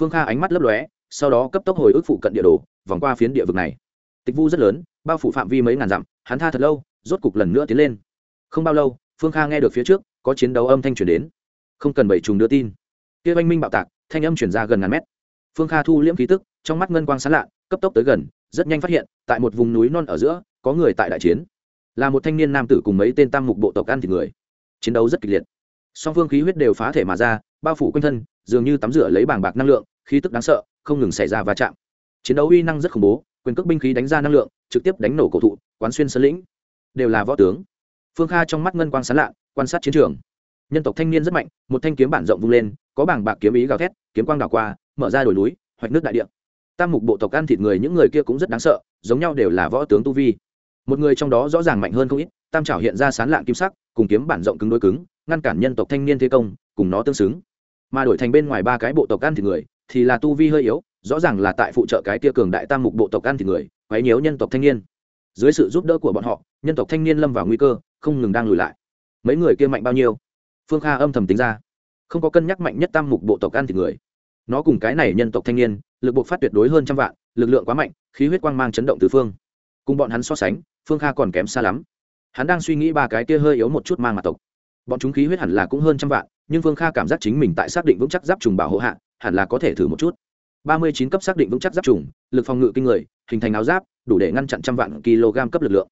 Phương kha ánh mắt lấp lóe, sau đó cấp tốc hồi ức phụ cận địa đồ, vòng qua phiến địa vực này tịch vu rất lớn, bao phủ phạm vi mấy ngàn dặm, hắn tha thật lâu, rốt cục lần nữa tiến lên. Không bao lâu, phương kha nghe được phía trước, có chiến đấu âm thanh chuyển đến. Không cần bảy trùng đưa tin. Kia oanh minh bạo tạc, thanh âm chuyển ra gần ngàn mét. Phương kha thu liễm khí tức, trong mắt ngân quang sán lạ, cấp tốc tới gần, rất nhanh phát hiện, tại một vùng núi non ở giữa, có người tại đại chiến. Là một thanh niên nam tử cùng mấy tên tam mục bộ tộc ăn thịt người. Chiến đấu rất kịch liệt. Song phương khí huyết đều phá thể mà ra, bao phủ quanh thân, dường như tắm rửa lấy bảng bạc năng lượng, khí tức đáng sợ, không ngừng xảy ra va chạm. Chiến đấu uy năng rất khủng bố quyền cước binh khí đánh ra năng lượng, trực tiếp đánh nổ cổ thụ, quán xuyên sơn lĩnh. Đều là võ tướng. Phương kha trong mắt ngân quang sán lạ, quan sát chiến trường. Nhân tộc thanh niên rất mạnh, một thanh kiếm bản rộng vung lên, có bảng bạc kiếm ý gào thét, kiếm quang đảo qua, mở ra đồi núi, hoạch nước đại địa. Tam mục bộ tộc ăn thịt người những người kia cũng rất đáng sợ, giống nhau đều là võ tướng tu vi. Một người trong đó rõ ràng mạnh hơn không ít, tam trảo hiện ra sán lạng kim sắc, cùng kiếm bản rộng cứng đối cứng, ngăn cản nhân tộc thanh niên thế công, cùng nó tương xứng. Mà đổi thành bên ngoài ba cái bộ tộc ăn thịt người, thì là tu vi hơi yếu rõ ràng là tại phụ trợ cái kia cường đại tam mục bộ tộc ăn thịt người, quấy nhiễu nhân tộc thanh niên. Dưới sự giúp đỡ của bọn họ, nhân tộc thanh niên lâm vào nguy cơ, không ngừng đang lùi lại. Mấy người kia mạnh bao nhiêu? Phương kha âm thầm tính ra. Không có cân nhắc mạnh nhất tam mục bộ tộc ăn thịt người. Nó cùng cái này nhân tộc thanh niên, lực buộc phát tuyệt đối hơn trăm vạn, lực lượng quá mạnh, khí huyết quang mang chấn động từ phương. Cùng bọn hắn so sánh, phương kha còn kém xa lắm. Hắn đang suy nghĩ ba cái kia hơi yếu một chút mang mặt tộc. Bọn chúng khí huyết hẳn là cũng hơn trăm vạn, nhưng phương kha cảm giác chính mình tại xác định vững chắc giáp trùng bảo hộ hạ, hẳn là có thể thử một chút ba mươi chín cấp xác định vững chắc giáp trùng, lực phòng ngự kinh người, hình thành áo giáp, đủ để ngăn chặn trăm vạn kg cấp lực lượng.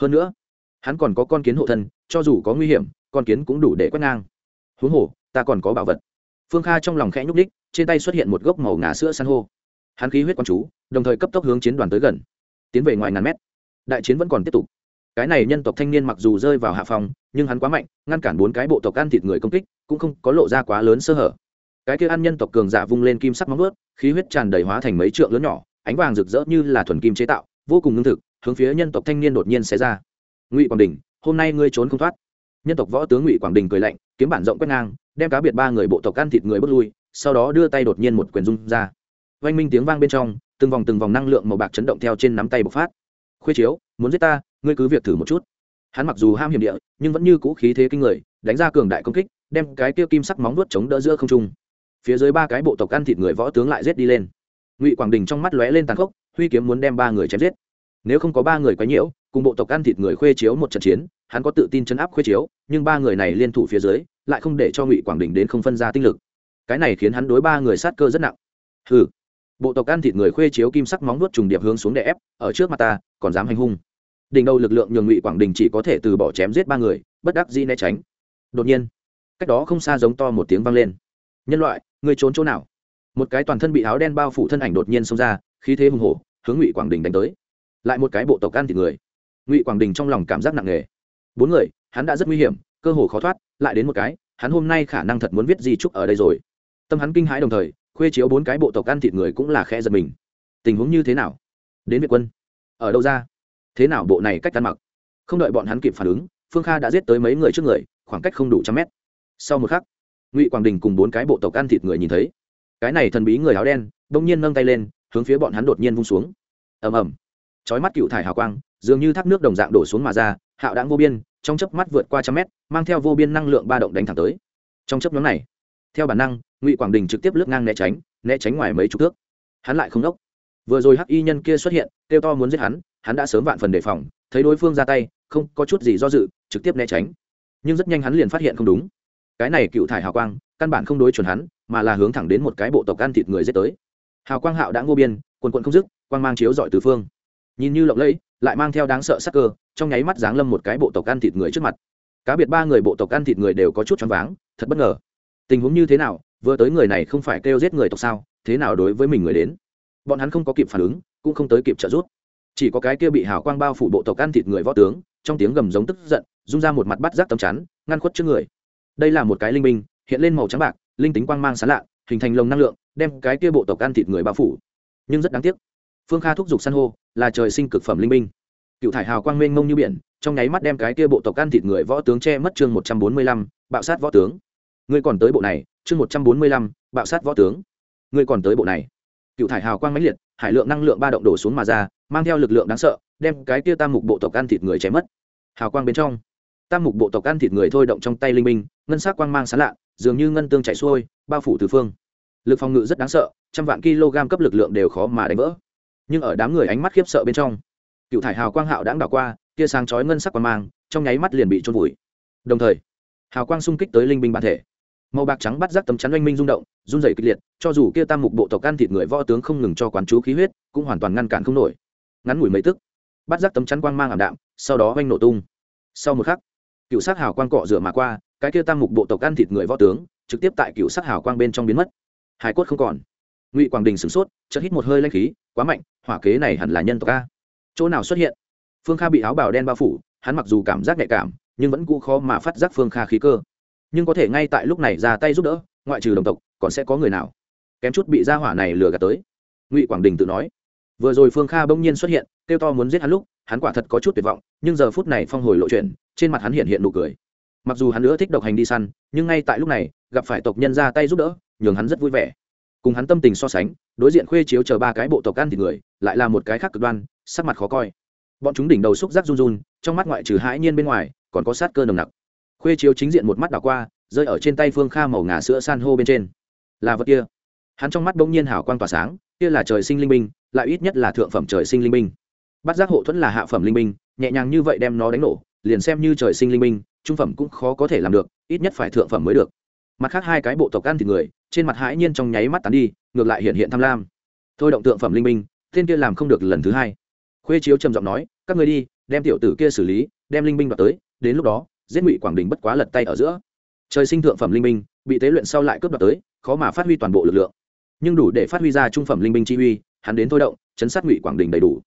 Hơn nữa, hắn còn có con kiến hộ thân, cho dù có nguy hiểm, con kiến cũng đủ để quét ngang. Huống hồ, ta còn có bảo vật. Phương kha trong lòng khẽ nhúc ních trên tay xuất hiện một gốc màu ngà sữa san hô. Hắn khí huyết quan chú, đồng thời cấp tốc hướng chiến đoàn tới gần. Tiến về ngoài ngàn mét. Đại chiến vẫn còn tiếp tục. Cái này nhân tộc thanh niên mặc dù rơi vào hạ phòng, nhưng hắn quá mạnh, ngăn cản bốn cái bộ tộc ăn thịt người công kích, cũng không có lộ ra quá lớn sơ hở cái kia ăn nhân tộc cường giả vung lên kim sắc móng vuốt, khí huyết tràn đầy hóa thành mấy trượng lớn nhỏ, ánh vàng rực rỡ như là thuần kim chế tạo, vô cùng ngưng thực, hướng phía nhân tộc thanh niên đột nhiên xé ra. Ngụy quảng đình, hôm nay ngươi trốn không thoát. Nhân tộc võ tướng ngụy quảng đình cười lạnh, kiếm bản rộng quét ngang, đem cá biệt ba người bộ tộc ăn thịt người bước lui, sau đó đưa tay đột nhiên một quyền rung ra. Oanh minh tiếng vang bên trong, từng vòng từng vòng năng lượng màu bạc chấn động theo trên nắm tay bộc phát. Khuê chiếu, muốn giết ta, ngươi cứ việc thử một chút. Hắn mặc dù ham hiểm địa, nhưng vẫn như cũ khí thế kinh người, đánh ra cường đại công kích, đem cái kia kim sắc móng vuốt chống đỡ giữa không trung phía dưới ba cái bộ tộc ăn thịt người võ tướng lại giết đi lên. Ngụy quảng đình trong mắt lóe lên tàn khốc, huy kiếm muốn đem ba người chém giết. Nếu không có ba người quấy nhiễu, cùng bộ tộc ăn thịt người khuê chiếu một trận chiến, hắn có tự tin chấn áp khuê chiếu, nhưng ba người này liên thủ phía dưới, lại không để cho ngụy quảng đình đến không phân ra tinh lực. Cái này khiến hắn đối ba người sát cơ rất nặng. Hừ. Bộ tộc ăn thịt người khuê chiếu kim sắc móng nuốt trùng điệp hướng xuống để ép, ở trước mặt ta, còn dám hành hung. Đỉnh đầu lực lượng nhường ngụy quảng đình chỉ có thể từ bỏ chém giết ba người, bất đắc dĩ né tránh. Đột nhiên, cách đó không xa giống to một tiếng vang lên. Nhân loại Ngươi trốn chỗ nào? Một cái toàn thân bị áo đen bao phủ thân ảnh đột nhiên xông ra, khí thế hùng hổ, hướng ngụy quảng đình đánh tới. Lại một cái bộ tộc ăn thịt người. Ngụy quảng đình trong lòng cảm giác nặng nề. Bốn người, hắn đã rất nguy hiểm, cơ hồ khó thoát, lại đến một cái, hắn hôm nay khả năng thật muốn viết di trúc ở đây rồi. Tâm hắn kinh hãi đồng thời, khuê chiếu bốn cái bộ tộc ăn thịt người cũng là khe giật mình. Tình huống như thế nào? Đến việt quân. Ở đâu ra? Thế nào bộ này cách ăn mặc? Không đợi bọn hắn kịp phản ứng, phương kha đã giết tới mấy người trước người, khoảng cách không đủ trăm mét. Sau một khắc ngụy quảng đình cùng bốn cái bộ tộc ăn thịt người nhìn thấy cái này thần bí người áo đen đ ỗ n g nhiên nâng tay lên hướng phía bọn hắn đột nhiên vung xuống ầm ầm trói mắt cựu thải hào quang dường như thác nước đồng dạng đổ xuống mà ra hạo đáng vô biên trong chớp mắt vượt qua trăm mét mang theo vô biên năng lượng ba động đánh thẳng tới trong chớp nhóm này theo bản năng ngụy quảng đình trực tiếp lướt ngang né tránh né tránh ngoài mấy chục thước hắn lại không đốc vừa rồi hắc y nhân kia xuất hiện kêu to muốn giết hắn hắn đã sớm vạn phần đề phòng thấy đối phương ra tay không có chút gì do dự trực tiếp né tránh nhưng rất nhanh hắn liền phát hiện không đúng cái này cựu thải hào quang, căn bản không đối chuẩn hắn, mà là hướng thẳng đến một cái bộ tộc ăn thịt người dết tới. Hào quang hạo đã ngô biên, quần quận không dứt, quang mang chiếu dọi từ phương. Nhìn như lộng lẫy, lại mang theo đáng sợ sắc cơ, trong nháy mắt giáng lâm một cái bộ tộc ăn thịt người trước mặt. Cá biệt ba người bộ tộc ăn thịt người đều có chút choáng váng, thật bất ngờ. Tình huống như thế nào, vừa tới người này không phải kêu giết người tộc sao, thế nào đối với mình người đến? Bọn hắn không có kịp phản ứng, cũng không tới kịp trợ giúp. Chỉ có cái kia bị hào quang bao phủ bộ tộc ăn thịt người võ tướng, trong tiếng gầm giống tức giận, rung ra một mặt bắt rác tầm chắn, ngăn khuất trước người đây là một cái linh binh, hiện lên màu trắng bạc, linh tính quang mang sán lạ, hình thành lồng năng lượng, đem cái kia bộ tộc ăn thịt người bao phủ. Nhưng rất đáng tiếc, phương kha thúc giục san hô, là trời sinh cực phẩm linh binh. Cựu thải hào quang mênh mông như biển, trong nháy mắt đem cái kia bộ tộc ăn thịt người võ tướng che mất chương một trăm bốn mươi lăm, bạo sát võ tướng. Ngươi còn tới bộ này, chương một trăm bốn mươi lăm, bạo sát võ tướng. Ngươi còn tới bộ này. Cựu thải hào quang mãnh liệt, hải lượng năng lượng ba động đổ xuống mà ra, mang theo lực lượng đáng sợ, đem cái kia tam mục bộ tộc ăn thịt người chém mất. Hào quang bên trong tam mục bộ tộc ăn thịt người thôi động trong tay linh minh ngân sắc quang mang sán lạ, dường như ngân tương chạy xuôi, bao phủ từ phương. Lực phòng ngự rất đáng sợ, trăm vạn kg cấp lực lượng đều khó mà đánh vỡ. Nhưng ở đám người ánh mắt khiếp sợ bên trong, cựu thải hào quang hạo đãng đảo qua, tia sáng chói ngân sắc quang mang, trong nháy mắt liền bị trôn vùi. Đồng thời, hào quang xung kích tới linh binh bản thể. Màu bạc trắng bắt giác tấm chắn oanh minh rung động, run rẩy kịch liệt, cho dù kia tam mục bộ tộc ăn thịt người võ tướng không ngừng cho quán chú khí huyết, cũng hoàn toàn ngăn cản không nổi. Ngắn ngủi mấy tức, bắt giác tấm chắn quang mang ảm đạm, sau đó oanh nổ tung. Sau một khắc cựu sắc hào quang cọ rửa mà qua, cái kia tam mục bộ tộc ăn thịt người võ tướng, trực tiếp tại cựu sắc hào quang bên trong biến mất. Hải cốt không còn. Ngụy quảng đình sửng sốt, chợt hít một hơi lanh khí, quá mạnh, hỏa kế này hẳn là nhân tộc a. Chỗ nào xuất hiện? Phương kha bị áo bào đen bao phủ, hắn mặc dù cảm giác nhạy cảm, nhưng vẫn cũ khó mà phát giác phương kha khí cơ. Nhưng có thể ngay tại lúc này ra tay giúp đỡ, ngoại trừ đồng tộc, còn sẽ có người nào? Kém chút bị gia hỏa này lừa gạt tới. Ngụy quảng đình tự nói. Vừa rồi phương kha bỗng nhiên xuất hiện, kêu to muốn giết hắn lúc, hắn quả thật có chút tuyệt vọng, nhưng giờ phút này phong hồi lộ chuyện trên mặt hắn hiện hiện nụ cười. Mặc dù hắn nữa thích độc hành đi săn, nhưng ngay tại lúc này, gặp phải tộc nhân ra tay giúp đỡ, nhường hắn rất vui vẻ. Cùng hắn tâm tình so sánh, đối diện khuê chiếu chờ ba cái bộ tộc ăn thịt người, lại là một cái khác cực đoan, sắc mặt khó coi. Bọn chúng đỉnh đầu xúc giác run run, trong mắt ngoại trừ hãi nhiên bên ngoài, còn có sát cơ nồng nặc. Khuê chiếu chính diện một mắt đảo qua, rơi ở trên tay phương kha màu ngà sữa san hô bên trên. Là vật kia. Hắn trong mắt bỗng nhiên hào quang tỏa sáng, kia là trời sinh linh minh lại ít nhất là thượng phẩm trời sinh linh minh bắt giác hộ thuẫn là hạ phẩm linh minh nhẹ nhàng như vậy đem nó đánh nổ liền xem như trời sinh linh minh, trung phẩm cũng khó có thể làm được, ít nhất phải thượng phẩm mới được. Mặt khác hai cái bộ tộc ăn thịt người, trên mặt hãi nhiên trong nháy mắt tán đi, ngược lại hiện hiện tham lam. Thôi động tượng phẩm linh minh, tên kia làm không được lần thứ hai. Khuê chiếu trầm giọng nói, các người đi, đem tiểu tử kia xử lý, đem linh binh đoạt tới, đến lúc đó, giết ngụy quảng đình bất quá lật tay ở giữa. Trời sinh thượng phẩm linh binh bị tế luyện sau lại cướp đoạt tới, khó mà phát huy toàn bộ lực lượng. Nhưng đủ để phát huy ra trung phẩm linh binh chi uy, hắn đến thôi động, chấn sát ngụy quảng đình đầy đủ.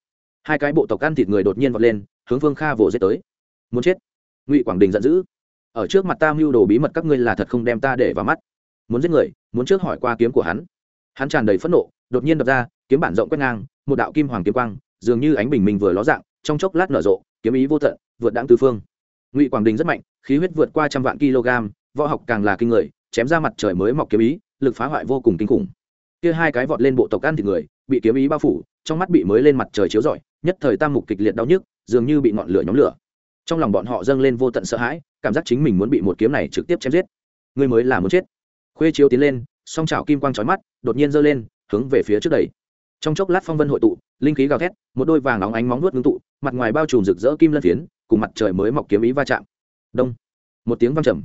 Hai cái bộ tộc ăn thịt người đột nhiên vọt lên, hướng phương kha vỗ giết tới muốn chết. Ngụy quảng đình giận dữ. Ở trước mặt ta mưu đồ bí mật các ngươi là thật không đem ta để vào mắt. Muốn giết người, muốn trước hỏi qua kiếm của hắn. Hắn tràn đầy phẫn nộ, đột nhiên đập ra, kiếm bản rộng quét ngang, một đạo kim hoàng kiếm quang, dường như ánh bình minh vừa ló dạng, trong chốc lát nở rộ, kiếm ý vô tận, vượt đáng tứ phương. Ngụy quảng đình rất mạnh, khí huyết vượt qua trăm vạn kg, võ học càng là kinh người, chém ra mặt trời mới mọc kiếm ý, lực phá hoại vô cùng kinh khủng. Kia hai cái vọt lên bộ tộc ăn thịt người, bị kiếm ý bao phủ, trong mắt bị mới lên mặt trời chiếu rọi, nhất thời tam mục kịch liệt đau nhức, dường như bị ngọn lửa nhóm lửa trong lòng bọn họ dâng lên vô tận sợ hãi, cảm giác chính mình muốn bị một kiếm này trực tiếp chém giết. Người mới là muốn chết. Khuê chiếu tiến lên, song trào kim quang trói mắt, đột nhiên giơ lên, hướng về phía trước đầy trong chốc lát phong vân hội tụ, linh khí gào thét, một đôi vàng óng ánh móng nuốt ngưng tụ, mặt ngoài bao trùm rực rỡ kim lân phiến, cùng mặt trời mới mọc kiếm ý va chạm. Đông. Một tiếng vang trầm.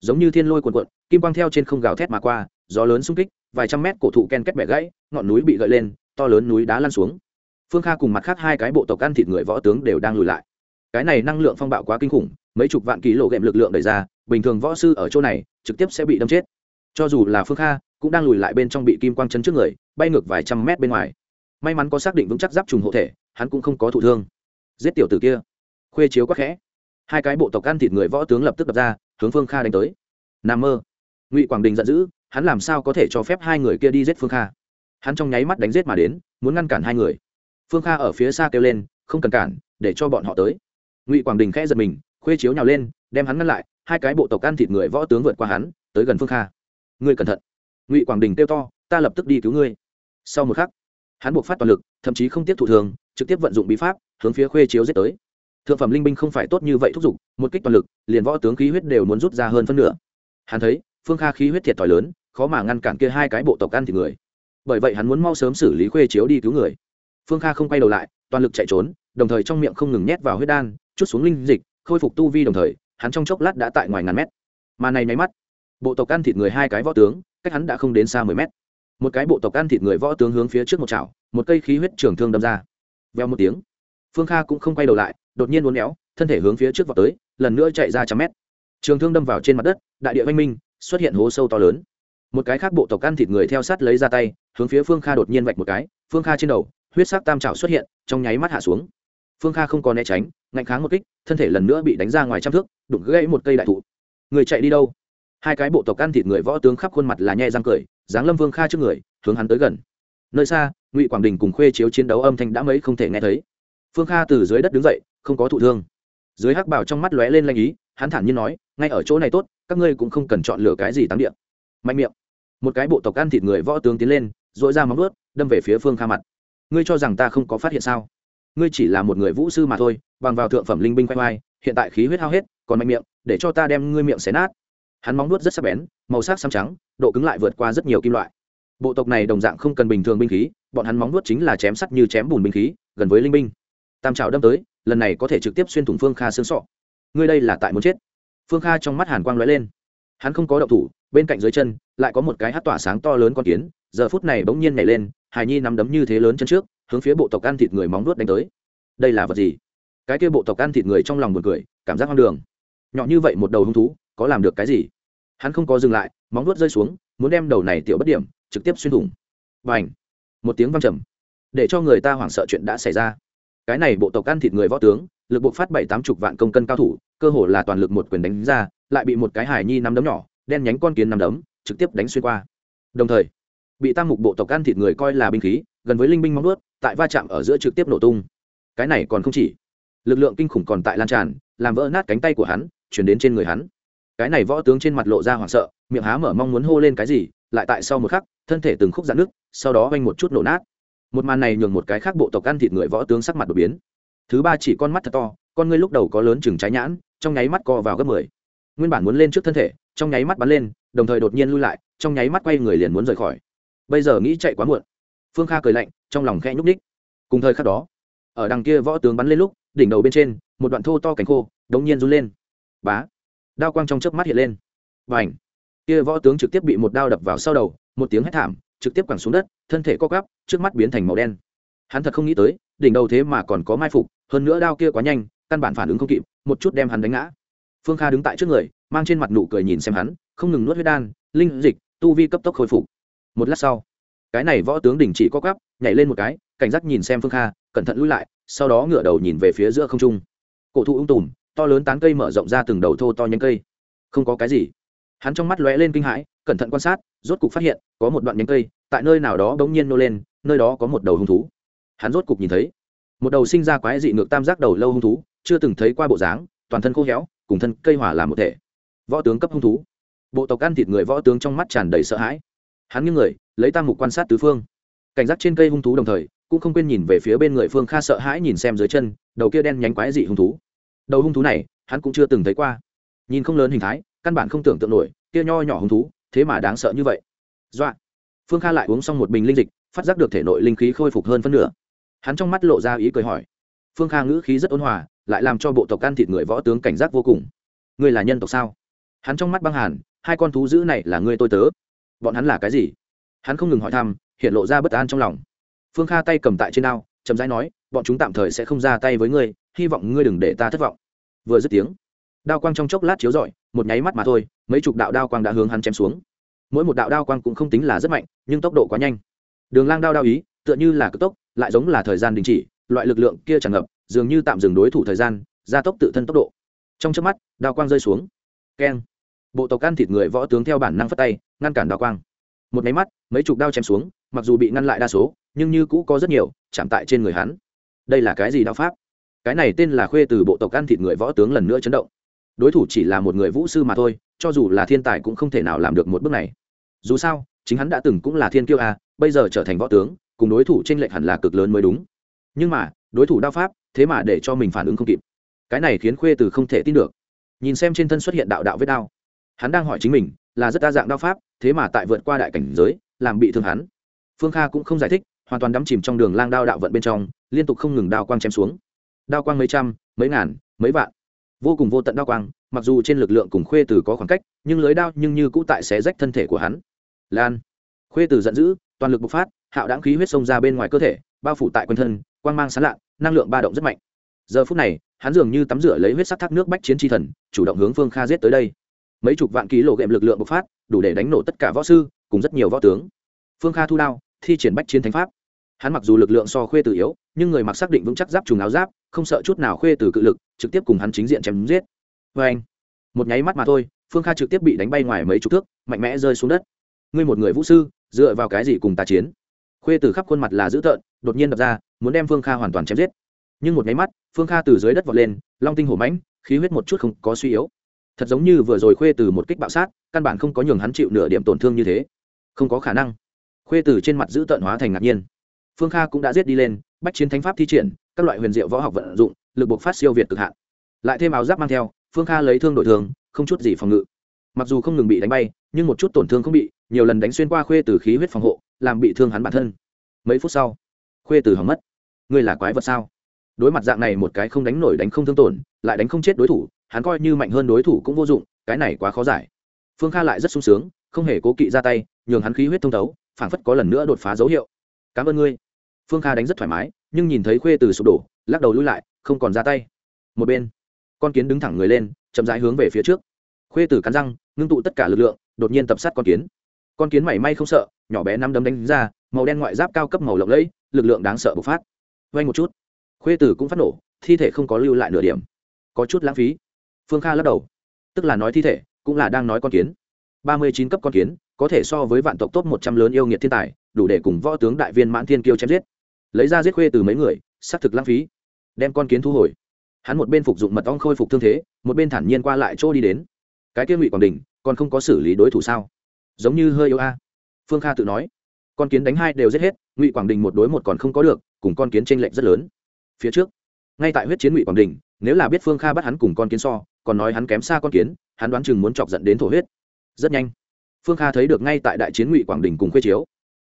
Giống như thiên lôi cuồn cuộn, kim quang theo trên không gào thét mà qua, gió lớn xung kích, vài trăm mét cổ thụ ken kết bẻ gãy, ngọn núi bị gợi lên, to lớn núi đá lăn xuống. Phương kha cùng mặt khác hai cái bộ tộc ăn thịt người võ tướng đều đang lùi lại cái này năng lượng phong bạo quá kinh khủng, mấy chục vạn ký lộ ghệm lực lượng đẩy ra, bình thường võ sư ở chỗ này, trực tiếp sẽ bị đâm chết. Cho dù là phương kha, cũng đang lùi lại bên trong bị kim quang chấn trước người, bay ngược vài trăm mét bên ngoài. May mắn có xác định vững chắc giáp trùng hộ thể, hắn cũng không có thụ thương. Giết tiểu tử kia. Khuê chiếu quắc khẽ. Hai cái bộ tộc ăn thịt người võ tướng lập tức đập ra, hướng phương kha đánh tới. N mơ. Ngụy quảng đình giận dữ, hắn làm sao có thể cho phép hai người kia đi giết phương kha? Hắn trong nháy mắt đánh giết mà đến, muốn ngăn cản hai người. Phương kha ở phía xa kêu lên, không cần cản, để cho bọn họ tới ngụy quảng đình khẽ giật mình, khuê chiếu nhào lên, đem hắn ngăn lại, hai cái bộ tộc ăn thịt người võ tướng vượt qua hắn, tới gần phương kha. Ngươi cẩn thận. Ngụy quảng đình kêu to, ta lập tức đi cứu ngươi. Sau một khắc, hắn buộc phát toàn lực, thậm chí không tiếp thủ thường, trực tiếp vận dụng bí pháp, hướng phía khuê chiếu giết tới. Thượng phẩm linh binh không phải tốt như vậy thúc giục, một kích toàn lực, liền võ tướng khí huyết đều muốn rút ra hơn phân nửa. Hắn thấy, phương kha khí huyết thiệt thòi lớn, khó mà ngăn cản kia hai cái bộ tộc ăn thịt người. Bởi vậy hắn muốn mau sớm xử lý khuê chiếu đi cứu người. Phương kha không quay đầu lại, toàn lực chạy trốn, đồng thời trong miệng không ngừng nhét vào huyết đan chút xuống linh dịch, khôi phục tu vi đồng thời, hắn trong chốc lát đã tại ngoài ngàn mét. Mà này nháy mắt, bộ tộc ăn thịt người hai cái võ tướng, cách hắn đã không đến xa mười mét. Một cái bộ tộc ăn thịt người võ tướng hướng phía trước một chảo, một cây khí huyết trường thương đâm ra. Veo một tiếng, phương kha cũng không quay đầu lại, đột nhiên uốn éo, thân thể hướng phía trước vào tới, lần nữa chạy ra trăm mét. Trường thương đâm vào trên mặt đất, đại địa văn minh, xuất hiện hố sâu to lớn. Một cái khác bộ tộc ăn thịt người theo sát lấy ra tay, hướng phía phương kha đột nhiên vạch một cái, phương kha trên đầu, huyết sắc tam trào xuất hiện, trong nháy mắt hạ xuống phương kha không có né tránh, ngạnh kháng một kích, thân thể lần nữa bị đánh ra ngoài trăm thước, đụng gãy một cây đại thụ. Người chạy đi đâu? Hai cái bộ tộc ăn thịt người võ tướng khắp khuôn mặt là nhe răng cười, giáng lâm vương kha trước người, hướng hắn tới gần. Nơi xa, ngụy quảng đình cùng khuê chiếu chiến đấu âm thanh đã mấy không thể nghe thấy. Phương kha từ dưới đất đứng dậy, không có thụ thương. Dưới hắc bảo trong mắt lóe lên lanh ý, hắn thản nhiên nói, ngay ở chỗ này tốt, các ngươi cũng không cần chọn lựa cái gì táng địa. Mạnh miệng. Một cái bộ tộc ăn thịt người võ tướng tiến lên dội ra móng ướt đâm về phía phương kha mặt. Ngươi cho rằng ta không có phát hiện sao? Ngươi chỉ là một người vũ sư mà thôi, bằng vào thượng phẩm linh binh quay quay hiện tại khí huyết hao hết, còn mạnh miệng, để cho ta đem ngươi miệng xé nát. Hắn móng vuốt rất sắc bén, màu sắc xám trắng, độ cứng lại vượt qua rất nhiều kim loại. Bộ tộc này đồng dạng không cần bình thường binh khí, bọn hắn móng vuốt chính là chém sắt như chém bùn binh khí, gần với linh binh. Tam trào đâm tới, lần này có thể trực tiếp xuyên thủng phương kha xương sọ. Ngươi đây là tại muốn chết. Phương kha trong mắt hàn quang lóe lên. Hắn không có động thủ, bên cạnh dưới chân, lại có một cái hát tỏa sáng to lớn con kiến, giờ phút này bỗng nhiên nhảy lên, hài nhi nắm đấm như thế lớn chân trước hướng phía bộ tộc ăn thịt người móng nuốt đánh tới. Đây là vật gì? Cái kia bộ tộc ăn thịt người trong lòng buồn cười, cảm giác hoang đường. Nhỏ như vậy một đầu hung thú, có làm được cái gì? Hắn không có dừng lại, móng nuốt rơi xuống, muốn đem đầu này tiểu bất điểm, trực tiếp xuyên thủng. Và ảnh một tiếng văng trầm, để cho người ta hoảng sợ chuyện đã xảy ra. Cái này bộ tộc ăn thịt người võ tướng, lực buộc phát bảy tám chục vạn công cân cao thủ, cơ hồ là toàn lực một quyền đánh ra, lại bị một cái hải nhi nắm đấm nhỏ, đen nhánh con kiến nắm đấm, trực tiếp đánh xuyên qua. Đồng thời, bị tam mục bộ tộc ăn thịt người coi là binh khí, gần với linh binh móng nuốt tại va chạm ở giữa trực tiếp nổ tung. Cái này còn không chỉ. Lực lượng kinh khủng còn tại lan tràn, làm vỡ nát cánh tay của hắn, chuyển đến trên người hắn. Cái này võ tướng trên mặt lộ ra hoảng sợ, miệng há mở mong muốn hô lên cái gì, lại tại sau một khắc, thân thể từng khúc dạn nước sau đó vanh một chút nổ nát. Một màn này nhường một cái khác bộ tộc ăn thịt người võ tướng sắc mặt đột biến. Thứ ba chỉ con mắt thật to, con ngươi lúc đầu có lớn chừng trái nhãn, trong nháy mắt co vào gấp mười. Nguyên bản muốn lên trước thân thể, trong nháy mắt bắn lên, đồng thời đột nhiên lui lại, trong nháy mắt quay người liền muốn rời khỏi. Bây giờ nghĩ chạy quá muộn phương kha cười lạnh, trong lòng khẽ nhúc ních cùng thời khắc đó, ở đằng kia võ tướng bắn lên lúc, đỉnh đầu bên trên, một đoạn thô to cánh khô, đống nhiên run lên. Bá! Đao quang trong chớp mắt hiện lên. Và ảnh kia võ tướng trực tiếp bị một đao đập vào sau đầu, một tiếng hét thảm, trực tiếp quẳng xuống đất, thân thể co gắp trước mắt biến thành màu đen. Hắn thật không nghĩ tới, đỉnh đầu thế mà còn có mai phục, hơn nữa đao kia quá nhanh, căn bản phản ứng không kịp, một chút đem hắn đánh ngã. Phương kha đứng tại trước người, mang trên mặt nụ cười nhìn xem hắn, không ngừng nuốt huyết đan, linh dịch, tu vi cấp tốc khôi phục. Một lát sau cái này võ tướng đình chỉ có cắp nhảy lên một cái, cảnh giác nhìn xem phương kha, cẩn thận lui lại, sau đó ngửa đầu nhìn về phía giữa không trung. Cổ thụ ung tùm, to lớn tán cây mở rộng ra từng đầu thô to nhánh cây. Không có cái gì. Hắn trong mắt lóe lên kinh hãi, cẩn thận quan sát, rốt cục phát hiện, có một đoạn nhánh cây, tại nơi nào đó bỗng nhiên nô lên, nơi đó có một đầu hung thú. Hắn rốt cục nhìn thấy, một đầu sinh ra quái dị ngược tam giác đầu lâu hung thú, chưa từng thấy qua bộ dáng, toàn thân khô héo, cùng thân cây hỏa làm một thể. Võ tướng cấp hung thú. Bộ tộc ăn thịt người võ tướng trong mắt tràn đầy sợ hãi. Hắn như người lấy tam mục quan sát tứ phương. Cảnh giác trên cây hung thú đồng thời, cũng không quên nhìn về phía bên người phương kha sợ hãi nhìn xem dưới chân, đầu kia đen nhánh quái dị hung thú. Đầu hung thú này, hắn cũng chưa từng thấy qua. Nhìn không lớn hình thái, căn bản không tưởng tượng nổi, kia nho nhỏ hung thú, thế mà đáng sợ như vậy. Dọa. Phương kha lại uống xong một bình linh dịch, phát giác được thể nội linh khí khôi phục hơn phân nửa. Hắn trong mắt lộ ra ý cười hỏi. Phương kha ngữ khí rất ôn hòa, lại làm cho bộ tộc can thịt người võ tướng cảnh giác vô cùng. Ngươi là nhân tộc sao? Hắn trong mắt băng hàn, hai con thú dữ này là ngươi tôi tớ. Bọn hắn là cái gì? Hắn không ngừng hỏi thăm hiện lộ ra bất an trong lòng. Phương kha tay cầm tại trên ao, chậm rãi nói bọn chúng tạm thời sẽ không ra tay với ngươi hy vọng ngươi đừng để ta thất vọng. Vừa dứt tiếng đao quang trong chốc lát chiếu rọi một nháy mắt mà thôi mấy chục đạo đao quang đã hướng hắn chém xuống. Mỗi một đạo đao quang cũng không tính là rất mạnh nhưng tốc độ quá nhanh. Đường lang đao đao ý tựa như là cực tốc lại giống là thời gian đình chỉ loại lực lượng kia tràn ngập dường như tạm dừng đối thủ thời gian gia tốc tự thân tốc độ. Trong trước mắt đao quang rơi xuống. Keng. Bộ tộc ăn thịt người võ tướng theo bản năng phất tay ngăn cản đao quang. Một máy mắt mấy chục đao chém xuống, mặc dù bị ngăn lại đa số, nhưng như cũ có rất nhiều, chạm tại trên người hắn. Đây là cái gì đao pháp? Cái này tên là khuê từ bộ tộc ăn thịt người võ tướng lần nữa chấn động. Đối thủ chỉ là một người vũ sư mà thôi, cho dù là thiên tài cũng không thể nào làm được một bước này. Dù sao, chính hắn đã từng cũng là thiên kiêu a, bây giờ trở thành võ tướng, cùng đối thủ tranh lệch hẳn là cực lớn mới đúng. Nhưng mà, đối thủ đao pháp, thế mà để cho mình phản ứng không kịp. Cái này khiến khuê từ không thể tin được. Nhìn xem trên thân xuất hiện đạo đạo vết đao, hắn đang hỏi chính mình, là rất đa dạng đao pháp, thế mà tại vượt qua đại cảnh giới làm bị thương hắn. Phương kha cũng không giải thích, hoàn toàn đắm chìm trong đường lang đao đạo vận bên trong, liên tục không ngừng đao quang chém xuống. Đao quang mấy trăm, mấy ngàn, mấy vạn. Vô cùng vô tận đao quang, mặc dù trên lực lượng cùng khuê từ có khoảng cách, nhưng lưới đao nhưng như cũ tại xé rách thân thể của hắn. Lan. Khuê từ giận dữ, toàn lực bộc phát, hạo đáng khí huyết xông ra bên ngoài cơ thể, bao phủ tại quanh thân, quang mang sán lạ năng lượng ba động rất mạnh. Giờ phút này, hắn dường như tắm rửa lấy huyết sắc thác nước bách chiến tri thần, chủ động hướng phương kha giết tới đây. Mấy chục vạn ký lộ ghệm lực lượng bộc phát, đủ để đánh nổ tất cả võ sư cùng rất nhiều võ tướng. Phương kha thu đao, thi triển bách chiến thánh pháp. Hắn mặc dù lực lượng so khuê tử yếu, nhưng người mặc xác định vững chắc giáp trùng áo giáp, không sợ chút nào khuê tử cự lực, trực tiếp cùng hắn chính diện chém giết. Vê anh, một nháy mắt mà thôi, phương kha trực tiếp bị đánh bay ngoài mấy chục thước, mạnh mẽ rơi xuống đất. Ngươi một người vũ sư, dựa vào cái gì cùng tà chiến? Khuê tử khắp khuôn mặt là dữ tợn, đột nhiên đập ra, muốn đem phương kha hoàn toàn chém giết. Nhưng một nháy mắt, phương kha từ dưới đất vọt lên, long tinh hổ mãnh, khí huyết một chút không có suy yếu. Thật giống như vừa rồi khuê từ một kích bạo sát, căn bản không có nhường hắn chịu nửa điểm tổn thương như thế không có khả năng. Khuê tử trên mặt giữ tận hóa thành ngạc nhiên. Phương kha cũng đã giết đi lên, bách chiến thánh pháp thi triển, các loại huyền diệu võ học vận dụng, lực buộc phát siêu việt cực hạn. Lại thêm áo giáp mang theo, phương kha lấy thương đổi thương không chút gì phòng ngự. Mặc dù không ngừng bị đánh bay, nhưng một chút tổn thương không bị, nhiều lần đánh xuyên qua khuê từ khí huyết phòng hộ, làm bị thương hắn bản thân. Mấy phút sau, khuê từ hỏng mất. Ngươi là quái vật sao? Đối mặt dạng này một cái không đánh nổi đánh không thương tổn, lại đánh không chết đối thủ, hắn coi như mạnh hơn đối thủ cũng vô dụng, cái này quá khó giải. Phương kha lại rất sung sướng, không hề cố kỵ ra tay nhường hắn khí huyết thông thấu, phảng phất có lần nữa đột phá dấu hiệu. Cảm ơn ngươi. Phương kha đánh rất thoải mái, nhưng nhìn thấy khuê từ sụp đổ, lắc đầu lui lại, không còn ra tay. Một bên, con kiến đứng thẳng người lên, chậm rãi hướng về phía trước. Khuê từ cắn răng, ngưng tụ tất cả lực lượng, đột nhiên tập sát con kiến. Con kiến mảy may không sợ, nhỏ bé năm đấm đánh ra, màu đen ngoại giáp cao cấp màu lộng lẫy, lực lượng đáng sợ bộc phát. Vay một chút. Khuê tử cũng phát nổ, thi thể không có lưu lại nửa điểm. Có chút lãng phí. Phương kha lắc đầu. Tức là nói thi thể, cũng là đang nói con kiến ba mươi chín cấp con kiến, có thể so với vạn tộc top một trăm lớn yêu nghiệt thiên tài, đủ để cùng võ tướng đại viên mãn thiên kiêu chém giết. Lấy ra giết khuê từ mấy người, xác thực lãng phí. Đem con kiến thu hồi. Hắn một bên phục dụng mật ong khôi phục thương thế, một bên thản nhiên qua lại chỗ đi đến. Cái kia ngụy quảng đình, còn không có xử lý đối thủ sao? Giống như hơi yếu a. Phương kha tự nói. Con kiến đánh hai đều giết hết, ngụy quảng đình một đối một còn không có được, cùng con kiến tranh lệch rất lớn. Phía trước, ngay tại huyết chiến ngụy quảng đình, nếu là biết phương kha bắt hắn cùng con kiến so, còn nói hắn kém xa con kiến, hắn đoán chừng muốn chọc dẫn đến thổ huyết rất nhanh. Phương kha thấy được ngay tại đại chiến ngụy quảng đình cùng khuê chiếu.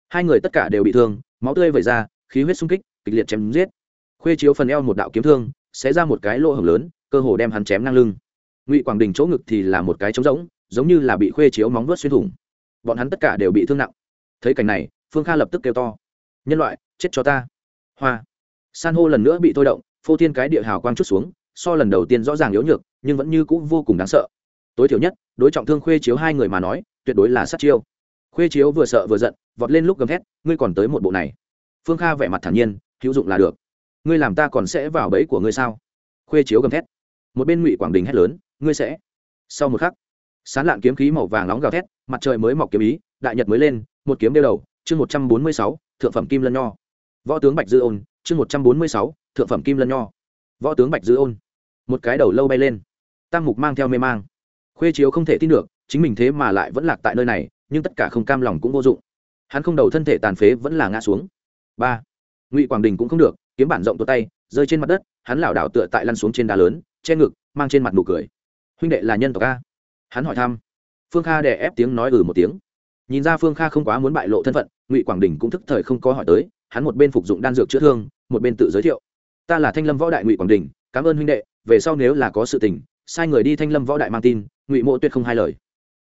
Hai người tất cả đều bị thương, máu tươi vẩy ra, khí huyết sung kích, kịch liệt chém giết. Khuê chiếu phần eo một đạo kiếm thương sẽ ra một cái lỗ hổng lớn, cơ hồ đem hắn chém ngang lưng. Ngụy quảng đình chỗ ngực thì là một cái trống rỗng, giống như là bị khuê chiếu móng vuốt xuyên thủng. Bọn hắn tất cả đều bị thương nặng. Thấy cảnh này, phương kha lập tức kêu to. Nhân loại, chết cho ta. Hoa. San hô lần nữa bị thôi động, phô thiên cái địa hào quang chút xuống, so lần đầu tiên rõ ràng yếu nhược, nhưng vẫn như c ũ vô cùng đáng sợ tối thiểu nhất, đối trọng thương khuê chiếu hai người mà nói, tuyệt đối là sát chiêu. Khuê chiếu vừa sợ vừa giận, vọt lên lúc gầm thét, ngươi còn tới một bộ này. Phương kha vẻ mặt thản nhiên, hữu dụng là được. Ngươi làm ta còn sẽ vào bẫy của ngươi sao? Khuê chiếu gầm thét. Một bên ngụy quảng đình hét lớn, ngươi sẽ. Sau một khắc, sán lạn kiếm khí màu vàng nóng gào thét, mặt trời mới mọc kiếm ý, đại nhật mới lên, một kiếm đeo đầu, chương một trăm bốn mươi sáu, thượng phẩm kim lân nho. Võ tướng bạch dư ôn, chương một trăm bốn mươi sáu, thượng phẩm kim lân nho. Võ tướng bạch dư ôn, một cái đầu lâu bay lên. Tăng mục mang theo mê mang khuê chiếu không thể tin được, chính mình thế mà lại vẫn lạc tại nơi này, nhưng tất cả không cam lòng cũng vô dụng. Hắn không đầu thân thể tàn phế vẫn là ngã xuống. Ba, ngụy quảng đình cũng không được, kiếm bản rộng tuột tay, rơi trên mặt đất, hắn lảo đảo tựa tại lăn xuống trên đá lớn, che ngực, mang trên mặt nụ cười. Huynh đệ là nhân tộc a. Hắn hỏi thăm. Phương kha đè ép tiếng nói ừ một tiếng. Nhìn ra phương kha không quá muốn bại lộ thân phận, ngụy quảng đình cũng thức thời không có hỏi tới, hắn một bên phục dụng đan dược chữa thương, một bên tự giới thiệu. Ta là thanh lâm võ đại ngụy quảng đình, cảm ơn huynh đệ, về sau nếu là có sự tình, sai người đi thanh lâm võ đại mang tin ngụy mộ tuyệt không hai lời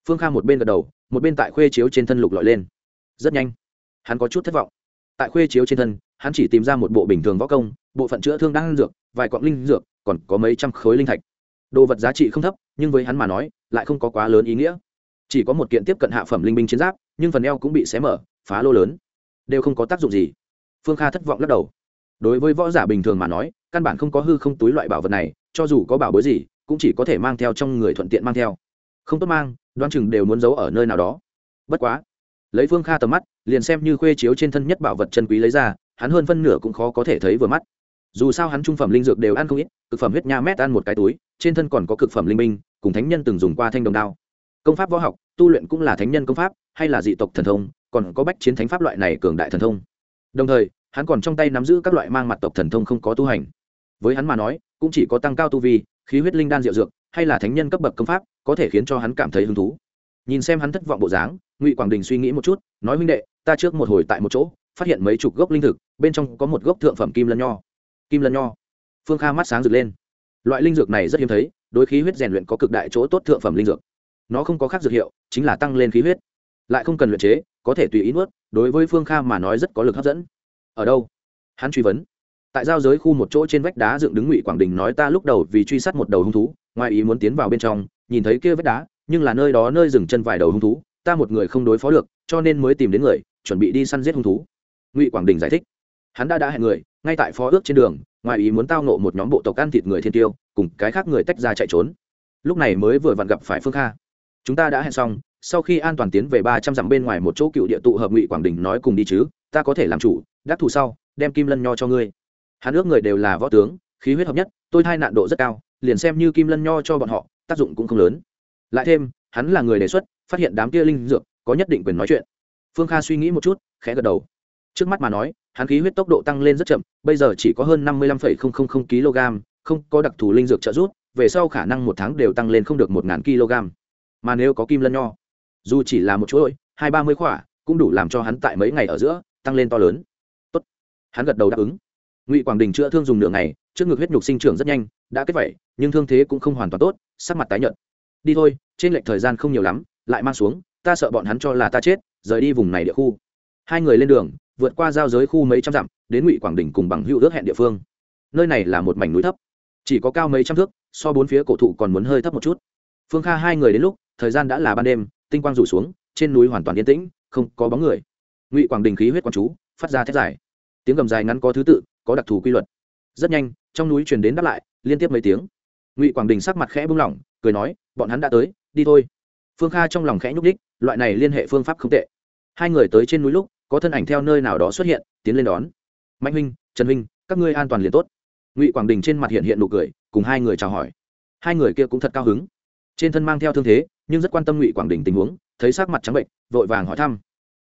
phương kha một bên gật đầu một bên tại khuê chiếu trên thân lục lọi lên rất nhanh hắn có chút thất vọng tại khuê chiếu trên thân hắn chỉ tìm ra một bộ bình thường võ công bộ phận chữa thương đang dược vài quặng linh dược còn có mấy trăm khối linh thạch đồ vật giá trị không thấp nhưng với hắn mà nói lại không có quá lớn ý nghĩa chỉ có một kiện tiếp cận hạ phẩm linh binh chiến giáp nhưng phần eo cũng bị xé mở phá lô lớn đều không có tác dụng gì phương kha thất vọng lắc đầu đối với võ giả bình thường mà nói căn bản không có hư không túi loại bảo vật này cho dù có bảo bối gì cũng chỉ có thể mang theo trong người thuận tiện mang theo. Không tốt mang đoan chừng đều muốn giấu ở nơi nào đó. Bất quá, lấy phương kha tầm mắt, liền xem như khuê chiếu trên thân nhất bảo vật chân quý lấy ra, hắn hơn phân nửa cũng khó có thể thấy vừa mắt. Dù sao hắn trung phẩm linh dược đều ăn không ít, cực phẩm huyết nha mét ăn một cái túi, trên thân còn có cực phẩm linh minh cùng thánh nhân từng dùng qua thanh đồng đao. Công pháp võ học, tu luyện cũng là thánh nhân công pháp, hay là dị tộc thần thông, còn có bách chiến thánh pháp loại này cường đại thần thông. Đồng thời, hắn còn trong tay nắm giữ các loại mang mặt tộc thần thông không có tu hành. Với hắn mà nói, cũng chỉ có tăng cao tu vi khí huyết linh đan diệu dược, hay là thánh nhân cấp bậc công pháp, có thể khiến cho hắn cảm thấy hứng thú. Nhìn xem hắn thất vọng bộ dáng, ngụy quảng đình suy nghĩ một chút, nói huynh đệ, ta trước một hồi tại một chỗ, phát hiện mấy chục gốc linh thực, bên trong có một gốc thượng phẩm kim lân nho. Kim lân nho. Phương kha mắt sáng rực lên. Loại linh dược này rất hiếm thấy, đối khí huyết rèn luyện có cực đại chỗ tốt thượng phẩm linh dược. Nó không có khác dược hiệu, chính là tăng lên khí huyết. Lại không cần luyện chế, có thể tùy ý nuốt, đối với phương kha mà nói rất có lực hấp dẫn. Ở đâu? Hắn truy vấn tại giao giới khu một chỗ trên vách đá dựng đứng ngụy quảng đình nói ta lúc đầu vì truy sát một đầu hung thú, ngoài ý muốn tiến vào bên trong, nhìn thấy kia vách đá, nhưng là nơi đó nơi dừng chân vài đầu hung thú, ta một người không đối phó được, cho nên mới tìm đến người, chuẩn bị đi săn giết hung thú. Ngụy quảng đình giải thích. Hắn đã đã hẹn người, ngay tại phó ước trên đường, ngoài ý muốn tao nộ một nhóm bộ tộc ăn thịt người thiên tiêu, cùng cái khác người tách ra chạy trốn. Lúc này mới vừa vặn gặp phải phương kha. Chúng ta đã hẹn xong, sau khi an toàn tiến về ba trăm dặm bên ngoài một chỗ cựu địa tụ hợp ngụy quảng đình nói cùng đi chứ, ta có thể làm chủ, đắc thủ sau, đem kim lân nho cho ngươi hắn ước người đều là võ tướng, khí huyết hợp nhất, tôi thai nạn độ rất cao, liền xem như kim lân nho cho bọn họ, tác dụng cũng không lớn. Lại thêm, hắn là người đề xuất, phát hiện đám kia linh dược, có nhất định quyền nói chuyện. Phương kha suy nghĩ một chút, khẽ gật đầu. Trước mắt mà nói, hắn khí huyết tốc độ tăng lên rất chậm, bây giờ chỉ có hơn năm mươi lăm phẩy không không không kg, không có đặc thù linh dược trợ giúp, về sau khả năng một tháng đều tăng lên không được một ngàn kg. Mà nếu có kim lân nho, dù chỉ là một chuỗi, hai ba mươi khỏa, cũng đủ làm cho hắn tại mấy ngày ở giữa, tăng lên to lớn. Tốt. hắn gật đầu đáp ứng ngụy quảng đình chữa thương dùng nửa ngày trước ngực huyết nhục sinh trưởng rất nhanh đã kết vậy nhưng thương thế cũng không hoàn toàn tốt sắc mặt tái nhợt đi thôi trên lệch thời gian không nhiều lắm lại mang xuống ta sợ bọn hắn cho là ta chết rời đi vùng này địa khu hai người lên đường vượt qua giao giới khu mấy trăm dặm đến ngụy quảng đình cùng bằng hữu ước hẹn địa phương nơi này là một mảnh núi thấp chỉ có cao mấy trăm thước so bốn phía cổ thụ còn muốn hơi thấp một chút phương kha hai người đến lúc thời gian đã là ban đêm tinh quang rủ xuống trên núi hoàn toàn yên tĩnh không có bóng người ngụy quảng đình khí huyết quán chú phát ra thét dài tiếng gầm dài ngắn có thứ tự có đặc thù quy luật. Rất nhanh, trong núi truyền đến đáp lại, liên tiếp mấy tiếng. Ngụy quảng đình sắc mặt khẽ bung lỏng, cười nói, bọn hắn đã tới, đi thôi. Phương kha trong lòng khẽ nhúc đích loại này liên hệ phương pháp không tệ. Hai người tới trên núi lúc, có thân ảnh theo nơi nào đó xuất hiện, tiến lên đón. Mạnh huynh, trần huynh, các ngươi an toàn liền tốt. Ngụy quảng đình trên mặt hiện hiện nụ cười, cùng hai người chào hỏi. Hai người kia cũng thật cao hứng. Trên thân mang theo thương thế, nhưng rất quan tâm ngụy quảng đình tình huống, thấy sắc mặt trắng bệnh, vội vàng hỏi thăm.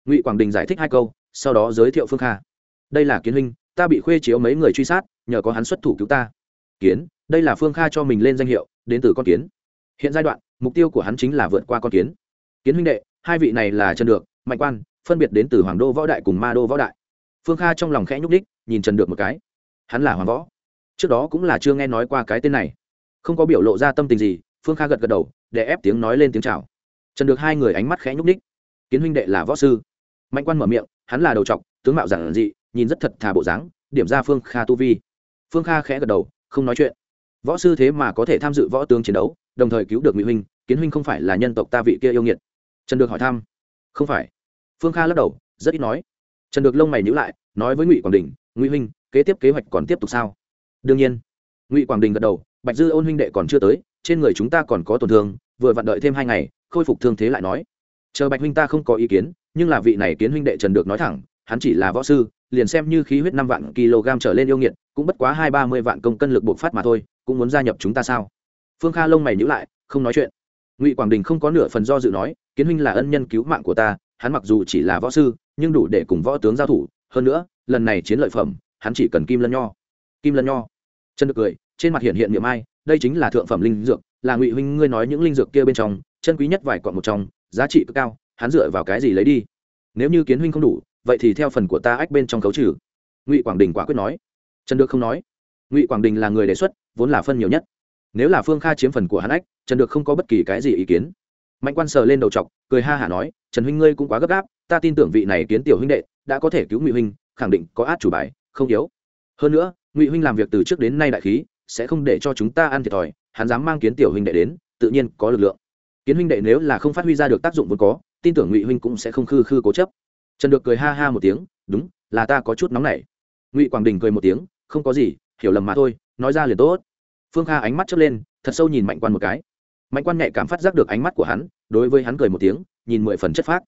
Ngụy quảng đình giải thích hai câu, sau đó giới thiệu phương kha. Đây là kiến huynh ta bị khuê chiếu mấy người truy sát, nhờ có hắn xuất thủ cứu ta. Kiến, đây là phương kha cho mình lên danh hiệu, đến từ con kiến. Hiện giai đoạn, mục tiêu của hắn chính là vượt qua con kiến. Kiến huynh đệ, hai vị này là trần được, mạnh quan, phân biệt đến từ hoàng đô võ đại cùng ma đô võ đại. Phương kha trong lòng khẽ nhúc đích nhìn trần được một cái. Hắn là hoàng võ. Trước đó cũng là chưa nghe nói qua cái tên này. Không có biểu lộ ra tâm tình gì, phương kha gật gật đầu để ép tiếng nói lên tiếng chào. Trần được hai người ánh mắt khẽ nhúc đích kiến huynh đệ là võ sư. Mạnh quan mở miệng, hắn là đầu trọc, tướng mạo giản dị nhìn rất thật thà bộ dáng, điểm ra phương kha tu vi. Phương kha khẽ gật đầu, không nói chuyện. Võ sư thế mà có thể tham dự võ tướng chiến đấu, đồng thời cứu được ngụy huynh, kiến huynh không phải là nhân tộc ta vị kia yêu nghiệt. Trần được hỏi thăm. Không phải. Phương kha lắc đầu, rất ít nói. Trần được lông mày nhữ lại, nói với ngụy quảng đình, ngụy huynh, kế tiếp kế hoạch còn tiếp tục sao? Đương nhiên. Ngụy quảng đình gật đầu, bạch dư ôn huynh đệ còn chưa tới, trên người chúng ta còn có tổn thương, vừa vặn đợi thêm hai ngày, khôi phục thương thế lại nói. Chờ bạch huynh ta không có ý kiến, nhưng là vị này kiến huynh đệ trần được nói thẳng, hắn chỉ là võ sư liền xem như khí huyết năm vạn kg trở lên yêu nghiệt, cũng bất quá hai ba mươi vạn công cân lực bộc phát mà thôi, cũng muốn gia nhập chúng ta sao? Phương kha lông mày nhữ lại, không nói chuyện. Ngụy quảng đình không có nửa phần do dự nói, kiến huynh là ân nhân cứu mạng của ta, hắn mặc dù chỉ là võ sư, nhưng đủ để cùng võ tướng giao thủ. Hơn nữa, lần này chiến lợi phẩm, hắn chỉ cần kim lân nho. Kim lân nho. Chân được cười, trên mặt hiện hiện niệm ai, đây chính là thượng phẩm linh dược, là ngụy huynh ngươi nói những linh dược kia bên trong, chân quý nhất vài cọn một trong, giá trị cực cao, hắn dựa vào cái gì lấy đi? Nếu như kiến huynh không đủ vậy thì theo phần của ta ách bên trong cấu trừ. Ngụy quảng đình quả quyết nói. Trần được không nói. Ngụy quảng đình là người đề xuất, vốn là phân nhiều nhất. Nếu là phương kha chiếm phần của hắn ách, trần được không có bất kỳ cái gì ý kiến. Mạnh quan sờ lên đầu chọc, cười ha hả nói, trần huynh ngươi cũng quá gấp gáp, ta tin tưởng vị này kiến tiểu huynh đệ đã có thể cứu ngụy huynh, khẳng định có át chủ bài, không yếu. Hơn nữa, ngụy huynh làm việc từ trước đến nay đại khí, sẽ không để cho chúng ta ăn thiệt thòi, hắn dám mang kiến tiểu huynh đệ đến, tự nhiên có lực lượng. Kiến huynh đệ nếu là không phát huy ra được tác dụng vốn có, tin tưởng ngụy huynh cũng sẽ không khư khư cố chấp trần được cười ha ha một tiếng, đúng, là ta có chút nóng nảy. Ngụy quảng đình cười một tiếng, không có gì, hiểu lầm mà thôi, nói ra liền tốt. Phương kha ánh mắt chớp lên, thật sâu nhìn mạnh quan một cái. Mạnh quan nhạy cảm phát giác được ánh mắt của hắn, đối với hắn cười một tiếng, nhìn mười phần chất phác.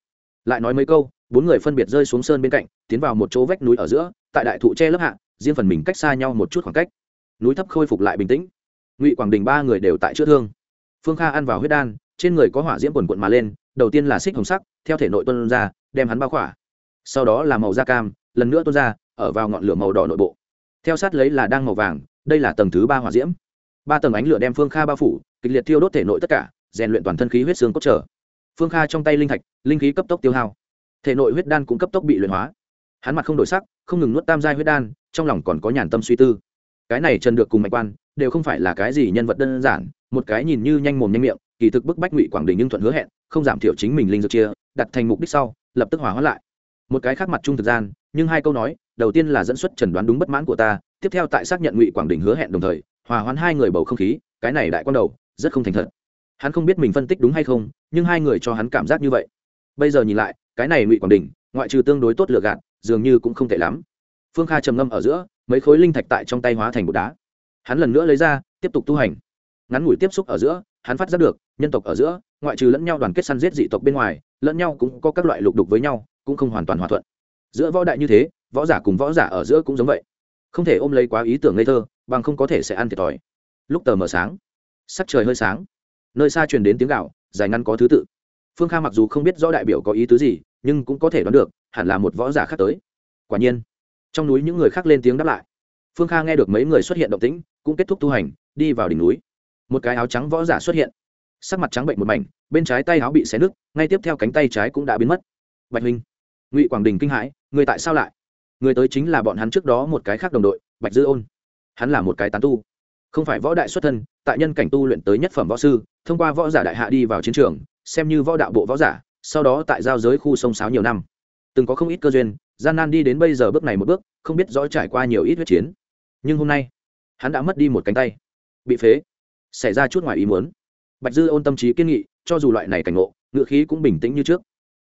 Lại nói mấy câu, bốn người phân biệt rơi xuống sơn bên cạnh, tiến vào một chỗ vách núi ở giữa, tại đại thụ tre lớp hạ, riêng phần mình cách xa nhau một chút khoảng cách. Núi thấp khôi phục lại bình tĩnh. Ngụy quảng đình ba người đều tại chữa thương. Phương kha ăn vào huyết đan, trên người có hỏa diễm quần quận mà lên, đầu tiên là xích hồng sắc, theo thể nội tuân ra, đem hắn bao khỏa sau đó là màu da cam, lần nữa tuôn ra, ở vào ngọn lửa màu đỏ nội bộ. Theo sát lấy là đang màu vàng, đây là tầng thứ ba hỏa diễm. Ba tầng ánh lửa đem phương kha bao phủ, kịch liệt thiêu đốt thể nội tất cả, rèn luyện toàn thân khí huyết xương cốt trở. Phương kha trong tay linh thạch, linh khí cấp tốc tiêu hao. Thể nội huyết đan cũng cấp tốc bị luyện hóa. Hắn mặt không đổi sắc, không ngừng nuốt tam giai huyết đan, trong lòng còn có nhàn tâm suy tư. Cái này trần được cùng mạch quan, đều không phải là cái gì nhân vật đơn giản, một cái nhìn như nhanh mồm nhanh miệng, kỳ thực bức bách ngụy quảng đình nhưng thuận hứa hẹn, không giảm thiểu chính mình linh dược chia, đặt thành mục đích sau, lập tức hòa hóa lại một cái khác mặt trung thực gian, nhưng hai câu nói, đầu tiên là dẫn xuất trần đoán đúng bất mãn của ta, tiếp theo tại xác nhận ngụy quảng đình hứa hẹn đồng thời, hòa hoãn hai người bầu không khí, cái này đại quan đầu, rất không thành thật. Hắn không biết mình phân tích đúng hay không, nhưng hai người cho hắn cảm giác như vậy. Bây giờ nhìn lại, cái này ngụy quảng đình, ngoại trừ tương đối tốt lựa gạt, dường như cũng không tệ lắm. Phương kha trầm ngâm ở giữa, mấy khối linh thạch tại trong tay hóa thành bột đá. Hắn lần nữa lấy ra, tiếp tục tu hành. Ngắn ngủi tiếp xúc ở giữa, hắn phát giác được, nhân tộc ở giữa, ngoại trừ lẫn nhau đoàn kết săn giết dị tộc bên ngoài, lẫn nhau cũng có các loại lục đục với nhau cũng không hoàn toàn hòa thuận. Giữa võ đại như thế, võ giả cùng võ giả ở giữa cũng giống vậy. Không thể ôm lấy quá ý tưởng ngây thơ, bằng không có thể sẽ ăn thiệt thòi. Lúc tờ mờ sáng, sắc trời hơi sáng. Nơi xa truyền đến tiếng gạo dài ngăn có thứ tự. Phương kha mặc dù không biết rõ đại biểu có ý tứ gì, nhưng cũng có thể đoán được, hẳn là một võ giả khác tới. Quả nhiên, trong núi những người khác lên tiếng đáp lại. Phương kha nghe được mấy người xuất hiện động tĩnh, cũng kết thúc tu hành, đi vào đỉnh núi. Một cái áo trắng võ giả xuất hiện. Sắc mặt trắng bệnh một mảnh, bên trái tay áo bị xé nứt, ngay tiếp theo cánh tay trái cũng đã biến mất. Bạch huynh ngụy quảng đình kinh hãi, người tại sao lại? Người tới chính là bọn hắn trước đó một cái khác đồng đội, bạch dư ôn. Hắn là một cái tán tu. Không phải võ đại xuất thân, tại nhân cảnh tu luyện tới nhất phẩm võ sư, thông qua võ giả đại hạ đi vào chiến trường, xem như võ đạo bộ võ giả, sau đó tại giao giới khu sông sáo nhiều năm. Từng có không ít cơ duyên, gian nan đi đến bây giờ bước này một bước, không biết rõ trải qua nhiều ít huyết chiến. Nhưng hôm nay, hắn đã mất đi một cánh tay. Bị phế. Xảy ra chút ngoài ý muốn. Bạch dư ôn tâm trí kiên nghị, cho dù loại này cảnh ngộ, ngựa khí cũng bình tĩnh như trước.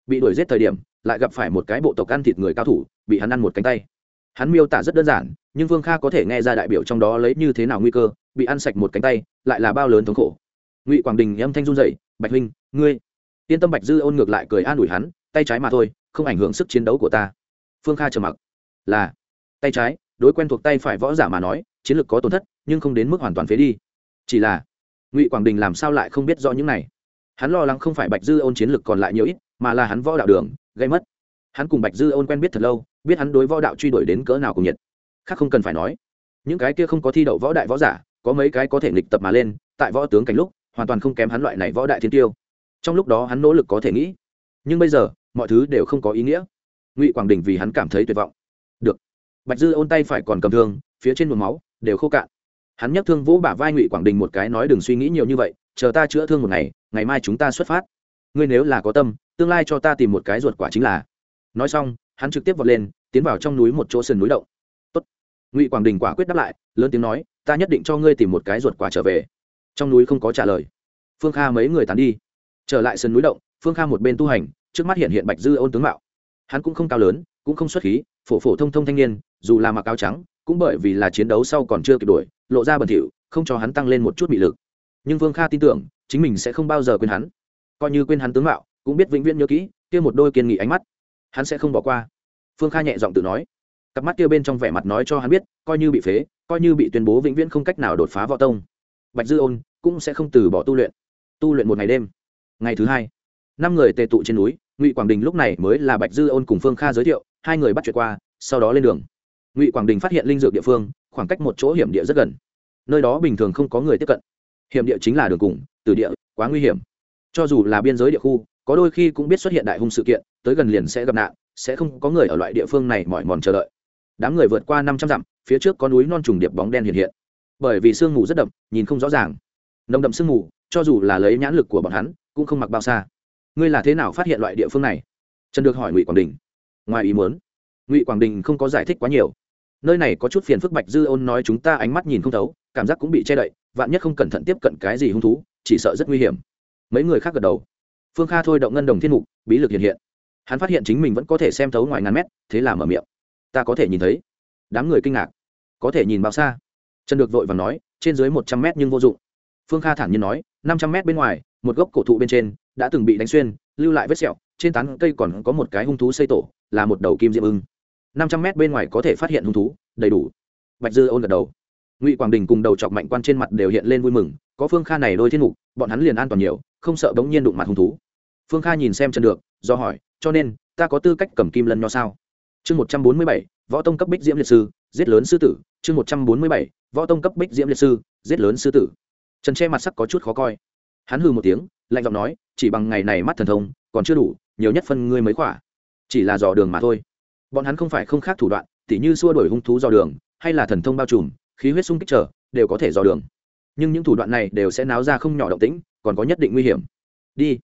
Bị đuổi giết thời điểm lại gặp phải một cái bộ tộc ăn thịt người cao thủ, bị hắn ăn một cánh tay. Hắn miêu tả rất đơn giản, nhưng vương kha có thể nghe ra đại biểu trong đó lấy như thế nào nguy cơ, bị ăn sạch một cánh tay, lại là bao lớn thống khổ. Ngụy quảng đình âm thanh run dậy bạch huynh, ngươi yên tâm bạch dư ôn ngược lại cười an ủi hắn, tay trái mà thôi, không ảnh hưởng sức chiến đấu của ta. Phương kha trầm mặc. Là, tay trái, đối quen thuộc tay phải võ giả mà nói, chiến lược có tổn thất, nhưng không đến mức hoàn toàn phế đi. Chỉ là, ngụy quảng đình làm sao lại không biết rõ những này? Hắn lo lắng không phải bạch dư ôn chiến lược còn lại nhiều ít, mà là hắn võ đạo đường gây mất. Hắn cùng bạch dư ôn quen biết thật lâu, biết hắn đối võ đạo truy đuổi đến cỡ nào cùng nhiệt. Khác không cần phải nói, những cái kia không có thi đậu võ đại võ giả, có mấy cái có thể nghịch tập mà lên, tại võ tướng cảnh lúc, hoàn toàn không kém hắn loại này võ đại thiên tiêu. Trong lúc đó hắn nỗ lực có thể nghĩ, nhưng bây giờ, mọi thứ đều không có ý nghĩa. Ngụy quảng đình vì hắn cảm thấy tuyệt vọng. Được. Bạch dư ôn tay phải còn cầm thương, phía trên một máu, đều khô cạn. Hắn nhắc thương vỗ bả vai ngụy quảng đình một cái, nói đừng suy nghĩ nhiều như vậy, chờ ta chữa thương một ngày ngày mai chúng ta xuất phát ngươi nếu là có tâm, tương lai cho ta tìm một cái ruột quả chính là. Nói xong, hắn trực tiếp vọt lên, tiến vào trong núi một chỗ sườn núi động. Tốt. ngụy quảng đình quả quyết đáp lại, lớn tiếng nói, ta nhất định cho ngươi tìm một cái ruột quả trở về. Trong núi không có trả lời. Phương kha mấy người tán đi. Trở lại sườn núi động, phương kha một bên tu hành, trước mắt hiện hiện bạch dư ôn tướng mạo. Hắn cũng không cao lớn, cũng không xuất khí, phổ phổ thông thông thanh niên, dù là mặc áo trắng, cũng bởi vì là chiến đấu sau còn chưa kịp đuổi, lộ ra bẩn thỉu, không cho hắn tăng lên một chút bị lực. Nhưng vương kha tin tưởng, chính mình sẽ không bao giờ quên hắn coi như quên hắn tướng mạo, cũng biết vĩnh viễn nhớ kỹ, kia một đôi kiên nghị ánh mắt. Hắn sẽ không bỏ qua. Phương kha nhẹ giọng tự nói. Cặp mắt kia bên trong vẻ mặt nói cho hắn biết, coi như bị phế, coi như bị tuyên bố vĩnh viễn không cách nào đột phá võ tông. Bạch dư ôn cũng sẽ không từ bỏ tu luyện. Tu luyện một ngày đêm. Ngày thứ hai, năm người tề tụ trên núi, ngụy quảng đình lúc này mới là bạch dư ôn cùng phương kha giới thiệu, hai người bắt chuyện qua, sau đó lên đường. Ngụy quảng đình phát hiện linh dược địa phương, khoảng cách một chỗ hiểm địa rất gần. Nơi đó bình thường không có người tiếp cận. Hiểm địa chính là đường cùng, từ địa, quá nguy hiểm cho dù là biên giới địa khu, có đôi khi cũng biết xuất hiện đại hung sự kiện, tới gần liền sẽ gặp nạn, sẽ không có người ở loại địa phương này mỏi mòn chờ đợi. Đám người vượt qua năm trăm dặm, phía trước có núi non trùng điệp bóng đen hiện hiện. Bởi vì sương mù rất đậm, nhìn không rõ ràng. Nồng đậm sương mù, cho dù là lấy nhãn lực của bọn hắn, cũng không mặc bao xa. Ngươi là thế nào phát hiện loại địa phương này? Trần được hỏi ngụy quảng đình. Ngoài ý muốn, ngụy quảng đình không có giải thích quá nhiều. Nơi này có chút phiền phức bạch dư ôn nói chúng ta ánh mắt nhìn không thấu, cảm giác cũng bị che đậy, vạn nhất không cẩn thận tiếp cận cái gì hung thú, chỉ sợ rất nguy hiểm mấy người khác gật đầu. Phương kha thôi động ngân đồng thiên mục, bí lực hiện hiện. Hắn phát hiện chính mình vẫn có thể xem thấu ngoài ngàn mét, thế là mở miệng. Ta có thể nhìn thấy. Đám người kinh ngạc. Có thể nhìn bao xa? Trần được vội và nói, trên dưới một trăm mét nhưng vô dụng. Phương kha thản nhiên nói, năm trăm mét bên ngoài, một gốc cổ thụ bên trên, đã từng bị đánh xuyên, lưu lại vết sẹo, trên tán cây còn có một cái hung thú xây tổ, là một đầu kim diệm ưng. Năm trăm mét bên ngoài có thể phát hiện hung thú, đầy đủ. Bạch dư ôn gật đầu ngụy quảng đình cùng đầu chọc mạnh quan trên mặt đều hiện lên vui mừng có phương kha này đôi thiên mục bọn hắn liền an toàn nhiều không sợ bỗng nhiên đụng mặt hung thú phương kha nhìn xem Trần được do hỏi cho nên ta có tư cách cầm kim lân nho sao chương một trăm bốn mươi bảy võ tông cấp bích diễm liệt sư giết lớn sư tử chương một trăm bốn mươi bảy võ tông cấp bích diễm liệt sư giết lớn sư tử trần che mặt sắc có chút khó coi hắn hư một tiếng lạnh giọng nói chỉ bằng ngày này mắt thần thông còn chưa đủ nhiều nhất phân ngươi mới khỏa chỉ là dò đường mà thôi bọn hắn không phải không khác thủ đoạn tỉ như xua đổi hung thú dò đường hay là thần thông bao trùm khí huyết sung kích trở, đều có thể dò đường. Nhưng những thủ đoạn này đều sẽ náo ra không nhỏ động tĩnh, còn có nhất định nguy hiểm. Đi.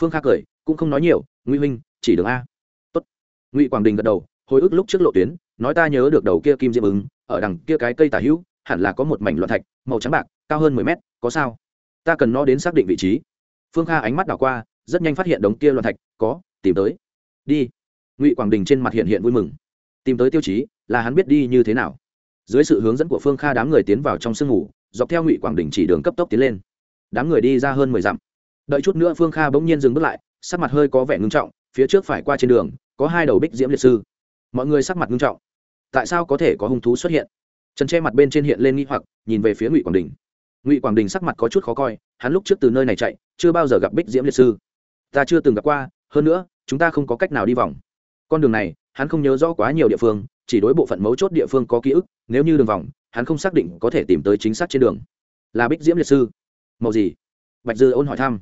Phương kha cười, cũng không nói nhiều nguy huynh, chỉ đường a. Tốt. ngụy quảng đình gật đầu, hồi ức lúc trước lộ tuyến, nói ta nhớ được đầu kia kim diêm ứng, ở đằng kia cái cây tả hữu, hẳn là có một mảnh loạn thạch, màu trắng bạc, cao hơn mười mét, có sao? Ta cần nó đến xác định vị trí. Phương kha ánh mắt đảo qua, rất nhanh phát hiện đống kia loạn thạch, có, tìm tới. Đi. Ngụy quảng đình trên mặt hiện hiện vui mừng. Tìm tới tiêu chí, là hắn biết đi như thế nào? Dưới sự hướng dẫn của phương kha đám người tiến vào trong sương ngủ, dọc theo ngụy quảng đình chỉ đường cấp tốc tiến lên. Đám người đi ra hơn mười dặm. Đợi chút nữa phương kha bỗng nhiên dừng bước lại, sắc mặt hơi có vẻ ngưng trọng, phía trước phải qua trên đường, có hai đầu bích diễm liệt sư. Mọi người sắc mặt ngưng trọng. Tại sao có thể có hung thú xuất hiện? Trần che mặt bên trên hiện lên nghi hoặc, nhìn về phía ngụy quảng đình. Ngụy quảng đình sắc mặt có chút khó coi, hắn lúc trước từ nơi này chạy, chưa bao giờ gặp bích diễm liệt sư. Ta chưa từng gặp qua, hơn nữa, chúng ta không có cách nào đi vòng. Con đường này, hắn không nhớ rõ quá nhiều địa phương chỉ đối bộ phận mấu chốt địa phương có ký ức, nếu như đường vòng, hắn không xác định có thể tìm tới chính xác trên đường. Là bích diễm liệt sư. Màu gì? Bạch dư ôn hỏi thăm.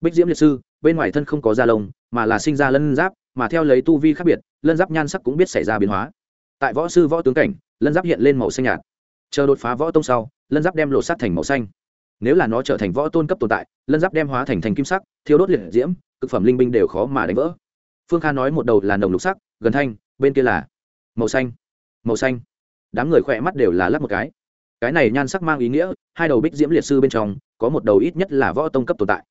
Bích diễm liệt sư, bên ngoài thân không có da lông, mà là sinh ra lân giáp, mà theo lấy tu vi khác biệt, lân giáp nhan sắc cũng biết xảy ra biến hóa. Tại võ sư võ tướng cảnh, lân giáp hiện lên màu xanh nhạt. Chờ đột phá võ tông sau, lân giáp đem lộ sát thành màu xanh. Nếu là nó trở thành võ tôn cấp tồn tại, lân giáp đem hóa thành thành kim sắc thiếu đốt liệt diễm, cực phẩm linh binh đều khó mà đánh vỡ. Phương kha nói một đầu là nồng lục sắc, gần thanh, bên kia là màu xanh màu xanh. Đám người khỏe mắt đều là lắp một cái. Cái này nhan sắc mang ý nghĩa, hai đầu bích diễm liệt sư bên trong, có một đầu ít nhất là võ tông cấp tồn tại.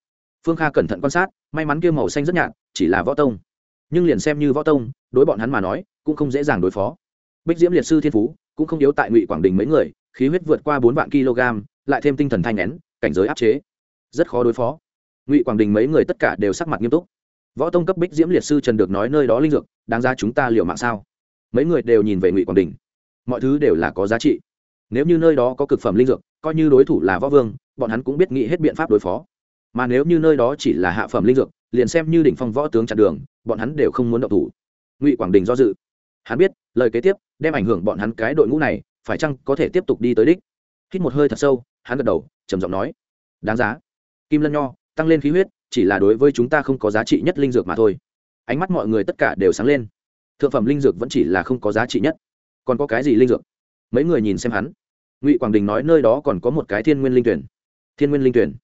Phương kha cẩn thận quan sát, may mắn kia màu xanh rất nhạt, chỉ là võ tông. Nhưng liền xem như võ tông, đối bọn hắn mà nói, cũng không dễ dàng đối phó. Bích diễm liệt sư thiên phú, cũng không yếu tại ngụy quảng đình mấy người, khí huyết vượt qua bốn vạn kg, lại thêm tinh thần thanh nén, cảnh giới áp chế, rất khó đối phó. Ngụy quảng đình mấy người tất cả đều sắc mặt nghiêm túc. Võ tông cấp bích diễm liệt sư trần được nói nơi đó linh dược, đáng ra chúng ta liệu mạng sao? Mấy người đều nhìn về ngụy quảng đình mọi thứ đều là có giá trị nếu như nơi đó có cực phẩm linh dược coi như đối thủ là võ vương bọn hắn cũng biết nghĩ hết biện pháp đối phó mà nếu như nơi đó chỉ là hạ phẩm linh dược liền xem như đỉnh phong võ tướng chặn đường bọn hắn đều không muốn động thủ ngụy quảng đình do dự hắn biết lời kế tiếp đem ảnh hưởng bọn hắn cái đội ngũ này phải chăng có thể tiếp tục đi tới đích hít một hơi thật sâu hắn gật đầu trầm giọng nói đáng giá kim lân nho tăng lên khí huyết chỉ là đối với chúng ta không có giá trị nhất linh dược mà thôi ánh mắt mọi người tất cả đều sáng lên thượng phẩm linh dược vẫn chỉ là không có giá trị nhất. Còn có cái gì linh dược? Mấy người nhìn xem hắn. Ngụy quảng đình nói nơi đó còn có một cái thiên nguyên linh tuyển. Thiên nguyên linh tuyển.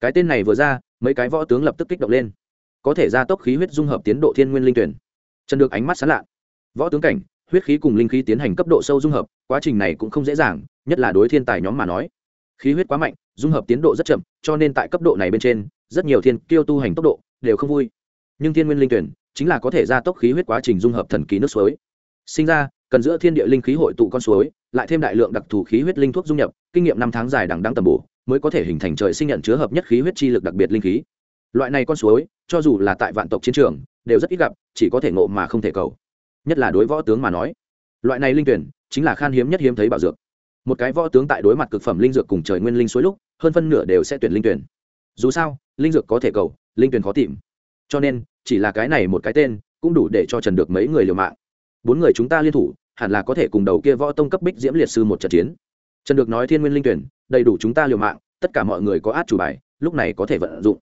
Cái tên này vừa ra, mấy cái võ tướng lập tức kích động lên. Có thể gia tốc khí huyết dung hợp tiến độ thiên nguyên linh tuyển. Trần được ánh mắt sán lạ. Võ tướng cảnh, huyết khí cùng linh khí tiến hành cấp độ sâu dung hợp, quá trình này cũng không dễ dàng, nhất là đối thiên tài nhóm mà nói. Khí huyết quá mạnh, dung hợp tiến độ rất chậm, cho nên tại cấp độ này bên trên, rất nhiều thiên kiêu tu hành tốc độ đều không vui. Nhưng thiên nguyên linh tuyển chính là có thể gia tốc khí huyết quá trình dung hợp thần kỳ nước suối. Sinh ra, cần giữa thiên địa linh khí hội tụ con suối, lại thêm đại lượng đặc thù khí huyết linh thuốc dung nhập, kinh nghiệm năm tháng dài đằng đang tầm bổ, mới có thể hình thành trời sinh nhận chứa hợp nhất khí huyết chi lực đặc biệt linh khí. Loại này con suối, cho dù là tại vạn tộc chiến trường, đều rất ít gặp, chỉ có thể ngộ mà không thể cầu. Nhất là đối võ tướng mà nói. Loại này linh tuyển, chính là khan hiếm nhất hiếm thấy bảo dược. Một cái võ tướng tại đối mặt cực phẩm linh dược cùng trời nguyên linh suối lúc, hơn phân nửa đều sẽ tuyển linh tuyển. Dù sao, linh dược có thể cầu, linh tuyển khó tìm cho nên, chỉ là cái này một cái tên, cũng đủ để cho trần được mấy người liều mạng. Bốn người chúng ta liên thủ, hẳn là có thể cùng đầu kia võ tông cấp bích diễm liệt sư một trận chiến. Trần được nói thiên nguyên linh tuyển, đầy đủ chúng ta liều mạng, tất cả mọi người có át chủ bài, lúc này có thể vận dụng.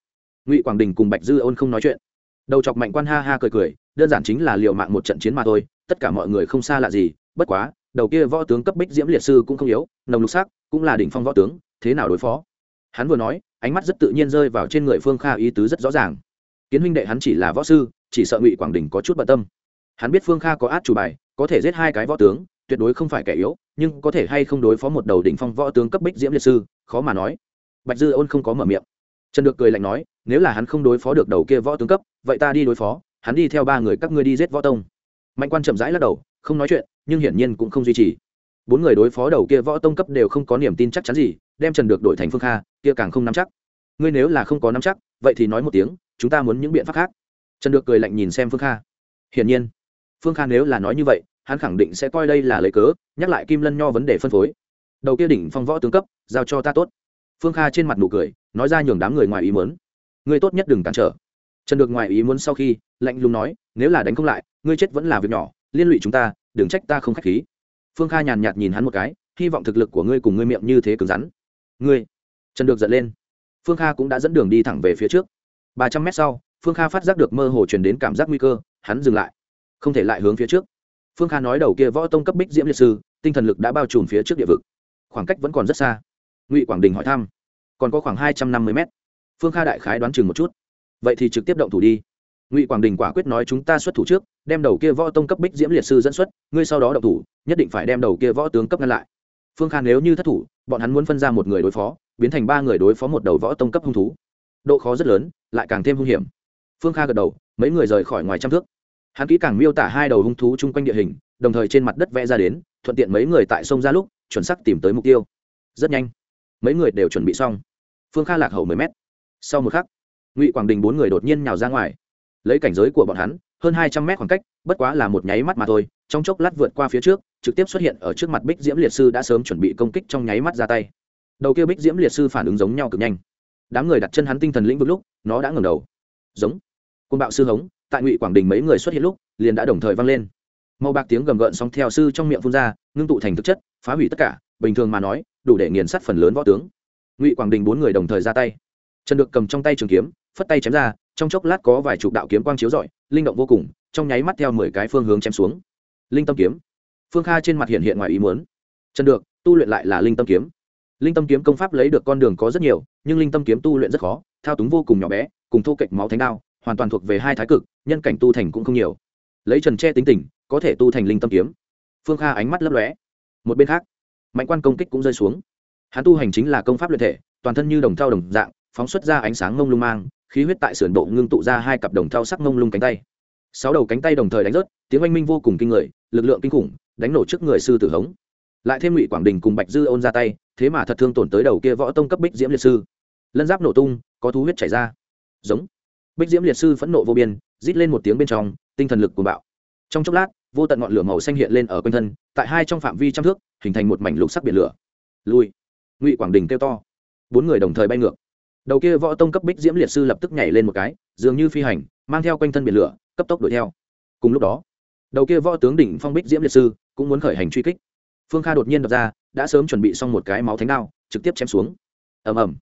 Ngụy quảng đình cùng bạch dư ôn không nói chuyện. Đầu chọc mạnh quan ha ha cười cười, đơn giản chính là liều mạng một trận chiến mà thôi, tất cả mọi người không xa lạ gì, bất quá, đầu kia võ tướng cấp bích diễm liệt sư cũng không yếu, nồng lục sắc, cũng là đỉnh phong võ tướng, thế nào đối phó? Hắn vừa nói, ánh mắt rất tự nhiên rơi vào trên người phương kha ý tứ rất rõ ràng kiến huynh đệ hắn chỉ là võ sư, chỉ sợ ngụy quảng đình có chút bận tâm. Hắn biết phương kha có át chủ bài, có thể giết hai cái võ tướng, tuyệt đối không phải kẻ yếu, nhưng có thể hay không đối phó một đầu đỉnh phong võ tướng cấp bích diễm liệt sư, khó mà nói. Bạch dư ôn không có mở miệng. Trần được cười lạnh nói, nếu là hắn không đối phó được đầu kia võ tướng cấp, vậy ta đi đối phó, hắn đi theo ba người các ngươi đi giết võ tông. Mạnh quan chậm rãi lắc đầu, không nói chuyện, nhưng hiển nhiên cũng không duy trì. Bốn người đối phó đầu kia võ tông cấp đều không có niềm tin chắc chắn gì, đem trần được đổi thành phương kha, kia càng không nắm chắc. Ngươi nếu là không có nắm chắc, vậy thì nói một tiếng chúng ta muốn những biện pháp khác. Trần được cười lạnh nhìn xem phương kha. Hiển nhiên, phương kha nếu là nói như vậy, hắn khẳng định sẽ coi đây là lấy cớ, nhắc lại kim lân nho vấn đề phân phối. Đầu kia đỉnh phong võ tướng cấp, giao cho ta tốt. Phương kha trên mặt nụ cười, nói ra nhường đám người ngoài ý muốn. Ngươi tốt nhất đừng cản trở. Trần được ngoài ý muốn sau khi, lạnh lùng nói, nếu là đánh không lại, ngươi chết vẫn là việc nhỏ, liên lụy chúng ta, đừng trách ta không k h á c h khí. Phương kha nhàn nhạt nhìn hắn một cái, hy vọng thực lực của ngươi cùng ngươi miệng như thế cứng rắn. Ngươi, trần được giận lên. Phương kha cũng đã dẫn đường đi thẳng về phía trước ba trăm mét sau, phương kha phát giác được mơ hồ truyền đến cảm giác nguy cơ, hắn dừng lại. Không thể lại hướng phía trước. Phương kha nói đầu kia võ tông cấp bích diễm liệt sư, tinh thần lực đã bao trùm phía trước địa vực. Khoảng cách vẫn còn rất xa. Ngụy quảng đình hỏi thăm. Còn có khoảng hai trăm năm mươi mét. Phương kha đại khái đoán chừng một chút. Vậy thì trực tiếp động thủ đi. Ngụy quảng đình quả quyết nói chúng ta xuất thủ trước, đem đầu kia võ tông cấp bích diễm liệt sư dẫn xuất, ngươi sau đó động thủ, nhất định phải đem đầu kia võ tướng cấp ngăn lại. Phương kha nếu như thất thủ, bọn hắn muốn phân ra một người đối phó, biến thành ba người đối phó một đầu võ tông cấp hung thú độ khó rất lớn, lại càng thêm hung hiểm. Phương kha gật đầu, mấy người rời khỏi ngoài trăm thước. Hắn kỹ càng miêu tả hai đầu hung thú chung quanh địa hình, đồng thời trên mặt đất vẽ ra đến, thuận tiện mấy người tại sông ra lúc, chuẩn sắc tìm tới mục tiêu. Rất nhanh, mấy người đều chuẩn bị xong. Phương kha lạc hậu mười mét. Sau một khắc, ngụy quảng đình bốn người đột nhiên nhào ra ngoài. Lấy cảnh giới của bọn hắn, hơn hai trăm mét khoảng cách, bất quá là một nháy mắt mà thôi, trong chốc lát vượt qua phía trước, trực tiếp xuất hiện ở trước mặt bích diễm liệt sư đã sớm chuẩn bị công kích trong nháy mắt ra tay. Đầu kia bích diễm liệt sư phản ứng giống nhau cực nhanh đám người đặt chân hắn tinh thần lĩnh vực lúc, nó đã ngẩng đầu. Giống. Côn bạo sư hống, tại ngụy quảng đình mấy người xuất hiện lúc, liền đã đồng thời vang lên. Màu bạc tiếng gầm gợn sóng theo sư trong miệng phun ra, ngưng tụ thành thực chất, phá hủy tất cả, bình thường mà nói, đủ để nghiền sát phần lớn võ tướng. Ngụy quảng đình bốn người đồng thời ra tay. Trần được cầm trong tay trường kiếm, phất tay chém ra, trong chốc lát có vài chục đạo kiếm quang chiếu rọi, linh động vô cùng, trong nháy mắt theo mười cái phương hướng chém xuống. Linh tâm kiếm. Phương kha trên mặt hiện hiện ngoài ý muốn. Trần được, tu luyện lại là linh tâm kiếm linh tâm kiếm công pháp lấy được con đường có rất nhiều, nhưng linh tâm kiếm tu luyện rất khó, thao túng vô cùng nhỏ bé, cùng thô kệch máu thánh đao, hoàn toàn thuộc về hai thái cực, nhân cảnh tu thành cũng không nhiều. Lấy trần tre tính tình, có thể tu thành linh tâm kiếm. Phương kha ánh mắt lấp lóe. Một bên khác, mạnh quan công kích cũng rơi xuống. Hắn tu hành chính là công pháp luyện thể, toàn thân như đồng thao đồng dạng, phóng xuất ra ánh sáng ngông lung mang, khí huyết tại sườn bộ ngưng tụ ra hai cặp đồng thao sắc ngông lung cánh tay. Sáu đầu cánh tay đồng thời đánh rớt, tiếng oanh minh vô cùng kinh người, lực lượng kinh khủng, đánh nổ trước người sư tử hống lại thêm ngụy quảng đình cùng bạch dư ôn ra tay, thế mà thật thương tổn tới đầu kia võ tông cấp bích diễm liệt sư. Lân giáp nổ tung, có thú huyết chảy ra. Giống. Bích diễm liệt sư phẫn nộ vô biên, rít lên một tiếng bên trong, tinh thần lực của bạo. Trong chốc lát, vô tận ngọn lửa màu xanh hiện lên ở quanh thân, tại hai trong phạm vi trăm thước, hình thành một mảnh lục sắc biển lửa. Lui. Ngụy quảng đình kêu to. Bốn người đồng thời bay ngược. Đầu kia võ tông cấp bích diễm liệt sư lập tức nhảy lên một cái, dường như phi hành, mang theo quanh thân biển lửa, cấp tốc đuổi theo. Cùng lúc đó, đầu kia võ tướng đỉnh phong bích diễm liệt sư cũng muốn khởi hành truy kích phương kha đột nhiên đập ra, đã sớm chuẩn bị xong một cái máu thánh đao, trực tiếp chém xuống. Ầm ầm.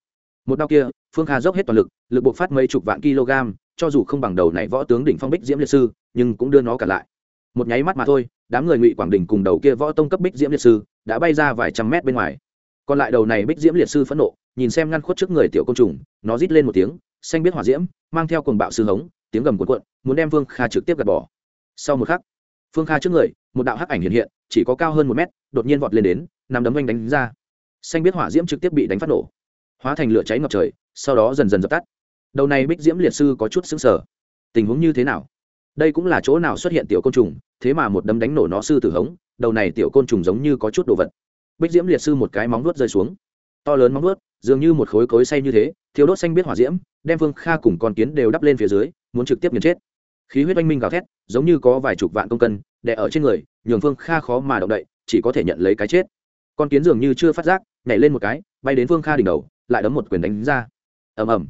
Một đao kia, phương kha dốc hết toàn lực lực buộc phát mấy chục vạn kg, cho dù không bằng đầu này võ tướng đỉnh phong bích diễm liệt sư, nhưng cũng đưa nó cả lại. Một nháy mắt mà thôi, đám người ngụy quảng đình cùng đầu kia võ tông cấp bích diễm liệt sư đã bay ra vài trăm mét bên ngoài. Còn lại đầu này bích diễm liệt sư phẫn nộ, nhìn xem ngăn khuất trước người tiểu côn trùng, nó rít lên một tiếng, xanh biết hỏa diễm, mang theo cuồng bạo sư hống, tiếng gầm cuộn cuộn, muốn đem phương kha trực tiếp gạt bỏ. Sau một khắc phương kha trước người, một đạo hắc ảnh hiện hiện, chỉ có cao hơn một mét, đột nhiên vọt lên đến, nằm đấm oanh đánh ra. Xanh biết hỏa diễm trực tiếp bị đánh phát nổ. Hóa thành lửa cháy ngập trời, sau đó dần dần dập tắt. Đầu này bích diễm liệt sư có chút xứng sở tình huống như thế nào? Đây cũng là chỗ nào xuất hiện tiểu côn trùng, thế mà một đấm đánh nổ nó sư tử hống, đầu này tiểu côn trùng giống như có chút đồ vật. Bích diễm liệt sư một cái móng nuốt rơi xuống. To lớn móng nuốt dường như một khối cối say như thế thiếu đốt xanh biết hỏa diễm, đem phương kha cùng con kiến đều đắp lên phía dưới, muốn trực tiếp nghiền chết khí huyết oanh minh gào thét, giống như có vài chục vạn công cân, đè ở trên người, nhường phương kha khó mà động đậy, chỉ có thể nhận lấy cái chết. Con kiến dường như chưa phát giác, nhảy lên một cái, bay đến phương kha đỉnh đầu, lại đấm một quyền đánh ra. Ầm ầm.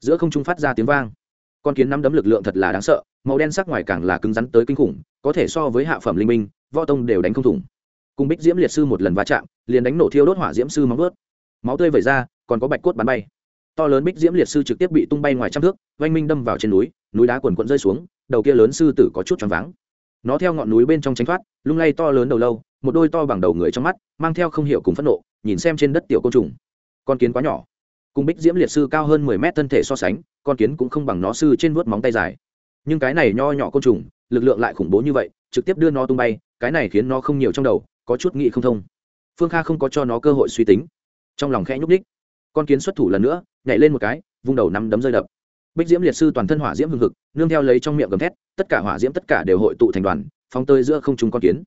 Giữa không trung phát ra tiếng vang. Con kiến nắm đấm lực lượng thật là đáng sợ, màu đen sắc ngoài càng là cứng rắn tới kinh khủng, có thể so với hạ phẩm linh minh, võ tông đều đánh không thủng. Cùng bích diễm liệt sư một lần va chạm, liền đánh nổ thiêu đốt hỏa diễm sư móng vớt máu tươi vẩy ra, còn có bạch cốt bắn bay to lớn bích diễm liệt sư trực tiếp bị tung bay ngoài trăm thước, oanh minh đâm vào trên núi núi đá quần quận rơi xuống, đầu kia lớn sư tử có chút choáng váng. Nó theo ngọn núi bên trong tránh thoát, lung lay to lớn đầu lâu, một đôi to bằng đầu người trong mắt, mang theo không hiểu cùng phẫn nộ, nhìn xem trên đất tiểu côn trùng. Con kiến quá nhỏ. Cùng bích diễm liệt sư cao hơn mười mét thân thể so sánh, con kiến cũng không bằng nó sư trên vuốt móng tay dài. Nhưng cái này nho nhỏ côn trùng, lực lượng lại khủng bố như vậy, trực tiếp đưa nó tung bay, cái này khiến nó không nhiều trong đầu, có chút nghị không thông. Phương kha không có cho nó cơ hội suy tính. Trong lòng khẽ nhúc ních con kiến xuất thủ lần nữa, nhảy lên một cái, vung đầu nắm đấm rơi đập. Bích diễm liệt sư toàn thân hỏa diễm hưng hực, nương theo lấy trong miệng gầm thét, tất cả hỏa diễm tất cả đều hội tụ thành đoàn, phóng tơi giữa không trung con kiến.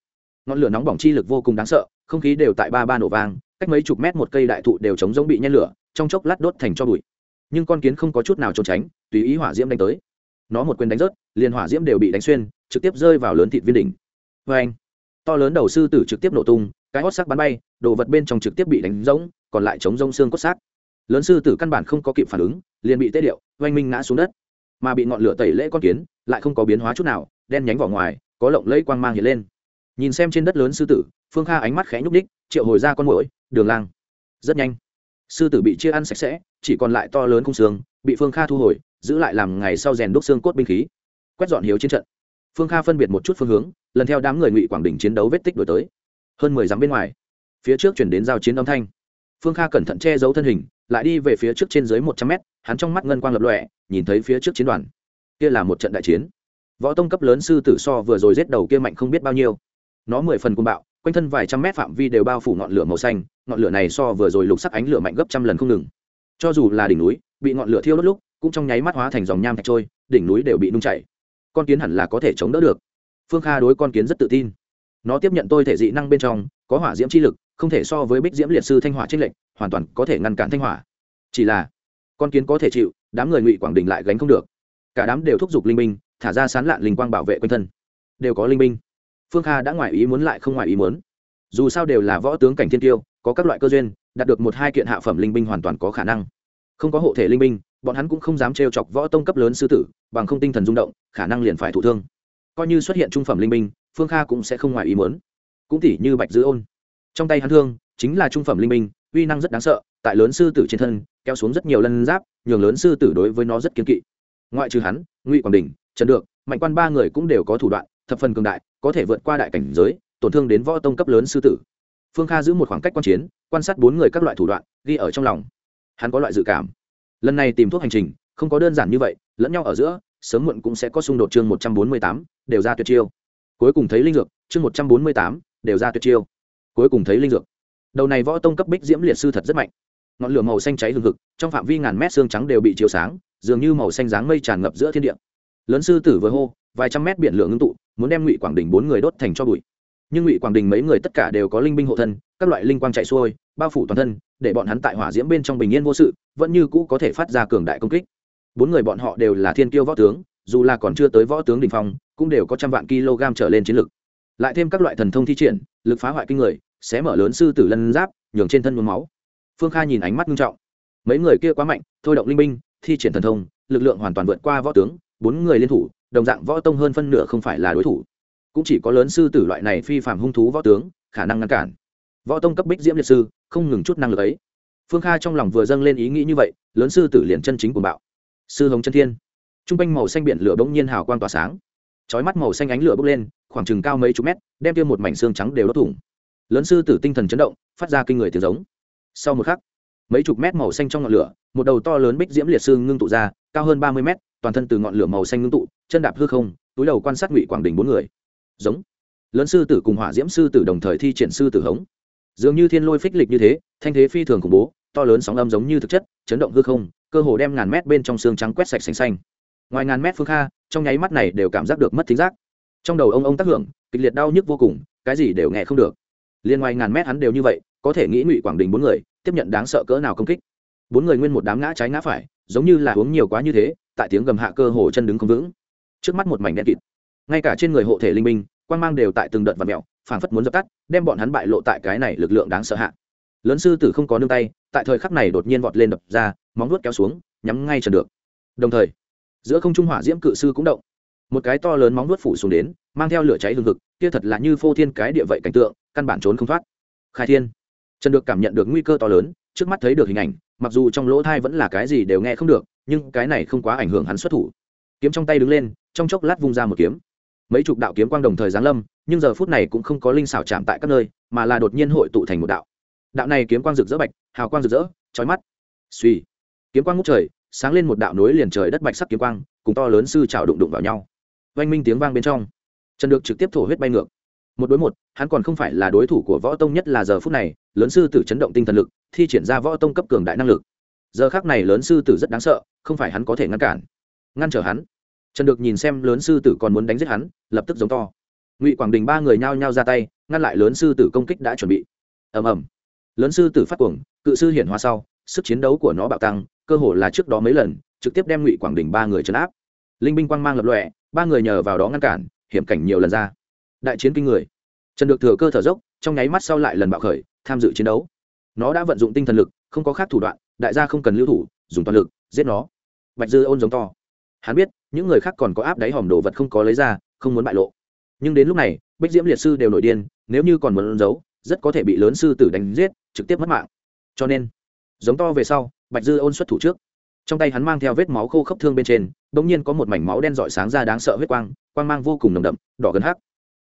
Ngọn lửa nóng bỏng chi lực vô cùng đáng sợ, không khí đều tại ba ba nổ vang, cách mấy chục mét một cây đại thụ đều chống giống bị nhen lửa, trong chốc lát đốt thành cho bụi. Nhưng con kiến không có chút nào trốn tránh, tùy ý hỏa diễm đánh tới. Nó một quyền đánh rớt, liền hỏa diễm đều bị đánh xuyên, trực tiếp rơi vào lớn thịt viên đỉnh. Vê anh, to lớn đầu sư tử trực tiếp nổ tung, cái hót sắc bắn bay, đồ vật bên trong trực tiếp bị đánh rỗng, còn lại chống rông xương cốt xác lớn sư tử căn bản không có kịp phản ứng, liền bị tê điệu, oanh minh ngã xuống đất. Mà bị ngọn lửa tẩy lễ con kiến, lại không có biến hóa chút nào, đen nhánh vỏ ngoài, có lộng lẫy quang mang hiện lên. Nhìn xem trên đất lớn sư tử, phương kha ánh mắt khẽ nhúc ních triệu hồi ra con mũi đường lang. Rất nhanh, sư tử bị chia ăn sạch sẽ, chỉ còn lại to lớn khung xương, bị phương kha thu hồi, giữ lại làm ngày sau rèn đúc xương cốt binh khí. Quét dọn hiếu chiến trận. Phương kha phân biệt một chút phương hướng, lần theo đám người ngụy quảng đình chiến đấu vết tích đổi tới. Hơn mười dặm bên ngoài, phía trước chuyển đến giao chiến âm thanh. Phương kha cẩn thận che giấu thân hình lại đi về phía trước trên dưới một trăm mét, hắn trong mắt ngân quang lập lọe nhìn thấy phía trước chiến đoàn. Kia là một trận đại chiến. Võ tông cấp lớn sư tử so vừa rồi giết đầu kia mạnh không biết bao nhiêu. Nó mười phần cuồng bạo, quanh thân vài trăm mét phạm vi đều bao phủ ngọn lửa màu xanh, ngọn lửa này so vừa rồi lục sắc ánh lửa mạnh gấp trăm lần không ngừng. Cho dù là đỉnh núi, bị ngọn lửa thiêu đốt lúc, cũng trong nháy mắt hóa thành dòng nham thạch trôi, đỉnh núi đều bị nung chảy. Con kiến hẳn là có thể chống đỡ được. Phương kha đối con kiến rất tự tin. Nó tiếp nhận tôi thể dị năng bên trong, có hỏa diễm chi lực, không thể so với bích diễm liệt sư thanh hỏa trích lệnh hoàn toàn có thể ngăn cản thanh hỏa. Chỉ là, con kiến có thể chịu, đám người ngụy quảng đình lại gánh không được. Cả đám đều thúc giục linh minh, thả ra sán lạn linh quang bảo vệ quanh thân. Đều có linh minh. Phương kha đã ngoài ý muốn lại không ngoài ý muốn. Dù sao đều là võ tướng cảnh thiên tiêu, có các loại cơ duyên, đạt được một hai kiện hạ phẩm linh binh hoàn toàn có khả năng. Không có hộ thể linh binh bọn hắn cũng không dám trêu chọc võ tông cấp lớn sư tử, bằng không tinh thần rung động, khả năng liền phải thụ thương. Coi như xuất hiện trung phẩm linh binh phương kha cũng sẽ không ngoài ý muốn. Cũng tỉ như bạch dữ ôn. Trong tay hắn thương, chính là trung phẩm linh binh uy năng rất đáng sợ, tại lớn sư tử trên thân, kéo xuống rất nhiều lân giáp, nhường lớn sư tử đối với nó rất kiên kỵ. Ngoại trừ hắn, ngụy quảng đình, trần được, mạnh quan ba người cũng đều có thủ đoạn, thập phần cường đại, có thể vượt qua đại cảnh giới, tổn thương đến võ tông cấp lớn sư tử. Phương kha giữ một khoảng cách quan chiến, quan sát bốn người các loại thủ đoạn, ghi ở trong lòng. Hắn có loại dự cảm. Lần này tìm thuốc hành trình, không có đơn giản như vậy, lẫn nhau ở giữa, sớm muộn cũng sẽ có xung đột chương một trăm bốn mươi tám, đều ra tuyệt chiêu. Cuối cùng thấy linh dược, chương một trăm bốn mươi tám, đều ra tuyệt chiêu. Cuối cùng thấy linh dược đầu này võ tông cấp bích diễm liệt sư thật rất mạnh. Ngọn lửa màu xanh cháy hừng hực, trong phạm vi ngàn mét xương trắng đều bị chiếu sáng, dường như màu xanh dáng mây tràn ngập giữa thiên địa. Lớn sư tử vừa hô, vài trăm mét biển lửa ngưng tụ, muốn đem ngụy quảng đình bốn người đốt thành cho bụi. Nhưng ngụy quảng đình mấy người tất cả đều có linh binh hộ thân, các loại linh quang chạy xuôi, bao phủ toàn thân, để bọn hắn tại hỏa diễm bên trong bình yên vô sự, vẫn như cũ có thể phát ra cường đại công kích. Bốn người bọn họ đều là thiên kiêu võ tướng, dù là còn chưa tới võ tướng đình phong, cũng đều có trăm vạn kg trở lên chiến lực. Lại thêm các loại thần thông thi triển, lực phá hoại kinh người sẽ mở lớn sư tử lân giáp, nhường trên thân mướm máu. Phương kha nhìn ánh mắt nghiêm trọng. Mấy người kia quá mạnh, thôi động linh binh, thi triển thần thông, lực lượng hoàn toàn vượt qua võ tướng, bốn người liên thủ, đồng dạng võ tông hơn phân nửa không phải là đối thủ. Cũng chỉ có lớn sư tử loại này phi phạm hung thú võ tướng, khả năng ngăn cản. Võ tông cấp bích diễm liệt sư, không ngừng chút năng lực ấy. Phương kha trong lòng vừa dâng lên ý nghĩ như vậy, lớn sư tử liền chân chính của bạo. Sư hồng chân thiên. T r u n g quanh màu xanh biển lửa bỗng nhiên hào quang tỏa sáng. Trói mắt màu xanh ánh lửa bốc lên, khoảng chừng cao mấy chục mét, đem tiêu một mảnh xương trắng đều đốt thủng lớn sư tử tinh thần chấn động, phát ra kinh người tiếng giống. Sau một khắc, mấy chục mét màu xanh trong ngọn lửa, một đầu to lớn bích diễm liệt sư ngưng tụ ra, cao hơn ba mươi mét, toàn thân từ ngọn lửa màu xanh ngưng tụ, chân đạp hư không, túi đầu quan sát ngụy quảng đình bốn người. Giống. Lớn sư tử cùng hỏa diễm sư tử đồng thời thi triển sư tử hống. Dường như thiên lôi phích lịch như thế, thanh thế phi thường khủng bố, to lớn sóng âm giống như thực chất, chấn động hư không, cơ hồ đem ngàn mét bên trong xương trắng quét sạch sành xanh. Ngoài ngàn mét phương kha, trong nháy mắt này đều cảm giác được mất thính giác. Trong đầu ông ông tác hưởng, kịch liệt đau nhức vô cùng, cái gì đều nghe không được liên ngoài ngàn mét hắn đều như vậy, có thể nghĩ ngụy quảng đình bốn người, tiếp nhận đáng sợ cỡ nào công kích. Bốn người nguyên một đám ngã trái ngã phải, giống như là uống nhiều quá như thế, tại tiếng gầm hạ cơ hồ chân đứng không vững. Trước mắt một mảnh đen kịt. Ngay cả trên người hộ thể linh minh quan mang đều tại từng đợt và mẹo phảng phất muốn dập tắt, đem bọn hắn bại lộ tại cái này lực lượng đáng sợ hạ. Lớn sư tử không có nương tay, tại thời khắc này đột nhiên vọt lên đập ra, móng nuốt kéo xuống, nhắm ngay trần được. Đồng thời, giữa không trung hỏa diễm cự sư cũng động. Một cái to lớn móng nuốt phủ xuống đến mang theo lửa cháy hừng hực kia thật là như phô thiên cái địa vậy cảnh tượng, căn bản trốn không thoát. Khai thiên, trần được cảm nhận được nguy cơ to lớn, trước mắt thấy được hình ảnh, mặc dù trong lỗ thai vẫn là cái gì đều nghe không được, nhưng cái này không quá ảnh hưởng hắn xuất thủ. Kiếm trong tay đứng lên, trong chốc lát vung ra một kiếm. Mấy chục đạo kiếm quang đồng thời giáng lâm, nhưng giờ phút này cũng không có linh xảo chạm tại các nơi, mà là đột nhiên hội tụ thành một đạo. Đạo này kiếm quang rực rỡ bạch, hào quang rực rỡ trói mắt. Suy kiếm quang ngút trời, sáng lên một đạo núi liền trời đất bạch sắc kiếm quang, cùng to lớn sư trào đụng đụng vào nhau. Oanh minh tiếng vang bên trong trần được trực tiếp thổ huyết bay ngược. Một đối một, hắn còn không phải là đối thủ của võ tông nhất là giờ phút này, lớn sư tử chấn động tinh thần lực, thi triển ra võ tông cấp cường đại năng lực. Giờ khác này lớn sư tử rất đáng sợ, không phải hắn có thể ngăn cản. Ngăn trở hắn. Trần được nhìn xem lớn sư tử còn muốn đánh giết hắn, lập tức giống to. Ngụy quảng đình ba người nhao nhao ra tay, ngăn lại lớn sư tử công kích đã chuẩn bị. Ầm ầm. Lớn sư tử phát cuồng, cự sư hiển hóa sau, sức chiến đấu của nó bạo tăng, cơ hồ là trước đó mấy lần, trực tiếp đem ngụy quảng đình ba người chấn áp. Linh binh quang mang lập lọe ba người nhờ vào đó ngăn cản hiểm cảnh nhiều lần ra. Đại chiến kinh người. Trần được thừa cơ thở dốc, trong nháy mắt sau lại lần bạo khởi, tham dự chiến đấu. Nó đã vận dụng tinh thần lực, không có khác thủ đoạn, đại gia không cần lưu thủ, dùng toàn lực, giết nó. Bạch dư ôn giống to. Hắn biết, những người khác còn có áp đáy hòm đồ vật không có lấy ra, không muốn bại lộ. Nhưng đến lúc này, bích diễm liệt sư đều nổi điên, nếu như còn muốn giấu, rất có thể bị lớn sư tử đánh giết, trực tiếp mất mạng. Cho nên, giống to về sau, bạch dư ôn xuất thủ trước. Trong tay hắn mang theo vết máu khô khốc thương bên trên đ ỗ n g nhiên có một mảnh máu đen rọi sáng ra đáng sợ huyết quang quang mang vô cùng nồng đậm, đỏ gần hắc.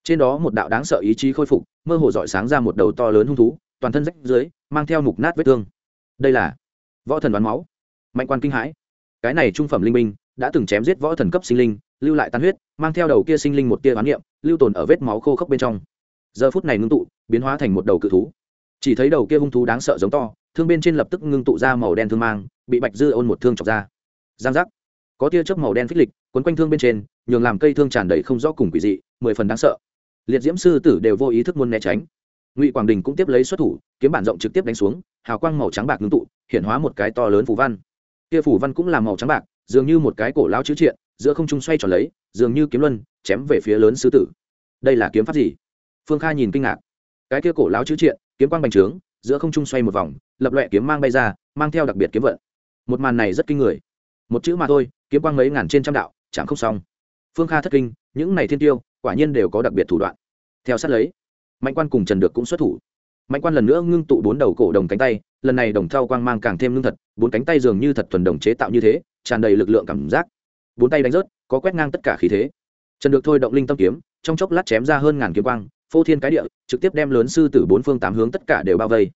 Trên đó một đạo đáng sợ ý chí khôi phục, mơ hồ rọi sáng ra một đầu to lớn hung thú, toàn thân rách dưới mang theo mục nát vết thương. Đây là võ thần đoán máu. Mạnh quan kinh hãi. Cái này trung phẩm linh minh đã từng chém giết võ thần cấp sinh linh, lưu lại tan huyết, mang theo đầu kia sinh linh một tia bán niệm, lưu tồn ở vết máu khô khốc bên trong. Giờ phút này ngưng tụ, biến hóa thành một đầu cự thú. Chỉ thấy đầu kia hung thú đáng sợ giống to, thương bên trên lập tức ngưng tụ ra màu đen thương mang, bị bạch dư ôn một thương chọc ra. Giang giác. Có tia chớp màu đen phích lịch, quấn quanh thương bên trên nhường làm cây thương tràn đầy không rõ cùng quỷ dị, mười phần đáng sợ. Liệt diễm sư tử đều vô ý thức muốn né tránh. Ngụy quảng đình cũng tiếp lấy xuất thủ, kiếm bản rộng trực tiếp đánh xuống, hào quang màu trắng bạc ngưng tụ, hiện hóa một cái to lớn phù văn. Kia phù văn cũng là màu trắng bạc, dường như một cái cổ lao chữ triện, giữa không trung xoay tròn lấy, dường như kiếm luân, chém về phía lớn sư tử. Đây là kiếm pháp gì? Phương kha nhìn kinh ngạc. Cái kia cổ lao chữ triện, kiếm quang bành trướng, giữa không trung xoay một vòng, lập loẹ kiếm mang bay ra, mang theo đặc biệt kiếm vận. Một màn này rất kinh người. Một chữ mà thôi, kiếm quang mấy ngàn trên trăm đạo chẳng không xong phương kha thất kinh, những này thiên tiêu, quả nhiên đều có đặc biệt thủ đoạn. Theo sát lấy, mạnh quan cùng trần được cũng xuất thủ. Mạnh quan lần nữa ngưng tụ bốn đầu cổ đồng cánh tay, lần này đồng thau quang mang càng thêm lương thật, bốn cánh tay dường như thật thuần đồng chế tạo như thế, tràn đầy lực lượng cảm giác. Bốn tay đánh rớt, có quét ngang tất cả khí thế. Trần được thôi động linh tâm kiếm, trong chốc lát chém ra hơn ngàn kiếm quang, phô thiên cái địa, trực tiếp đem lớn sư tử bốn phương tám hướng tất cả đều bao vây.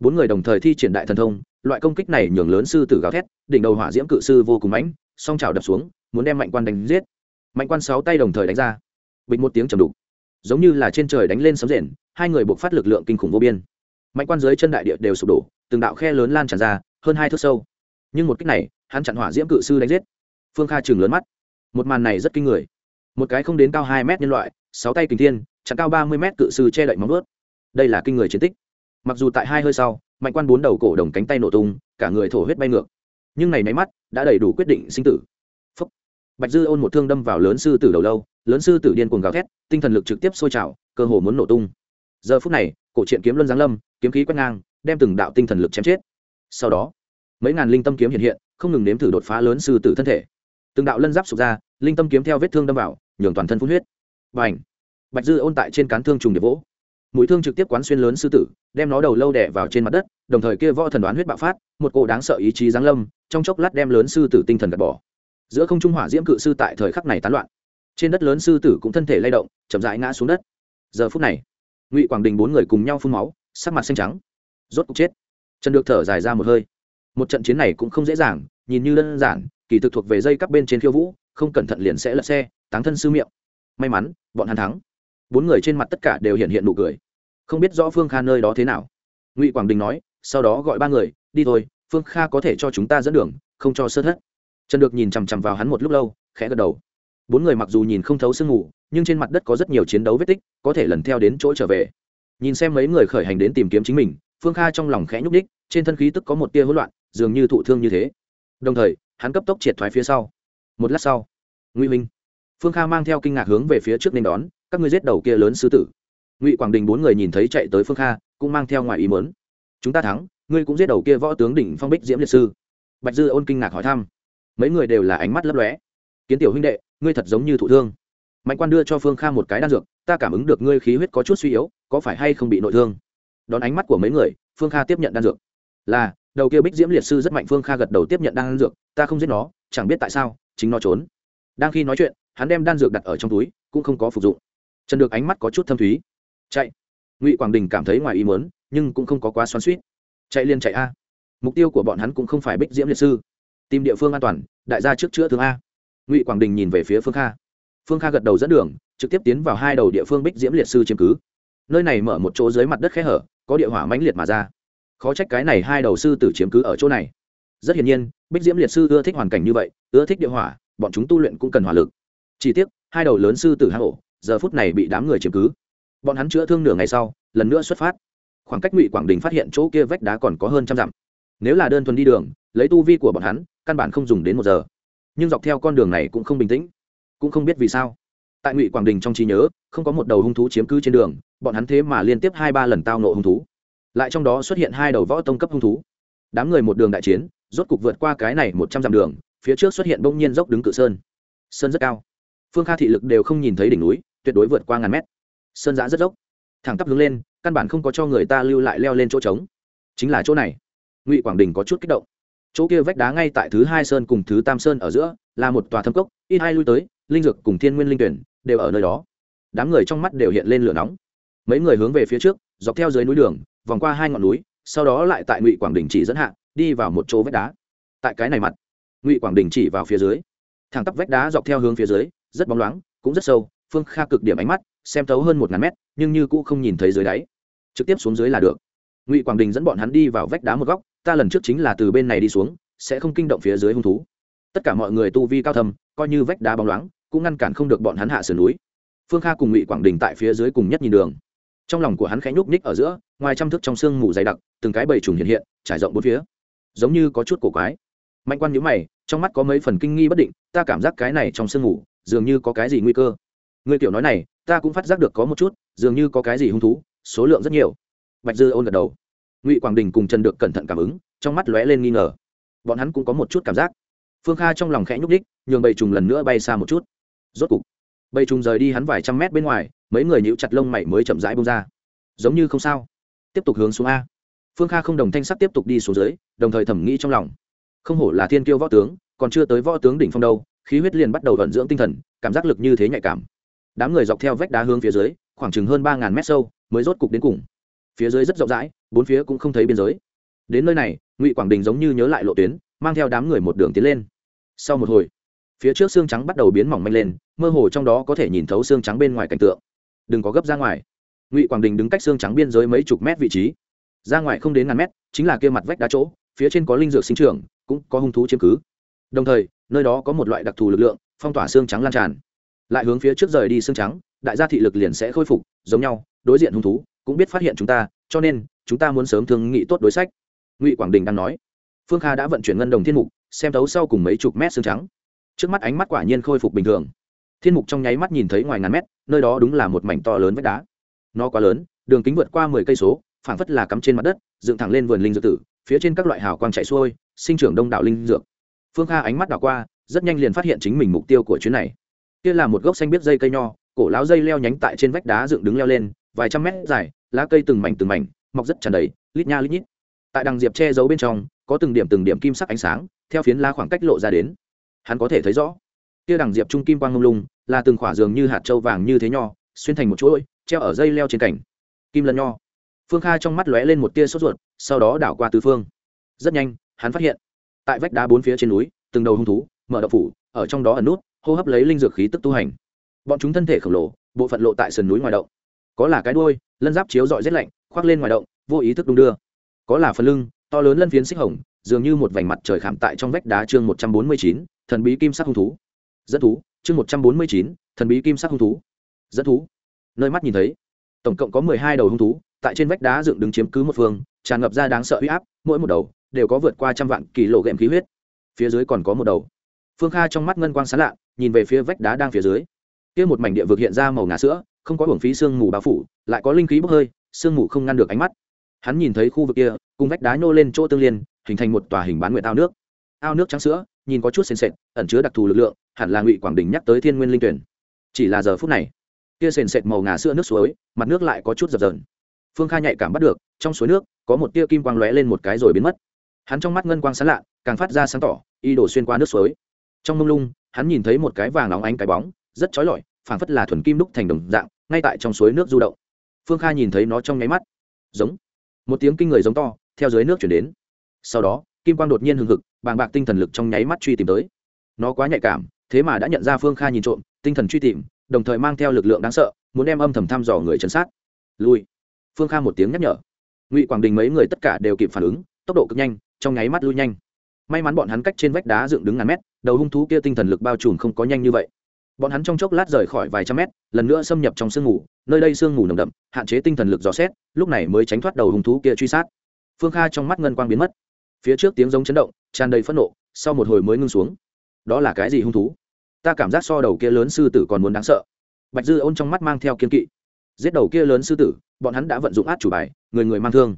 Bốn người đồng thời thi triển đại thần thông, loại công kích này nhường lớn sư tử gào thét, đỉnh đầu hỏa diễm cự sư vô cùng mãnh, song trào đập xuống, muốn đem mạnh quan đánh giết mạnh quan sáu tay đồng thời đánh ra. Bịch một tiếng trầm đục. Giống như là trên trời đánh lên sấm rền, hai người buộc phát lực lượng kinh khủng vô biên. Mạnh quan dưới chân đại địa đều sụp đổ, từng đạo khe lớn lan tràn ra, hơn hai thước sâu. Nhưng một cách này, hắn chặn hỏa diễm cự sư đánh giết. Phương kha chừng lớn mắt. Một màn này rất kinh người. Một cái không đến cao hai mét nhân loại, sáu tay kình thiên, chặn cao ba mươi mét cự sư che đậy móng ướt đây là kinh người chiến tích. Mặc dù tại hai hơi sau, mạnh quan bốn đầu cổ đồng cánh tay nổ tung, cả người thổ huyết bay ngược. Nhưng này máy mắt, đã đầy đủ quyết định sinh tử bạch dư ôn một thương đâm vào lớn sư tử đầu lâu, lớn sư tử điên cuồng gào thét, tinh thần lực trực tiếp sôi trào, cơ hồ muốn nổ tung. Giờ phút này, cổ truyện kiếm luân giáng lâm, kiếm khí quét ngang, đem từng đạo tinh thần lực chém chết. Sau đó, mấy ngàn linh tâm kiếm hiện hiện, không ngừng nếm thử đột phá lớn sư tử thân thể. Từng đạo lân giáp sụp ra, linh tâm kiếm theo vết thương đâm vào, nhường toàn thân phun huyết. Và h bạch dư ôn tại trên cán thương trùng điệp vỗ. Mũi thương trực tiếp quán xuyên lớn sư tử, đem nó đầu lâu đẻ vào trên mặt đất, đồng thời kia võ thần đoán huyết bạo phát, một cỗ đáng sợ ý chí giáng lâm, trong chốc lát đem lớn sư tử tinh thần gạt bỏ giữa không trung hỏa diễm cự sư tại thời khắc này tán loạn. Trên đất lớn sư tử cũng thân thể lay động, chậm rãi ngã xuống đất. Giờ phút này, ngụy quảng đình bốn người cùng nhau phun máu, sắc mặt xanh trắng. Rốt cục chết. Trần được thở dài ra một hơi. Một trận chiến này cũng không dễ dàng, nhìn như đơn giản, kỳ thực thuộc về dây các bên trên khiêu vũ, không cẩn thận liền sẽ lật xe, táng thân sư miệng. May mắn, bọn hắn thắng. Bốn người trên mặt tất cả đều hiện hiện nụ cười. Không biết rõ phương kha nơi đó thế nào. Ngụy quảng đình nói, sau đó gọi ba người, đi thôi, phương kha có thể cho chúng ta dẫn đường, không cho sơ thất trần được nhìn chằm chằm vào hắn một lúc lâu, khẽ gật đầu. Bốn người mặc dù nhìn không thấu sương mù, nhưng trên mặt đất có rất nhiều chiến đấu vết tích, có thể lần theo đến chỗ trở về. Nhìn xem mấy người khởi hành đến tìm kiếm chính mình, phương kha trong lòng khẽ nhúc ních trên thân khí tức có một tia hỗn loạn, dường như thụ thương như thế. Đồng thời, hắn cấp tốc triệt thoái phía sau. Một lát sau, Ngụy minh. Phương kha mang theo kinh ngạc hướng về phía trước nên đón, các ngươi giết đầu kia lớn sư tử. Ngụy quảng đình bốn người nhìn thấy chạy tới phương kha, cũng mang theo ngoài ý mớn chúng ta thắng, ngươi cũng giết đầu kia võ tướng đỉnh phong bích diễm liệt sư. Bạch dư ôn kinh ngạc hỏi thăm mấy người đều là ánh mắt lấp lóe. Kiến tiểu huynh đệ, ngươi thật giống như thụ thương. Mạnh quan đưa cho phương kha một cái đan dược, ta cảm ứng được ngươi khí huyết có chút suy yếu, có phải hay không bị nội thương? Đón ánh mắt của mấy người, phương kha tiếp nhận đan dược. Là, đầu kia bích diễm liệt sư rất mạnh, phương kha gật đầu tiếp nhận đan dược, ta không giết nó, chẳng biết tại sao, chính nó trốn. Đang khi nói chuyện, hắn đem đan dược đặt ở trong túi, cũng không có phục dụng. Trần được ánh mắt có chút thâm thúy. Chạy. Ngụy quảng đình cảm thấy ngoài ý mớn nhưng cũng không có quá xoắn suýt chạy liên chạy a. Mục tiêu của bọn hắn cũng không phải bích diễm liệt sư tìm địa phương an toàn, đại gia trước chữa thương a. Ngụy quảng đình nhìn về phía phương kha. Phương kha gật đầu dẫn đường, trực tiếp tiến vào hai đầu địa phương bích diễm liệt sư chiếm cứ. Nơi này mở một chỗ dưới mặt đất khẽ hở, có địa hỏa mãnh liệt mà ra. Khó trách cái này hai đầu sư tử chiếm cứ ở chỗ này. Rất hiển nhiên, bích diễm liệt sư ưa thích hoàn cảnh như vậy, ưa thích địa hỏa, bọn chúng tu luyện cũng cần hỏa lực. Chỉ tiếc, hai đầu lớn sư tử hang ổ, giờ phút này bị đám người chiếm cứ. Bọn hắn chữa thương nửa ngày sau, lần nữa xuất phát. Khoảng cách ngụy quảng đình phát hiện chỗ kia vách đá còn có hơn trăm dặm. Nếu là đơn thuần đi đường, lấy tu vi của bọn hắn căn bản không dùng đến một giờ. Nhưng dọc theo con đường này cũng không bình tĩnh. Cũng không biết vì sao. Tại ngụy quảng đình trong trí nhớ, không có một đầu hung thú chiếm cứ trên đường, bọn hắn thế mà liên tiếp hai ba lần tao nộ hung thú. Lại trong đó xuất hiện hai đầu võ tông cấp hung thú. Đám người một đường đại chiến, rốt cục vượt qua cái này một trăm dặm đường, phía trước xuất hiện bỗng nhiên dốc đứng cự sơn. Sơn rất cao. Phương kha thị lực đều không nhìn thấy đỉnh núi, tuyệt đối vượt qua ngàn mét. Sơn giã rất dốc. Thẳng tắp hướng lên, căn bản không có cho người ta lưu lại leo lên chỗ trống. Chính là chỗ này. Ngụy quảng đình có chút kích động chỗ kia vách đá ngay tại thứ hai sơn cùng thứ tam sơn ở giữa, là một tòa thâm cốc, ít hai lui tới, linh dược cùng thiên nguyên linh tuyển đều ở nơi đó. Đám người trong mắt đều hiện lên lửa nóng. Mấy người hướng về phía trước, dọc theo dưới núi đường, vòng qua hai ngọn núi, sau đó lại tại ngụy quảng đình chỉ dẫn hạ, đi vào một chỗ vách đá. Tại cái này mặt, ngụy quảng đình chỉ vào phía dưới. Thẳng tắp vách đá dọc theo hướng phía dưới, rất bóng loáng, cũng rất sâu, phương kha cực điểm ánh mắt, xem thấu hơn một ngàn mét, nhưng như cũ không nhìn thấy dưới đáy. Trực tiếp xuống dưới là được. Ngụy quảng đình dẫn bọn hắn đi vào vách đá một góc ta lần trước chính là từ bên này đi xuống, sẽ không kinh động phía dưới hung thú. Tất cả mọi người tu vi cao thầm coi như vách đá bóng loáng, cũng ngăn cản không được bọn hắn hạ sườn núi. Phương kha cùng ngụy quảng đình tại phía dưới cùng nhất nhìn đường. Trong lòng của hắn khẽ nhúc ních ở giữa, ngoài trăm thước trong sương mù dày đặc, từng cái bầy trùng hiện hiện, trải rộng bốn phía. Giống như có chút cổ quái. Mạnh quan nhữ mày, trong mắt có mấy phần kinh nghi bất định, ta cảm giác cái này trong sương mù, dường như có cái gì nguy cơ. Người kiểu nói này, ta cũng phát giác được có một chút, dường như có cái gì hung thú, số lượng rất nhiều. Bạch dư ôn gật đầu ngụy quảng đình cùng trần được cẩn thận cảm ứng trong mắt lóe lên nghi ngờ bọn hắn cũng có một chút cảm giác phương kha trong lòng khẽ nhúc đích nhường bầy trùng lần nữa bay xa một chút. rốt cục, bầy trùng rời đi hắn vài trăm mét bên ngoài, mấy người nhíu chặt lông mày mới chậm rãi bông ra. giống như không sao. tiếp tục hướng xuống a. phương kha không đồng thanh sắc tiếp tục đi xuống dưới, đồng thời thẩm nghĩ trong lòng. không hổ là thiên kiêu võ tướng, còn chưa tới võ tướng đỉnh phong đâu, khí huyết liền bắt đầu vận dưỡng tinh thần, cảm giác lực như thế nhạy cảm. đám người dọc theo vách đá hướng phía dưới, khoảng chừng hơn ba ngàn mét sâu, mới rốt cục đến cùng. phía dưới rất rộng rãi bốn phía cũng không thấy biên giới. Đến nơi này, ngụy quảng đình giống như nhớ lại lộ tuyến, mang theo đám người một đường tiến lên. Sau một hồi, phía trước xương trắng bắt đầu biến mỏng manh lên, mơ hồ trong đó có thể nhìn thấu xương trắng bên ngoài cảnh tượng. Đừng có gấp ra ngoài. Ngụy quảng đình đứng cách xương trắng biên giới mấy chục mét vị trí. Ra ngoài không đến ngàn mét, chính là kia mặt vách đá chỗ, phía trên có linh dược sinh trưởng, cũng có hung thú chiếm cứ. Đồng thời, nơi đó có một loại đặc thù lực lượng, phong tỏa xương trắng lan tràn. Lại hướng phía trước rời đi xương trắng, đại gia thị lực liền sẽ khôi phục, giống nhau, đối diện hung thú, cũng biết phát hiện chúng ta cho nên, chúng ta muốn sớm thương nghị tốt đối sách. Ngụy quảng đình đang nói. Phương kha đã vận chuyển ngân đồng thiên mục, xem thấu sau cùng mấy chục mét xương trắng. Trước mắt ánh mắt quả nhiên khôi phục bình thường. Thiên mục trong nháy mắt nhìn thấy ngoài ngàn mét, nơi đó đúng là một mảnh to lớn vách đá. Nó quá lớn, đường kính vượt qua mười cây số, phảng phất là cắm trên mặt đất, dựng thẳng lên vườn linh dược tử, phía trên các loại hào quang chạy xuôi, sinh trưởng đông đảo linh dược. Phương kha ánh mắt đảo qua, rất nhanh liền phát hiện chính mình mục tiêu của chuyến này. Kia là một gốc xanh biết dây cây nho, cổ láo dây leo nhánh tại trên vách đá dựng đứng leo lên vài trăm mét dài, lá cây từng mảnh từng mảnh, mọc rất tràn đầy, lít nha lít nhít. Tại đằng diệp che giấu bên trong, có từng điểm từng điểm kim sắc ánh sáng, theo phiến lá khoảng cách lộ ra đến. Hắn có thể thấy rõ, kia đằng diệp trung kim quang ngông lung, là từng khỏa dường như hạt trâu vàng như thế nho, xuyên thành một chuỗi, treo ở dây leo trên cảnh kim lân nho. Phương kha trong mắt lóe lên một tia sốt ruột, sau đó đảo qua tứ phương. Rất nhanh, hắn phát hiện, tại vách đá bốn phía trên núi, từng đầu hung thú, mở đậu phủ, ở trong đó ẩn nút, hô hấp lấy linh dược khí tức tu hành. Bọn chúng thân thể khổng lồ, bộ phận lộ tại sườn núi ngoài động có là cái đuôi, lân giáp chiếu dọi rét lạnh, khoác lên ngoài động, vô ý thức đung đưa. Có là phần lưng, to lớn lân phiến xích hồng, dường như một vành mặt trời khảm tại trong vách đá chương một trăm bốn mươi chín, thần bí kim sắc hung thú. Dẫn thú, chương một trăm bốn mươi chín, thần bí kim sắc hung thú. Dẫn thú. Nơi mắt nhìn thấy, tổng cộng có mười hai đầu hung thú, tại trên vách đá dựng đứng chiếm cứ một phương, tràn ngập ra đáng sợ huy áp, mỗi một đầu đều có vượt qua trăm vạn kỳ lộ ghẹm khí huyết. Phía dưới còn có một đầu. Phương kha trong mắt ngân quang sán lạ, nhìn về phía vách đá đang phía dưới kia một mảnh địa vực hiện ra màu ngà sữa, không có hưởng phí sương mù bao phủ, lại có linh khí bốc hơi, sương mù không ngăn được ánh mắt. Hắn nhìn thấy khu vực kia, cùng vách đá nhô lên chỗ tương liên, hình thành một tòa hình bán nguyện ao nước. Ao nước trắng sữa, nhìn có chút sền sệt, ẩn chứa đặc thù lực lượng, hẳn là ngụy quảng đình nhắc tới thiên nguyên linh tuyển. Chỉ là giờ phút này, kia sền sệt màu ngà sữa nước suối, mặt nước lại có chút dập dờn. Phương kha nhạy cảm bắt được, trong suối nước, có một tia kim quang lóe lên một cái rồi biến mất. Hắn trong mắt ngân quang sáng lạ, càng phát ra sáng tỏ y đổ xuyên qua nước suối. Trong mông lung, hắn nhìn thấy một cái vàng óng ánh cái bóng rất trói lọi, phảng phất là thuần kim đúc thành đồng dạng, ngay tại trong suối nước du động. Phương kha nhìn thấy nó trong nháy mắt. Giống. Một tiếng kinh người giống to, theo dưới nước chuyển đến. Sau đó, kim quang đột nhiên hừng hực, bàng bạc tinh thần lực trong nháy mắt truy tìm tới. Nó quá nhạy cảm, thế mà đã nhận ra phương kha nhìn trộm, tinh thần truy tìm, đồng thời mang theo lực lượng đáng sợ, muốn đem âm thầm thăm dò người chấn sát. Lui. Phương kha một tiếng nhắc nhở. Ngụy quảng đình mấy người tất cả đều kịp phản ứng, tốc độ cực nhanh, trong nháy mắt lui nhanh. May mắn bọn hắn cách trên vách đá dựng đứng ngàn mét, đầu hung thú kia tinh thần lực bao trùm không có nhanh như vậy bọn hắn trong chốc lát rời khỏi vài trăm mét, lần nữa xâm nhập trong sương ngủ. nơi đây sương ngủ nồng đậm, hạn chế tinh thần lực dò xét, lúc này mới tránh thoát đầu hung thú kia truy sát. Phương kha trong mắt ngân quang biến mất. Phía trước tiếng giống chấn động, tràn đầy phẫn nộ, sau một hồi mới ngưng xuống. Đó là cái gì hung thú? Ta cảm giác so đầu kia lớn sư tử còn muốn đáng sợ. Bạch dư ôn trong mắt mang theo kiên kỵ. Giết đầu kia lớn sư tử, bọn hắn đã vận dụng át chủ bài, người người mang thương.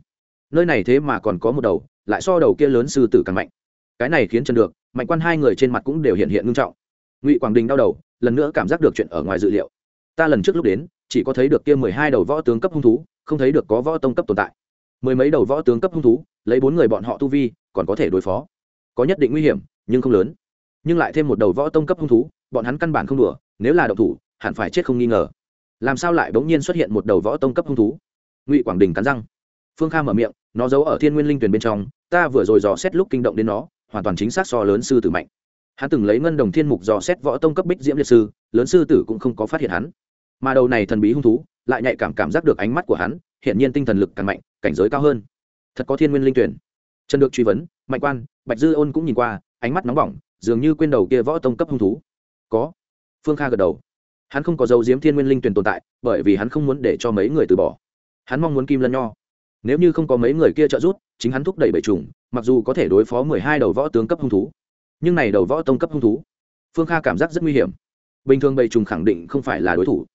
Nơi này thế mà còn có một đầu, lại so đầu kia lớn sư tử càng mạnh. Cái này khiến chân được, mạnh quan hai người trên mặt cũng đều hiện hiện ngưng trọng ngụy quảng đình đau đầu lần nữa cảm giác được chuyện ở ngoài dự liệu ta lần trước lúc đến chỉ có thấy được kia mười hai đầu võ tướng cấp hung thú không thấy được có võ tông cấp tồn tại mười mấy đầu võ tướng cấp hung thú lấy bốn người bọn họ tu vi còn có thể đối phó có nhất định nguy hiểm nhưng không lớn nhưng lại thêm một đầu võ tông cấp hung thú bọn hắn căn bản không đùa nếu là độc thủ hẳn phải chết không nghi ngờ làm sao lại bỗng nhiên xuất hiện một đầu võ tông cấp hung thú ngụy quảng đình cắn răng phương kha mở miệng nó giấu ở thiên nguyên linh tuyển bên trong ta vừa rồi dò xét lúc kinh động đến nó hoàn toàn chính xác so lớn sư tử mạnh hắn từng lấy ngân đồng thiên mục dò xét võ tông cấp bích diễm liệt sư, lớn sư tử cũng không có phát hiện hắn. Mà đầu này thần bí hung thú, lại nhạy cảm cảm giác được ánh mắt của hắn hiện nhiên tinh thần lực càng mạnh, cảnh giới cao hơn. Thật có thiên nguyên linh tuyển. Trần được truy vấn, mạnh quan, bạch dư ôn cũng nhìn qua, ánh mắt nóng bỏng, dường như quên đầu kia võ tông cấp hung thú. Có. Phương kha gật đầu. Hắn không có dấu diếm thiên nguyên linh tuyển tồn tại, bởi vì hắn không muốn để cho mấy người từ bỏ. Hắn mong muốn kim lân nho. Nếu như không có mấy người kia trợ giúp, chính hắn thúc đẩy bệ trùng mặc dù có thể đối phó mười hai đầu võ tướng cấp hung thú nhưng này đầu võ tông cấp hung thú, phương kha cảm giác rất nguy hiểm. Bình thường bầy trùng khẳng định không phải là đối thủ,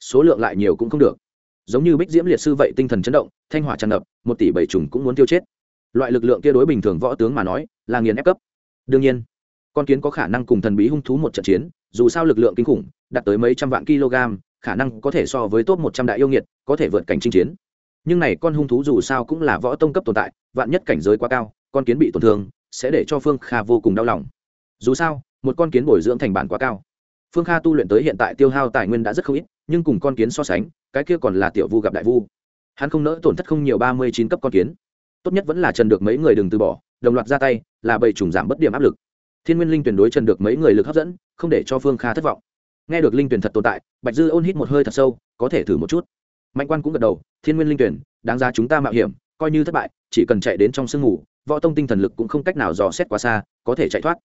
số lượng lại nhiều cũng không được. Giống như bích diễm liệt sư vậy tinh thần chấn động, thanh hỏa tràn ngập, một tỷ bảy trùng cũng muốn tiêu chết. Loại lực lượng kia đối bình thường võ tướng mà nói, là nghiền ép cấp. Đương nhiên, con kiến có khả năng cùng thần bí hung thú một trận chiến, dù sao lực lượng kinh khủng, đạt tới mấy trăm vạn kg, khả năng có thể so với top một trăm đại yêu nghiệt, có thể vượt cảnh chinh chiến. Nhưng này con hung thú dù sao cũng là võ tông cấp tồn tại, vạn nhất cảnh giới quá cao, con kiến bị tổn thương sẽ để cho phương kha vô cùng đau lòng. Dù sao, một con kiến bồi dưỡng thành bản quá cao. Phương kha tu luyện tới hiện tại tiêu hao tài nguyên đã rất không ít, nhưng cùng con kiến so sánh, cái kia còn là tiểu vu gặp đại vu. Hắn không nỡ tổn thất không nhiều ba mươi chín cấp con kiến. Tốt nhất vẫn là trần được mấy người đừng từ bỏ, đồng loạt ra tay, là bầy trùng giảm bất điểm áp lực. Thiên nguyên linh tuyển đối trần được mấy người lực hấp dẫn, không để cho phương kha thất vọng. Nghe được linh tuyển thật tồn tại, bạch dư ôn hít một hơi thật sâu, có thể thử một chút. Mạnh quan cũng gật đầu, thiên nguyên linh tuyển đáng ra chúng ta mạo hiểm, coi như thất bại, chỉ cần chạy đến trong sương ngủ võ tông tinh thần lực cũng không cách nào dò xét quá xa, có thể chạy thoát.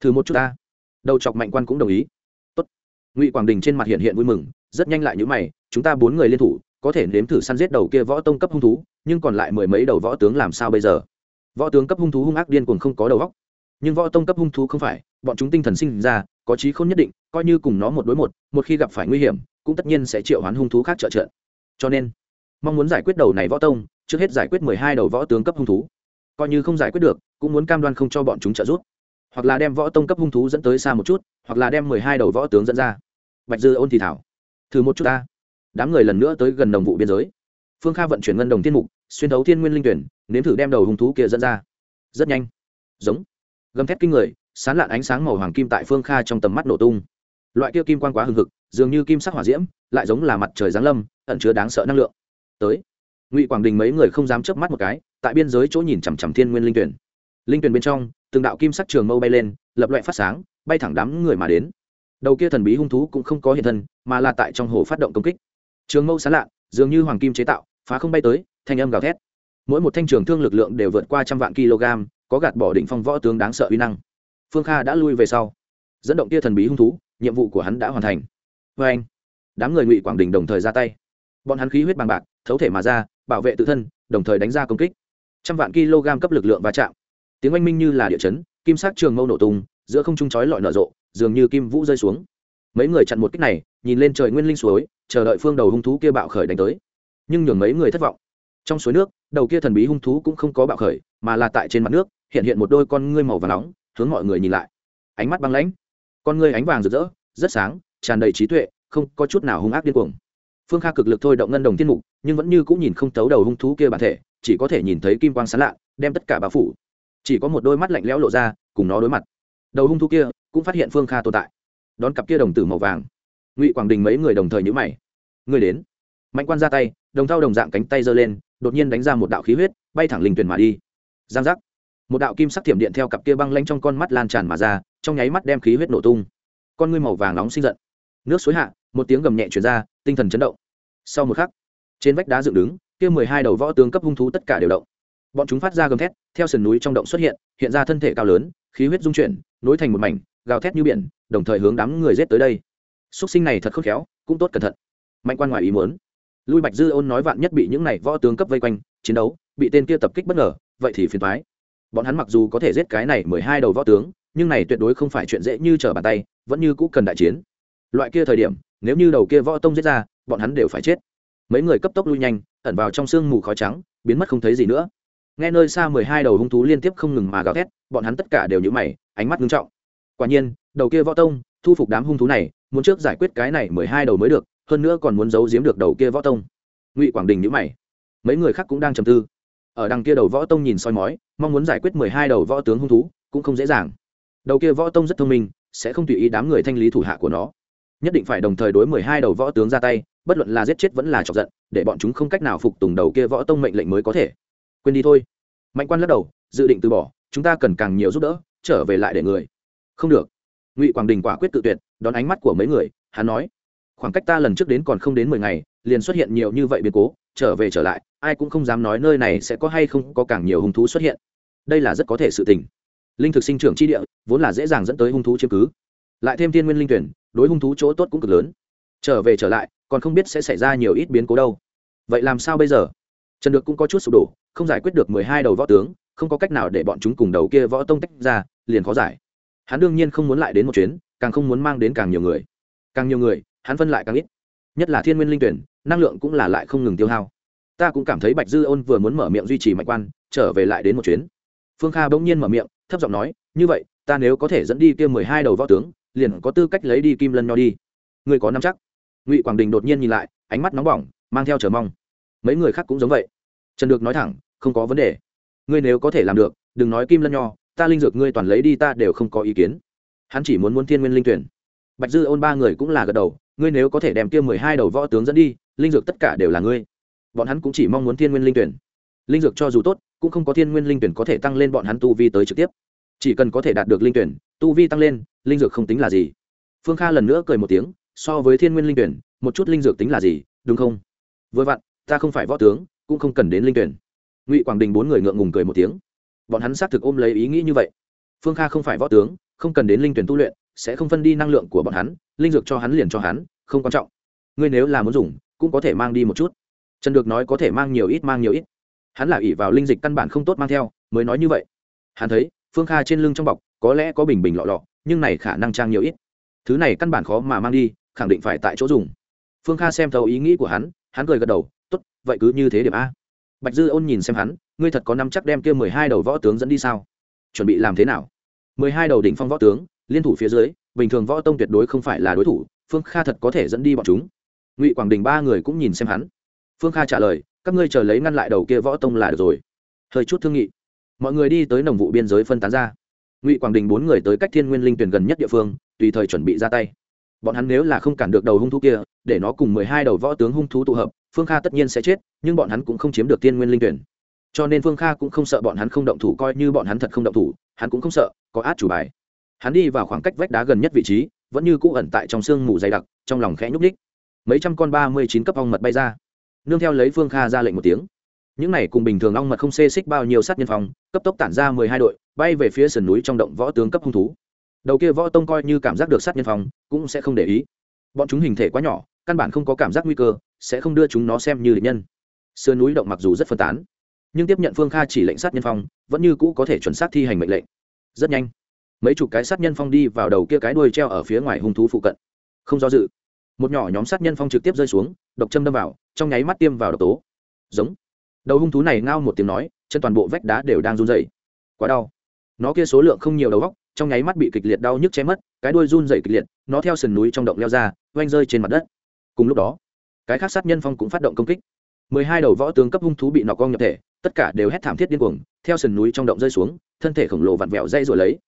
Thử một chút ta. Đầu chọc mạnh quan cũng đồng ý. Tốt. ngụy quảng đình trên mặt hiện hiện vui mừng, rất nhanh lại những mày, chúng ta bốn người liên thủ, có thể nếm thử săn giết đầu kia võ tông cấp hung thú, nhưng còn lại mười mấy đầu võ tướng làm sao bây giờ? Võ tướng cấp hung thú hung ác điên cuồng không có đầu óc. Nhưng võ tông cấp hung thú không phải, bọn chúng tinh thần sinh ra, có trí không nhất định, coi như cùng nó một đối một một khi gặp phải nguy hiểm, cũng tất nhiên sẽ triệu hoán hung thú khác trợ trợ. Cho nên, mong muốn giải quyết đầu này võ tông, trước hết giải quyết mười hai đầu võ tướng cấp hung thú coi như không giải quyết được, cũng muốn cam đoan không cho bọn chúng trợ giúp. Hoặc là đem võ tông cấp hung thú dẫn tới xa một chút, hoặc là đem mười hai đầu võ tướng dẫn ra. Bạch dư ôn thì thảo. Thử một chút ta. Đám người lần nữa tới gần đồng vụ biên giới. Phương kha vận chuyển ngân đồng thiên mục, xuyên thấu thiên nguyên linh tuyển, nếm thử đem đầu hung thú kia dẫn ra. Rất nhanh. Giống. Gầm thét kinh người, sán lạn ánh sáng màu hoàng kim tại phương kha trong tầm mắt nổ tung. Loại kia kim quan quá hừng hực, dường như kim sắc hỏa diễm, lại giống là mặt trời giáng lâm, ẩn chứa đáng sợ năng lượng. Tới ngụy quảng đình mấy người không dám chớp mắt một cái tại biên giới chỗ nhìn chằm chằm thiên nguyên linh tuyển linh tuyển bên trong từng đạo kim sắc trường mâu bay lên lập loại phát sáng bay thẳng đám người mà đến đầu kia thần bí hung thú cũng không có hiện thân mà là tại trong hồ phát động công kích trường mâu sán lạ dường như hoàng kim chế tạo phá không bay tới thanh âm gào thét mỗi một thanh trường thương lực lượng đều vượt qua trăm vạn kg có gạt bỏ đỉnh phong võ tướng đáng sợ uy năng phương kha đã lui về sau dẫn động kia thần bí hung thú nhiệm vụ của hắn đã hoàn thành vê anh đám người ngụy quảng đình đồng thời ra tay bọn hắn khí huyết bằng bạc thấu thể mà ra bảo vệ tự thân, đồng thời đánh ra công kích. Trăm vạn kg cấp lực lượng va chạm. Tiếng oanh minh như là địa chấn, kim sắc trường mâu nổ tung, giữa không trung chói lọi nở rộ, dường như kim vũ rơi xuống. Mấy người chặn một kích này, nhìn lên trời nguyên linh suối, chờ đợi phương đầu hung thú kia bạo khởi đánh tới. Nhưng nhường mấy người thất vọng. Trong suối nước, đầu kia thần bí hung thú cũng không có bạo khởi, mà là tại trên mặt nước, hiện hiện một đôi con ngươi màu và nóng, hướng mọi người nhìn lại. Ánh mắt băng lãnh. Con ngươi ánh vàng rực rỡ, rất sáng, tràn đầy trí tuệ, không có chút nào hung ác điên cuồng. Phương kha cực lực thôi động ngân đồng thiên mục nhưng vẫn như cũng nhìn không thấu đầu hung thú kia bản thể, chỉ có thể nhìn thấy kim quang sán lạ, đem tất cả bao phủ. Chỉ có một đôi mắt lạnh lẽo lộ ra, cùng nó đối mặt. Đầu hung thú kia cũng phát hiện phương kha tồn tại. Đón cặp kia đồng tử màu vàng. Ngụy quảng đình mấy người đồng thời nhữ mày. Người đến. Mạnh quan ra tay, đồng thao đồng dạng cánh tay giơ lên, đột nhiên đánh ra một đạo khí huyết, bay thẳng linh tuyển mà đi. Giang giác. Một đạo kim sắc thiểm điện theo cặp kia băng lanh trong con mắt lan tràn mà ra, trong nháy mắt đem khí huyết nổ tung. Con ngươi màu vàng nóng sinh giận. Nước suối hạ, một tiếng gầm nhẹ chuyển ra, tinh thần chấn động. Sau một khắc trên vách đá dựng đứng, kia mười hai đầu võ tướng cấp hung thú tất cả đều động. Bọn chúng phát ra gầm thét, theo sườn núi trong động xuất hiện hiện ra thân thể cao lớn, khí huyết dung chuyển, nối thành một mảnh, gào thét như biển, đồng thời hướng đám người rết tới đây. Xuất sinh này thật khôn khéo, cũng tốt cẩn thận. Mạnh quan ngoài ý muốn. Lui bạch dư ôn nói vạn nhất bị những này võ tướng cấp vây quanh, chiến đấu, bị tên kia tập kích bất ngờ, vậy thì phiền thoái bọn hắn mặc dù có thể giết cái này mười hai đầu võ tướng, nhưng này tuyệt đối không phải chuyện dễ như trở bàn tay, vẫn như cũ cần đại chiến. Loại kia thời điểm, nếu như đầu kia võ tông giết ra, bọn hắn đều phải chết mấy người cấp tốc lui nhanh, ẩn vào trong sương mù khói trắng, biến mất không thấy gì nữa. Nghe nơi xa mười hai đầu hung thú liên tiếp không ngừng mà gào thét, bọn hắn tất cả đều nhữ mày, ánh mắt ngưng trọng. Quả nhiên, đầu kia võ tông, thu phục đám hung thú này, muốn trước giải quyết cái này mười hai đầu mới được, hơn nữa còn muốn giấu giếm được đầu kia võ tông. Ngụy quảng đình nhữ mày. Mấy người khác cũng đang trầm tư. Ở đằng kia đầu võ tông nhìn soi mói, mong muốn giải quyết mười hai đầu võ tướng hung thú, cũng không dễ dàng. Đầu kia võ tông rất thông minh, sẽ không tùy ý đám người thanh lý thủ hạ của nó. Nhất định phải đồng thời đối mười hai đầu võ tướng ra tay bất luận là giết chết vẫn là chọc giận, để bọn chúng không cách nào phục tùng đầu kia võ tông mệnh lệnh mới có thể. Quên đi thôi. Mạnh quan lắc đầu, dự định từ bỏ, chúng ta cần càng nhiều giúp đỡ, trở về lại để người. Không được. Ngụy quảng đình quả quyết tự tuyệt, đón ánh mắt của mấy người, hắn nói, khoảng cách ta lần trước đến còn không đến mười ngày, liền xuất hiện nhiều như vậy biến cố, trở về trở lại, ai cũng không dám nói nơi này sẽ có hay không có càng nhiều hung thú xuất hiện. Đây là rất có thể sự tình. Linh thực sinh trưởng chi địa, vốn là dễ dàng dẫn tới hung thú chiếm cứ. Lại thêm thiên nguyên linh tuyển, đối hung thú chỗ tốt cũng cực lớn. Trở về trở lại còn không biết sẽ xảy ra nhiều ít biến cố đâu. Vậy làm sao bây giờ? Trần được cũng có chút sụp đổ, không giải quyết được mười hai đầu võ tướng, không có cách nào để bọn chúng cùng đầu kia võ tông tách ra, liền khó giải. Hắn đương nhiên không muốn lại đến một chuyến, càng không muốn mang đến càng nhiều người. Càng nhiều người, hắn phân lại càng ít. Nhất là thiên nguyên linh tuyển, năng lượng cũng là lại không ngừng tiêu hao. Ta cũng cảm thấy bạch dư ôn vừa muốn mở miệng duy trì mạch quan, trở về lại đến một chuyến. Phương kha bỗng nhiên mở miệng, thấp giọng nói, như vậy, ta nếu có thể dẫn đi kia mười hai đầu võ tướng, liền có tư cách lấy đi kim lân nho đi. Người có năm chắc? Ngụy quảng đình đột nhiên nhìn lại ánh mắt nóng bỏng mang theo chờ mong mấy người khác cũng giống vậy trần được nói thẳng không có vấn đề ngươi nếu có thể làm được đừng nói kim lân nho ta linh dược ngươi toàn lấy đi ta đều không có ý kiến hắn chỉ muốn muốn thiên nguyên linh tuyển bạch dư ôn ba người cũng là gật đầu ngươi nếu có thể đem kia mười hai đầu võ tướng dẫn đi linh dược tất cả đều là ngươi bọn hắn cũng chỉ mong muốn thiên nguyên linh tuyển linh dược cho dù tốt cũng không có thiên nguyên linh tuyển có thể tăng lên bọn hắn tu vi tới trực tiếp chỉ cần có thể đạt được linh tuyển tu vi tăng lên linh dược không tính là gì phương kha lần nữa cười một tiếng so với thiên nguyên linh tuyển, một chút linh dược tính là gì, đúng không? Vừa vặn, ta không phải võ tướng, cũng không cần đến linh tuyển. Ngụy quảng đình bốn người ngượng ngùng cười một tiếng. Bọn hắn xác thực ôm lấy ý nghĩ như vậy. Phương kha không phải võ tướng, không cần đến linh tuyển tu luyện, sẽ không phân đi năng lượng của bọn hắn, linh dược cho hắn liền cho hắn, không quan trọng. Ngươi nếu là muốn dùng, cũng có thể mang đi một chút. Trần được nói có thể mang nhiều ít, mang nhiều ít. Hắn là ỉ vào linh dịch căn bản không tốt mang theo, mới nói như vậy. Hắn thấy, phương kha trên lưng trong bọc, có lẽ có bình bình lọ lọ, nhưng này khả năng trang nhiều ít. Thứ này căn bản khó mà mang đi khẳng định phải tại chỗ dùng. Phương kha xem thấu ý nghĩ của hắn hắn cười gật đầu t ố t vậy cứ như thế điểm a. Bạch dư ôn nhìn xem hắn, ngươi thật có năm chắc đem kia mười hai đầu võ tướng dẫn đi sao? Chuẩn bị làm thế nào? Mười hai đầu đỉnh phong võ tướng, liên thủ phía dưới, bình thường võ tông tuyệt đối không phải là đối thủ, phương kha thật có thể dẫn đi bọn chúng. Ngụy quảng đình ba người cũng nhìn xem hắn. Phương kha trả lời, các ngươi chờ lấy ngăn lại đầu kia võ tông là được rồi. Hơi chút thương nghị, mọi người đi tới nồng vụ biên giới phân tán ra. Ngụy quảng đình bốn người tới cách thiên nguyên linh tuyển gần nhất địa phương, tùy thời chuẩn bị ra tay bọn hắn nếu là không cản được đầu hung thú kia, để nó cùng mười hai đầu võ tướng hung thú tụ hợp, phương kha tất nhiên sẽ chết, nhưng bọn hắn cũng không chiếm được Tiên nguyên linh tuyển. Cho nên phương kha cũng không sợ bọn hắn không động thủ, coi như bọn hắn thật không động thủ, hắn cũng không sợ, có át chủ bài. Hắn đi vào khoảng cách vách đá gần nhất vị trí, vẫn như cũ ẩn tại trong sương mù dày đặc, trong lòng khẽ nhúc ních mấy trăm con ba mươi chín cấp ong mật bay ra. Nương theo lấy phương kha ra lệnh một tiếng. Những này cùng bình thường ong mật không xê xích bao nhiêu sát nhân phòng cấp tốc tản ra mười hai đội, bay về phía sườn núi trong động võ tướng cấp hung thú đầu kia võ tông coi như cảm giác được sát nhân phòng cũng sẽ không để ý. Bọn chúng hình thể quá nhỏ, căn bản không có cảm giác nguy cơ, sẽ không đưa chúng nó xem như địch nhân. Sườn núi động mặc dù rất phân tán, nhưng tiếp nhận phương kha chỉ lệnh sát nhân phong, vẫn như cũ có thể chuẩn xác thi hành mệnh lệnh. Rất nhanh, mấy chục cái sát nhân phong đi vào đầu kia cái đuôi treo ở phía ngoài hung thú phụ cận. Không do dự, một nhỏ nhóm sát nhân phong trực tiếp rơi xuống, độc châm đâm vào, trong nháy mắt tiêm vào độc tố. Giống. Đầu hung thú này ngao một tiếng nói, chân toàn bộ vách đá đều đang run dày quá đau. Nó kia số lượng không nhiều đầu góc trong nháy mắt bị kịch liệt đau nhức che mất, cái đuôi run dày kịch liệt, nó theo sườn núi trong động leo ra, oanh rơi trên mặt đất. Cùng lúc đó, cái khác sát nhân phong cũng phát động công kích. Mười hai đầu võ tướng cấp hung thú bị nọ cong nhập thể, tất cả đều hét thảm thiết điên cuồng, theo sườn núi trong động rơi xuống, thân thể khổng lồ vặn vẹo dây rồi lấy.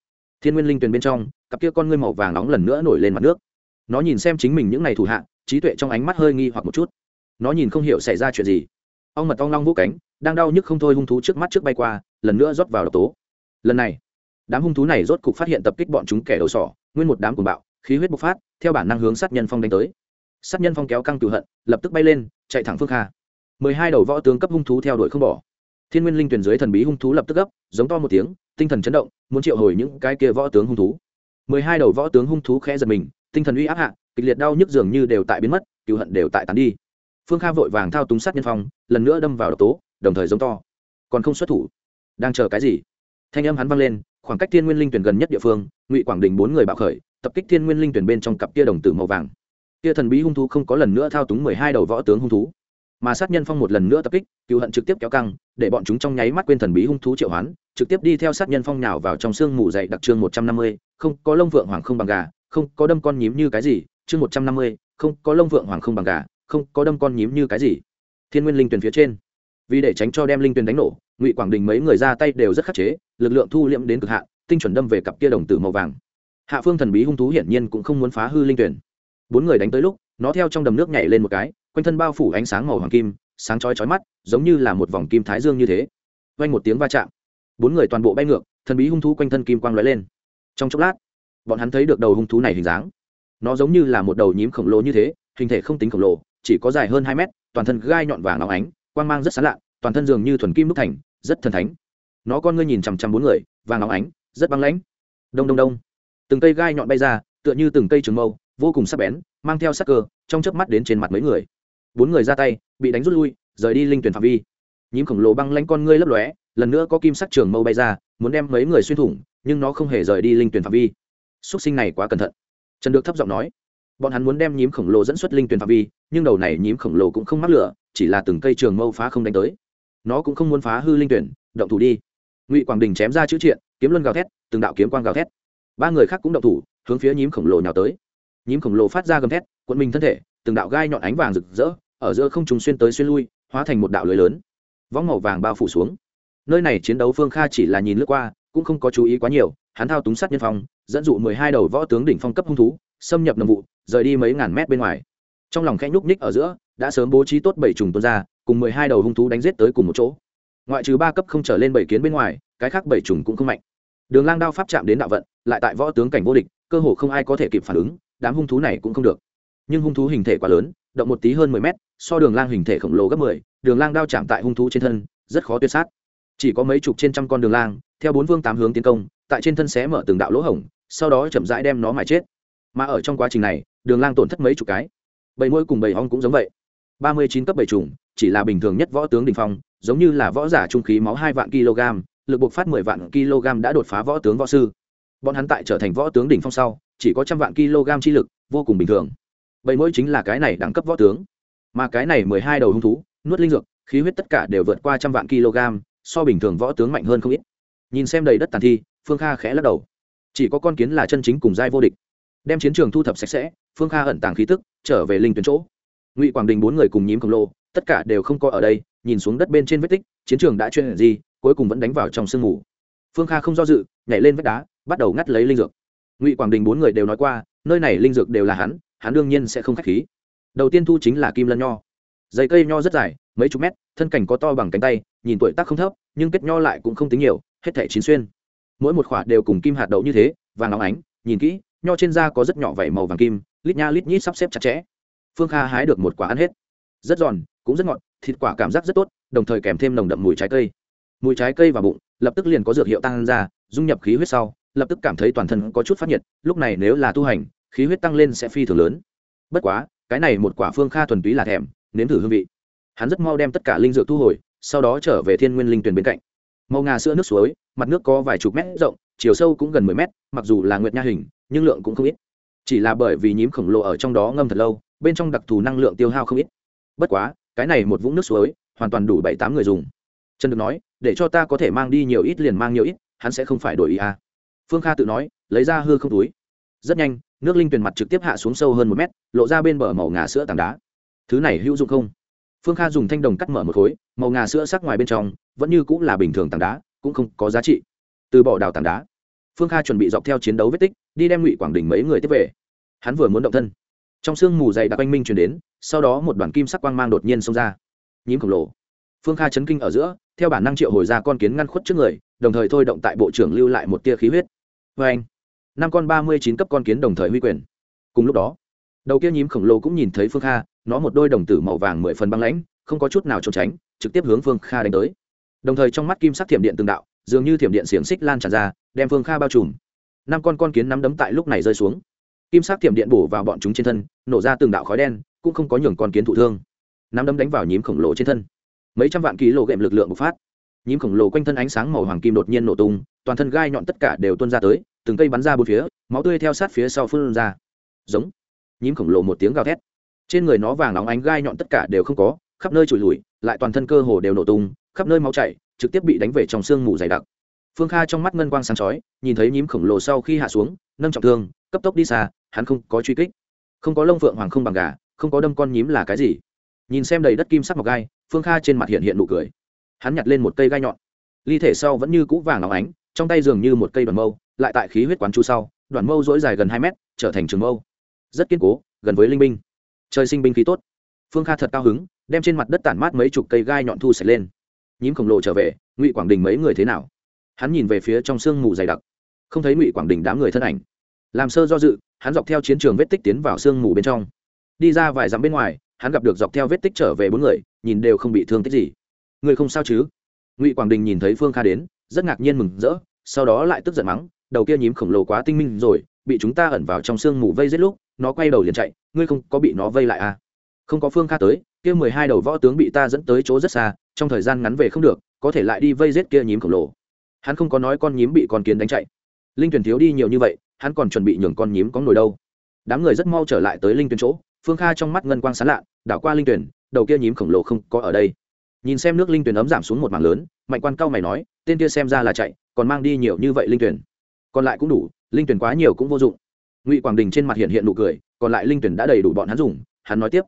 Thiên nguyên linh tuyền bên trong, cặp kia con ngươi màu vàng nóng lần nữa nổi lên mặt nước. Nó nhìn xem chính mình những ngày thủ hạ, trí tuệ trong ánh mắt hơi nghi hoặc một chút. Nó nhìn không hiểu xảy ra chuyện gì. Ong mật ong long vũ cánh, đang đau nhức không thôi hung thú trước mắt trước bay qua, lần nữa rót vào độc tố. Lần này đám hung thú này rốt cục phát hiện tập kích bọn chúng kẻ đầu sỏ, nguyên một đám cuồng bạo, khí huyết bộc phát, theo bản năng hướng sát nhân phong đánh tới. Sát nhân phong kéo căng cửu hận, lập tức bay lên, chạy thẳng phương kha. Mười hai đầu võ tướng cấp hung thú theo đuổi không bỏ. Thiên nguyên linh tuyển dưới thần bí hung thú lập tức gấp, giống to một tiếng, tinh thần chấn động, muốn triệu hồi những cái kia võ tướng hung thú. Mười hai đầu võ tướng hung thú khẽ giật mình, tinh thần uy áp hạ, kịch liệt đau nhức dường như đều tại biến mất cựu hận đều tại tán đi. Phương kha vội vàng thao túng sát nhân phong, lần nữa đâm vào độc tố, đồng thời giống to. Còn không xuất thủ. Đang chờ cái gì? Thanh âm hắn vang lên khoảng cách thiên nguyên linh tuyển gần nhất địa phương, ngụy quảng đình bốn người bạo khởi, tập kích thiên nguyên linh tuyển bên trong cặp kia đồng tử màu vàng. Kia thần bí hung thú không có lần nữa thao túng mười hai đầu võ tướng hung thú, mà sát nhân phong một lần nữa tập kích, cựu hận trực tiếp kéo căng, để bọn chúng trong nháy mắt quên thần bí hung thú triệu hoán, trực tiếp đi theo sát nhân phong nhào vào trong sương mù dậy đặc trương một trăm năm mươi, không có lông vượng hoàng không bằng gà, không có đâm con nhím như cái gì, chương một trăm năm mươi, không có lông vượng hoàng không bằng gà, không có đâm con nhím như cái gì. Thiên nguyên linh tuyển phía trên. Vì để tránh cho đem linh tuyển đánh nổ ngụy quảng đình mấy người ra tay đều rất khắc chế lực lượng thu liễm đến cực hạn tinh chuẩn đâm về cặp kia đồng tử màu vàng hạ phương thần bí hung thú hiển nhiên cũng không muốn phá hư linh tuyển bốn người đánh tới lúc nó theo trong đầm nước nhảy lên một cái quanh thân bao phủ ánh sáng màu hoàng kim sáng chói chói mắt giống như là một vòng kim thái dương như thế vang một tiếng va chạm bốn người toàn bộ bay ngược thần bí hung thú quanh thân kim quang lóe lên trong chốc lát bọn hắn thấy được đầu hung thú này hình dáng nó giống như là một đầu nhím khổng lồ như thế hình thể không tính khổng lồ chỉ có dài hơn hai mét toàn thân gai nhọn vàng óng ánh quang mang rất sáng lạ toàn thân dường như thuần kim đúc thành rất thần thánh. Nó con ngươi nhìn chằm chằm bốn người, vàng óng ánh, rất băng lãnh. Đông đông đông. Từng cây gai nhọn bay ra, tựa như từng cây trường mâu, vô cùng sắc bén, mang theo sắc cơ, trong chớp mắt đến trên mặt mấy người. Bốn người ra tay, bị đánh rút lui, rời đi linh tuyển phạm vi. Nhím khổng lồ băng lanh con ngươi lấp lóe, lần nữa có kim sắc trường mâu bay ra, muốn đem mấy người xuyên thủng, nhưng nó không hề rời đi linh tuyển phạm vi. Xúc sinh này quá cẩn thận. Trần được thấp giọng nói, bọn hắn muốn đem nhím khổng lồ dẫn xuất linh tuyển phạm vi, nhưng đầu này nhím khổng lồ cũng không mắc lửa, chỉ là từng cây trường mâu phá không đánh tới nó cũng không muốn phá hư linh tuyển, động thủ đi. Ngụy quảng đình chém ra chữ triện, kiếm luân gào thét, từng đạo kiếm quang gào thét. Ba người khác cũng động thủ, hướng phía nhím khổng lồ nhào tới. Nhím khổng lồ phát ra gầm thét quận mình thân thể, từng đạo gai nhọn ánh vàng rực rỡ, ở giữa không trùng xuyên tới xuyên lui, hóa thành một đạo lưới lớn. Võng màu vàng bao phủ xuống. Nơi này chiến đấu phương kha chỉ là nhìn lướt qua, cũng không có chú ý quá nhiều, hắn thao túng sát nhân phong, dẫn dụ mười hai đầu võ tướng đỉnh phong cấp hung thú, xâm nhập nồng vụ, rời đi mấy ngàn mét bên ngoài. Trong lòng khẽ nhúc ních ở giữa, đã sớm bố trí tốt bảy trùng tuôn ra cùng mười hai đầu hung thú đánh giết tới cùng một chỗ. Ngoại trừ ba cấp không trở lên bảy kiến bên ngoài, cái khác bảy trùng cũng không mạnh. Đường lang đao pháp chạm đến đạo vận, lại tại võ tướng cảnh vô địch, cơ hồ không ai có thể kịp phản ứng, đám hung thú này cũng không được. Nhưng hung thú hình thể quá lớn, động một tí hơn mười mét, so đường lang hình thể khổng lồ gấp mười, đường lang đao chạm tại hung thú trên thân, rất khó tuyệt sát. Chỉ có mấy chục trên trăm con đường lang, theo bốn vương tám hướng tiến công, tại trên thân xé mở từng đạo lỗ hổng, sau đó chậm rãi đem nó mài chết. Mà ở trong quá trình này, đường lang tổn thất mấy chục cái. Bầy môi cùng bầy ong cũng giống vậy ba mươi chín cấp bảy trùng chỉ là bình thường nhất võ tướng đình phong, giống như là võ giả trung khí máu hai vạn kg, lực buộc phát mười vạn kg đã đột phá võ tướng võ sư. Bọn hắn tại trở thành võ tướng đỉnh phong sau, chỉ có trăm vạn kg chi lực, vô cùng bình thường. Bầy mỗi chính là cái này đẳng cấp võ tướng. Mà cái này mười hai đầu hung thú, nuốt linh dược, khí huyết tất cả đều vượt qua trăm vạn kg, so bình thường võ tướng mạnh hơn không ít. Nhìn xem đầy đất tàn thi, phương kha khẽ lắc đầu. Chỉ có con kiến là chân chính cùng giai vô địch. Đem chiến trường thu thập sạch sẽ, phương kha ẩn tàng khí tức, trở về linh tuyến chỗ ngụy quảng đình bốn người cùng nhím khổng lồ, tất cả đều không có ở đây, nhìn xuống đất bên trên vết tích, chiến trường đã chuyên gì, cuối cùng vẫn đánh vào trong sương mù. Phương kha không do dự, nhảy lên vách đá, bắt đầu ngắt lấy linh dược. Ngụy quảng đình bốn người đều nói qua, nơi này linh dược đều là hắn hắn đương nhiên sẽ không k h á c h khí. Đầu tiên thu chính là kim lân nho. Dây cây nho rất dài, mấy chục mét, thân cảnh có to bằng cánh tay, nhìn tuổi tác không thấp, nhưng kết nho lại cũng không tính nhiều, hết thẻ chín xuyên. Mỗi một khoả đều cùng kim hạt đậu như thế, vàng óng ánh, nhìn kỹ, nho trên da có rất nhỏ vảy màu vàng kim, lít nha lít nhít sắp xếp chặt chẽ phương kha hái được một quả ăn hết. Rất giòn, cũng rất ngọt, thịt quả cảm giác rất tốt, đồng thời kèm thêm nồng đậm mùi trái cây. Mùi trái cây vào bụng, lập tức liền có dược hiệu tăng ra, dung nhập khí huyết sau, lập tức cảm thấy toàn thân có chút phát nhiệt, lúc này nếu là tu hành, khí huyết tăng lên sẽ phi thường lớn. Bất quá, cái này một quả phương kha thuần túy là thèm, nếm thử hương vị. Hắn rất mau đem tất cả linh dược thu hồi, sau đó trở về thiên nguyên linh tuyển bên cạnh. Màu ngà sữa nước suối, mặt nước có vài chục mét rộng, chiều sâu cũng gần mười mét, mặc dù là nguyệt nha hình, nhưng lượng cũng không ít. Chỉ là bởi vì nhím khổng lồ ở trong đó ngâm thật lâu bên trong đặc thù năng lượng tiêu hao không ít. Bất quá, cái này một vũng nước suối, hoàn toàn đủ bảy tám người dùng. Trần được nói, để cho ta có thể mang đi nhiều ít liền mang nhiều ít, hắn sẽ không phải đổi ý à. phương kha tự nói, lấy ra hư không túi. Rất nhanh, nước linh tuyền mặt trực tiếp hạ xuống sâu hơn một mét, lộ ra bên bờ màu ngà sữa tảng đá. Thứ này hữu dụng không? Phương kha dùng thanh đồng cắt mở một khối, màu ngà sữa sắc ngoài bên trong, vẫn như cũng là bình thường tảng đá, cũng không có giá trị. Từ bỏ đào tảng đá, phương kha chuẩn bị dọc theo chiến đấu vết tích, đi đem ngụy quảng đình mấy người tiếp về. Hắn vừa muốn động thân trong sương mù dày đặc anh minh chuyển đến, sau đó một đoàn kim sắc quang mang đột nhiên xông ra. Nhím khổng lồ. Phương kha chấn kinh ở giữa, theo bản năng triệu hồi ra con kiến ngăn khuất trước người, đồng thời thôi động tại bộ trưởng lưu lại một tia khí huyết. Vê anh năm con ba mươi chín cấp con kiến đồng thời huy quyền. Cùng lúc đó, đầu kia nhím khổng lồ cũng nhìn thấy phương kha, nó một đôi đồng tử màu vàng mười phần băng lãnh, không có chút nào trốn tránh, trực tiếp hướng phương kha đánh tới. Đồng thời trong mắt kim sắc thiểm điện từng đạo, dường như thiểm điện xiềng xích lan tràn ra, đem phương kha bao trùm. Năm con con kiến nắm đấm tại lúc này rơi xuống kim sắc thiểm điện bổ vào bọn chúng trên thân, nổ ra từng đạo khói đen, cũng không có nhường con kiến thụ thương. Nắm đấm đánh vào nhím khổng lồ trên thân. Mấy trăm vạn ký lộ ghệm lực lượng bộc phát. Nhím khổng lồ quanh thân ánh sáng màu hoàng kim đột nhiên nổ tung, toàn thân gai nhọn tất cả đều tuôn ra tới, từng cây bắn ra bốn phía, máu tươi theo sát phía sau phun ra. Giống. Nhím khổng lồ một tiếng gào thét. Trên người nó vàng óng ánh gai nhọn tất cả đều không có, khắp nơi trụi lùi, lại toàn thân cơ hồ đều nổ tung, khắp nơi máu chảy, trực tiếp bị đánh về trong sương mù dày đặc. Phương kha trong mắt ngân quang sáng chói, nhìn thấy nhím khổng lồ sau khi hạ xuống, nâng trọng thương, cấp tốc đi xa hắn không có truy kích. Không có lông phượng hoàng không bằng gà, không có đâm con nhím là cái gì? Nhìn xem đầy đất kim sắc mọc gai, phương kha trên mặt hiện hiện nụ cười. Hắn nhặt lên một cây gai nhọn. Ly thể sau vẫn như cũ vàng óng ánh, trong tay dường như một cây đoàn mâu, lại tại khí huyết quán chú sau, đoàn mâu dỗi dài gần hai mét, trở thành trường mâu. Rất kiên cố, gần với linh binh. Trời sinh binh khí tốt. Phương kha thật cao hứng, đem trên mặt đất tản mát mấy chục cây gai nhọn thu sạch lên. Nhím khổng lồ trở về, ngụy quảng đình mấy người thế nào? Hắn nhìn về phía trong sương mù dày đặc. Không thấy ngụy quảng đình đám người thân ảnh làm sơ do dự, hắn dọc theo chiến trường vết tích tiến vào sương mù bên trong. Đi ra vài dặm bên ngoài, hắn gặp được dọc theo vết tích trở về bốn người, nhìn đều không bị thương tích gì. Người không sao chứ? Ngụy quảng đình nhìn thấy phương kha đến, rất ngạc nhiên mừng rỡ, sau đó lại tức giận mắng, đầu kia nhím khổng lồ quá tinh minh rồi, bị chúng ta ẩn vào trong sương mù vây giết lúc, nó quay đầu liền chạy, ngươi không có bị nó vây lại à? Không có phương kha tới, kia mười hai đầu võ tướng bị ta dẫn tới chỗ rất xa, trong thời gian ngắn về không được, có thể lại đi vây giết kia nhím khổng lồ. Hắn không có nói con nhím bị con kiến đánh chạy. Linh tuyển thiếu đi nhiều như vậy hắn còn chuẩn bị nhường con nhím có nổi đâu. Đám người rất mau trở lại tới linh tuyển chỗ, phương kha trong mắt ngân quang sán lạ đảo qua linh tuyển, đầu kia nhím khổng lồ không có ở đây. Nhìn xem nước linh tuyển ấm giảm xuống một mảng lớn, mạnh quan cao mày nói, tên kia xem ra là chạy, còn mang đi nhiều như vậy linh tuyển. Còn lại cũng đủ, linh tuyển quá nhiều cũng vô dụng. Ngụy quảng đình trên mặt hiện hiện nụ cười, còn lại linh tuyển đã đầy đủ bọn hắn dùng, hắn nói tiếp.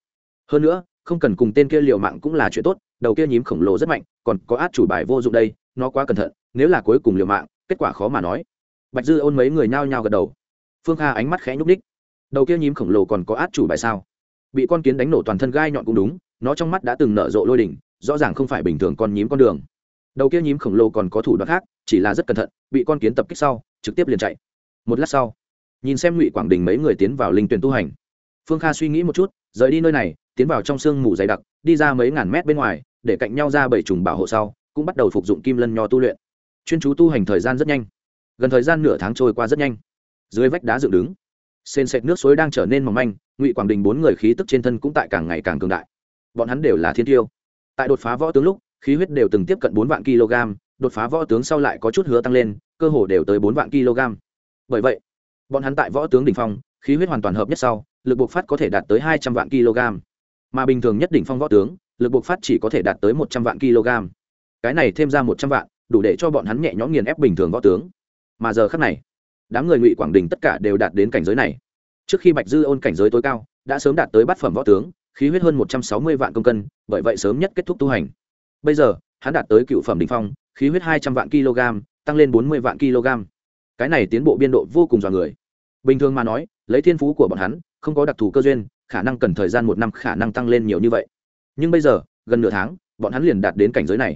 Hơn nữa, không cần cùng tên kia liều mạng cũng là chuyện tốt, đầu kia nhím khổng lồ rất mạnh, còn có át chủ bài vô dụng đây, nó quá cẩn thận, nếu là cuối cùng liều mạng, kết quả khó mà nói bạch dư ôn mấy người nhao nhao gật đầu. Phương kha ánh mắt khẽ nhúc ních đầu kia nhím khổng lồ còn có át chủ bài sao? Bị con kiến đánh nổ toàn thân gai nhọn cũng đúng, nó trong mắt đã từng nở rộ lôi đỉnh, rõ ràng không phải bình thường con nhím con đường. Đầu kia nhím khổng lồ còn có thủ đoạn khác, chỉ là rất cẩn thận, bị con kiến tập kích sau, trực tiếp liền chạy. Một lát sau, nhìn xem ngụy quảng đình mấy người tiến vào linh tuyển tu hành. Phương kha suy nghĩ một chút, rời đi nơi này, tiến vào trong sương mù dày đặc, đi ra mấy ngàn mét bên ngoài, để cạnh nhau ra bảy trùng bảo hộ sau, cũng bắt đầu phục dụng kim lân nho tu luyện. Chuyên chú tu hành thời gian rất nhanh gần thời gian nửa tháng trôi qua rất nhanh. Dưới vách đá dựng đứng, sền sệt nước suối đang trở nên mỏng manh, ngụy quảng đình bốn người khí tức trên thân cũng tại càng ngày càng cường đại. Bọn hắn đều là thiên tiêu. Tại đột phá võ tướng lúc, khí huyết đều từng tiếp cận bốn vạn kg, đột phá võ tướng sau lại có chút hứa tăng lên, cơ hồ đều tới bốn vạn kg. Bởi vậy, bọn hắn tại võ tướng đỉnh phong, khí huyết hoàn toàn hợp nhất sau, lực bộc phát có thể đạt tới hai trăm vạn kg. Mà bình thường nhất đỉnh phong võ tướng, lực bộc phát chỉ có thể đạt tới một trăm vạn kg. Cái này thêm ra một trăm vạn, đủ để cho bọn hắn nhẹ nhõm nghiền ép bình thường võ tướng mà giờ khắc này, đám người ngụy quảng đình tất cả đều đạt đến cảnh giới này. Trước khi bạch dư ôn cảnh giới tối cao, đã sớm đạt tới bát phẩm võ tướng, khí huyết hơn một trăm sáu mươi vạn công cân, bởi vậy sớm nhất kết thúc tu hành. Bây giờ, hắn đạt tới cựu phẩm đ ỉ n h phong, khí huyết hai trăm vạn kg, tăng lên bốn mươi vạn kg. Cái này tiến bộ biên độ vô cùng dọa người. Bình thường mà nói, lấy thiên phú của bọn hắn, không có đặc thù cơ duyên, khả năng cần thời gian một năm khả năng tăng lên nhiều như vậy. Nhưng bây giờ, gần nửa tháng, bọn hắn liền đạt đến cảnh giới này.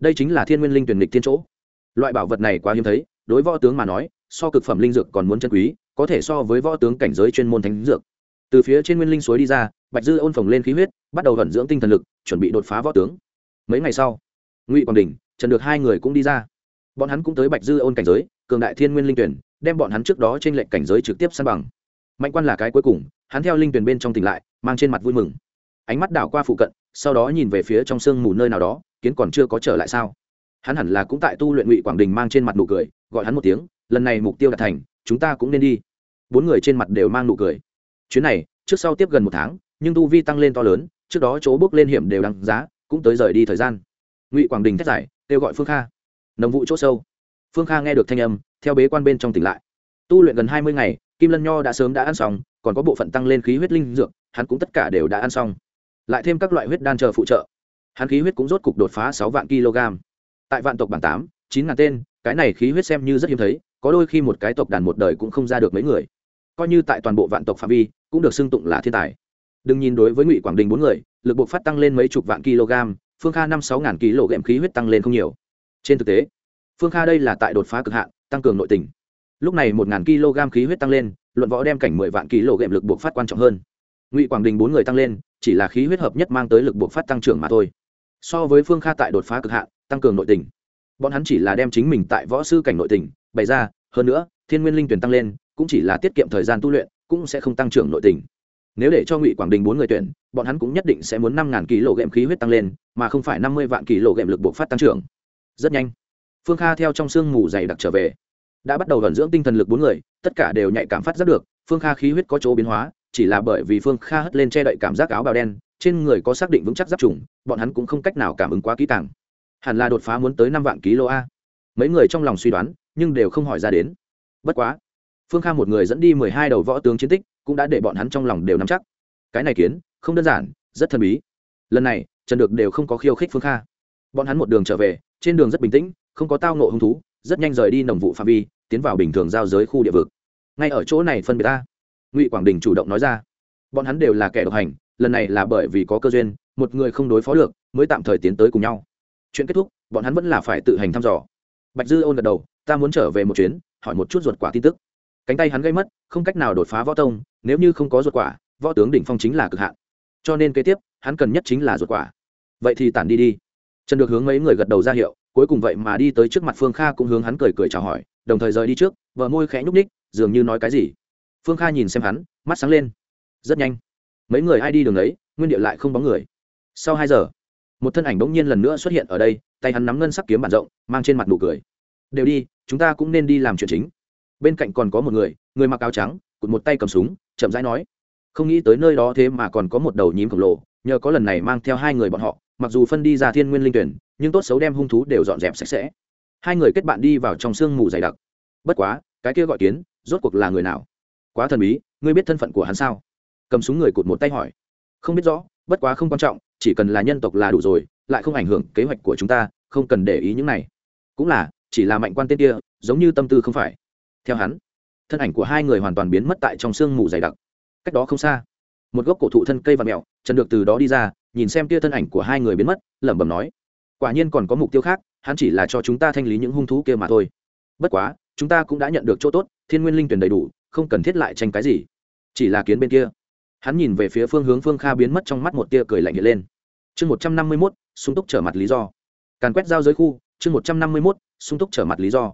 Đây chính là thiên nguyên linh tuyển lịch thiên chỗ. Loại bảo vật này quá hiếm thấy đối võ tướng mà nói, so cực phẩm linh dược còn muốn chân quý, có thể so với võ tướng cảnh giới chuyên môn thánh dược. Từ phía trên nguyên linh suối đi ra, bạch dư ôn phồng lên khí huyết, bắt đầu vận dưỡng tinh thần lực, chuẩn bị đột phá võ tướng. Mấy ngày sau, ngụy quảng đình, trần được hai người cũng đi ra. Bọn hắn cũng tới bạch dư ôn cảnh giới, cường đại thiên nguyên linh tuyển, đem bọn hắn trước đó trên lệnh cảnh giới trực tiếp san bằng. Mạnh quan là cái cuối cùng, hắn theo linh tuyển bên trong tỉnh lại, mang trên mặt vui mừng. Ánh mắt đảo qua phụ cận, sau đó nhìn về phía trong sương mù nơi nào đó, kiến còn chưa có trở lại sao? Hắn hẳn là cũng tại tu luyện ngụy quảng đình mang trên mặt nụ cười gọi hắn một tiếng, lần này mục tiêu đạt thành, chúng ta cũng nên đi. Bốn người trên mặt đều mang nụ cười. Chuyến này, trước sau tiếp gần một tháng, nhưng tu vi tăng lên to lớn, trước đó chỗ bước lên hiểm đều đăng giá, cũng tới rời đi thời gian. Ngụy quảng đình thét giải kêu gọi phương kha. Nồng vụ chỗ sâu. Phương kha nghe được thanh âm, theo bế quan bên trong tỉnh lại. Tu luyện gần hai mươi ngày, kim lân nho đã sớm đã ăn xong, còn có bộ phận tăng lên khí huyết linh dược, hắn cũng tất cả đều đã ăn xong. Lại thêm các loại huyết đan chờ phụ trợ. Hắn khí huyết cũng rốt cục đột phá sáu vạn kg. Tại vạn tộc bảng tám, chín ngàn tên cái này khí huyết xem như rất hiếm thấy, có đôi khi một cái tộc đàn một đời cũng không ra được mấy người. Coi như tại toàn bộ vạn tộc phạm vi, cũng được xưng tụng là thiên tài. Đừng nhìn đối với ngụy quảng đình bốn người, lực buộc phát tăng lên mấy chục vạn kg, phương kha năm sáu ngàn kg ghẹm khí huyết tăng lên không nhiều. Trên thực tế, phương kha đây là tại đột phá cực hạn, tăng cường nội tình. Lúc này một ngàn kg khí huyết tăng lên, luận võ đem cảnh mười vạn kg ghẹm lực buộc phát quan trọng hơn. Ngụy quảng đình bốn người tăng lên, chỉ là khí huyết hợp nhất mang tới lực buộc phát tăng trưởng mà thôi. So với phương kha tại đột phá cực hạn, tăng cường nội tình bọn hắn chỉ là đem chính mình tại võ sư cảnh nội tình bày ra, hơn nữa, thiên nguyên linh tuyển tăng lên, cũng chỉ là tiết kiệm thời gian tu luyện, cũng sẽ không tăng trưởng nội tình. Nếu để cho ngụy quảng đình bốn người tuyển, bọn hắn cũng nhất định sẽ muốn năm ngàn kg ghệm khí huyết tăng lên, mà không phải năm mươi vạn kg ghệm lực buộc phát tăng trưởng. Rất nhanh, phương kha theo trong sương mù dày đặc trở về. Đã bắt đầu vận dưỡng tinh thần lực bốn người, tất cả đều nhạy cảm phát rất được, phương kha khí huyết có chỗ biến hóa, chỉ là bởi vì phương kha hất lên che đậy cảm giác áo bào đen, trên người có xác định vững chắc giáp trùng, bọn hắn cũng không cách nào cảm ứng quá kỹ càng hẳn là đột phá muốn tới năm vạn kg a. Mấy người trong lòng suy đoán, nhưng đều không hỏi ra đến. Bất quá, phương kha một người dẫn đi mười hai đầu võ tướng chiến tích, cũng đã để bọn hắn trong lòng đều nắm chắc. Cái này kiến, không đơn giản, rất thần bí. Lần này, trần được đều không có khiêu khích phương kha. Bọn hắn một đường trở về, trên đường rất bình tĩnh, không có tao nộ hứng thú, rất nhanh rời đi nồng vụ phạm vi, tiến vào bình thường giao giới khu địa vực. Ngay ở chỗ này phân biệt ta. Ngụy quảng đình chủ động nói ra. Bọn hắn đều là kẻ độc hành, lần này là bởi vì có cơ duyên, một người không đối phó được, mới tạm thời tiến tới cùng nhau chuyện kết thúc bọn hắn vẫn là phải tự hành thăm dò. Bạch dư ôn gật đầu ta muốn trở về một chuyến hỏi một chút ruột quả tin tức. Cánh tay hắn gây mất không cách nào đột phá võ tông nếu như không có ruột quả võ tướng đỉnh phong chính là cực hạn. Cho nên kế tiếp hắn cần nhất chính là ruột quả. Vậy thì tản đi đi. Trần được hướng mấy người gật đầu ra hiệu cuối cùng vậy mà đi tới trước mặt phương kha cũng hướng hắn cười cười chào hỏi đồng thời rời đi trước vợ môi khẽ nhúc ních dường như nói cái gì. Phương kha nhìn xem hắn mắt sáng lên. Rất nhanh. Mấy người ai đi đường ấy, nguyên địa lại không bóng người. Sau hai giờ một thân ảnh bỗng nhiên lần nữa xuất hiện ở đây, tay hắn nắm ngân sắc kiếm bản rộng, mang trên mặt nụ cười. Đều đi, chúng ta cũng nên đi làm chuyện chính. Bên cạnh còn có một người người mặc áo trắng, cụt một tay cầm súng, chậm rãi nói. Không nghĩ tới nơi đó thế mà còn có một đầu nhím khổng lồ, nhờ có lần này mang theo hai người bọn họ, mặc dù phân đi ra thiên nguyên linh tuyển, nhưng tốt xấu đem hung thú đều dọn dẹp sạch sẽ. Hai người kết bạn đi vào trong sương mù dày đặc. Bất quá, cái kia gọi kiến, rốt cuộc là người nào? Quá thần bí, ngươi biết thân phận của hắn sao? Cầm súng người cụt một tay hỏi. Không biết rõ bất quá không quan trọng, chỉ cần là nhân tộc là đủ rồi, lại không ảnh hưởng kế hoạch của chúng ta, không cần để ý những này. Cũng là, chỉ là mạnh quan tên kia, giống như tâm tư không phải. Theo hắn, thân ảnh của hai người hoàn toàn biến mất tại trong sương mù dày đặc. Cách đó không xa, một gốc cổ thụ thân cây và mẹo trần được từ đó đi ra, nhìn xem kia thân ảnh của hai người biến mất, lẩm bẩm nói, quả nhiên còn có mục tiêu khác, hắn chỉ là cho chúng ta thanh lý những hung thú kia mà thôi. Bất quá, chúng ta cũng đã nhận được chỗ tốt, thiên nguyên linh tuyển đầy đủ, không cần thiết lại tranh cái gì. Chỉ là kiến bên kia hắn nhìn về phía phương hướng phương kha biến mất trong mắt một tia cười lạnh hiện lên. Chương một trăm năm mươi mốt, sung túc trở mặt lý do. Càn quét giao giới khu, chương một trăm năm mươi mốt, sung túc trở mặt lý do.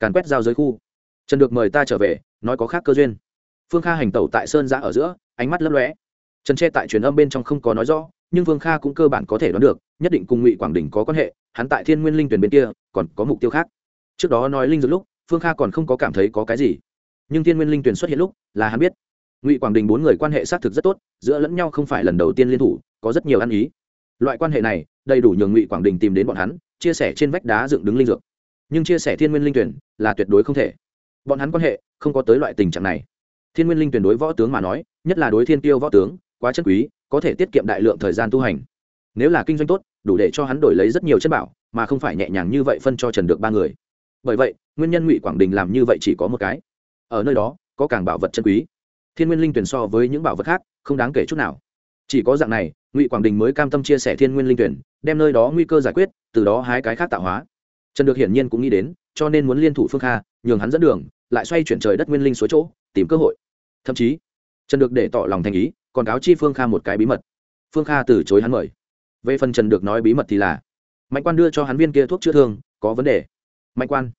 Càn quét giao giới khu. Trần được mời ta trở về, nói có khác cơ duyên. Phương kha hành tẩu tại sơn giã ở giữa, ánh mắt lấp lóe. Trần tre tại truyền âm bên trong không có nói rõ, nhưng phương kha cũng cơ bản có thể đoán được, nhất định cùng ngụy quảng đình có quan hệ, hắn tại thiên nguyên linh tuyển bên kia, còn có mục tiêu khác. Trước đó nói linh dược lúc, phương kha còn không có cảm thấy có cái gì. Nhưng thiên nguyên linh tuyển xuất hiện lúc, là hắn biết ngụy quảng đình bốn người quan hệ xác thực rất tốt giữa lẫn nhau không phải lần đầu tiên liên thủ có rất nhiều ăn ý loại quan hệ này đầy đủ nhường ngụy quảng đình tìm đến bọn hắn chia sẻ trên vách đá dựng đứng linh dược nhưng chia sẻ thiên nguyên linh tuyển là tuyệt đối không thể bọn hắn quan hệ không có tới loại tình trạng này thiên nguyên linh tuyển đối võ tướng mà nói nhất là đối thiên tiêu võ tướng quá chất quý có thể tiết kiệm đại lượng thời gian tu hành nếu là kinh doanh tốt đủ để cho hắn đổi lấy rất nhiều chất bảo mà không phải nhẹ nhàng như vậy phân cho trần được ba người bởi vậy nguyên nhân ngụy quảng đình làm như vậy chỉ có một cái ở nơi đó có càng bảo vật chân quý thiên nguyên linh tuyển so với những bảo vật khác, không đáng kể chút nào. Chỉ có dạng này, ngụy quảng đình mới cam tâm chia sẻ thiên nguyên linh tuyển, đem nơi đó nguy cơ giải quyết, từ đó hái cái khác tạo hóa. Trần được hiển nhiên cũng nghĩ đến, cho nên muốn liên thủ phương kha, nhường hắn dẫn đường, lại xoay chuyển trời đất nguyên linh suối chỗ, tìm cơ hội. Thậm chí, trần được để tỏ lòng thành ý, còn cáo chi phương kha một cái bí mật. Phương kha từ chối hắn mời. Về phần trần được nói bí mật thì là, mạnh quan đưa cho hắn viên kia thuốc chữa thương, có vấn đề. Mạnh quan.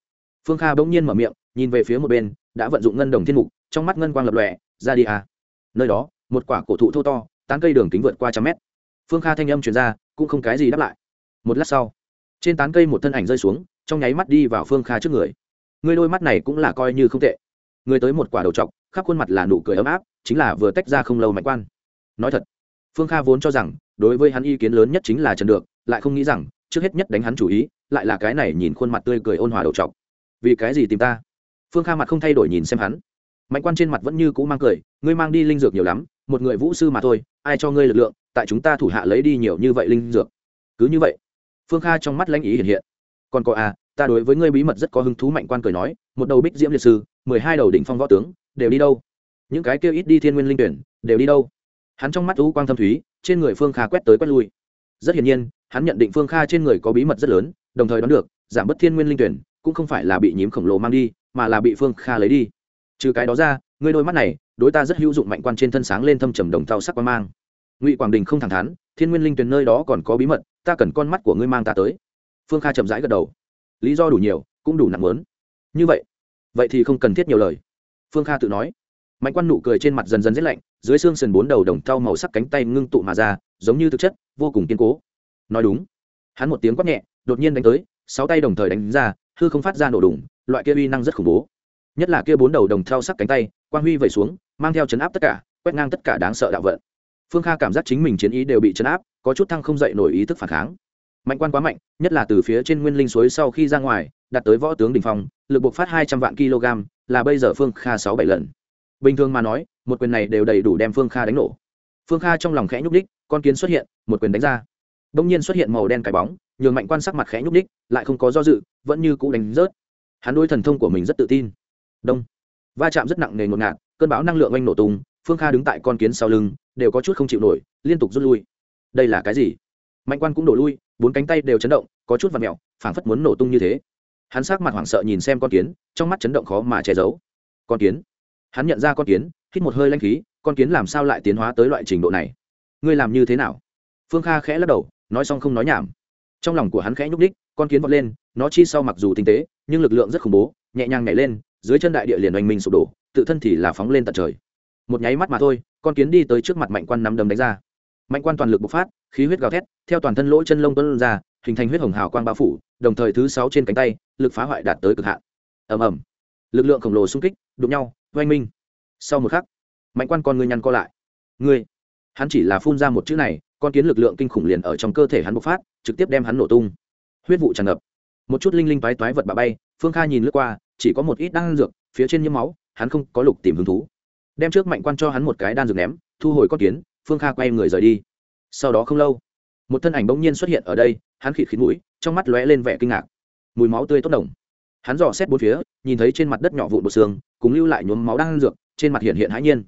Phương kha bỗng nhiên mở miệng, nhìn về phía một bên, đã vận dụng ngân đồng thiên mục, trong mắt ngân quang lập lòe ra đi à. Nơi đó, một quả cổ thụ thô to, tán cây đường kính vượt qua trăm mét. Phương kha thanh âm chuyển ra, cũng không cái gì đáp lại. Một lát sau, trên tán cây một thân ảnh rơi xuống, trong nháy mắt đi vào phương kha trước người. Người đôi mắt này cũng là coi như không tệ. Người tới một quả đầu t khắp khuôn mặt là nụ cười ấm áp, chính là vừa tách ra không lâu mạnh quan. Nói thật, phương kha vốn cho rằng, đối với hắn ý kiến lớn nhất chính là trần được, lại không nghĩ rằng, trước hết nhất đánh hắn chủ ý, lại là cái này nhìn khuôn mặt tươi cười ôn hòa đầu t vì cái gì tìm ta? Phương kha mặt không thay đổi nhìn xem hắn mạnh quan trên mặt vẫn như cũ mang cười, ngươi mang đi linh dược nhiều lắm, một người vũ sư mà thôi, ai cho ngươi lực lượng, tại chúng ta thủ hạ lấy đi nhiều như vậy linh dược. Cứ như vậy, phương kha trong mắt lãnh ý hiện hiện. Còn có à ta đối với ngươi bí mật rất có hứng thú, mạnh quan cười nói, một đầu bích diễm liệt sư, mười hai đầu đỉnh phong võ tướng, đều đi đâu? Những cái kêu ít đi thiên nguyên linh tuyển, đều đi đâu? Hắn trong mắt u quang thâm thúy, trên người phương kha quét tới quét lui. Rất hiển nhiên, hắn nhận định phương kha trên người có bí mật rất lớn, đồng thời đoán được, giảm bớt thiên nguyên linh tuyển, cũng không phải là bị nhím khổng lồ mang đi, mà là bị phương kha lấy đi trừ cái đó ra, ngươi đôi mắt này, đối ta rất hữu dụng mạnh quan trên thân sáng lên thâm trầm đồng thau sắc quan mang. Ngụy quảng đình không thẳng thắn, thiên nguyên linh tuyền nơi đó còn có bí mật, ta cần con mắt của ngươi mang ta tới. Phương kha chậm rãi gật đầu. Lý do đủ nhiều, cũng đủ nặng lớn. Như vậy vậy thì không cần thiết nhiều lời. Phương kha tự nói. Mạnh quan nụ cười trên mặt dần dần rét lạnh, dưới xương sườn bốn đầu đồng thau màu sắc cánh tay ngưng tụ mà ra, giống như thực chất, vô cùng kiên cố. Nói đúng. Hắn một tiếng quát nhẹ, đột nhiên đánh tới, sáu tay đồng thời đánh ra, hư không phát ra nổ đùng, loại kia uy năng rất khủng bố nhất là kia bốn đầu đồng thau sắc cánh tay, quang huy vẩy xuống, mang theo chấn áp tất cả, quét ngang tất cả đáng sợ đạo vận. Phương kha cảm giác chính mình chiến ý đều bị chấn áp, có chút thăng không dậy nổi ý thức phản kháng. Mạnh quan quá mạnh, nhất là từ phía trên nguyên linh suối sau khi ra ngoài, đạt tới võ tướng đình phong, lực buộc phát hai trăm vạn kg, là bây giờ phương kha sáu bảy lần. Bình thường mà nói, một quyền này đều đầy đủ đem phương kha đánh nổ. Phương kha trong lòng khẽ nhúc đích con kiến xuất hiện, một quyền đánh ra. Đông nhiên xuất hiện màu đen cái bóng, nhường mạnh quan sắc mặt khẽ nhúc đích lại không có do dự, vẫn như cũ đánh rớt. Hắn đôi thần thông của mình rất tự tin đông. Va chạm rất nặng nề ngột ngạt, cơn bão năng lượng oanh nổ tung, phương kha đứng tại con kiến sau lưng, đều có chút không chịu nổi, liên tục rút lui. Đây là cái gì? Mạnh quan cũng đổ lui, bốn cánh tay đều chấn động, có chút và mẹo phảng phất muốn nổ tung như thế. Hắn sát mặt hoảng sợ nhìn xem con kiến, trong mắt chấn động khó mà che giấu. Con kiến. Hắn nhận ra con kiến, hít một hơi lanh khí, con kiến làm sao lại tiến hóa tới loại trình độ này? Ngươi làm như thế nào? Phương kha khẽ lắc đầu, nói xong không nói nhảm trong lòng của hắn khẽ nhúc đích con kiến vọt lên, nó chi sau mặc dù tinh tế, nhưng lực lượng rất khủng bố, nhẹ nhàng nhảy lên, dưới chân đại địa liền oanh minh sụp đổ, tự thân thì là phóng lên tận trời. Một nháy mắt mà thôi, con kiến đi tới trước mặt mạnh quan nắm đấm đánh ra. Mạnh quan toàn lực bộc phát, khí huyết gào thét, theo toàn thân lỗ chân lông tuân ra, hình thành huyết hồng hào quang bao phủ, đồng thời thứ sáu trên cánh tay, lực phá hoại đạt tới cực hạn. Ầm ầm. Lực lượng khổng lồ xung kích, đụng nhau, oanh minh. Sau một khắc, mạnh quan con ngươi nhăn co lại. Ngươi! Hắn chỉ là phun ra một chữ này con kiến lực lượng kinh khủng liền ở trong cơ thể hắn bộc phát, trực tiếp đem hắn nổ tung. Huyết vụ tràn ngập. Một chút linh linh toái toái vật bà bay, phương kha nhìn lướt qua, chỉ có một ít đan dược, phía trên nhiễm máu, hắn không có lục tìm hứng thú. Đem trước mạnh quan cho hắn một cái đan dược ném, thu hồi con kiến, phương kha quay người rời đi. Sau đó không lâu, một thân ảnh bỗng nhiên xuất hiện ở đây, hắn khịt khít mũi, trong mắt lóe lên vẻ kinh ngạc. Mùi máu tươi tốt đồng hắn dò xét bốn phía, nhìn thấy trên mặt đất nhỏ vụn bột xương, cùng lưu lại nhuốm máu đan dược, trên mặt hiện hiện hãi nhiên.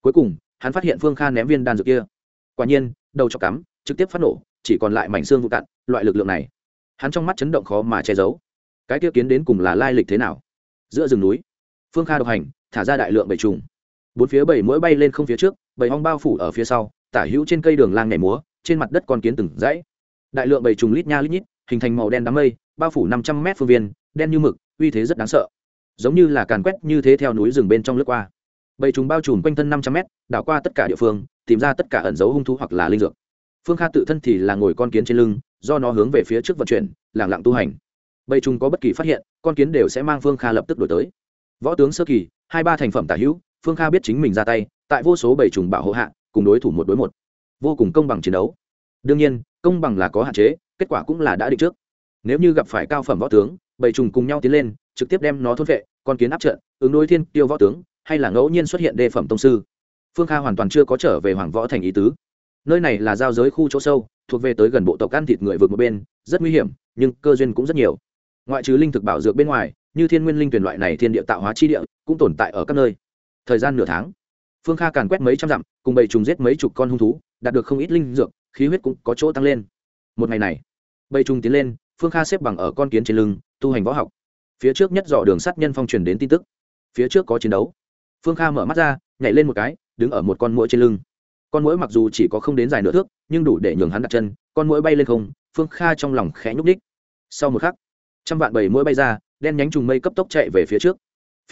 Cuối cùng, hắn phát hiện phương kha ném viên đan dược kia. Quả nhiên đầu cho cắm, trực tiếp phát nổ, chỉ còn lại mảnh xương vụ cạn loại lực lượng này. Hắn trong mắt chấn động khó mà che giấu. Cái kia kiến đến cùng là lai lịch thế nào? Giữa rừng núi. Phương kha độc hành, thả ra đại lượng bầy trùng. Bốn phía bầy mũi bay lên không phía trước, bầy hong bao phủ ở phía sau, tả hữu trên cây đường lang nhảy múa, trên mặt đất con kiến từng dãy. Đại lượng bầy trùng lít nha lít nhít, hình thành màu đen đám mây, bao phủ năm trăm mét phương viên, đen như mực, uy thế rất đáng sợ. Giống như là càn quét như thế theo núi rừng bên trong lướt qua bầy trùng bao trùm quanh thân năm trăm mét, đảo qua tất cả địa phương, tìm ra tất cả ẩn dấu hung thú hoặc là linh dược. Phương kha tự thân thì là ngồi con kiến trên lưng, do nó hướng về phía trước vận chuyển lẳng lặng tu hành. Bầy trùng có bất kỳ phát hiện, con kiến đều sẽ mang phương kha lập tức đổi tới. Võ tướng sơ kỳ, hai ba thành phẩm tả hữu, phương kha biết chính mình ra tay, tại vô số bầy trùng bảo hộ hạ, cùng đối thủ một đối một. Vô cùng công bằng chiến đấu. Đương nhiên, công bằng là có hạn chế, kết quả cũng là đã định trước. Nếu như gặp phải cao phẩm võ tướng, bầy trùng cùng nhau tiến lên, trực tiếp đem nó thôn vệ con kiến áp trận, ứng đối thiên tiêu võ tướng hay là ngẫu nhiên xuất hiện đề phẩm tông sư? Phương kha hoàn toàn chưa có trở về hoàng võ thành ý tứ. Nơi này là giao giới khu chỗ sâu, thuộc về tới gần bộ tộc ăn thịt người vượt một bên, rất nguy hiểm, nhưng cơ duyên cũng rất nhiều. Ngoại trừ linh thực bảo dược bên ngoài, như thiên nguyên linh tuyển loại này thiên địa tạo hóa chi địa, cũng tồn tại ở các nơi. Thời gian nửa tháng, phương kha càn quét mấy trăm dặm, cùng bầy trùng giết mấy chục con hung thú, đạt được không ít linh dược, khí huyết cũng có chỗ tăng lên. Một ngày này, bầy trùng tiến lên, phương kha xếp bằng ở con kiến trên lưng, tu hành võ học. Phía trước nhất dò đường sát nhân phong truyền đến tin tức. Phía trước có chiến đấu phương kha mở mắt ra, nhảy lên một cái, đứng ở một con mũi trên lưng. Con mũi mặc dù chỉ có không đến dài nửa thước, nhưng đủ để nhường hắn đặt chân, con mũi bay lên không, phương kha trong lòng khẽ nhúc ních sau một khắc, trăm vạn bầy mũi bay ra, đen nhánh trùng mây cấp tốc chạy về phía trước.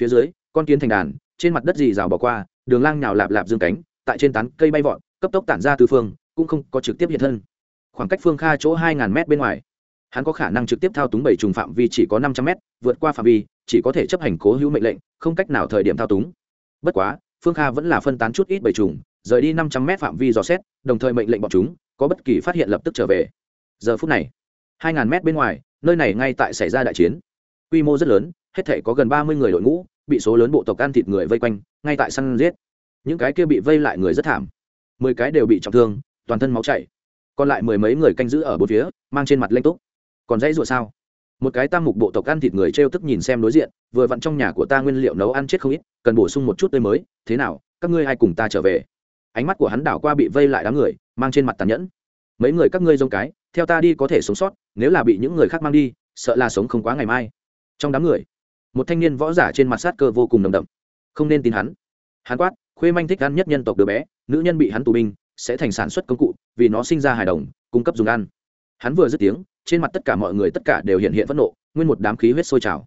Phía dưới, con kiến thành đàn, trên mặt đất dì rào bỏ qua, đường lang nhào lạp lạp dương cánh, tại trên tán cây bay vọt, cấp tốc tản ra từ phương, cũng không có trực tiếp hiện thân. Khoảng cách phương kha chỗ hai ngàn m bên ngoài, hắn có khả năng trực tiếp thao túng bảy trùng phạm vi chỉ có năm trăm m vượt qua phạm vi, chỉ có thể chấp hành cố hữu mệnh lệnh, không cách nào thời điểm thao túng bất quá, phương kha vẫn là phân tán chút ít bầy trùng, rời đi năm trăm mét phạm vi dò xét, đồng thời mệnh lệnh bọn chúng, có bất kỳ phát hiện lập tức trở về. Giờ phút này, hai ngàn mét bên ngoài, nơi này ngay tại xảy ra đại chiến. Quy mô rất lớn, hết thể có gần ba mươi người đội ngũ, bị số lớn bộ tộc ăn thịt người vây quanh, ngay tại săn giết. Những cái kia bị vây lại người rất thảm. Mười cái đều bị trọng thương, toàn thân máu chảy. Còn lại mười mấy người canh giữ ở bốn phía, mang trên mặt lanh túc. Còn dãy ruột sao? Một cái tam mục bộ tộc ăn thịt người t r e o tức nhìn xem đối diện, vừa vặn trong nhà của ta nguyên liệu nấu ăn chết không ít, cần bổ sung một chút tươi mới, thế nào, các ngươi ai cùng ta trở về? Ánh mắt của hắn đảo qua bị vây lại đám người, mang trên mặt tàn nhẫn. Mấy người các ngươi dông cái, theo ta đi có thể sống sót, nếu là bị những người khác mang đi, sợ là sống không quá ngày mai. Trong đám người, một thanh niên võ giả trên mặt sát cơ vô cùng nồng đậm. Không nên tin hắn. Hắn quát, khuê manh thích ăn nhất nhân tộc đứa bé, nữ nhân bị hắn tù binh, sẽ thành sản xuất công cụ, vì nó sinh ra hài đồng, cung cấp dùng ăn. Hắn vừa dứt tiếng trên mặt tất cả mọi người tất cả đều hiện hiện phẫn nộ, nguyên một đám khí huyết sôi trào.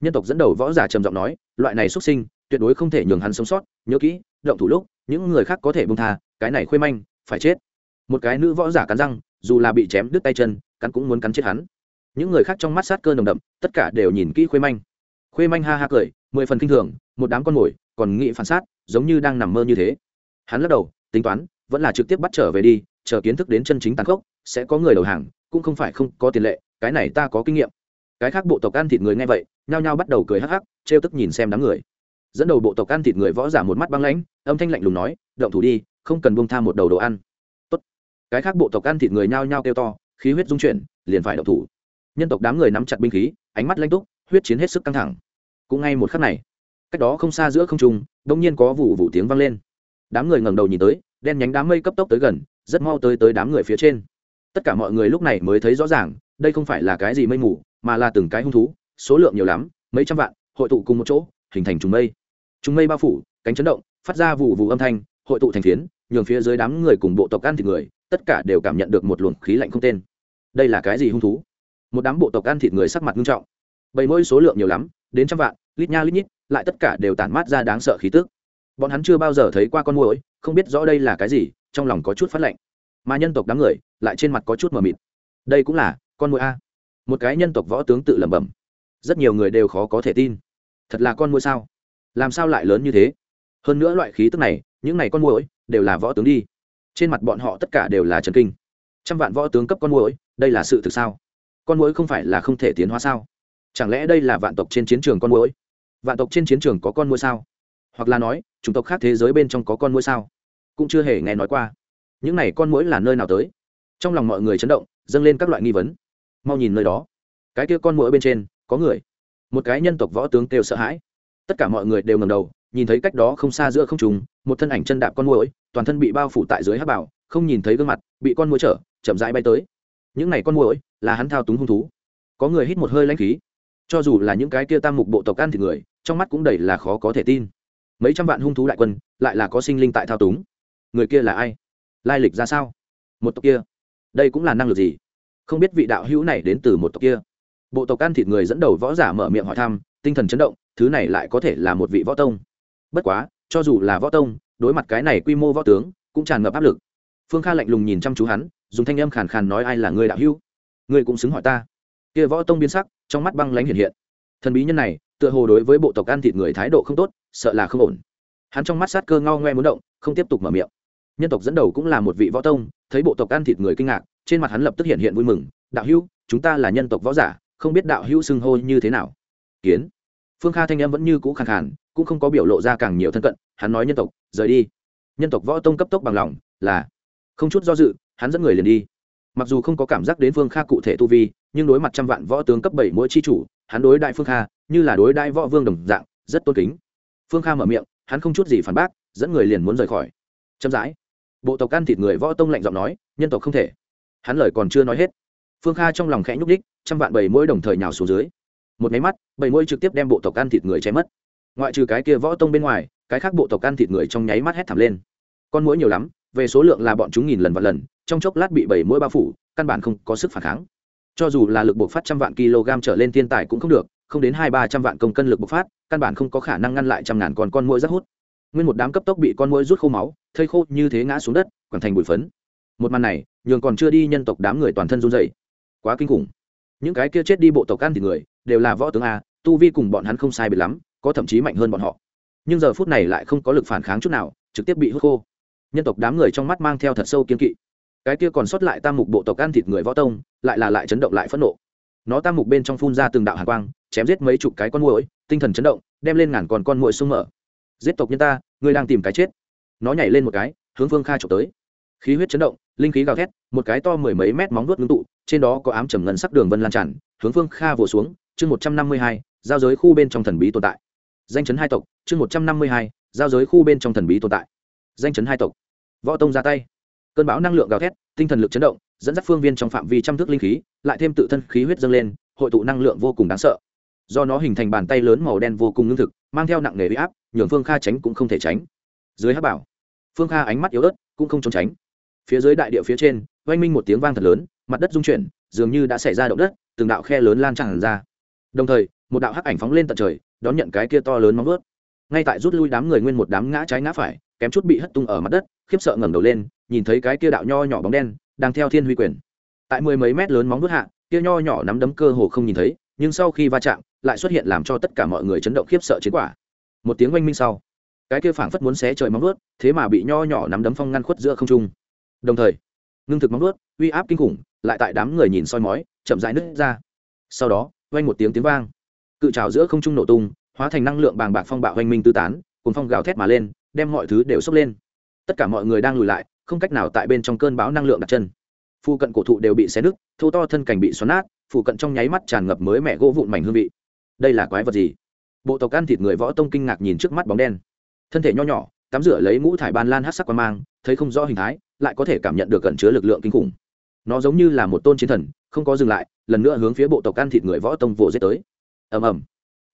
Nhân tộc dẫn đầu võ giả trầm giọng nói, loại này xuất sinh, tuyệt đối không thể nhường hắn sống sót, nhớ kỹ, động thủ lúc, những người khác có thể bông tha, cái này khuê manh, phải chết. Một cái nữ võ giả cắn răng, dù là bị chém đứt tay chân, cắn cũng muốn cắn chết hắn. Những người khác trong mắt sát cơ nồng đậm, tất cả đều nhìn kỹ khuê manh. Khuê manh ha ha cười, mười phần kinh thường, một đám con mồi, còn nghĩ phản sát giống như đang nằm mơ như thế. Hắn lắc đầu, tính toán, vẫn là trực tiếp bắt trở về đi, chờ kiến thức đến chân chính tàn khốc, sẽ có người đầu hàng cũng không phải không có tiền lệ, cái này ta có kinh nghiệm. Cái khác bộ tộc ăn thịt người nghe vậy, nhao nhao bắt đầu cười hắc hắc, trêu tức nhìn xem đám người. Dẫn đầu bộ tộc ăn thịt người võ giả một mắt băng lãnh, âm thanh lạnh lùng nói, động thủ đi, không cần bông tha một đầu đồ ăn. Tốt. cái khác bộ tộc ăn thịt người nhao nhao kêu to, khí huyết dung chuyển, liền phải động thủ. Nhân tộc đám người nắm chặt binh khí, ánh mắt lanh túc, huyết chiến hết sức căng thẳng. Cũng ngay một khắc này, cách đó không xa giữa không trung, đông nhiên có vụ vụ tiếng vang lên. Đám người ngẩng đầu nhìn tới, đen nhánh đám mây cấp tốc tới gần, rất mau tới tới đám người phía trên tất cả mọi người lúc này mới thấy rõ ràng, đây không phải là cái gì mây mù, mà là từng cái hung thú, số lượng nhiều lắm, mấy trăm vạn, hội tụ cùng một chỗ, hình thành trùng mây. Trùng mây bao phủ, cánh chấn động, phát ra vụ vụ âm thanh, hội tụ thành phiến, nhường phía dưới đám người cùng bộ tộc ăn thịt người, tất cả đều cảm nhận được một luồng khí lạnh không tên. Đây là cái gì hung thú? Một đám bộ tộc ăn thịt người sắc mặt nghiêm trọng. Bầy mỗi số lượng nhiều lắm, đến trăm vạn, lít nha lít nhít, lại tất cả đều tản mát ra đáng sợ khí tức. Bọn hắn chưa bao giờ thấy qua con mồi, không biết rõ đây là cái gì, trong lòng có chút phát lạnh mà nhân tộc đám người lại trên mặt có chút mờ mịt. Đây cũng là con mũi a. Một cái nhân tộc võ tướng tự lẩm bẩm. Rất nhiều người đều khó có thể tin. Thật là con mũi sao? Làm sao lại lớn như thế? Hơn nữa loại khí tức này, những này con muỗi đều là võ tướng đi. Trên mặt bọn họ tất cả đều là trần kinh. Trăm vạn võ tướng cấp con muỗi, đây là sự thực sao? Con muỗi không phải là không thể tiến hóa sao? Chẳng lẽ đây là vạn tộc trên chiến trường con muỗi? Vạn tộc trên chiến trường có con muỗi sao? Hoặc là nói, chủng tộc khác thế giới bên trong có con muỗi sao? Cũng chưa hề nghe nói qua những này con muỗi là nơi nào tới? Trong lòng mọi người chấn động, dâng lên các loại nghi vấn. Mau nhìn nơi đó. Cái kia con muỗi bên trên, có người. Một cái nhân tộc võ tướng kêu sợ hãi. Tất cả mọi người đều ngầm đầu, nhìn thấy cách đó không xa giữa không trùng một thân ảnh chân đạp con muỗi, toàn thân bị bao phủ tại dưới hát bảo, không nhìn thấy gương mặt, bị con muỗi chở chậm rãi bay tới. Những này con muỗi, là hắn thao túng hung thú. Có người hít một hơi lãnh khí. Cho dù là những cái kia tam mục bộ tộc ăn thì người, trong mắt cũng đầy là khó có thể tin. Mấy trăm vạn hung thú đại quân, lại là có sinh linh tại thao túng. Người kia là ai? Lai lịch ra sao? Một tộc kia, đây cũng là năng lực gì? Không biết vị đạo hữu này đến từ một tộc kia. Bộ tộc ăn thịt người dẫn đầu võ giả mở miệng hỏi thăm, tinh thần chấn động, thứ này lại có thể là một vị võ tông. Bất quá, cho dù là võ tông, đối mặt cái này quy mô võ tướng, cũng tràn ngập áp lực. Phương kha lạnh lùng nhìn chăm chú hắn, dùng thanh âm khàn khàn nói ai là người đạo hữu? Người cũng xứng hỏi ta. Kia võ tông biến sắc, trong mắt băng lánh hiện hiện. Thần bí nhân này, tựa hồ đối với bộ tộc ăn thịt người thái độ không tốt, sợ là không ổn. Hắn trong mắt sát cơ ngao ngoe muốn động, không tiếp tục mở miệng nhân tộc dẫn đầu cũng là một vị võ tông, thấy bộ tộc ăn thịt người kinh ngạc, trên mặt hắn lập tức hiện hiện vui mừng, đạo hữu, chúng ta là nhân tộc võ giả, không biết đạo hữu xưng hô như thế nào? Kiến. Phương kha thanh em vẫn như cũ khẳng khàn, cũng không có biểu lộ ra càng nhiều thân cận, hắn nói nhân tộc, rời đi. Nhân tộc võ tông cấp tốc bằng lòng, là không chút do dự, hắn dẫn người liền đi. Mặc dù không có cảm giác đến phương kha cụ thể tu vi, nhưng đối mặt trăm vạn võ tướng cấp bảy mỗi chi chủ, hắn đối đại phương kha, như là đối đại võ vương đồng dạng, rất tôn kính. Phương kha mở miệng, hắn không chút gì phản bác, dẫn người liền muốn rời khỏi. Chậm rãi bộ tộc ăn thịt người võ tông lạnh giọng nói, nhân tộc không thể. Hắn lời còn chưa nói hết, phương kha trong lòng khẽ nhúc đích trăm vạn bầy mũi đồng thời nhào xuống dưới. Một máy mắt bầy mũi trực tiếp đem bộ tộc ăn thịt người chém mất. Ngoại trừ cái kia võ tông bên ngoài, cái khác bộ tộc ăn thịt người trong nháy mắt hét thảm lên. Con mũi nhiều lắm, về số lượng là bọn chúng nghìn lần và lần, trong chốc lát bị bầy mũi bao phủ, căn bản không có sức phản kháng. Cho dù là lực bộc phát trăm vạn kg trở lên thiên tài cũng không được, không đến hai ba trăm vạn công cân lực bộc phát, căn bản không có khả năng ngăn lại trăm ngàn con con mũi rất hút nguyên một đám cấp tốc bị con mũi rút khô máu, thây khô như thế ngã xuống đất, quẳng thành bụi phấn. Một màn này, nhường còn chưa đi nhân tộc đám người toàn thân run dậy quá kinh khủng. Những cái kia chết đi bộ tộc ăn thì người, đều là võ tướng a, tu vi cùng bọn hắn không sai biệt lắm, có thậm chí mạnh hơn bọn họ. Nhưng giờ phút này lại không có lực phản kháng chút nào, trực tiếp bị hút khô. Nhân tộc đám người trong mắt mang theo thật sâu kiên kỵ. Cái kia còn sót lại tam mục bộ tộc ăn thịt người võ tông, lại là lại chấn động lại phẫn nộ. Nó tam mục bên trong phun ra từng đạo hàn quang, chém giết mấy chục cái con muỗi, tinh thần chấn động, đem lên ngàn còn con muỗi sung mở giết tộc nhân ta, ngươi đang tìm cái chết. Nó nhảy lên một cái, hướng phương kha trộm tới. Khí huyết chấn động, linh khí gào thét, một cái to mười mấy mét móng vuốt ngưng tụ, trên đó có ám trầm ngân sắc đường vân lan tràn, hướng phương kha vồ xuống, chương một trăm năm mươi hai, giao giới khu bên trong thần bí tồn tại. Danh chấn hai tộc, chương một trăm năm mươi hai, giao giới khu bên trong thần bí tồn tại. Danh chấn hai tộc. Võ tông ra tay. Cơn bão năng lượng gào thét, tinh thần lực chấn động, dẫn dắt phương viên trong phạm vi trăm thước linh khí, lại thêm tự thân khí huyết dâng lên, hội tụ năng lượng vô cùng đáng sợ. Do nó hình thành bàn tay lớn màu đen vô cùng ngưng thực mang theo nặng nề bị áp, nhường phương kha tránh cũng không thể tránh. Dưới hát bảo, phương kha ánh mắt yếu ớt cũng không trốn tránh. Phía dưới đại địa phía trên, oanh minh một tiếng vang thật lớn, mặt đất rung chuyển, dường như đã xảy ra động đất, từng đạo khe lớn lan tràn ra. Đồng thời, một đạo hắc ảnh phóng lên tận trời, đón nhận cái kia to lớn móng vớt ngay tại rút lui đám người nguyên một đám ngã trái ngã phải, kém chút bị hất tung ở mặt đất, khiếp sợ ngẩng đầu lên, nhìn thấy cái kia đạo nho nhỏ bóng đen, đang theo thiên huy quyền. Tại mười mấy mét lớn móng vớt hạ, kia nho nhỏ nắm đấm cơ hồ không nhìn thấy nhưng sau khi va chạm, lại xuất hiện làm cho tất cả mọi người chấn động khiếp sợ chiến quả. Một tiếng oanh minh sau, cái kia phảng phất muốn xé trời móng ướt thế mà bị nho nhỏ nắm đấm phong ngăn khuất giữa không trung. Đồng thời, ngưng thực móng ướt uy áp kinh khủng, lại tại đám người nhìn soi mói, chậm rãi nứt ra. Sau đó oanh một tiếng tiếng vang. Cự trào giữa không trung nổ tung, hóa thành năng lượng bàng bạc phong bạo oanh minh tư tán cùng phong gào thét mà lên, đem mọi thứ đều sốc lên. Tất cả mọi người đang lùi lại, không cách nào tại bên trong cơn bão năng lượng đặt chân. Phu cận cổ thụ đều bị xé nứt, thô to thân cảnh bị xoắn nát phụ cận trong nháy mắt tràn ngập mới mẹ gỗ vụn mảnh hương vị. Đây là quái vật gì? Bộ tộc ăn thịt người võ tông kinh ngạc nhìn trước mắt bóng đen. Thân thể nho nhỏ, tắm rửa lấy ngũ thải ban lan hát sắc qua mang, thấy không rõ hình thái, lại có thể cảm nhận được cẩn chứa lực lượng kinh khủng. Nó giống như là một tôn chiến thần, không có dừng lại, lần nữa hướng phía bộ tộc ăn thịt người võ tông vồ giết tới. Ầm ầm.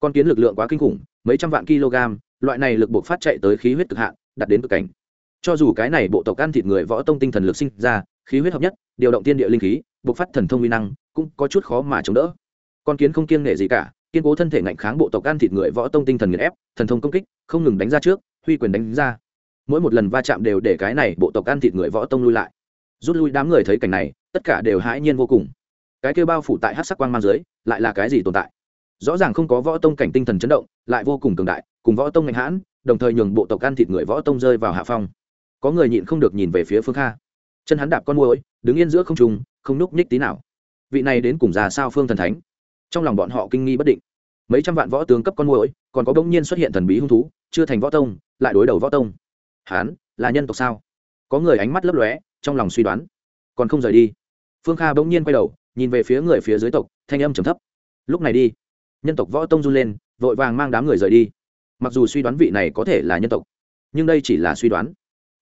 Con kiến lực lượng quá kinh khủng, mấy trăm vạn kg, loại này lực buộc phát chạy tới khí huyết cực hạn đặt đến cực cảnh. Cho dù cái này bộ tộc ăn thịt người võ tông tinh thần lực sinh ra, khí huyết hợp nhất, điều động tiên địa linh khí, buộc phát thần thông uy năng cũng có chút khó mà chống đỡ. Con kiến không kiêng nể gì cả, kiên cố thân thể ngạnh kháng bộ tộc ăn thịt người võ tông tinh thần nghiền ép, thần thông công kích, không ngừng đánh ra trước, huy quyền đánh ra. Mỗi một lần va chạm đều để cái này bộ tộc ăn thịt người võ tông lui lại. Rút lui đám người thấy cảnh này, tất cả đều hãi nhiên vô cùng. Cái kêu bao phủ tại hát sắc quang mang dưới, lại là cái gì tồn tại? Rõ ràng không có võ tông cảnh tinh thần chấn động, lại vô cùng cường đại, cùng võ tông ngạnh hãn, đồng thời nhường bộ tộc ăn thịt người võ tông rơi vào hạ phong. Có người nhịn không được nhìn về phía phương kha. Chân hắn đạp con môi đứng yên giữa không trung, không núc nhích tí nào vị này đến cùng già sao phương thần thánh? Trong lòng bọn họ kinh nghi bất định. Mấy trăm vạn võ tướng cấp con môi còn có bỗng nhiên xuất hiện thần bí hung thú, chưa thành võ tông, lại đối đầu võ tông. Hán, là nhân tộc sao? Có người ánh mắt lấp lóe, trong lòng suy đoán. Còn không rời đi. Phương kha bỗng nhiên quay đầu, nhìn về phía người phía dưới tộc, thanh âm trầm thấp. Lúc này đi. Nhân tộc võ tông run lên, vội vàng mang đám người rời đi. Mặc dù suy đoán vị này có thể là nhân tộc, nhưng đây chỉ là suy đoán.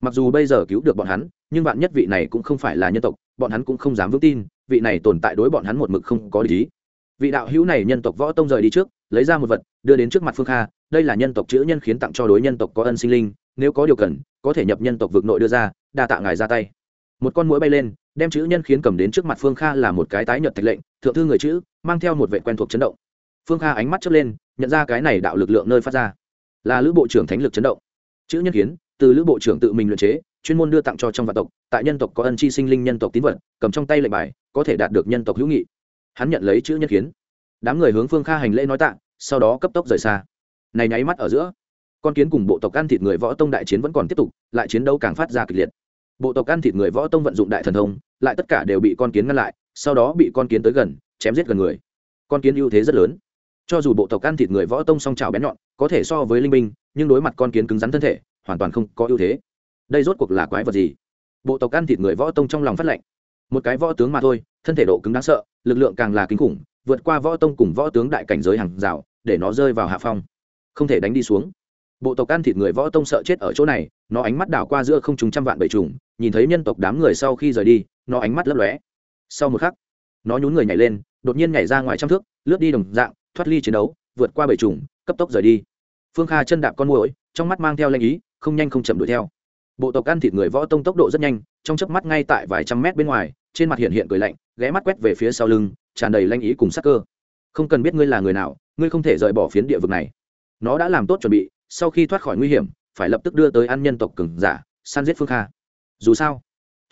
Mặc dù bây giờ cứu được bọn hắn, nhưng bạn nhất vị này cũng không phải là nhân tộc, bọn hắn cũng không dám vững tin vị này tồn tại đối bọn hắn một mực không có lý. Vị đạo hữu này nhân tộc võ tông rời đi trước, lấy ra một vật, đưa đến trước mặt phương kha, đây là nhân tộc chữ nhân khiến tặng cho đối nhân tộc có ân sinh linh, nếu có điều cần, có thể nhập nhân tộc vực nội đưa ra, đa tạ ngài ra tay. Một con mũi bay lên, đem chữ nhân khiến cầm đến trước mặt phương kha là một cái tái nhật thạch lệnh, thượng thư người chữ, mang theo một vệ quen thuộc chấn động. Phương kha ánh mắt chớp lên, nhận ra cái này đạo lực lượng nơi phát ra. Là lữ bộ trưởng thánh lực chấn động. Chữ nhân kiến từ lữ bộ trưởng tự mình luyện chế, chuyên môn đưa tặng cho trong vạn tộc, tại nhân tộc có ân chi sinh linh nhân tộc tín vật, cầm trong tay lệnh bài có thể đạt được nhân tộc hữu nghị. Hắn nhận lấy chữ nhân kiến. Đám người hướng phương kha hành lễ nói tạ, sau đó cấp tốc rời xa. Này nháy mắt ở giữa, con kiến cùng bộ tộc ăn thịt người võ tông đại chiến vẫn còn tiếp tục, lại chiến đấu càng phát ra kịch liệt. Bộ tộc ăn thịt người võ tông vận dụng đại thần thông, lại tất cả đều bị con kiến ngăn lại, sau đó bị con kiến tới gần, chém giết gần người. Con kiến ưu thế rất lớn. Cho dù bộ tộc ăn thịt người võ tông song trào bén nhọn, có thể so với linh binh, nhưng đối mặt con kiến cứng rắn thân thể, hoàn toàn không có ưu thế. Đây rốt cuộc là quái vật gì? Bộ tộc ăn thịt người võ tông trong lòng phát lệnh một cái võ tướng mà thôi, thân thể độ cứng đáng sợ, lực lượng càng là kinh khủng, vượt qua võ tông cùng võ tướng đại cảnh giới hàng rào, để nó rơi vào hạ phong, không thể đánh đi xuống. Bộ tộc ăn thịt người võ tông sợ chết ở chỗ này, nó ánh mắt đảo qua giữa không chúng trăm vạn bầy trùng, nhìn thấy nhân tộc đám người sau khi rời đi, nó ánh mắt lấp lóe. Sau một khắc, nó nhún người nhảy lên, đột nhiên nhảy ra ngoài trăm thước, lướt đi đồng dạng, thoát ly chiến đấu, vượt qua bầy trùng, cấp tốc rời đi. Phương kha chân đạp con mũi trong mắt mang theo lanh ý, không nhanh không chậm đuổi theo. Bộ tộc ăn thịt người võ tông tốc độ rất nhanh, trong chớp mắt ngay tại vài trăm mét bên ngoài trên mặt hiện hiện cười lạnh, ghé mắt quét về phía sau lưng, tràn đầy lanh ý cùng sắc cơ. Không cần biết ngươi là người nào, ngươi không thể rời bỏ phiến địa vực này. Nó đã làm tốt chuẩn bị, sau khi thoát khỏi nguy hiểm, phải lập tức đưa tới ăn nhân tộc cừng giả, săn giết phương kha. Dù sao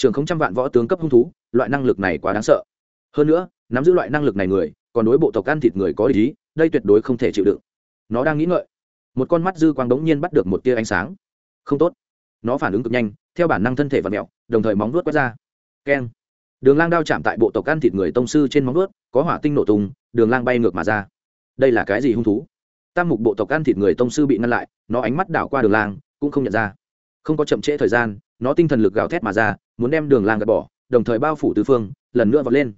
trường không trăm vạn võ tướng cấp hung thú, loại năng lực này quá đáng sợ. Hơn nữa, nắm giữ loại năng lực này người, còn đối bộ tộc ăn thịt người có ý, đây tuyệt đối không thể chịu đựng. Nó đang nghĩ ngợi. Một con mắt dư quang đống nhiên bắt được một tia ánh sáng. Không tốt. Nó phản ứng cực nhanh, theo bản năng thân thể và mẹo, đồng thời móng vuốt quét ra. Keng đường lang đao chạm tại bộ tộc ăn thịt người tông sư trên móng vuốt, có hỏa tinh nổ tung, đường lang bay ngược mà ra. Đây là cái gì hung thú? Tam mục bộ tộc ăn thịt người tông sư bị ngăn lại, nó ánh mắt đảo qua đường lang, cũng không nhận ra. Không có chậm trễ thời gian, nó tinh thần lực gào thét mà ra, muốn đem đường lang gạt bỏ, đồng thời bao phủ tứ phương, lần nữa vọt lên.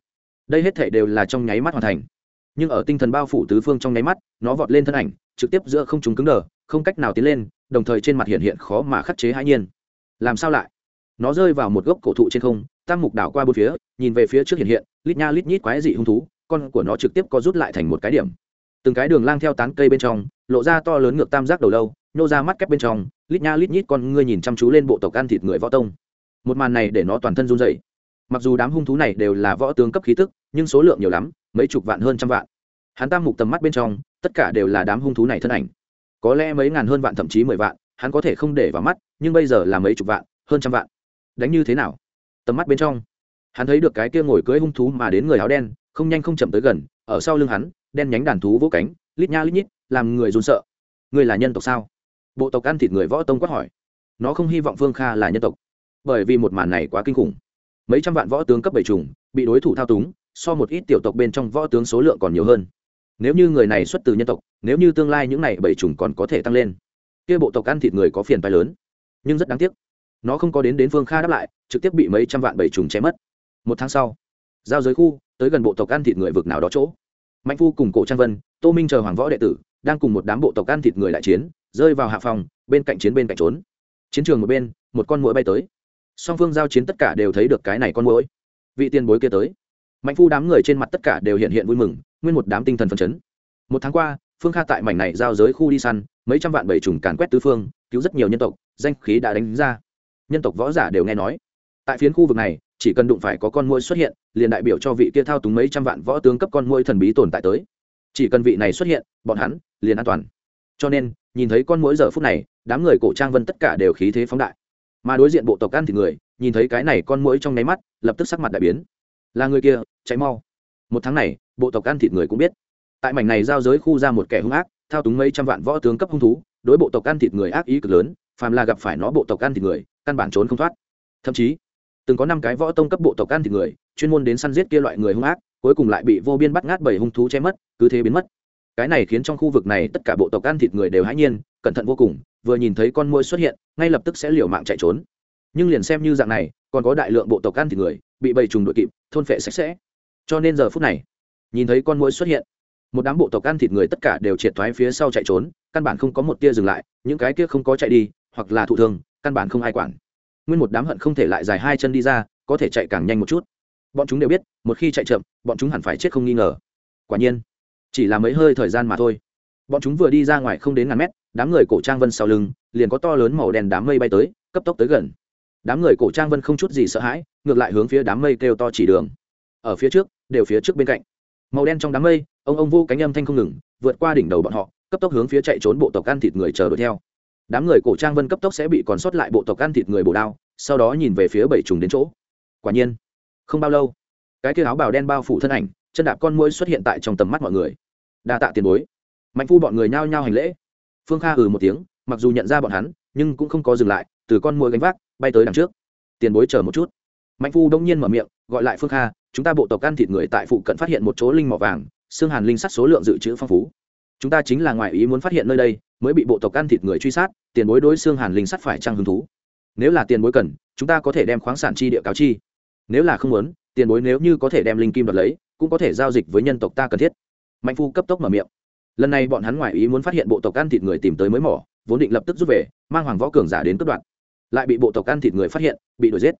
Đây hết thể đều là trong nháy mắt hoàn thành. Nhưng ở tinh thần bao phủ tứ phương trong nháy mắt, nó vọt lên thân ảnh, trực tiếp giữa không chúng cứng đờ, không cách nào tiến lên, đồng thời trên mặt hiện hiện khó mà khắc chế hãi nhiên. Làm sao lại? Nó rơi vào một gốc cổ thụ trên không, tam mục đảo qua bốn phía, nhìn về phía trước hiện hiện, lít nha lít nhít quái dị hung thú, con của nó trực tiếp có rút lại thành một cái điểm. Từng cái đường lang theo tán cây bên trong, lộ ra to lớn ngược tam giác đầu lâu, nhô ra mắt kép bên trong, lít nha lít nhít con ngươi nhìn chăm chú lên bộ tộc ăn thịt người võ tông. Một màn này để nó toàn thân run dậy mặc dù đám hung thú này đều là võ tướng cấp khí tức, nhưng số lượng nhiều lắm, mấy chục vạn hơn trăm vạn. Hắn tam mục tầm mắt bên trong, tất cả đều là đám hung thú này thân ảnh. Có lẽ mấy ngàn hơn vạn thậm chí mười vạn, hắn có thể không để vào mắt, nhưng bây giờ là mấy chục vạn, hơn trăm vạn đánh như thế nào? Tầm mắt bên trong, hắn thấy được cái kia ngồi cưới hung thú mà đến người áo đen, không nhanh không chậm tới gần, ở sau lưng hắn, đen nhánh đàn thú vỗ cánh, lít nha lít nhít, làm người run sợ. Người là nhân tộc sao? Bộ tộc ăn thịt người võ tông quát hỏi. Nó không hy vọng phương kha là nhân tộc, bởi vì một màn này quá kinh khủng. Mấy trăm vạn võ tướng cấp bảy trùng bị đối thủ thao túng, so một ít tiểu tộc bên trong võ tướng số lượng còn nhiều hơn. Nếu như người này xuất từ nhân tộc, nếu như tương lai những này bảy trùng còn có thể tăng lên, kia bộ tộc ăn thịt người có phiền phái lớn. Nhưng rất đáng tiếc nó không có đến đến phương kha đáp lại, trực tiếp bị mấy trăm vạn bảy trùng chém mất. Một tháng sau, giao giới khu, tới gần bộ tộc ăn thịt người vực nào đó chỗ. Mạnh phu cùng cổ trang vân, tô minh chờ hoàng võ đệ tử, đang cùng một đám bộ tộc ăn thịt người đại chiến, rơi vào hạ phòng, bên cạnh chiến bên cạnh trốn. Chiến trường một bên, một con mũi bay tới. Song phương giao chiến tất cả đều thấy được cái này con mũi vị tiền bối kia tới. Mạnh phu đám người trên mặt tất cả đều hiện hiện vui mừng, nguyên một đám tinh thần phấn chấn. Một tháng qua, phương kha tại mảnh này giao giới khu đi săn, mấy trăm vạn bảy trùng càn quét tứ phương, cứu rất nhiều nhân tộc, danh khí đã đánh ra nhân tộc võ giả đều nghe nói. Tại phiến khu vực này, chỉ cần đụng phải có con muỗi xuất hiện, liền đại biểu cho vị kia thao túng mấy trăm vạn võ tướng cấp con muỗi thần bí tồn tại tới. Chỉ cần vị này xuất hiện, bọn hắn liền an toàn. Cho nên, nhìn thấy con muỗi giờ phút này, đám người cổ trang vân tất cả đều khí thế phóng đại. Mà đối diện bộ tộc ăn thì người, nhìn thấy cái này con muỗi trong nháy mắt, lập tức sắc mặt đại biến. Là người kia cháy mau. Một tháng này, bộ tộc ăn thịt người cũng biết. Tại mảnh này giao giới khu ra một kẻ hung ác, thao túng mấy trăm vạn võ tướng cấp hung thú, đối bộ tộc ăn thịt người ác ý cực lớn phàm là gặp phải nó bộ tộc ăn thịt người, căn bản trốn không thoát. Thậm chí, từng có năm cái võ tông cấp bộ tộc ăn thịt người, chuyên môn đến săn giết kia loại người hung ác, cuối cùng lại bị vô biên bắt ngát bởi hung thú che mất, cứ thế biến mất. Cái này khiến trong khu vực này tất cả bộ tộc ăn thịt người đều hãy nhiên, cẩn thận vô cùng, vừa nhìn thấy con môi xuất hiện, ngay lập tức sẽ liều mạng chạy trốn. Nhưng liền xem như dạng này, còn có đại lượng bộ tộc ăn thịt người, bị bầy trùng đội kịp, thôn phệ sạch sẽ. Cho nên giờ phút này, nhìn thấy con muỗi xuất hiện, một đám bộ tộc ăn thịt người tất cả đều triệt thoái phía sau chạy trốn, căn bản không có một tia dừng lại, những cái kia không có chạy đi hoặc là thụ thương, căn bản không ai quản. Nguyên một đám hận không thể lại dài hai chân đi ra, có thể chạy càng nhanh một chút. Bọn chúng đều biết, một khi chạy chậm, bọn chúng hẳn phải chết không nghi ngờ. Quả nhiên, chỉ là mấy hơi thời gian mà thôi. Bọn chúng vừa đi ra ngoài không đến ngàn mét, đám người cổ trang vân sau lưng, liền có to lớn màu đen đám mây bay tới, cấp tốc tới gần. Đám người cổ trang vân không chút gì sợ hãi, ngược lại hướng phía đám mây kêu to chỉ đường. Ở phía trước, đều phía trước bên cạnh. Màu đen trong đám mây, ông ông vô cánh âm thanh không ngừng, vượt qua đỉnh đầu bọn họ, cấp tốc hướng phía chạy trốn bộ tộc ăn thịt người chờ đuổi theo đám người cổ trang vân cấp tốc sẽ bị còn sót lại bộ tộc ăn thịt người bổ đao, sau đó nhìn về phía bảy trùng đến chỗ. Quả nhiên, không bao lâu, cái kia áo bào đen bao phủ thân ảnh, chân đạp con mũi xuất hiện tại trong tầm mắt mọi người. Đa tạ tiền bối. Mạnh phu bọn người nhao nhao hành lễ. Phương kha ừ một tiếng, mặc dù nhận ra bọn hắn, nhưng cũng không có dừng lại, từ con mũi gánh vác, bay tới đằng trước. Tiền bối chờ một chút. Mạnh phu đông nhiên mở miệng, gọi lại phương kha, chúng ta bộ tộc ăn thịt người tại phụ cận phát hiện một chỗ linh mỏ vàng, xương hàn linh sắt số lượng dự trữ phong phú chúng ta chính là ngoại ý muốn phát hiện nơi đây, mới bị bộ tộc ăn thịt người truy sát, tiền bối đối xương hàn linh sắt phải trăng hứng thú? Nếu là tiền bối cần, chúng ta có thể đem khoáng sản chi địa cáo chi. Nếu là không muốn, tiền bối nếu như có thể đem linh kim đoạt lấy, cũng có thể giao dịch với nhân tộc ta cần thiết. Mạnh phu cấp tốc mở miệng. Lần này bọn hắn ngoại ý muốn phát hiện bộ tộc ăn thịt người tìm tới mới mỏ, vốn định lập tức rút về, mang hoàng võ cường giả đến cướp đoạt. Lại bị bộ tộc ăn thịt người phát hiện, bị đuổi giết.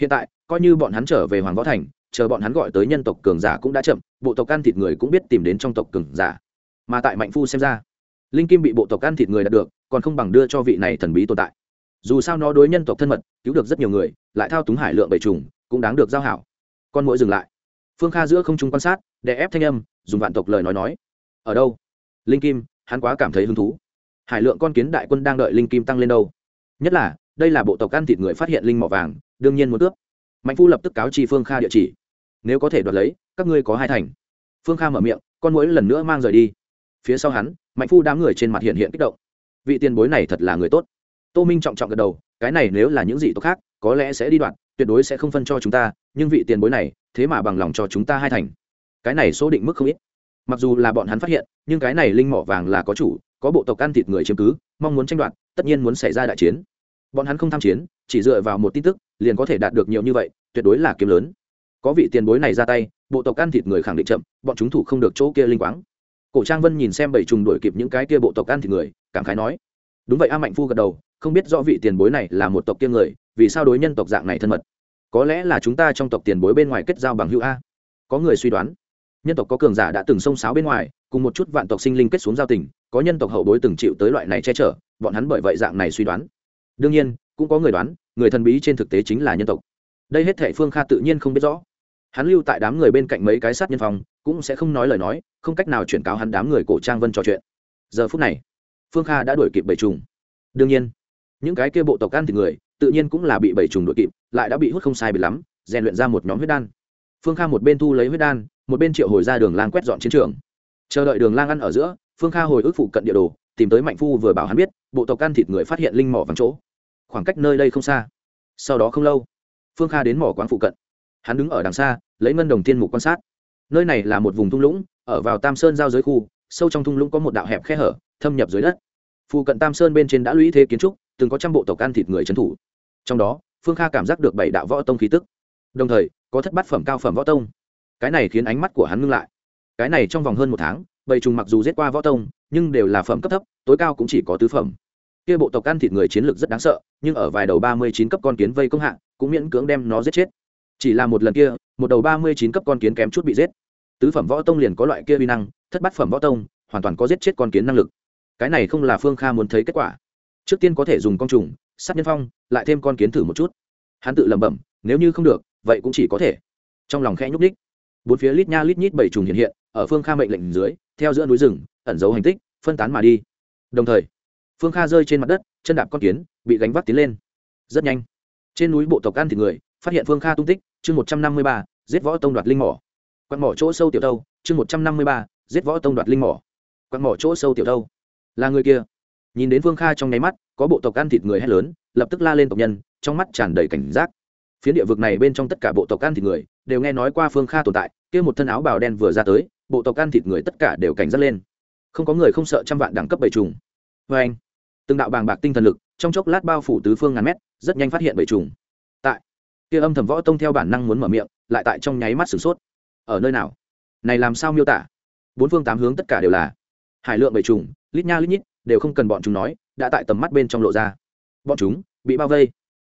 Hiện tại, coi như bọn hắn trở về hoàng võ thành, chờ bọn hắn gọi tới nhân tộc cường giả cũng đã chậm, bộ tộc ăn thịt người cũng biết tìm đến trong tộc cường giả mà tại mạnh phu xem ra, linh kim bị bộ tộc ăn thịt người đạt được, còn không bằng đưa cho vị này thần bí tồn tại. Dù sao nó đối nhân tộc thân mật, cứu được rất nhiều người, lại thao túng hải lượng bầy trùng cũng đáng được giao hảo. Con mũi dừng lại. Phương kha giữa không trung quan sát để ép thanh âm, dùng vạn tộc lời nói nói. Ở đâu? Linh kim, hắn quá cảm thấy hứng thú. Hải lượng con kiến đại quân đang đợi linh kim tăng lên đâu? Nhất là, đây là bộ tộc ăn thịt người phát hiện linh mỏ vàng, đương nhiên muốn cướp. Mạnh phu lập tức cáo chi phương kha địa chỉ. Nếu có thể đoạt lấy, các ngươi có hai thành. Phương kha mở miệng, con mũi lần nữa mang rời đi phía sau hắn, mạnh phu đám người trên mặt hiện hiện kích động. Vị tiền bối này thật là người tốt. Tô minh trọng trọng gật đầu, cái này nếu là những gì tộc khác, có lẽ sẽ đi đoạn, tuyệt đối sẽ không phân cho chúng ta, nhưng vị tiền bối này, thế mà bằng lòng cho chúng ta hai thành. Cái này số định mức không ít. Mặc dù là bọn hắn phát hiện, nhưng cái này linh mỏ vàng là có chủ, có bộ tộc ăn thịt người chiếm cứ, mong muốn tranh đoạt, tất nhiên muốn xảy ra đại chiến. Bọn hắn không tham chiến, chỉ dựa vào một tin tức, liền có thể đạt được nhiều như vậy, tuyệt đối là kiếm lớn. Có vị tiền bối này ra tay, bộ tộc ăn thịt người khẳng định chậm, bọn chúng thủ không được chỗ kia linh quáng cổ trang vân nhìn xem bảy trùng đuổi kịp những cái kia bộ tộc ăn thịt người, cảm khái nói, đúng vậy, a mạnh phu gật đầu, không biết rõ vị tiền bối này là một tộc kia người, vì sao đối nhân tộc dạng này thân mật? Có lẽ là chúng ta trong tộc tiền bối bên ngoài kết giao bằng hữu a. Có người suy đoán, nhân tộc có cường giả đã từng xông xáo bên ngoài, cùng một chút vạn tộc sinh linh kết xuống giao tình, có nhân tộc hậu bối từng chịu tới loại này che chở, bọn hắn bởi vậy dạng này suy đoán. Đương nhiên, cũng có người đoán, người thần bí trên thực tế chính là nhân tộc. Đây hết thệ phương kha tự nhiên không biết rõ hắn lưu tại đám người bên cạnh mấy cái sát nhân phòng, cũng sẽ không nói lời nói, không cách nào chuyển cáo hắn đám người cổ trang vân trò chuyện. Giờ phút này, phương kha đã đuổi kịp bảy trùng. Đương nhiên, những cái kia bộ tộc ăn thì người, tự nhiên cũng là bị bảy trùng đuổi kịp, lại đã bị hút không sai bị lắm, rèn luyện ra một nhóm huyết đan. Phương kha một bên thu lấy huyết đan, một bên triệu hồi ra đường lang quét dọn chiến trường. Chờ đợi đường lang ăn ở giữa, phương kha hồi ức phụ cận địa đồ, tìm tới mạnh phu vừa bảo hắn biết, bộ tộc ăn thịt người phát hiện linh mỏ vắng chỗ. Khoảng cách nơi đây không xa. Sau đó không lâu, phương kha đến mỏ quán phụ cận hắn đứng ở đằng xa, lấy ngân đồng tiên mục quan sát. Nơi này là một vùng thung lũng, ở vào tam sơn giao giới khu, sâu trong thung lũng có một đạo hẹp khe hở, thâm nhập dưới đất. Phụ cận tam sơn bên trên đã lũy thế kiến trúc, từng có trăm bộ tộc ăn thịt người trấn thủ. Trong đó, phương kha cảm giác được bảy đạo võ tông khí tức. Đồng thời, có thất bát phẩm cao phẩm võ tông. Cái này khiến ánh mắt của hắn ngưng lại. Cái này trong vòng hơn một tháng bầy trùng mặc dù giết qua võ tông, nhưng đều là phẩm cấp thấp, tối cao cũng chỉ có tứ phẩm. Kia bộ tộc ăn thịt người chiến lược rất đáng sợ, nhưng ở vài đầu ba mươi chín cấp con kiến vây công hạng cũng miễn cưỡng đem nó giết chết chỉ là một lần kia, một đầu ba mươi chín cấp con kiến kém chút bị giết. Tứ phẩm võ tông liền có loại kia vi năng, thất bát phẩm võ tông, hoàn toàn có giết chết con kiến năng lực. Cái này không là phương kha muốn thấy kết quả. Trước tiên có thể dùng con trùng sắt nhân phong, lại thêm con kiến thử một chút. Hắn tự lẩm bẩm, nếu như không được, vậy cũng chỉ có thể. Trong lòng khẽ nhúc ních bốn phía lít nha lít nhít bảy trùng hiện hiện, ở phương kha mệnh lệnh dưới, theo giữa núi rừng, ẩn giấu hành tích, phân tán mà đi. Đồng thời, phương kha rơi trên mặt đất, chân đạp con kiến, bị gánh vác tiến lên. Rất nhanh. Trên núi bộ tộc ăn thịt người phát hiện phương kha tung tích, chương một trăm năm mươi ba, giết võ tông đoạt linh mỏ. Quạt mỏ chỗ sâu tiểu tâu, chương một trăm năm mươi ba, giết võ tông đoạt linh mỏ. Quạt mỏ chỗ sâu tiểu tâu. Là người kia. Nhìn đến phương kha trong nháy mắt, có bộ tộc ăn thịt người hét lớn, lập tức la lên tộc nhân, trong mắt tràn đầy cảnh giác. Phiến địa vực này bên trong tất cả bộ tộc ăn thịt người, đều nghe nói qua phương kha tồn tại, kia một thân áo bào đen vừa ra tới, bộ tộc ăn thịt người tất cả đều cảnh giác lên. Không có người không sợ trăm vạn đẳng cấp bảy trùng. Vê anh, từng đạo bàng bạc tinh thần lực, trong chốc lát bao phủ tứ phương ngàn mét, rất nhanh phát hiện bảy trùng. Tại kia âm thầm võ tông theo bản năng muốn mở miệng, lại tại trong nháy mắt sửng sốt. Ở nơi nào? Này làm sao miêu tả? Bốn phương tám hướng tất cả đều là hải lượng bảy trùng, lít nha lít nhít, đều không cần bọn chúng nói, đã tại tầm mắt bên trong lộ ra. Bọn chúng bị bao vây.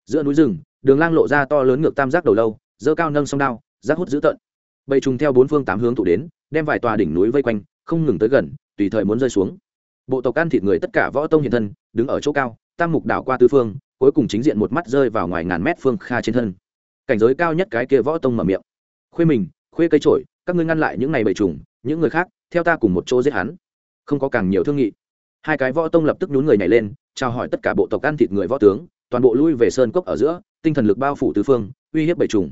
Giữa núi rừng, đường lang lộ ra to lớn ngược tam giác đầu lâu dơ cao nâng sông đao giác hút dữ tợn. Bầy trùng theo bốn phương tám hướng tụ đến, đem vài tòa đỉnh núi vây quanh, không ngừng tới gần, tùy thời muốn rơi xuống. Bộ tộc ăn thịt người tất cả võ tông hiện thân, đứng ở chỗ cao, tam mục đảo qua tư phương, cuối cùng chính diện một mắt rơi vào ngoài ngàn mét phương kha trên thân cảnh giới cao nhất cái kia võ tông mở miệng. Khuê mình, khuê cây trổi, các ngươi ngăn lại những ngày bầy trùng, những người khác, theo ta cùng một chỗ giết hắn. Không có càng nhiều thương nghị. Hai cái võ tông lập tức nhún người nhảy lên, chào hỏi tất cả bộ tộc ăn thịt người võ tướng, toàn bộ lui về sơn cốc ở giữa, tinh thần lực bao phủ tứ phương, uy hiếp bầy trùng.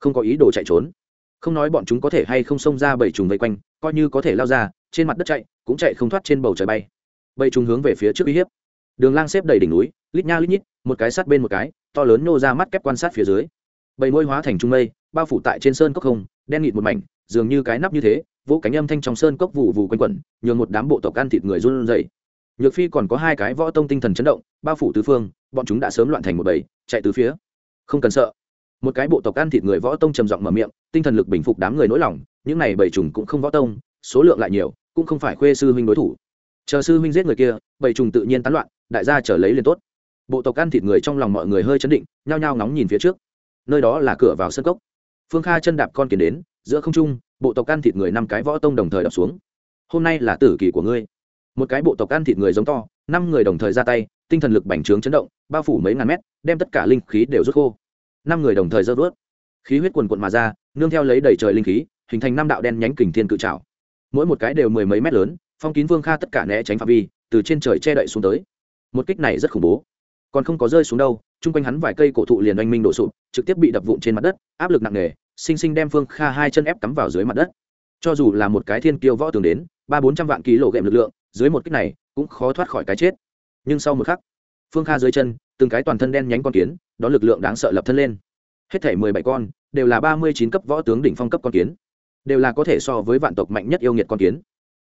Không có ý đồ chạy trốn. Không nói bọn chúng có thể hay không xông ra bầy trùng vây quanh, coi như có thể lao ra, trên mặt đất chạy, cũng chạy không thoát trên bầu trời bay. Bầy trùng hướng về phía trước uy hiếp. Đường lang xếp đầy đỉnh núi, lít nha lít nhít, một cái sát bên một cái, to lớn nô ra mắt kép quan sát phía dưới bầy môi hóa thành trung mây, bao phủ tại trên sơn cốc không, đen nghịt một mảnh, dường như cái nắp như thế, vỗ cánh âm thanh trong sơn cốc vụ vụ quanh quẩn, nhường một đám bộ tộc ăn thịt người run dậy nhược phi còn có hai cái võ tông tinh thần chấn động, bao phủ tứ phương, bọn chúng đã sớm loạn thành một bầy, chạy từ phía. Không cần sợ. Một cái bộ tộc ăn thịt người võ tông trầm giọng mở miệng, tinh thần lực bình phục đám người nỗi lòng, những này bầy trùng cũng không võ tông, số lượng lại nhiều, cũng không phải khuê sư huynh đối thủ. Chờ sư huynh giết người kia, bầy trùng tự nhiên tán loạn, đại gia trở lấy liền tốt. Bộ tộc ăn thịt người trong lòng mọi người hơi chấn định, nhao nhao ngóng nhìn phía trước nơi đó là cửa vào sân cốc. Phương kha chân đạp con kiến đến, giữa không trung, bộ tộc ăn thịt người năm cái võ tông đồng thời đập xuống. Hôm nay là tử kỳ của ngươi. Một cái bộ tộc ăn thịt người giống to, năm người đồng thời ra tay, tinh thần lực bành trướng chấn động, bao phủ mấy ngàn mét, đem tất cả linh khí đều rút khô. Năm người đồng thời giơ vớt. Khí huyết quần quận mà ra, nương theo lấy đầy trời linh khí, hình thành năm đạo đen nhánh kình thiên cự trào mỗi một cái đều mười mấy mét lớn, phong kín vương kha tất cả né tránh phạm vi, từ trên trời che đậy xuống tới. Một kích này rất khủng bố. Còn không có rơi xuống đâu chung quanh hắn vài cây cổ thụ liền oanh minh đổ sụp, trực tiếp bị đập vụn trên mặt đất, áp lực nặng nề, sinh sinh đem phương kha hai chân ép cắm vào dưới mặt đất. Cho dù là một cái thiên kiêu võ tường đến, ba bốn trăm vạn ký lộ ghệm lực lượng, dưới một kích này, cũng khó thoát khỏi cái chết. Nhưng sau một khắc, phương kha dưới chân, từng cái toàn thân đen nhánh con kiến, đó lực lượng đáng sợ lập thân lên. Hết thể mười bảy con, đều là ba mươi chín cấp võ tướng đỉnh phong cấp con kiến. Đều là có thể so với vạn tộc mạnh nhất yêu nghiệt con kiến.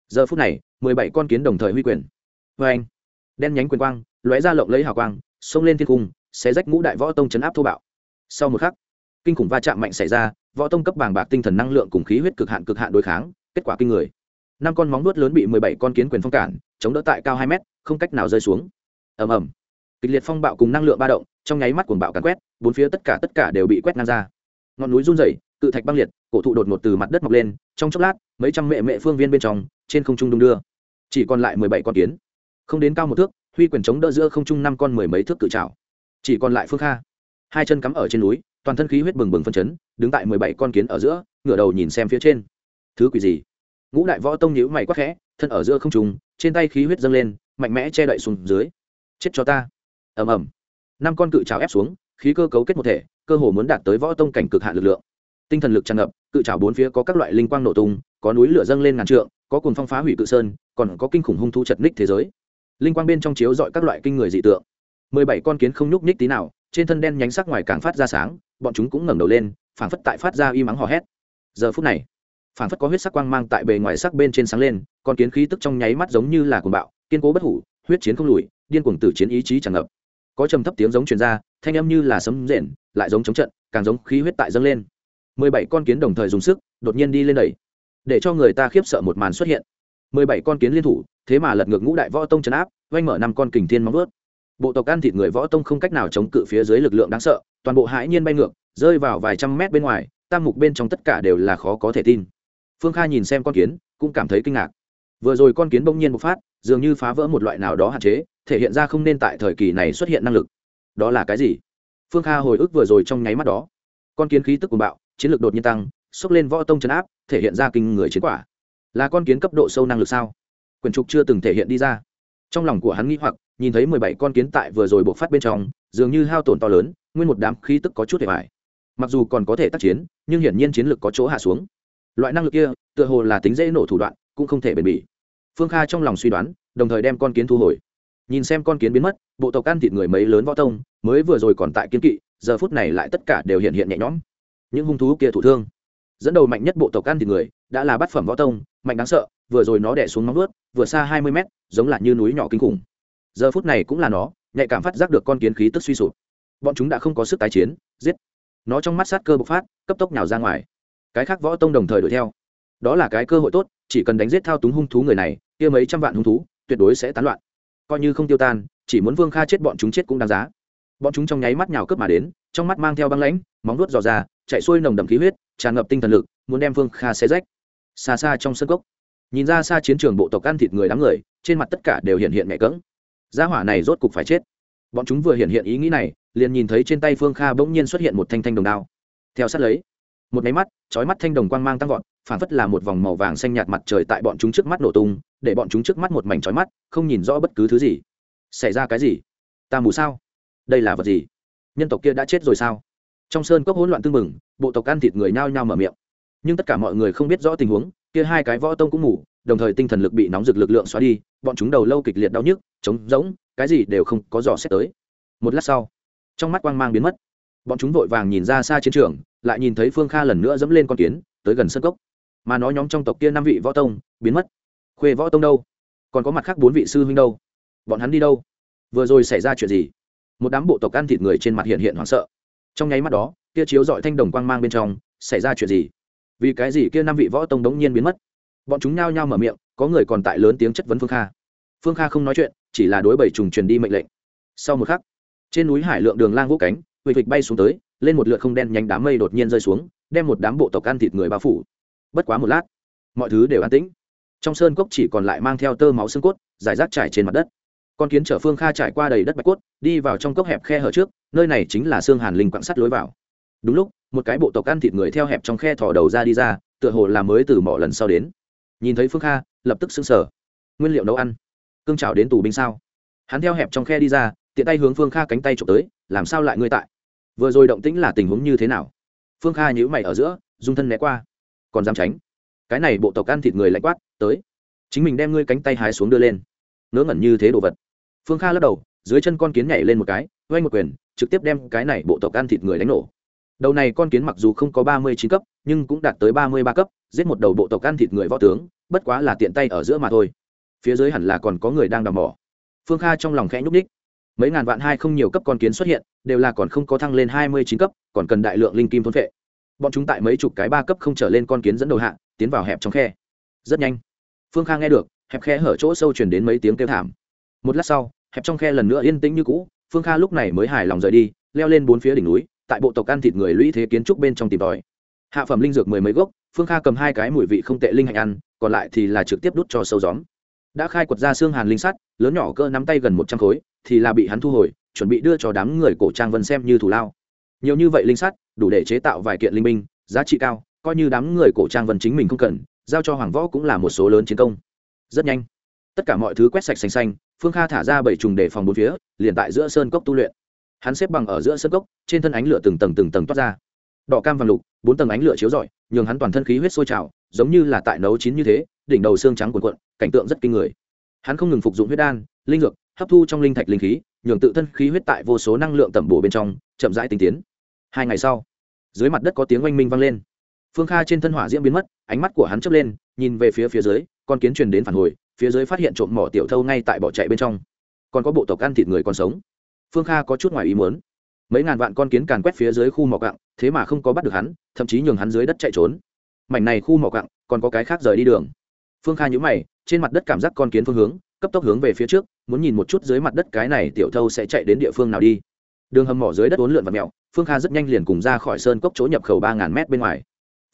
Giờ phút này, mười bảy con kiến đồng thời huy quyền. Vê anh đen nhánh quyền quang, lóe ra lộng lấy hào quang, xông lên thiên cung sẽ rách ngũ đại võ tông chấn áp thô bạo. Sau một khắc, kinh khủng va chạm mạnh xảy ra, võ tông cấp bàng bạc tinh thần năng lượng cùng khí huyết cực hạn cực hạn đối kháng, kết quả kinh người. Năm con móng nuốt lớn bị mười bảy con kiến quyền phong cản, chống đỡ tại cao hai mét, không cách nào rơi xuống. Ầm ầm. Kịch liệt phong bạo cùng năng lượng ba động, trong nháy mắt cuồng bạo càn quét, bốn phía tất cả tất cả đều bị quét ngang ra. Ngọn núi run rẩy, cự thạch băng liệt, cổ thụ đột ngột từ mặt đất mọc lên, trong chốc lát, mấy trăm mẹ mẹ phương viên bên trong, trên không trung đung đưa. Chỉ còn lại mười bảy con kiến. Không đến cao một thước, huy quyền chống đỡ giữa không trung năm con mười mấy thước cự trào chỉ còn lại phương kha. Hai chân cắm ở trên núi, toàn thân khí huyết bừng bừng phân chấn, đứng tại mười bảy con kiến ở giữa, ngửa đầu nhìn xem phía trên. Thứ quỷ gì? Ngũ đại võ tông nhíu mày quắc khẽ, thân ở giữa không trùng trên tay khí huyết dâng lên, mạnh mẽ che đậy xuống dưới. Chết cho ta. Ầm ầm. Năm con cự trào ép xuống, khí cơ cấu kết một thể, cơ hồ muốn đạt tới võ tông cảnh cực hạn lực lượng. Tinh thần lực tràn ngập, cự trào bốn phía có các loại linh quang nổ tung, có núi lửa dâng lên ngàn trượng, có cồn phong phá hủy cự sơn, còn có kinh khủng hung thu chật ních thế giới. Linh quang bên trong chiếu dọi các loại kinh người dị tượng mười bảy con kiến không nhúc nhích tí nào, trên thân đen nhánh sắc ngoài càng phát ra sáng, bọn chúng cũng ngẩng đầu lên, phảng phất tại phát ra y mắng hò hét. Giờ phút này, phảng phất có huyết sắc quang mang tại bề ngoài sắc bên trên sáng lên, con kiến khí tức trong nháy mắt giống như là cuồng bạo, kiên cố bất hủ, huyết chiến không lùi, điên cuồng tử chiến ý chí tràn ngập. Có trầm thấp tiếng giống truyền ra, thanh âm như là sấm rền, lại giống chống trận, càng giống khí huyết tại dâng lên. Mười bảy con kiến đồng thời dùng sức, đột nhiên đi lên đẩy, để cho người ta khiếp sợ một màn xuất hiện. Mười bảy con kiến liên thủ, thế mà lật ngược ngũ đại võ tông trấn áp oanh mở năm con kình thiên móng vớt bộ tộc ăn thịt người võ tông không cách nào chống cự phía dưới lực lượng đáng sợ, toàn bộ hãi nhiên bay ngược, rơi vào vài trăm mét bên ngoài, tam mục bên trong tất cả đều là khó có thể tin. Phương kha nhìn xem con kiến, cũng cảm thấy kinh ngạc. Vừa rồi con kiến bỗng nhiên bộc phát, dường như phá vỡ một loại nào đó hạn chế, thể hiện ra không nên tại thời kỳ này xuất hiện năng lực. Đó là cái gì? Phương kha hồi ức vừa rồi trong nháy mắt đó. Con kiến khí tức cuồng bạo, chiến lược đột nhiên tăng, xốc lên võ tông chấn áp, thể hiện ra kinh người chiến quả. Là con kiến cấp độ sâu năng lực sao? Quyền trục chưa từng thể hiện đi ra. Trong lòng của hắn nghĩ hoặc nhìn thấy mười bảy con kiến tại vừa rồi bộc phát bên trong, dường như hao tổn to lớn, nguyên một đám khí tức có chút để bài mặc dù còn có thể tác chiến, nhưng hiển nhiên chiến lược có chỗ hạ xuống. Loại năng lực kia, tựa hồ là tính dễ nổ thủ đoạn, cũng không thể bền bỉ. Phương kha trong lòng suy đoán, đồng thời đem con kiến thu hồi. Nhìn xem con kiến biến mất, bộ tộc ăn thịt người mấy lớn võ tông, mới vừa rồi còn tại kiến kỵ, giờ phút này lại tất cả đều hiện hiện nhẹ nhõm. Những hung thú kia thụ thương, dẫn đầu mạnh nhất bộ tộc ăn thịt người, đã là bát phẩm võ tông, mạnh đáng sợ, vừa rồi nó đẻ xuống móng vuốt, vừa xa hai mươi mét, giống là như núi nhỏ kinh khủng giờ phút này cũng là nó, nhạy cảm phát giác được con kiến khí tức suy sụp. Bọn chúng đã không có sức tái chiến, giết. Nó trong mắt sát cơ bộc phát, cấp tốc nhào ra ngoài. Cái khác võ tông đồng thời đuổi theo. Đó là cái cơ hội tốt, chỉ cần đánh giết thao túng hung thú người này, kia mấy trăm vạn hung thú, tuyệt đối sẽ tán loạn. Coi như không tiêu tan, chỉ muốn vương kha chết bọn chúng chết cũng đáng giá. Bọn chúng trong nháy mắt nhào cướp mà đến, trong mắt mang theo băng lãnh, móng nuốt dò ra, chạy xuôi nồng đậm khí huyết, tràn ngập tinh thần lực, muốn đem vương kha xé rách. Xa xa trong sân cốc, nhìn ra xa chiến trường bộ tộc ăn thịt người đám người, trên mặt tất cả đều hiện hiện mẹ cỡng gia hỏa này rốt cục phải chết. Bọn chúng vừa hiện hiện ý nghĩ này, liền nhìn thấy trên tay phương kha bỗng nhiên xuất hiện một thanh thanh đồng đao. Theo sát lấy, một máy mắt trói mắt thanh đồng quang mang tăng vọt phản phất là một vòng màu vàng xanh nhạt mặt trời tại bọn chúng trước mắt nổ tung, để bọn chúng trước mắt một mảnh trói mắt, không nhìn rõ bất cứ thứ gì. Xảy ra cái gì? Ta mù sao? Đây là vật gì? Nhân tộc kia đã chết rồi sao? Trong sơn cốc hỗn loạn tưng mừng bộ tộc ăn thịt người nhao nhao mở miệng. Nhưng tất cả mọi người không biết rõ tình huống, kia hai cái võ tông cũng mù đồng thời tinh thần lực bị nóng rực lực lượng xóa đi, bọn chúng đầu lâu kịch liệt đau nhức, trống rỗng, cái gì đều không có dò xét tới. Một lát sau, trong mắt quang mang biến mất. Bọn chúng vội vàng nhìn ra xa chiến trường, lại nhìn thấy phương kha lần nữa dẫm lên con kiến, tới gần sân cốc. Mà nói nhóm trong tộc kia năm vị võ tông, biến mất. Khuê võ tông đâu? Còn có mặt khác bốn vị sư huynh đâu? Bọn hắn đi đâu? Vừa rồi xảy ra chuyện gì? Một đám bộ tộc ăn thịt người trên mặt hiện hiện hoảng sợ. Trong nháy mắt đó, kia chiếu dọi thanh đồng quang mang bên trong, xảy ra chuyện gì? Vì cái gì kia năm vị võ tông đống nhiên biến mất? Bọn chúng nhao nhao mở miệng, có người còn tại lớn tiếng chất vấn phương kha. Phương kha không nói chuyện, chỉ là đối bảy trùng truyền đi mệnh lệnh. Sau một khắc, trên núi hải lượng đường lang vũ cánh huỳnh vịt bay xuống tới, lên một lượt không đen nhánh đám mây đột nhiên rơi xuống, đem một đám bộ tộc ăn thịt người bao phủ. Bất quá một lát, mọi thứ đều an tĩnh. Trong sơn cốc chỉ còn lại mang theo tơ máu xương cốt giải rác trải trên mặt đất. Con kiến chở phương kha trải qua đầy đất bạch cốt, đi vào trong cốc hẹp khe hở trước, nơi này chính là xương hàn linh quạng sắt lối vào. Đúng lúc, một cái bộ tộc ăn thịt người theo hẹp trong khe thò đầu ra đi ra, tựa hồ là mới từ mỏ lần sau đến nhìn thấy phương kha, lập tức xứng sở nguyên liệu nấu ăn? Cương trào đến tù binh sao? Hắn theo hẹp trong khe đi ra, tiện tay hướng phương kha cánh tay trộm tới, làm sao lại ngươi tại? Vừa rồi động tĩnh là tình huống như thế nào? Phương kha nhữ mày ở giữa, dung thân né qua. Còn dám tránh? Cái này bộ tộc ăn thịt người lạnh quát, tới. Chính mình đem ngươi cánh tay hái xuống đưa lên. Ngớ ngẩn như thế đồ vật. Phương kha lắc đầu, dưới chân con kiến nhảy lên một cái, oanh một quyền, trực tiếp đem cái này bộ tộc ăn thịt người đánh nổ đầu này con kiến mặc dù không có ba mươi chín cấp, nhưng cũng đạt tới ba mươi ba cấp, giết một đầu bộ tộc ăn thịt người võ tướng, bất quá là tiện tay ở giữa mà thôi. Phía dưới hẳn là còn có người đang đào mỏ. Phương kha trong lòng khẽ nhúc ních mấy ngàn vạn hai không nhiều cấp con kiến xuất hiện, đều là còn không có thăng lên hai mươi chín cấp, còn cần đại lượng linh kim thôn vệ bọn chúng tại mấy chục cái ba cấp không trở lên con kiến dẫn đầu hạ, tiến vào hẹp trong khe. Rất nhanh. Phương kha nghe được, hẹp khe hở chỗ sâu chuyển đến mấy tiếng kêu thảm. Một lát sau, hẹp trong khe lần nữa yên tĩnh như cũ, phương kha lúc này mới hài lòng rời đi, leo lên bốn phía đỉnh núi tại bộ tộc ăn thịt người lũy thế kiến trúc bên trong tìm tòi. Hạ phẩm linh dược mười mấy gốc, phương kha cầm hai cái mùi vị không tệ linh hạnh ăn, còn lại thì là trực tiếp đút cho sâu gióm. Đã khai quật ra xương hàn linh sắt, lớn nhỏ cỡ nắm tay gần một trăm khối, thì là bị hắn thu hồi, chuẩn bị đưa cho đám người cổ trang vân xem như thủ lao. Nhiều như vậy linh sắt, đủ để chế tạo vài kiện linh minh giá trị cao, coi như đám người cổ trang vân chính mình không cần, giao cho hoàng võ cũng là một số lớn chiến công. Rất nhanh, tất cả mọi thứ quét sạch xanh xanh, phương kha thả ra bảy trùng để phòng bốn phía, liền tại giữa sơn cốc tu luyện hắn xếp bằng ở giữa sân cốc trên thân ánh lửa từng tầng từng tầng toát ra. Đỏ cam vàng lục, bốn tầng ánh lửa chiếu rọi, nhường hắn toàn thân khí huyết sôi trào, giống như là tại nấu chín như thế, đỉnh đầu xương trắng cuộn cuộn, cảnh tượng rất kinh người. Hắn không ngừng phục dụng huyết đan, linh dược, hấp thu trong linh thạch linh khí, nhường tự thân khí huyết tại vô số năng lượng tẩm bổ bên trong, chậm rãi tinh tiến. Hai ngày sau, dưới mặt đất có tiếng oanh minh vang lên. Phương kha trên thân hỏa diễm biến mất, ánh mắt của hắn chớp lên, nhìn về phía phía dưới, con kiến truyền đến phản hồi, phía dưới phát hiện trộm mỏ tiểu thâu ngay tại bỏ chạy bên trong. Còn có bộ tộc ăn thịt người còn sống phương kha có chút ngoài ý muốn. Mấy ngàn vạn con kiến càn quét phía dưới khu mỏ cặng thế mà không có bắt được hắn thậm chí nhường hắn dưới đất chạy trốn. Mảnh này khu mỏ cặng còn có cái khác rời đi đường. Phương kha nhữ mày trên mặt đất cảm giác con kiến phương hướng cấp tốc hướng về phía trước muốn nhìn một chút dưới mặt đất cái này tiểu thâu sẽ chạy đến địa phương nào đi. Đường hầm mỏ dưới đất uốn lượn và mẹo, phương kha rất nhanh liền cùng ra khỏi sơn cốc chỗ nhập khẩu ba ngàn mét bên ngoài.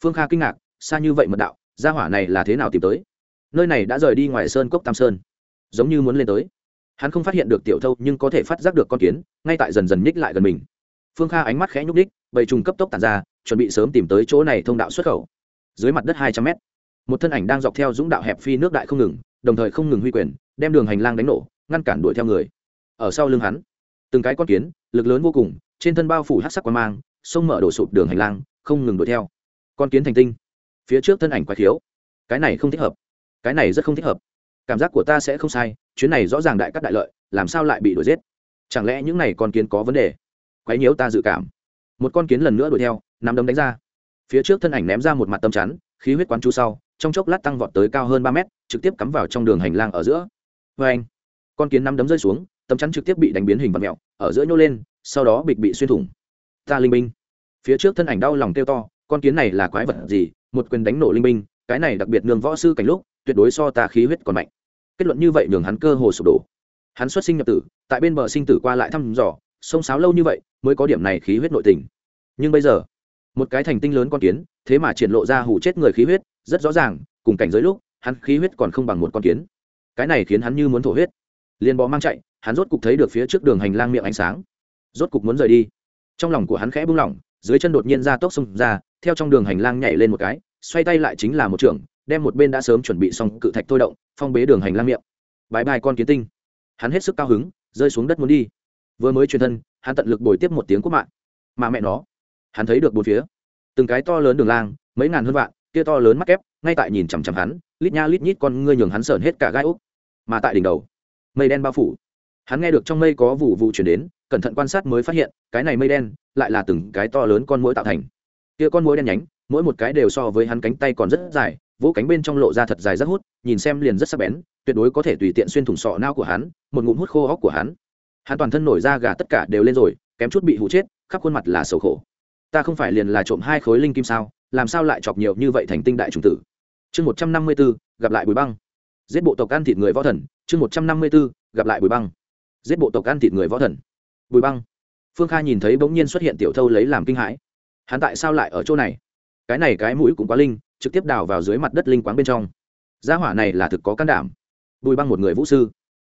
Phương kha kinh ngạc xa như vậy mật đạo gia hỏa này là thế nào tìm tới? Nơi này đã rời đi ngoài sơn cốc tam sơn giống như muốn lên tới hắn không phát hiện được tiểu thâu nhưng có thể phát giác được con kiến, ngay tại dần dần ních lại gần mình. Phương kha ánh mắt khẽ nhúc ních bầy trùng cấp tốc tàn ra, chuẩn bị sớm tìm tới chỗ này thông đạo xuất khẩu. Dưới mặt đất hai trăm mét, một thân ảnh đang dọc theo dũng đạo hẹp phi nước đại không ngừng, đồng thời không ngừng huy quyền, đem đường hành lang đánh nổ, ngăn cản đuổi theo người. Ở sau lưng hắn, từng cái con kiến, lực lớn vô cùng, trên thân bao phủ hát sắc quan mang, sông mở đổ sụp đường hành lang, không ngừng đuổi theo. Con kiến thành tinh, phía trước thân ảnh quái thiếu cái này không thích hợp, cái này rất không thích hợp cảm giác của ta sẽ không sai, chuyến này rõ ràng đại cắt đại lợi, làm sao lại bị đuổi giết? Chẳng lẽ những này con kiến có vấn đề? Quấy nhiễu ta dự cảm. Một con kiến lần nữa đuổi theo, nắm đấm đánh ra. Phía trước thân ảnh ném ra một mặt tâm chắn, khí huyết quán chú sau, trong chốc lát tăng vọt tới cao hơn ba mét, trực tiếp cắm vào trong đường hành lang ở giữa. Vê anh, con kiến nắm đấm rơi xuống tấm chắn trực tiếp bị đánh biến hình vật mẹo ở giữa nhô lên, sau đó bịch bị xuyên thủng. Ta linh binh. Phía trước thân ảnh đau lòng kêu to, con kiến này là quái vật gì? Một quyền đánh nổ linh binh, cái này đặc biệt nương võ sư cảnh lúc tuyệt đối so ta khí huyết còn mạnh. Kết luận như vậy nhường hắn cơ hồ sụp đổ. Hắn xuất sinh nhập tử, tại bên bờ sinh tử qua lại thăm dò, sông sáo lâu như vậy mới có điểm này khí huyết nội tình. Nhưng bây giờ, một cái thành tinh lớn con kiến, thế mà triển lộ ra hủ chết người khí huyết, rất rõ ràng, cùng cảnh giới lúc, hắn khí huyết còn không bằng một con kiến. Cái này khiến hắn như muốn thổ huyết. Liền bó mang chạy, hắn rốt cục thấy được phía trước đường hành lang miệng ánh sáng. Rốt cục muốn rời đi. Trong lòng của hắn khẽ buông lỏng, dưới chân đột nhiên ra tốc xông ra, theo trong đường hành lang nhảy lên một cái, xoay tay lại chính là một trường đem một bên đã sớm chuẩn bị xong cự thạch thôi động, phong bế đường hành lang miệng. Bãi bài con kiến tinh. Hắn hết sức cao hứng, rơi xuống đất muốn đi. Vừa mới truyền thân, hắn tận lực bồi tiếp một tiếng quốc mạng. Mà mẹ nó, hắn thấy được bốn phía. Từng cái to lớn đường lang, mấy ngàn hơn vạn, kia to lớn mắt kép, ngay tại nhìn chằm chằm hắn, lít nha lít nhít con ngươi nhường hắn sởn hết cả gai úc. Mà tại đỉnh đầu, mây đen bao phủ. Hắn nghe được trong mây có vụ vụ chuyển đến, cẩn thận quan sát mới phát hiện, cái này mây đen lại là từng cái to lớn con mũi tạo thành. Kia con mũi đen nhánh, mỗi một cái đều so với hắn cánh tay còn rất dài vỗ cánh bên trong lộ ra thật dài rất hút, nhìn xem liền rất sắc bén, tuyệt đối có thể tùy tiện xuyên thủng sọ não của hắn, một ngụm hút khô óc của hắn. Hắn toàn thân nổi ra gà tất cả đều lên rồi, kém chút bị hụ chết, khắp khuôn mặt là sầu khổ. Ta không phải liền là trộm hai khối linh kim sao, làm sao lại chọc nhiều như vậy thành tinh đại trùng tử? Chương một trăm năm mươi b ố gặp lại bùi băng. Giết bộ tộc ăn thịt người võ thần, chương một trăm năm mươi b ố gặp lại bùi băng. Giết bộ tộc ăn thịt người võ thần. Bùi băng. Phương kha nhìn thấy bỗng nhiên xuất hiện tiểu thâu lấy làm kinh hãi. Hắn tại sao lại ở chỗ này? Cái này cái mũi cũng quá linh trực tiếp đào vào dưới mặt đất linh quáng bên trong. Gia hỏa này là thực có can đảm. Bùi băng một người vũ sư.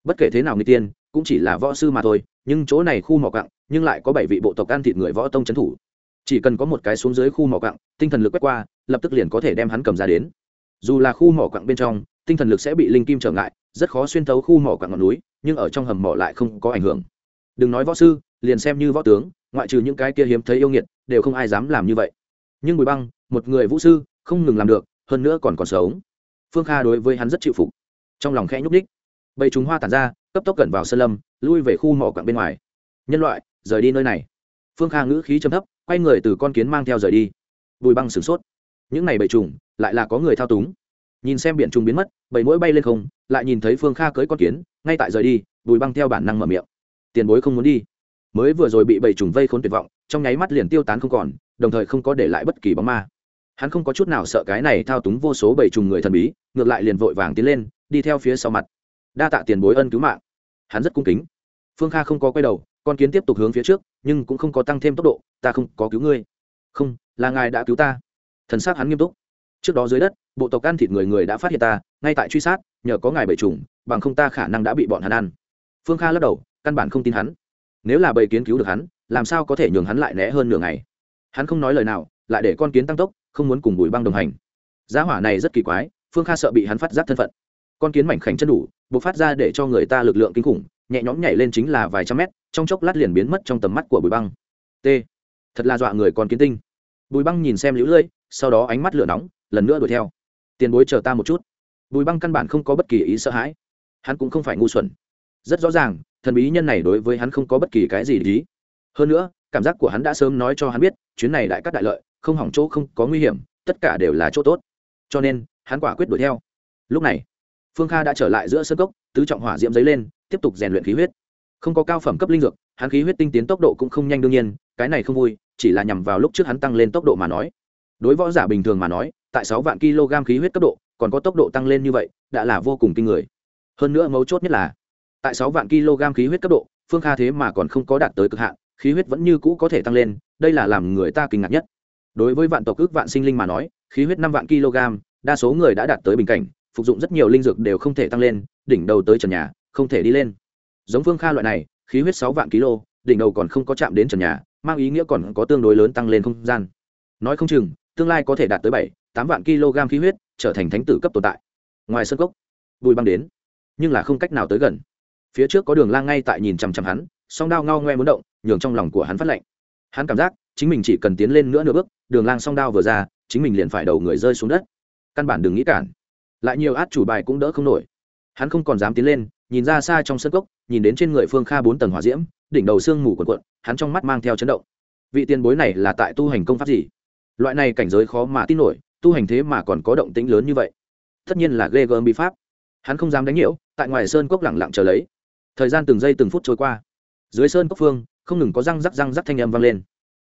Bất kể thế nào người tiên, cũng chỉ là võ sư mà thôi, nhưng chỗ này khu mỏ cặng nhưng lại có bảy vị bộ tộc ăn thịt người võ tông trấn thủ. Chỉ cần có một cái xuống dưới khu mỏ cặng tinh thần lực quét qua, lập tức liền có thể đem hắn cầm ra đến. Dù là khu mỏ quặng bên trong, tinh thần lực sẽ bị linh kim trở ngại, rất khó xuyên thấu khu mỏ quặng ngọn núi, nhưng ở trong hầm mỏ lại không có ảnh hưởng. Đừng nói võ sư, liền xem như võ tướng, ngoại trừ những cái kia hiếm thấy yêu nghiệt, đều không ai dám làm như vậy. Nhưng bùi băng, một người vũ sư không ngừng làm được, hơn nữa còn còn sống. Phương kha đối với hắn rất chịu phục. Trong lòng khẽ nhúc ních bầy chúng hoa tàn ra, cấp tốc cẩn vào sân lâm, lui về khu mỏ quặng bên ngoài. Nhân loại, rời đi nơi này. Phương kha ngữ khí châm thấp, quay người từ con kiến mang theo rời đi. Bùi băng sửng sốt. Những này bầy trùng, lại là có người thao túng. Nhìn xem biển trùng biến mất, bầy mũi bay lên không, lại nhìn thấy phương kha cưới con kiến, ngay tại rời đi bùi băng theo bản năng mở miệng. Tiền bối không muốn đi. Mới vừa rồi bị bầy trùng vây khốn tuyệt vọng, trong nháy mắt liền tiêu tán không còn, đồng thời không có để lại bất kỳ bóng ma hắn không có chút nào sợ cái này thao túng vô số bầy trùng người thần bí, ngược lại liền vội vàng tiến lên, đi theo phía sau mặt. Đa tạ tiền bối ân cứu mạng. Hắn rất cung kính. Phương kha không có quay đầu, con kiến tiếp tục hướng phía trước, nhưng cũng không có tăng thêm tốc độ, ta không có cứu ngươi. Không, là ngài đã cứu ta. Thần xác hắn nghiêm túc. Trước đó dưới đất, bộ tộc ăn thịt người người đã phát hiện ta, ngay tại truy sát, nhờ có ngài bầy trùng bằng không ta khả năng đã bị bọn hắn ăn. Phương kha lắc đầu, căn bản không tin hắn. Nếu là bầy kiến cứu được hắn, làm sao có thể nhường hắn lại né hơn nửa ngày? Hắn không nói lời nào, lại để con kiến tăng tốc không muốn cùng bùi băng đồng hành. Giá hỏa này rất kỳ quái, phương kha sợ bị hắn phát giác thân phận. Con kiến mảnh khảnh chân đủ, buộc phát ra để cho người ta lực lượng kinh khủng, nhẹ nhõm nhảy lên chính là vài trăm mét, trong chốc lát liền biến mất trong tầm mắt của bùi băng. T. Thật là dọa người con kiến tinh. Bùi băng nhìn xem lũ lưỡi sau đó ánh mắt lửa nóng, lần nữa đuổi theo. Tiền bối chờ ta một chút. Bùi băng căn bản không có bất kỳ ý sợ hãi. Hắn cũng không phải ngu xuẩn. Rất rõ ràng, thần bí nhân này đối với hắn không có bất kỳ cái gì lý hơn nữa, cảm giác của hắn đã sớm nói cho hắn biết, chuyến này đại cắt đại lợi không hỏng chỗ không có nguy hiểm, tất cả đều là chỗ tốt. Cho nên, hắn quả quyết đuổi theo. Lúc này, phương kha đã trở lại giữa sân cốc, tứ trọng hỏa diễm giấy lên, tiếp tục rèn luyện khí huyết. Không có cao phẩm cấp linh dược, hắn khí huyết tinh tiến tốc độ cũng không nhanh đương nhiên, cái này không vui, chỉ là nhằm vào lúc trước hắn tăng lên tốc độ mà nói. Đối võ giả bình thường mà nói, tại sáu vạn kg khí huyết cấp độ, còn có tốc độ tăng lên như vậy, đã là vô cùng kinh người. Hơn nữa mấu chốt nhất là, tại sáu vạn kg khí huyết cấp độ, phương kha thế mà còn không có đạt tới cực hạn, khí huyết vẫn như cũ có thể tăng lên, đây là làm người ta kinh ngạc nhất đối với vạn tộc ước vạn sinh linh mà nói, khí huyết năm vạn kg, đa số người đã đạt tới bình cảnh, phục dụng rất nhiều linh dược đều không thể tăng lên, đỉnh đầu tới trần nhà, không thể đi lên. Giống phương kha loại này, khí huyết sáu vạn kg, đỉnh đầu còn không có chạm đến trần nhà, mang ý nghĩa còn có tương đối lớn tăng lên không gian. Nói không chừng, tương lai có thể đạt tới bảy, tám vạn kg khí huyết, trở thành thánh tử cấp tồn tại. Ngoài sân cốc bùi băng đến, nhưng là không cách nào tới gần. Phía trước có đường lang ngay tại nhìn chằm chằm hắn, song đao ngao ngoe muốn động, nhường trong lòng của hắn phát lạnh hắn cảm giác chính mình chỉ cần tiến lên nữa nửa bước, đường lang song đao vừa ra, chính mình liền phải đầu người rơi xuống đất. Căn bản đừng nghĩ cản. Lại nhiều át chủ bài cũng đỡ không nổi. Hắn không còn dám tiến lên, nhìn ra xa trong sân cốc, nhìn đến trên người phương kha bốn tầng hỏa diễm, đỉnh đầu sương mù quần quận hắn trong mắt mang theo chấn động. Vị tiền bối này là tại tu hành công pháp gì? Loại này cảnh giới khó mà tin nổi, tu hành thế mà còn có động tĩnh lớn như vậy. Tất nhiên là ghê gớm bí pháp. Hắn không dám đánh nhiễu, tại ngoài sơn cốc lẳng lặng chờ lấy. Thời gian từng giây từng phút trôi qua. Dưới sơn cốc phương, không ngừng có răng rắc răng rắc thanh âm vang lên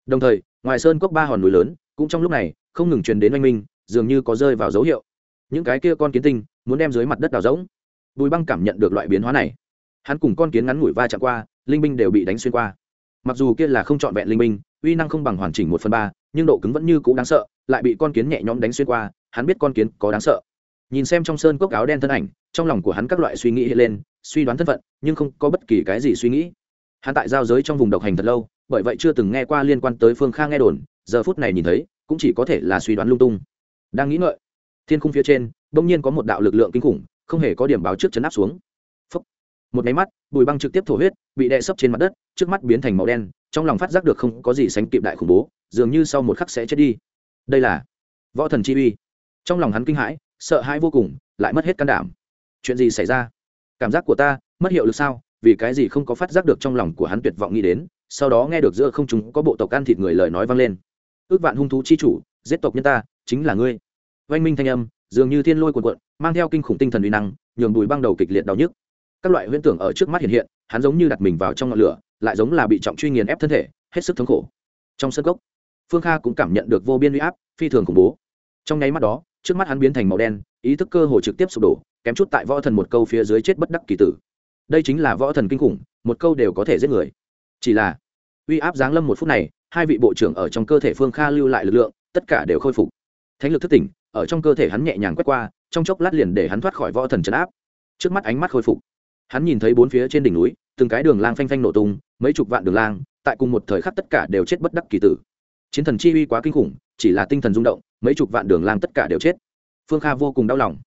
đồng thời, ngoài sơn cốc ba hòn núi lớn, cũng trong lúc này, không ngừng truyền đến oanh minh, dường như có rơi vào dấu hiệu. Những cái kia con kiến tinh, muốn đem dưới mặt đất đào rỗng. Bùi băng cảm nhận được loại biến hóa này. Hắn cùng con kiến ngắn ngủi va chạm qua, linh binh đều bị đánh xuyên qua. Mặc dù kia là không trọn vẹn linh binh, uy năng không bằng hoàn chỉnh một phần ba, nhưng độ cứng vẫn như c ũ đáng sợ, lại bị con kiến nhẹ nhõm đánh xuyên qua, hắn biết con kiến có đáng sợ. Nhìn xem trong sơn cốc áo đen thân ảnh, trong lòng của hắn các loại suy nghĩ hiện lên, suy đoán thân phận, nhưng không có bất kỳ cái gì suy nghĩ. Hắn tại giao giới trong vùng độc hành thật lâu bởi vậy chưa từng nghe qua liên quan tới phương Kha nghe đồn, giờ phút này nhìn thấy, cũng chỉ có thể là suy đoán lung tung. Đang nghĩ ngợi, thiên khung phía trên, bỗng nhiên có một đạo lực lượng kinh khủng, không hề có điểm báo trước chấn áp xuống. Một máy mắt, bùi băng trực tiếp thổ huyết, bị đè sấp trên mặt đất, trước mắt biến thành màu đen, trong lòng phát giác được không có gì sánh kịp đại khủng bố, dường như sau một khắc sẽ chết đi. Đây là võ thần chi uy. Trong lòng hắn kinh hãi, sợ hãi vô cùng, lại mất hết can đảm. Chuyện gì xảy ra? Cảm giác của ta, mất hiệu lực sao? Vì cái gì không có phát giác được trong lòng của hắn tuyệt vọng nghĩ đến? Sau đó nghe được giữa không chúng có bộ tộc ăn thịt người lời nói vang lên. Ước vạn hung thú chi chủ, giết tộc nhân ta, chính là ngươi. Oanh minh thanh âm, dường như thiên lôi cuộn cuộn, mang theo kinh khủng tinh thần uy năng, nhường bùi băng đầu kịch liệt đau nhức. Các loại huyễn tưởng ở trước mắt hiện hiện, hắn giống như đặt mình vào trong ngọn lửa, lại giống là bị trọng truy nghiền ép thân thể, hết sức thống khổ. Trong sân gốc phương kha cũng cảm nhận được vô biên uy áp, phi thường khủng bố. Trong nháy mắt đó, trước mắt hắn biến thành màu đen, ý thức cơ hồ trực tiếp sụp đổ, kém chút tại võ thần một câu phía dưới chết bất đắc kỳ tử. Đây chính là võ thần kinh khủng, một câu đều có thể giết người chỉ là, uy áp giáng lâm một phút này, hai vị bộ trưởng ở trong cơ thể phương kha lưu lại lực lượng, tất cả đều khôi phục. Thánh lực thức tỉnh, ở trong cơ thể hắn nhẹ nhàng quét qua, trong chốc lát liền để hắn thoát khỏi võ thần trấn áp. Trước mắt ánh mắt khôi phục, hắn nhìn thấy bốn phía trên đỉnh núi, từng cái đường lang phanh phanh nổ tung, mấy chục vạn đường lang, tại cùng một thời khắc tất cả đều chết bất đắc kỳ tử. Chiến thần chi uy quá kinh khủng, chỉ là tinh thần rung động, mấy chục vạn đường lang tất cả đều chết. Phương kha vô cùng đau lòng.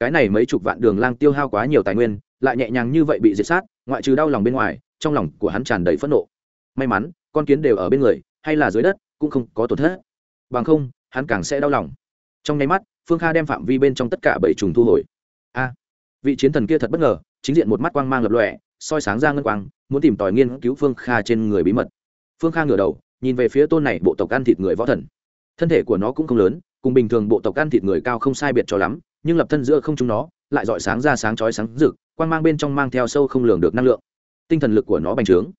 Cái này mấy chục vạn đường lang tiêu hao quá nhiều tài nguyên, lại nhẹ nhàng như vậy bị diệt sát, ngoại trừ đau lòng bên ngoài trong lòng của hắn tràn đầy phẫn nộ. May mắn, con kiến đều ở bên người, hay là dưới đất, cũng không có tổn thất. Bằng không, hắn càng sẽ đau lòng. Trong nháy mắt, phương kha đem phạm vi bên trong tất cả bảy trùng thu hồi. A, vị chiến thần kia thật bất ngờ, chính diện một mắt quang mang lập lọe soi sáng ra ngân quang, muốn tìm tòi nghiên cứu phương kha trên người bí mật. Phương kha ngửa đầu, nhìn về phía tôn này bộ tộc ăn thịt người võ thần. Thân thể của nó cũng không lớn, cùng bình thường bộ tộc ăn thịt người cao không sai biệt cho lắm, nhưng lập thân giữa không chúng nó, lại dọi sáng ra sáng chói sáng rực, quang mang bên trong mang theo sâu không lường được năng lượng tinh thần lực của nó bành trướng.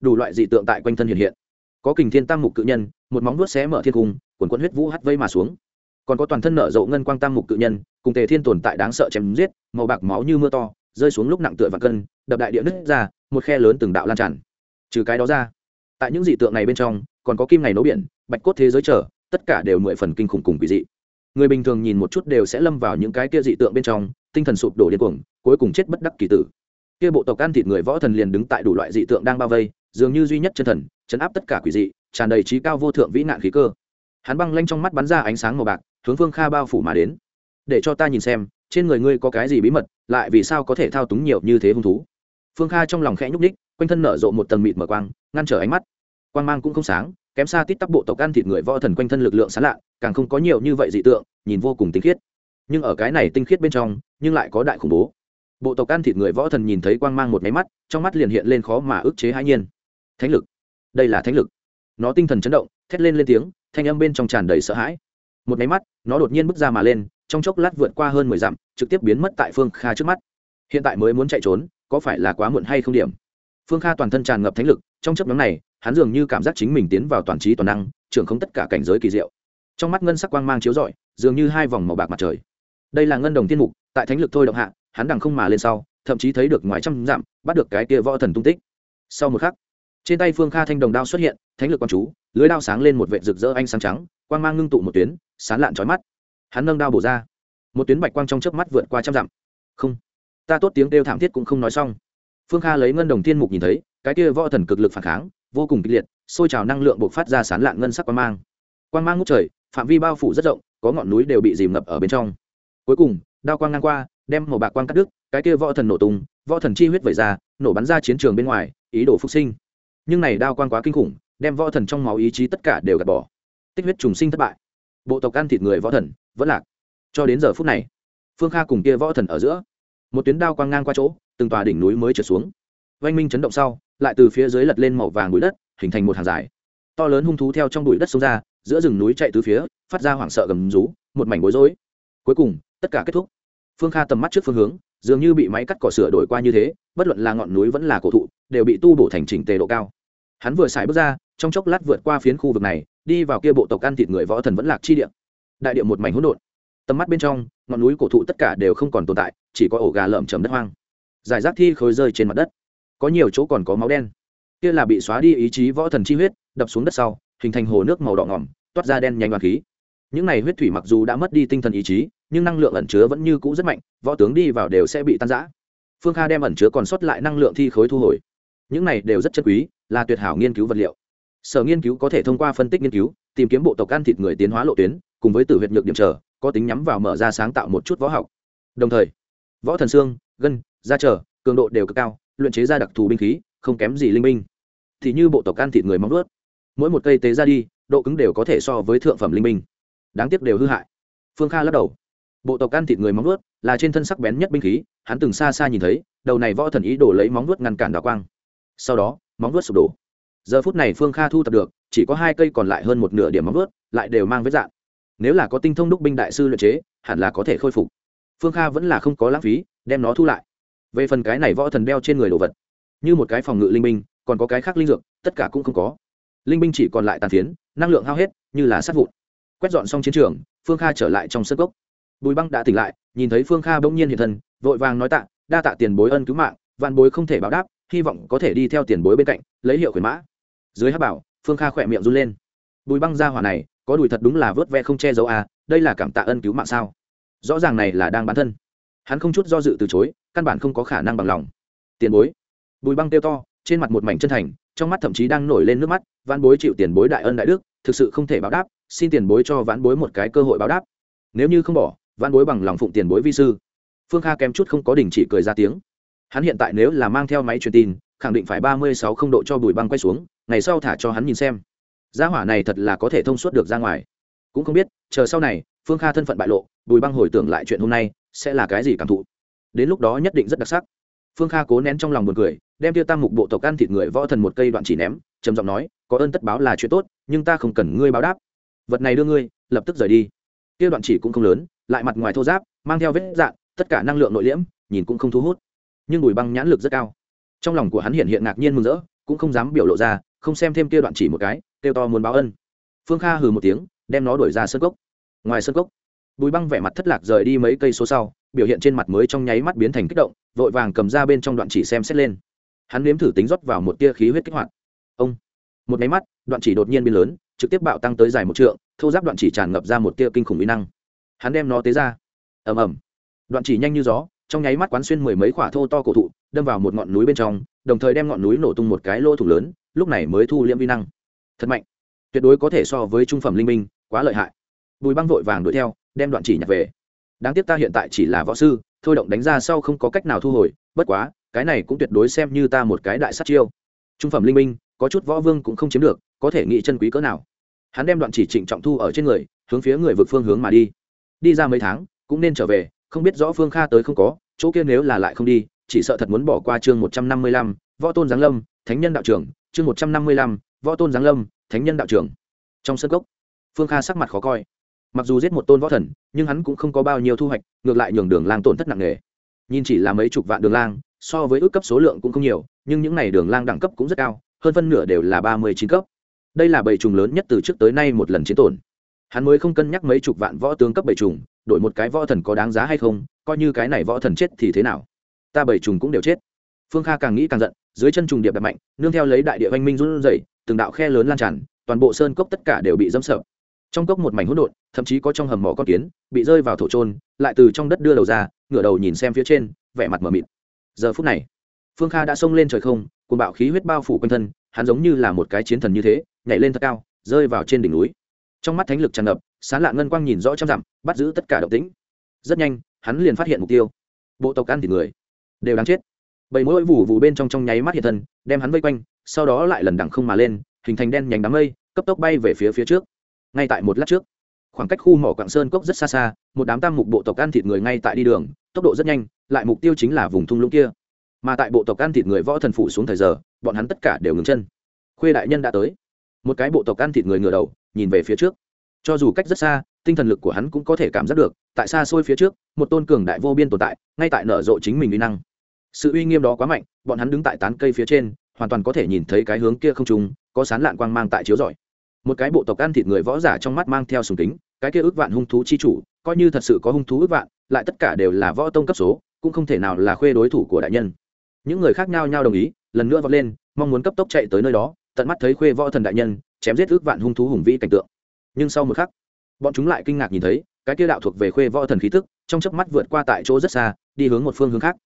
Đủ loại dị tượng tại quanh thân hiện hiện. Có kình thiên tam mục cự nhân, một móng vuốt xé mở thiên cung quần quân huyết vũ hắt vây mà xuống. Còn có toàn thân nở rộ ngân quang tam mục cự nhân, cùng tề thiên tồn tại đáng sợ chém giết, màu bạc máu như mưa to, rơi xuống lúc nặng tựa và cân, đập đại địa nứt ra, một khe lớn từng đạo lan tràn. Trừ cái đó ra, tại những dị tượng này bên trong, còn có kim ngày nấu biển, bạch cốt thế giới trở, tất cả đều mười phần kinh khủng cùng quỷ dị. Người bình thường nhìn một chút đều sẽ lâm vào những cái kia dị tượng bên trong, tinh thần sụp đổ điên cuồng, cuối cùng chết bất đắc kỳ tử kia bộ tộc ăn thịt người võ thần liền đứng tại đủ loại dị tượng đang bao vây, dường như duy nhất chân thần, chấn áp tất cả quỷ dị, tràn đầy trí cao vô thượng vĩ nạn khí cơ. Hắn băng lanh trong mắt bắn ra ánh sáng màu bạc, hướng phương kha bao phủ mà đến. Để cho ta nhìn xem, trên người ngươi có cái gì bí mật, lại vì sao có thể thao túng nhiều như thế hung thú? Phương kha trong lòng khẽ nhúc ních quanh thân nở rộ một tầng mịt mở quang, ngăn trở ánh mắt. Quang mang cũng không sáng, kém xa tít tắp bộ tộc ăn thịt người võ thần quanh thân lực lượng sán lạ, càng không có nhiều như vậy dị tượng, nhìn vô cùng tinh khiết. Nhưng ở cái này tinh khiết bên trong, nhưng lại có đại khủng bố bộ tộc ăn thịt người võ thần nhìn thấy quang mang một máy mắt, trong mắt liền hiện lên khó mà ức chế hãi nhiên. Thánh lực. Đây là thánh lực. Nó tinh thần chấn động, thét lên lên tiếng, thanh âm bên trong tràn đầy sợ hãi. Một máy mắt, nó đột nhiên bước ra mà lên, trong chốc lát vượt qua hơn mười dặm, trực tiếp biến mất tại phương kha trước mắt. Hiện tại mới muốn chạy trốn, có phải là quá muộn hay không điểm? Phương kha toàn thân tràn ngập thánh lực, trong chấp nhóm này, hắn dường như cảm giác chính mình tiến vào toàn trí toàn năng, trưởng không tất cả cảnh giới kỳ diệu. Trong mắt ngân sắc quang mang chiếu rọi, dường như hai vòng màu bạc mặt trời. Đây là ngân đồng tiên mục, tại thánh lực thôi động hạ hắn đằng không mà lên sau, thậm chí thấy được ngoài trăm dặm, bắt được cái kia võ thần tung tích. Sau một khắc, trên tay phương kha thanh đồng đao xuất hiện, thánh lực quang chú, lưới đao sáng lên một vệt rực rỡ ánh sáng trắng, quang mang ngưng tụ một tuyến, sán lạn trói mắt. Hắn nâng đao bổ ra. Một tuyến bạch quang trong chớp mắt vượt qua trăm dặm. Không, ta tốt tiếng kêu thảm thiết cũng không nói xong. Phương kha lấy ngân đồng thiên mục nhìn thấy, cái kia võ thần cực lực phản kháng, vô cùng kịch liệt xôi trào năng lượng buộc phát ra sán lạn ngân sắc quang mang. Quang mang ngút trời, phạm vi bao phủ rất rộng, có ngọn núi đều bị dìm ngập ở bên trong. Cuối cùng, đao quang ngang qua đem màu bạc quang cắt đứt, cái kia võ thần nổ tung, võ thần chi huyết vẩy ra, nổ bắn ra chiến trường bên ngoài, ý đồ phục sinh. Nhưng này đao quang quá kinh khủng, đem võ thần trong máu ý chí tất cả đều gạt bỏ. Tích huyết trùng sinh thất bại. Bộ tộc ăn thịt người võ thần, vẫn lạc. Cho đến giờ phút này, phương kha cùng kia võ thần ở giữa, một tuyến đao quang ngang qua chỗ, từng tòa đỉnh núi mới trượt xuống. Oanh minh chấn động sau, lại từ phía dưới lật lên màu vàng núi đất, hình thành một hàng dài. To lớn hung thú theo trong bụi đất xông ra, giữa rừng núi chạy từ phía, phát ra hoảng sợ gầm rú, một mảnh bối rối. Cuối cùng, tất cả kết thúc phương kha tầm mắt trước phương hướng, dường như bị máy cắt cỏ sửa đổi qua như thế, bất luận là ngọn núi vẫn là cổ thụ, đều bị tu bổ thành chỉnh tề độ cao. Hắn vừa xài bước ra, trong chốc lát vượt qua phiến khu vực này, đi vào kia bộ tộc ăn thịt người võ thần vẫn lạc chi địa. Đại địa một mảnh hỗn độn. Tầm mắt bên trong, ngọn núi cổ thụ tất cả đều không còn tồn tại, chỉ có ổ gà lợm chầm đất hoang. Giải rác thi khối rơi trên mặt đất. Có nhiều chỗ còn có máu đen. Kia là bị xóa đi ý chí võ thần chi huyết, đập xuống đất sau, hình thành hồ nước màu đỏ ngỏm, toát ra đen nhanh và khí. Những này huyết thủy mặc dù đã mất đi tinh thần ý chí nhưng năng lượng ẩn chứa vẫn như cũ rất mạnh, võ tướng đi vào đều sẽ bị tan giã phương kha đem ẩn chứa còn sót lại năng lượng thi khối thu hồi. Những này đều rất chất quý, là tuyệt hảo nghiên cứu vật liệu. Sở nghiên cứu có thể thông qua phân tích nghiên cứu, tìm kiếm bộ tộc ăn thịt người tiến hóa lộ tuyến, cùng với tử huyệt nhược điểm trở, có tính nhắm vào mở ra sáng tạo một chút võ học. Đồng thời, võ thần xương, gân, da trở, cường độ đều cực cao, luyện chế ra đặc thù binh khí, không kém gì linh binh. Thì như bộ tộc ăn thịt người móng ướt mỗi một cây tế ra đi, độ cứng đều có thể so với thượng phẩm linh binh. Đáng tiếc đều hư hại. Phương kha lắc đầu bộ tộc ăn thịt người móng vuốt, là trên thân sắc bén nhất binh khí, hắn từng xa xa nhìn thấy, đầu này võ thần ý đổ lấy móng vuốt ngăn cản đào quang. Sau đó, móng vuốt sụp đổ. Giờ phút này phương kha thu thập được, chỉ có hai cây còn lại hơn một nửa điểm móng vuốt, lại đều mang vết dạn. Nếu là có tinh thông đúc binh đại sư luyện chế, hẳn là có thể khôi phục. Phương kha vẫn là không có lãng phí, đem nó thu lại. Về phần cái này võ thần đeo trên người đồ vật, như một cái phòng ngự linh binh, còn có cái khác linh dược, tất cả cũng không có. Linh binh chỉ còn lại tàn phiến, năng lượng hao hết, như là sát vụn. Quét dọn xong chiến trường, phương kha trở lại trong sân gốc bùi băng đã tỉnh lại, nhìn thấy phương kha bỗng nhiên hiện thân, vội vàng nói tạ, đa tạ tiền bối ân cứu mạng, vạn bối không thể báo đáp, hy vọng có thể đi theo tiền bối bên cạnh, lấy hiệu quyền mã. Dưới hát bảo, phương kha khỏe miệng run lên. Bùi băng ra hỏa này, có đùi thật đúng là vớt ve không che giấu à đây là cảm tạ ân cứu mạng sao? Rõ ràng này là đang bán thân. Hắn không chút do dự từ chối, căn bản không có khả năng bằng lòng. Tiền bối. Bùi băng kêu to, trên mặt một mảnh chân thành, trong mắt thậm chí đang nổi lên nước mắt vãn bối chịu tiền bối đại ân đại đức, thực sự không thể báo đáp, xin tiền bối cho vãn bối một cái cơ hội báo đáp. Nếu như không bỏ văn bối bằng lòng phụng tiền bối vi sư. Phương kha kém chút không có đình chỉ cười ra tiếng. Hắn hiện tại nếu là mang theo máy truyền tin, khẳng định phải ba mươi sáu không độ cho bùi băng quay xuống, ngày sau thả cho hắn nhìn xem. Gia hỏa này thật là có thể thông suốt được ra ngoài. Cũng không biết, chờ sau này, phương kha thân phận bại lộ bùi băng hồi tưởng lại chuyện hôm nay, sẽ là cái gì cảm thụ. Đến lúc đó nhất định rất đặc sắc. Phương kha cố nén trong lòng buồn cười, đem tiêu tam mục bộ tộc ăn thịt người võ thần một cây đoạn chỉ ném, trầm giọng nói, có ơn tất báo là chuyện tốt, nhưng ta không cần ngươi báo đáp. Vật này đưa ngươi, lập tức rời đi. Tiêu đoạn chỉ cũng không lớn lại mặt ngoài thô giáp, mang theo vết dạn tất cả năng lượng nội liễm, nhìn cũng không thu hút. Nhưng bùi băng nhãn lực rất cao. Trong lòng của hắn hiện hiện ngạc nhiên mừng rỡ, cũng không dám biểu lộ ra, không xem thêm kia đoạn chỉ một cái, kêu to muốn báo ân. Phương kha hừ một tiếng, đem nó đuổi ra sân cốc. Ngoài sân cốc, bùi băng vẻ mặt thất lạc rời đi mấy cây số sau, biểu hiện trên mặt mới trong nháy mắt biến thành kích động, vội vàng cầm ra bên trong đoạn chỉ xem xét lên. Hắn nếm thử tính rót vào một tia khí huyết kích hoạt. Ông! Một máy mắt, đoạn chỉ đột nhiên biến lớn, trực tiếp bạo tăng tới dài một trượng, thô giáp đoạn chỉ tràn ngập ra một tia kinh khủng mỹ năng hắn đem nó tế ra. Ầm ầm. Đoạn chỉ nhanh như gió, trong nháy mắt quán xuyên mười mấy quả thô to cổ thụ, đâm vào một ngọn núi bên trong, đồng thời đem ngọn núi nổ tung một cái lỗ thủ lớn, lúc này mới thu liễm vi năng. Thật mạnh. Tuyệt đối có thể so với trung phẩm linh minh, quá lợi hại. Bùi băng vội vàng đuổi theo, đem đoạn chỉ nhặt về. Đáng tiếc ta hiện tại chỉ là võ sư, thôi động đánh ra sau không có cách nào thu hồi, bất quá, cái này cũng tuyệt đối xem như ta một cái đại sát chiêu. Trung phẩm linh minh, có chút võ vương cũng không chiếm được, có thể nghĩ chân quý cỡ nào. Hắn đem đoạn chỉ trịnh trọng thu ở trên người, hướng phía người vực phương hướng mà đi đi ra mấy tháng, cũng nên trở về, không biết rõ phương kha tới không có, chỗ kia nếu là lại không đi, chỉ sợ thật muốn bỏ qua chương một trăm năm mươi lăm, võ tôn giáng lâm, thánh nhân đạo trưởng. Chương một trăm năm mươi lăm, võ tôn giáng lâm, thánh nhân đạo trưởng. Trong sân gốc phương kha sắc mặt khó coi. Mặc dù giết một tôn võ thần, nhưng hắn cũng không có bao nhiêu thu hoạch, ngược lại nhường đường lang tổn thất nặng nề. Nhìn chỉ là mấy chục vạn đường lang, so với ước cấp số lượng cũng không nhiều, nhưng những n à y đường lang đẳng cấp cũng rất cao, hơn phân nửa đều là ba mươi chín cấp. Đây là bảy trùng lớn nhất từ trước tới nay một lần chiến tổn hắn mới không cân nhắc mấy chục vạn võ tướng cấp bảy trùng đổi một cái võ thần có đáng giá hay không, coi như cái này võ thần chết thì thế nào? Ta bảy trùng cũng đều chết. Phương kha càng nghĩ càng giận, dưới chân trùng điệp đập mạnh, nương theo lấy đại địa oanh minh run rẩy, từng đạo khe lớn lan tràn, toàn bộ sơn cốc tất cả đều bị dâm sợ trong cốc một mảnh hỗn độn, thậm chí có trong hầm mỏ con kiến, bị rơi vào thổ trôn lại từ trong đất đưa đầu ra, ngửa đầu nhìn xem phía trên, vẻ mặt mờ mịt. Giờ phút này, phương kha đã xông lên trời không cùng bạo khí huyết bao phủ quanh thân, hắn giống như là một cái chiến thần như thế, nhảy lên thật cao, rơi vào trên đỉnh núi trong mắt thánh lực tràn ngập sán lạ ngân quang nhìn rõ trăm dặm, bắt giữ tất cả động tĩnh. Rất nhanh, hắn liền phát hiện mục tiêu. Bộ tộc ăn thịt người đều đáng chết. Bảy mỗi vù vù bên trong trong nháy mắt hiện thân, đem hắn vây quanh, sau đó lại lần đẳng không mà lên, hình thành đen nhánh đám mây, cấp tốc bay về phía phía trước. Ngay tại một lát trước, khoảng cách khu mỏ quảng sơn cốc rất xa xa, một đám tam mục bộ tộc ăn thịt người ngay tại đi đường, tốc độ rất nhanh, lại mục tiêu chính là vùng thung lũng kia. Mà tại bộ tộc ăn thịt người võ thần phủ xuống thời giờ, bọn hắn tất cả đều ngừng chân. Khuê đại nhân đã tới một cái bộ tộc ăn thịt người ngửa đầu, nhìn về phía trước. Cho dù cách rất xa, tinh thần lực của hắn cũng có thể cảm giác được, tại xa xôi phía trước, một tôn cường đại vô biên tồn tại, ngay tại nở rộ chính mình uy năng. Sự uy nghiêm đó quá mạnh, bọn hắn đứng tại tán cây phía trên, hoàn toàn có thể nhìn thấy cái hướng kia không trùng có sán lạn quang mang tại chiếu rọi. Một cái bộ tộc ăn thịt người võ giả trong mắt mang theo sùng kính, cái kia ước vạn hung thú chi chủ, coi như thật sự có hung thú ước vạn, lại tất cả đều là võ tông cấp số, cũng không thể nào là khuê đối thủ của đại nhân. Những người khác nhau nhau đồng ý, lần nữa vọt lên, mong muốn cấp tốc chạy tới nơi đó tận mắt thấy khuê võ thần đại nhân, chém giết ước vạn hung thú hùng vĩ cảnh tượng. Nhưng sau một khắc, bọn chúng lại kinh ngạc nhìn thấy, cái kia đạo thuộc về khuê võ thần khí tức, trong chớp mắt vượt qua tại chỗ rất xa, đi hướng một phương hướng khác.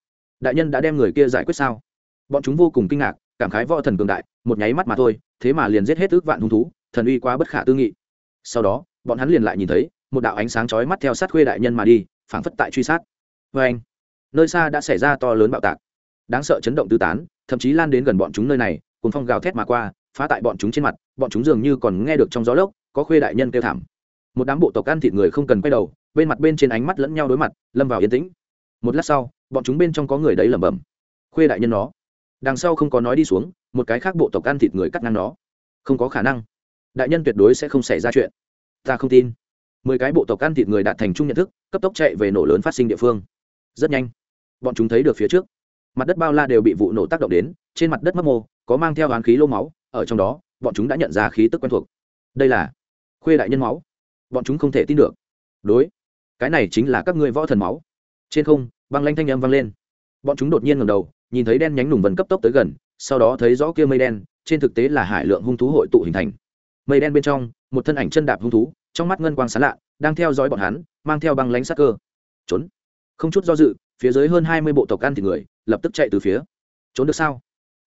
Đại nhân đã đem người kia giải quyết sao? Bọn chúng vô cùng kinh ngạc, cảm khái võ thần cường đại, một nháy mắt mà thôi, thế mà liền giết hết ước vạn hung thú, thần uy quá bất khả tư nghị. Sau đó, bọn hắn liền lại nhìn thấy, một đạo ánh sáng chói mắt theo sát khuê đại nhân mà đi, phảng phất tại truy sát. Vê anh, nơi xa đã xảy ra to lớn bạo tạc. Đáng sợ chấn động tư tán, thậm chí lan đến gần bọn chúng nơi này cùng phong gào thét mà qua phá tại bọn chúng trên mặt, bọn chúng dường như còn nghe được trong gió lốc, có khuê đại nhân kêu thảm. Một đám bộ tộc ăn thịt người không cần quay đầu, bên mặt bên trên ánh mắt lẫn nhau đối mặt, lâm vào yên tĩnh. Một lát sau, bọn chúng bên trong có người đấy lẩm bẩm. Khuê đại nhân nó. Đằng sau không có nói đi xuống, một cái khác bộ tộc ăn thịt người cắt ngang nó. Không có khả năng. Đại nhân tuyệt đối sẽ không xảy ra chuyện. Ta không tin. Mười cái bộ tộc ăn thịt người đạt thành chung nhận thức, cấp tốc chạy về nổ lớn phát sinh địa phương. Rất nhanh, bọn chúng thấy được phía trước. Mặt đất bao la đều bị vụ nổ tác động đến, trên mặt đất mấp mô, có mang theo oán khí lô máu ở trong đó, bọn chúng đã nhận ra khí tức quen thuộc. Đây là khuê đại nhân máu. Bọn chúng không thể tin được. Đối, cái này chính là các ngươi võ thần máu. Trên không, băng lanh thanh âm vang lên. Bọn chúng đột nhiên ngầm đầu, nhìn thấy đen nhánh nùng vần cấp tốc tới gần, sau đó thấy rõ kia mây đen, trên thực tế là hải lượng hung thú hội tụ hình thành. Mây đen bên trong, một thân ảnh chân đạp hung thú, trong mắt ngân quang sán lạ, đang theo dõi bọn hắn, mang theo băng lánh sắc cơ. Trốn. Không chút do dự, phía dưới hơn hai mươi bộ tộc ăn thịt người, lập tức chạy từ phía. Trốn được sao?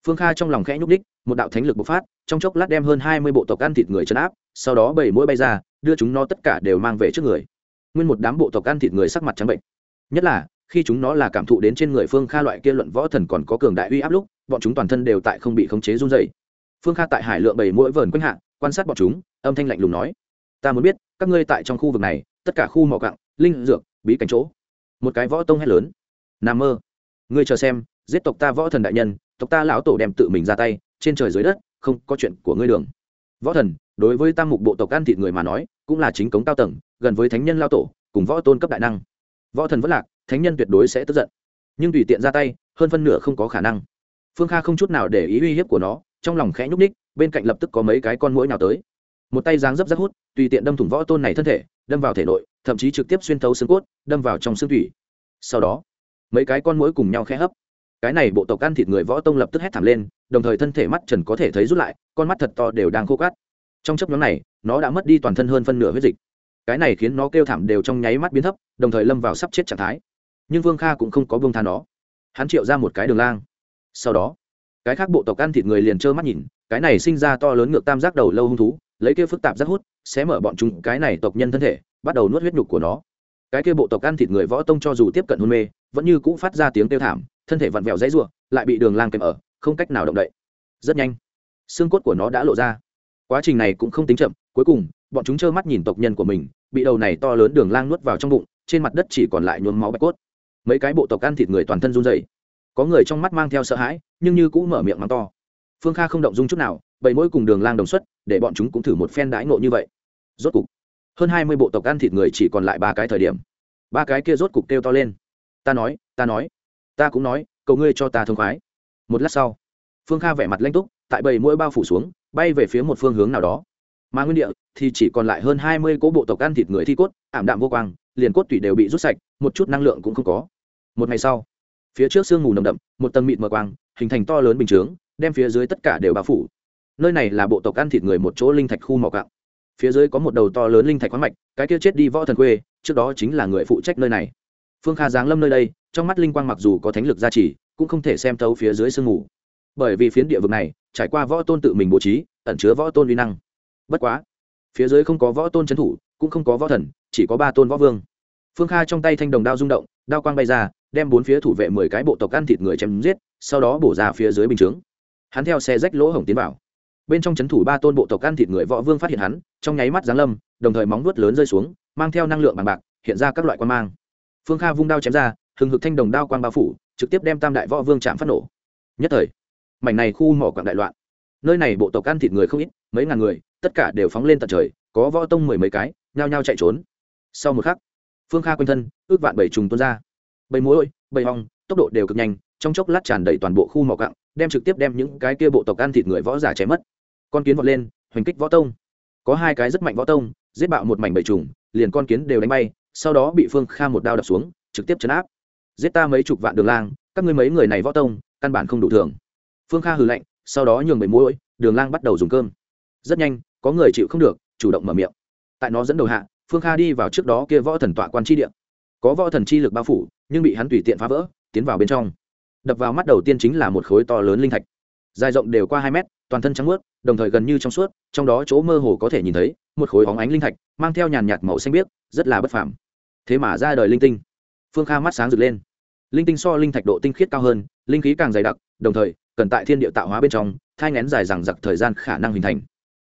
Phương kha trong lòng khẽ nhúc đích, một đạo thánh lực bộc phát trong chốc lát đem hơn hai mươi bộ tộc ăn thịt người chấn áp sau đó bảy mũi bay ra đưa chúng nó tất cả đều mang về trước người. Nguyên một đám bộ tộc ăn thịt người sắc mặt trắng bệnh. Nhất là khi chúng nó là cảm thụ đến trên người phương kha loại kia luận võ thần còn có cường đại uy áp lúc bọn chúng toàn thân đều tại không bị khống chế run dày phương kha tại hải lượng bảy mũi vờn quanh hạ quan sát bọn chúng âm thanh lạnh lùng nói ta muốn biết các ngươi tại trong khu vực này tất cả khu mỏ cặng linh dược bí cảnh chỗ. Một cái võ tông hét lớn n mơ ngươi chờ xem giết tộc ta võ thần đại nhân tộc ta lão tổ đem tự mình ra tay, trên trời dưới đất, không có chuyện của ngươi đường. Võ thần, đối với tam mục bộ tộc ăn thịt người mà nói, cũng là chính cống cao tầng, gần với thánh nhân lao tổ, cùng võ tôn cấp đại năng. Võ thần vẫn lạc, thánh nhân tuyệt đối sẽ tức giận. Nhưng tùy tiện ra tay, hơn phân nửa không có khả năng. Phương kha không chút nào để ý uy hiếp của nó, trong lòng khẽ nhúc ních bên cạnh lập tức có mấy cái con mũi nào tới. Một tay dáng dấp rác hút, tùy tiện đâm thủng võ tôn này thân thể, đâm vào thể nội, thậm chí trực tiếp xuyên thấu xương cốt, đâm vào trong xương thủy. Sau đó, mấy cái con mũi cùng nhau khẽ hấp cái này bộ tộc ăn thịt người võ tông lập tức hét thảm lên, đồng thời thân thể mắt trần có thể thấy rút lại, con mắt thật to đều đang khô cát. Trong chấp nhóm này, nó đã mất đi toàn thân hơn phân nửa huyết dịch. Cái này khiến nó kêu thảm đều trong nháy mắt biến thấp, đồng thời lâm vào sắp chết trạng thái. Nhưng vương kha cũng không có vương tha nó. Hắn triệu ra một cái đường lang. Sau đó, cái khác bộ tộc ăn thịt người liền trơ mắt nhìn, cái này sinh ra to lớn ngược tam giác đầu lâu hung thú, lấy kia phức tạp giác hút, sẽ mở bọn chúng cái này tộc nhân thân thể, bắt đầu nuốt huyết nhục của nó. Cái kia bộ tộc ăn thịt người võ tông cho dù tiếp cận hôn mê, vẫn như cũ phát ra tiếng kêu thảm thân thể vặn vẹo dãy ruộng, lại bị đường lang kèm ở, không cách nào động đậy. Rất nhanh, xương cốt của nó đã lộ ra. Quá trình này cũng không tính chậm, cuối cùng, bọn chúng trơ mắt nhìn tộc nhân của mình, bị đầu này to lớn đường lang nuốt vào trong bụng, trên mặt đất chỉ còn lại nhuốm máu bạch cốt. Mấy cái bộ tộc ăn thịt người toàn thân run dày có người trong mắt mang theo sợ hãi, nhưng như cũng mở miệng mắng to. Phương kha không động dung chút nào bầy mỗi cùng đường lang đồng xuất, để bọn chúng cũng thử một phen đãi ngộ như vậy. Rốt cục, hơn hai mươi bộ tộc ăn thịt người chỉ còn lại ba cái thời điểm. Ba cái kia rốt cục kêu to lên. Ta nói ta nói ta cũng nói, cầu ngươi cho ta thông khoái. Một lát sau, phương kha vẻ mặt lanh túc, tại bầy mỗi bao phủ xuống, bay về phía một phương hướng nào đó. Mà nguyên địa thì chỉ còn lại hơn hai mươi cỗ bộ tộc ăn thịt người thi cốt, ảm đạm vô quang, liền cốt tủy đều bị rút sạch, một chút năng lượng cũng không có. Một ngày sau, phía trước sương mù nồng đậm, một tầng mịt mờ quang, hình thành to lớn bình chướng, đem phía dưới tất cả đều bao phủ. Nơi này là bộ tộc ăn thịt người một chỗ linh thạch khu mỏ cạo phía dưới có một đầu to lớn linh thạch khoáng mạch, cái kia chết đi võ thần quê, trước đó chính là người phụ trách nơi này. Phương kha giáng lâm nơi đây trong mắt linh quang mặc dù có thánh lực gia trì, cũng không thể xem thấu phía dưới sương mù. Bởi vì phiến địa vực này, trải qua võ tôn tự mình bố trí, ẩn chứa võ tôn uy năng. Bất quá, phía dưới không có võ tôn trấn thủ, cũng không có võ thần, chỉ có ba tôn võ vương. Phương kha trong tay thanh đồng đao rung động, đao quang bay ra, đem bốn phía thủ vệ mười cái bộ tộc ăn thịt người chém giết, sau đó bổ ra phía dưới bình chướng. Hắn theo xe rách lỗ hổng tiến vào. Bên trong c h ấ n thủ ba tôn bộ tộc ăn thịt người võ vương phát hiện hắn, trong nháy mắt giáng lâm, đồng thời móng vuốt lớn rơi xuống, mang theo năng lượng bằng bạc, hiện ra các loại quan mang. Phương kha vung đao chém ra hừng hực thanh đồng đao quang bao phủ, trực tiếp đem tam đại võ vương chạm phát nổ. Nhất thời, mảnh này khu mỏ quặng đại loạn. Nơi này bộ tộc ăn thịt người không ít, mấy ngàn người, tất cả đều phóng lên tận trời, có võ tông mười mấy cái, nhao nhao chạy trốn. Sau một khắc, phương kha quanh thân, ước vạn bảy trùng tuôn ra. Bầy mối bầy hong tốc độ đều cực nhanh, trong chốc lát tràn đầy toàn bộ khu mỏ cặng đem trực tiếp đem những cái kia bộ tộc ăn thịt người võ giả chém mất. Con kiến vọt lên, hoành kích võ tông. Có hai cái rất mạnh võ tông, giết bạo một mảnh bầy trùng, liền con kiến đều đánh bay, sau đó bị phương kha một đao đập xuống, trực tiếp chấn áp giết ta mấy chục vạn đường lang, các ngươi mấy người này võ tông, căn bản không đủ thường phương kha hừ lạnh, sau đó nhường bầy mũi đường lang bắt đầu dùng cơm. Rất nhanh, có người chịu không được, chủ động mở miệng. Tại nó dẫn đầu hạ, phương kha đi vào trước đó kia võ thần tọa quan tri địa. Có võ thần chi lực bao phủ, nhưng bị hắn tùy tiện phá vỡ, tiến vào bên trong. Đập vào mắt đầu tiên chính là một khối to lớn linh thạch. Dài rộng đều qua hai mét, toàn thân trắng ướt đồng thời gần như trong suốt, trong đó chỗ mơ hồ có thể nhìn thấy, một khối hóng ánh linh thạch, mang theo nhàn nhạt màu xanh biếc, rất là bất phàm. Thế mà ra đời linh tinh phương kha mắt sáng rực lên. Linh tinh so linh thạch độ tinh khiết cao hơn, linh khí càng dày đặc, đồng thời, cần tại thiên địa tạo hóa bên trong, thai ngén dài rằng giặc thời gian khả năng hình thành.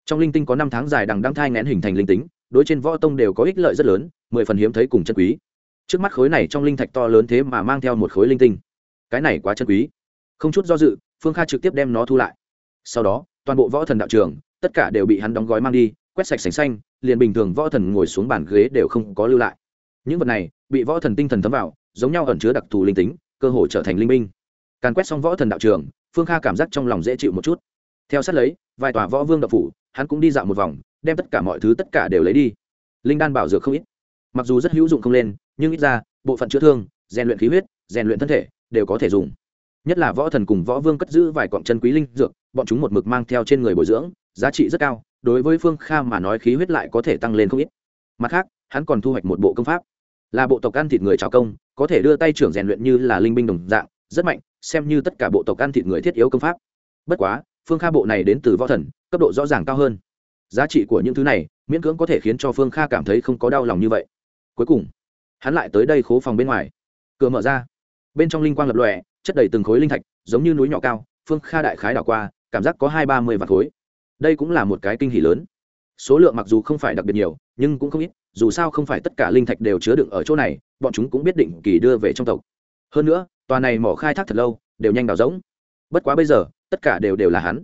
Trong linh tinh có năm tháng dài đằng đang thai ngén hình thành linh tính, đối trên võ tông đều có ích lợi rất lớn, mười phần hiếm thấy cùng chân quý. Trước mắt khối này trong linh thạch to lớn thế mà mang theo một khối linh tinh. Cái này quá chân quý. Không chút do dự, phương kha trực tiếp đem nó thu lại. Sau đó, toàn bộ võ thần đạo trường, tất cả đều bị hắn đóng gói mang đi, quét sạch sành xanh, liền bình thường võ thần ngồi xuống bàn ghế đều không có lưu lại những vật này bị võ thần tinh thần thấm vào, giống nhau ẩn chứa đặc thù linh tính, cơ hội trở thành linh minh càn quét xong võ thần đạo trường, phương kha cảm giác trong lòng dễ chịu một chút. Theo sát lấy, vài tòa võ vương đập phủ, hắn cũng đi dạo một vòng, đem tất cả mọi thứ tất cả đều lấy đi. Linh đan bảo dược không ít. Mặc dù rất hữu dụng không lên, nhưng ít ra, bộ phận chữa thương, rèn luyện khí huyết, rèn luyện thân thể đều có thể dùng. Nhất là võ thần cùng võ vương cất giữ vài cọng chân quý linh dược, bọn chúng một mực mang theo trên người bồi dưỡng, giá trị rất cao, đối với phương kha mà nói khí huyết lại có thể tăng lên không ít. Mặt khác, hắn còn thu hoạch một bộ công pháp là bộ tộc ăn thịt người trào công, có thể đưa tay trưởng rèn luyện như là linh binh đồng dạng, rất mạnh, xem như tất cả bộ tộc ăn thịt người thiết yếu công pháp. Bất quá, phương kha bộ này đến từ võ thần, cấp độ rõ ràng cao hơn. Giá trị của những thứ này, miễn cưỡng có thể khiến cho phương kha cảm thấy không có đau lòng như vậy. Cuối cùng, hắn lại tới đây khố phòng bên ngoài. Cửa mở ra. Bên trong linh quang lập lòe, chất đầy từng khối linh thạch, giống như núi nhỏ cao, phương kha đại khái đảo qua, cảm giác có hai ba mươi vạt khối. Đây cũng là một cái kinh hỷ lớn. Số lượng mặc dù không phải đặc biệt nhiều, nhưng cũng không ít dù sao không phải tất cả linh thạch đều chứa đựng ở chỗ này, bọn chúng cũng biết định kỳ đưa về trong tộc. Hơn nữa, tòa này mỏ khai thác thật lâu, đều nhanh đào rỗng. Bất quá bây giờ, tất cả đều đều là hắn.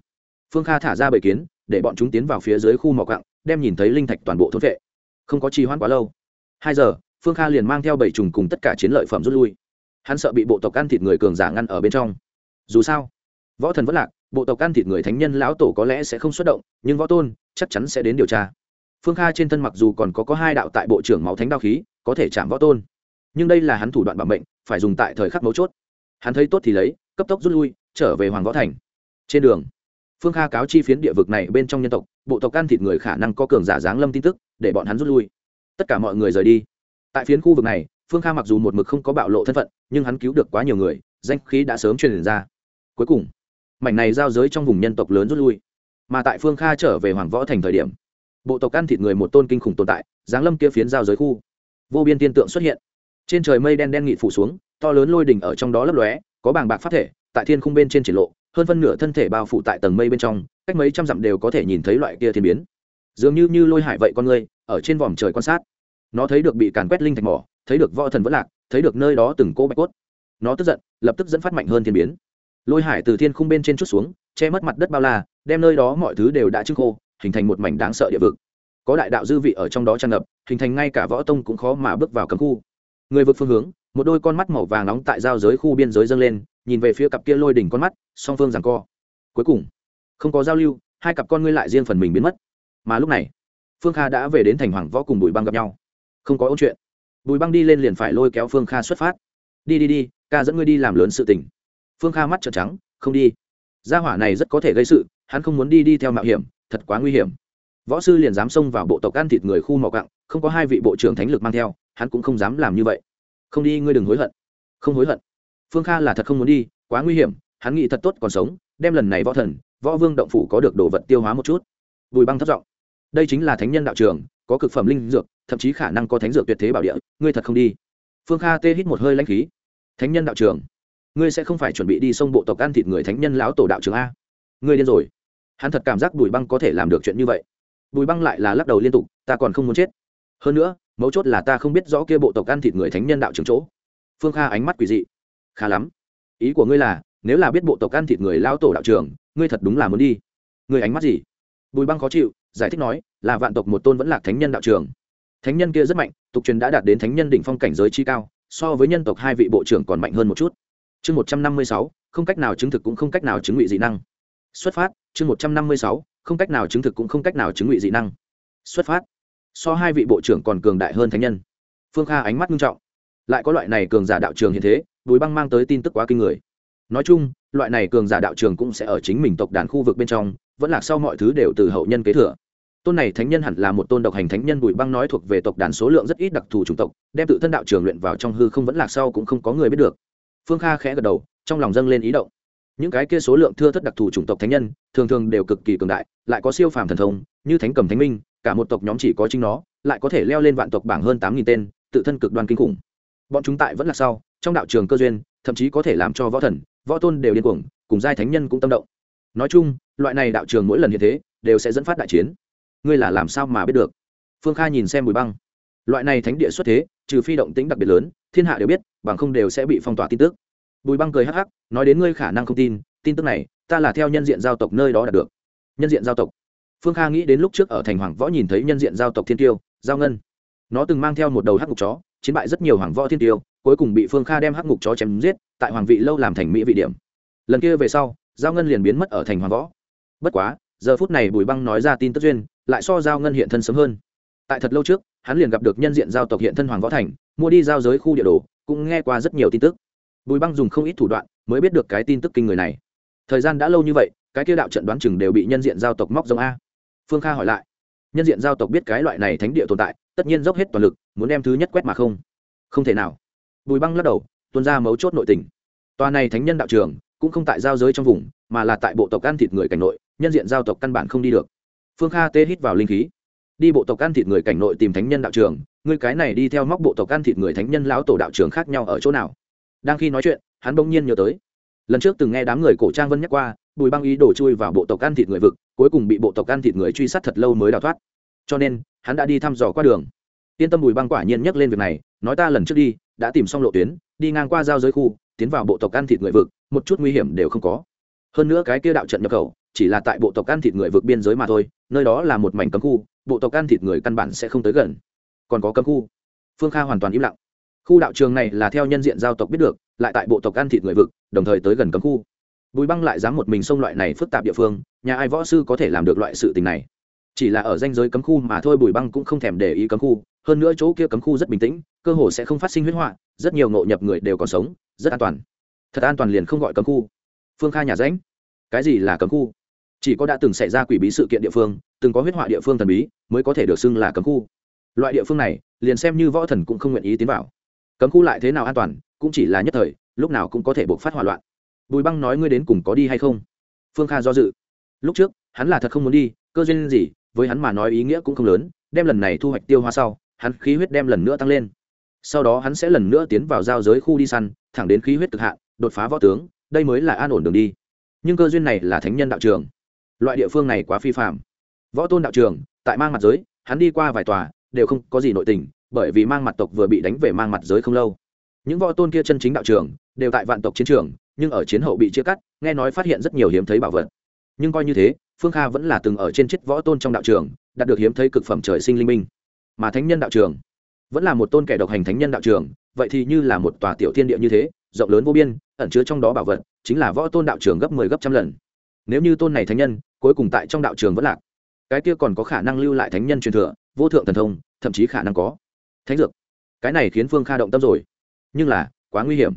Phương kha thả ra bầy kiến, để bọn chúng tiến vào phía dưới khu mỏ cặng đem nhìn thấy linh thạch toàn bộ thôn vệ. Không có trì hoãn quá lâu. Hai giờ, phương kha liền mang theo bảy trùng cùng tất cả chiến lợi phẩm rút lui. Hắn sợ bị bộ tộc ăn thịt người cường giả ngăn ở bên trong. Dù sao, võ thần vẫn lạc, bộ tộc ăn thịt người thánh nhân lão tổ có lẽ sẽ không xuất động, nhưng võ tôn chắc chắn sẽ đến điều tra phương kha trên thân mặc dù còn có có hai đạo tại bộ trưởng máu thánh đao khí, có thể chạm võ tôn. Nhưng đây là hắn thủ đoạn bảo mệnh, phải dùng tại thời khắc mấu chốt. Hắn thấy tốt thì lấy, cấp tốc rút lui, trở về hoàng võ thành. Trên đường, phương kha cáo chi phiến địa vực này bên trong nhân tộc, bộ tộc ăn thịt người khả năng có cường giả giáng lâm tin tức, để bọn hắn rút lui. Tất cả mọi người rời đi. Tại phiến khu vực này, phương kha mặc dù một mực không có bạo lộ thân phận, nhưng hắn cứu được quá nhiều người, danh khí đã sớm truyền ra. Cuối cùng, mảnh này giao giới trong vùng nhân tộc lớn rút lui. Mà tại phương kha trở về hoàng võ thành thời điểm bộ tộc ăn thịt người một tôn kinh khủng tồn tại, giáng lâm kia phiến giao giới khu. Vô biên tiên tượng xuất hiện. Trên trời mây đen đen nghị phủ xuống, to lớn lôi đỉnh ở trong đó lấp lóe, có bàng bạc phát thể, tại thiên khung bên trên triển lộ, hơn phân nửa thân thể bao phủ tại tầng mây bên trong, cách mấy trăm dặm đều có thể nhìn thấy loại kia thiên biến. Dường như như lôi hải vậy con người, ở trên vòm trời quan sát. Nó thấy được bị càn quét linh thạch mỏ, thấy được võ thần vẫn lạc, thấy được nơi đó từng cỗ bạch cốt. Nó tức giận, lập tức dẫn phát mạnh hơn thiên biến. Lôi hải từ thiên khung bên trên chút xuống, che mất mặt đất bao la, đem nơi đó mọi thứ đều đã trưng khô hình thành một mảnh đáng sợ địa vực. Có đại đạo dư vị ở trong đó tràn ngập, hình thành ngay cả võ tông cũng khó mà bước vào cấm khu. Người vực phương hướng, một đôi con mắt màu vàng nóng tại giao giới khu biên giới dâng lên, nhìn về phía cặp kia lôi đỉnh con mắt, song phương rằng co. Cuối cùng, không có giao lưu, hai cặp con ngươi lại riêng phần mình biến mất. Mà lúc này, phương kha đã về đến thành hoàng võ cùng bùi băng gặp nhau. Không có ôn chuyện. Bùi băng đi lên liền phải lôi kéo phương kha xuất phát. Đi đi đi, ca dẫn ngươi đi làm lớn sự tình. Phương kha mắt trợn trắng, không đi. Gia hỏa này rất có thể gây sự, hắn không muốn đi đi theo mạo hiểm thật quá nguy hiểm. Võ sư liền dám xông vào bộ tộc ăn thịt người khu mỏ cặng không có hai vị bộ trưởng thánh lực mang theo, hắn cũng không dám làm như vậy. Không đi, ngươi đừng hối hận. Không hối hận. Phương kha là thật không muốn đi, quá nguy hiểm, hắn nghĩ thật tốt còn sống, đem lần này võ thần, võ vương động phủ có được đồ vật tiêu hóa một chút. Bùi băng thất giọng. Đây chính là thánh nhân đạo trường, có cực phẩm linh dược, thậm chí khả năng có thánh dược tuyệt thế bảo địa, ngươi thật không đi. Phương kha tê hít một hơi lãnh khí. Thánh nhân đạo trường. Ngươi sẽ không phải chuẩn bị đi sông bộ tộc ăn thịt người thánh nhân lão tổ đạo trường a. Ngươi điên rồi hắn thật cảm giác bùi băng có thể làm được chuyện như vậy. Bùi băng lại là lắc đầu liên tục, ta còn không muốn chết. Hơn nữa, mấu chốt là ta không biết rõ kia bộ tộc ăn thịt người thánh nhân đạo trường chỗ. Phương kha ánh mắt quỷ dị. Khá lắm. Ý của ngươi là, nếu là biết bộ tộc ăn thịt người lao tổ đạo trường ngươi thật đúng là muốn đi. Ngươi ánh mắt gì? Bùi băng khó chịu, giải thích nói, là vạn tộc một tôn vẫn là thánh nhân đạo trường thánh nhân kia rất mạnh, tục truyền đã đạt đến thánh nhân đỉnh phong cảnh giới chi cao, so với nhân tộc hai vị bộ trưởng còn mạnh hơn một chút. Chương một trăm năm mươi sáu, không cách nào chứng thực cũng không cách nào chứng ngụy dị năng xuất phát, chương một trăm năm mươi sáu, không cách nào chứng thực cũng không cách nào chứng ngụy dị năng. Xuất phát. So hai vị bộ trưởng còn cường đại hơn thánh nhân. Phương kha ánh mắt nghiêm trọng. Lại có loại này cường giả đạo trường hiện thế, bùi băng mang tới tin tức quá kinh người. Nói chung, loại này cường giả đạo trường cũng sẽ ở chính mình tộc đàn khu vực bên trong, vẫn là sau mọi thứ đều từ hậu nhân kế thừa. Tôn này thánh nhân hẳn là một tôn độc hành thánh nhân, bùi băng nói thuộc về tộc đàn số lượng rất ít đặc thù chủng tộc, đem tự thân đạo trường luyện vào trong hư không vẫn lạc sau cũng không có người biết được. Phương kha khẽ gật đầu, trong lòng dâng lên ý động những cái kia số lượng thưa thất đặc thù chủng tộc thánh nhân, thường thường đều cực kỳ cường đại, lại có siêu phàm thần thông, như thánh cầm thánh minh, cả một tộc nhóm chỉ có chính nó, lại có thể leo lên vạn tộc bảng hơn tám nghìn tên, tự thân cực đoan kinh khủng. Bọn chúng tại vẫn là sau, trong đạo trường cơ duyên, thậm chí có thể làm cho võ thần, võ tôn đều điên cuồng, cùng giai thánh nhân cũng tâm động. Nói chung, loại này đạo trường mỗi lần như thế, đều sẽ dẫn phát đại chiến. Ngươi là làm sao mà biết được? Phương kha nhìn xem bùi băng. Loại này thánh địa xuất thế, trừ phi động tính đặc biệt lớn, thiên hạ đều biết, bằng không đều sẽ bị phong tỏa tin tức bùi băng cười hắc hắc, nói đến ngươi khả năng không tin tin tức này, ta là theo nhân diện giao tộc nơi đó đạt được. Nhân diện giao tộc. Phương kha nghĩ đến lúc trước ở thành hoàng võ nhìn thấy nhân diện giao tộc thiên tiêu, giao ngân. Nó từng mang theo một đầu hắc ngục chó, chiến bại rất nhiều hoàng võ thiên tiêu, cuối cùng bị phương kha đem hắc ngục chó chém giết, tại hoàng vị lâu làm thành mỹ vị điểm. Lần kia về sau, giao ngân liền biến mất ở thành hoàng võ. Bất quá, giờ phút này bùi băng nói ra tin tức duyên, lại so giao ngân hiện thân sớm hơn. Tại thật lâu trước, hắn liền gặp được nhân diện giao tộc hiện thân hoàng võ thành, mua đi giao giới khu địa đồ, cũng nghe qua rất nhiều tin tức bùi băng dùng không ít thủ đoạn mới biết được cái tin tức kinh người này. Thời gian đã lâu như vậy, cái kia đạo trận đoán chừng đều bị nhân diện giao tộc móc giống a. Phương kha hỏi lại, nhân diện giao tộc biết cái loại này thánh địa tồn tại, tất nhiên dốc hết toàn lực, muốn đem thứ nhất quét mà không. Không thể nào. Bùi băng lắc đầu, tuôn ra mấu chốt nội tình. Tòa này thánh nhân đạo trường cũng không tại giao giới trong vùng, mà là tại bộ tộc ăn thịt người cảnh nội, nhân diện giao tộc căn bản không đi được. Phương kha tê hít vào linh khí. Đi bộ tộc ăn thịt người cảnh nội tìm thánh nhân đạo trường, ngươi cái này đi theo móc bộ tộc ăn thịt người thánh nhân lão tổ đạo trường khác nhau ở chỗ nào? Đang khi nói chuyện, hắn bỗng nhiên nhớ tới. Lần trước từng nghe đám người cổ trang vân nhắc qua, bùi băng ý đổ chui vào bộ tộc ăn thịt người vực, cuối cùng bị bộ tộc ăn thịt người truy sát thật lâu mới đào thoát. Cho nên, hắn đã đi thăm dò qua đường. Yên tâm bùi băng quả nhiên nhắc lên việc này, nói ta lần trước đi, đã tìm xong lộ tuyến, đi ngang qua giao giới khu, tiến vào bộ tộc ăn thịt người vực, một chút nguy hiểm đều không có. Hơn nữa cái kia đạo trận nhập khẩu, chỉ là tại bộ tộc ăn thịt người vực biên giới mà thôi, nơi đó là một mảnh cấm khu, bộ tộc ăn thịt người căn bản sẽ không tới gần. Còn có cấm khu. Phương kha hoàn toàn im lặng khu đạo trường này là theo nhân diện giao tộc biết được, lại tại bộ tộc ăn thịt người vực, đồng thời tới gần cấm khu. Bùi băng lại dám một mình xông loại này phức tạp địa phương, nhà ai võ sư có thể làm được loại sự tình này? Chỉ là ở danh giới cấm khu mà thôi, bùi băng cũng không thèm để ý cấm khu. Hơn nữa chỗ kia cấm khu rất bình tĩnh, cơ hồ sẽ không phát sinh huyết họa, rất nhiều ngộ nhập người đều còn sống, rất an toàn. Thật an toàn liền không gọi cấm khu. Phương kha nhà ránh cái gì là cấm khu? Chỉ có đã từng xảy ra quỷ bí sự kiện địa phương, từng có huyết họa địa phương thần bí, mới có thể được xưng là cấm khu. Loại địa phương này, liền xem như võ thần cũng không nguyện ý tiến vào cấm khu lại thế nào an toàn, cũng chỉ là nhất thời, lúc nào cũng có thể buộc phát hỏa loạn. Bùi băng nói ngươi đến cùng có đi hay không? Phương kha do dự. Lúc trước, hắn là thật không muốn đi, cơ duyên gì, với hắn mà nói ý nghĩa cũng không lớn, đem lần này thu hoạch tiêu hoa sau, hắn khí huyết đem lần nữa tăng lên. Sau đó hắn sẽ lần nữa tiến vào giao giới khu đi săn, thẳng đến khí huyết cực hạn, đột phá võ tướng, đây mới là an ổn đường đi. Nhưng cơ duyên này là thánh nhân đạo trường. Loại địa phương này quá phi phạm võ tôn đạo trường, tại mang mặt giới, hắn đi qua vài tòa, đều không có gì nội tình bởi vì mang mặt tộc vừa bị đánh về mang mặt giới không lâu. Những võ tôn kia chân chính đạo trường đều tại vạn tộc chiến trường, nhưng ở chiến hậu bị chia cắt, nghe nói phát hiện rất nhiều hiếm thấy bảo vật. Nhưng coi như thế, phương kha vẫn là từng ở trên chiếc võ tôn trong đạo trường, đạt được hiếm thấy cực phẩm trời sinh linh minh. Mà thánh nhân đạo trường vẫn là một tôn kẻ độc hành thánh nhân đạo trường, vậy thì như là một tòa tiểu thiên địa như thế, rộng lớn vô biên, ẩn chứa trong đó bảo vật, chính là võ tôn đạo trường gấp mười 10 gấp trăm lần. Nếu như tôn này thánh nhân, cuối cùng tại trong đạo trường vẫn lạc, cái kia còn có khả năng lưu lại thánh nhân truyền thừa, vô thượng thần thông, thậm chí khả năng có thánh dược. Cái này khiến phương kha động tâm rồi. Nhưng là, quá nguy hiểm.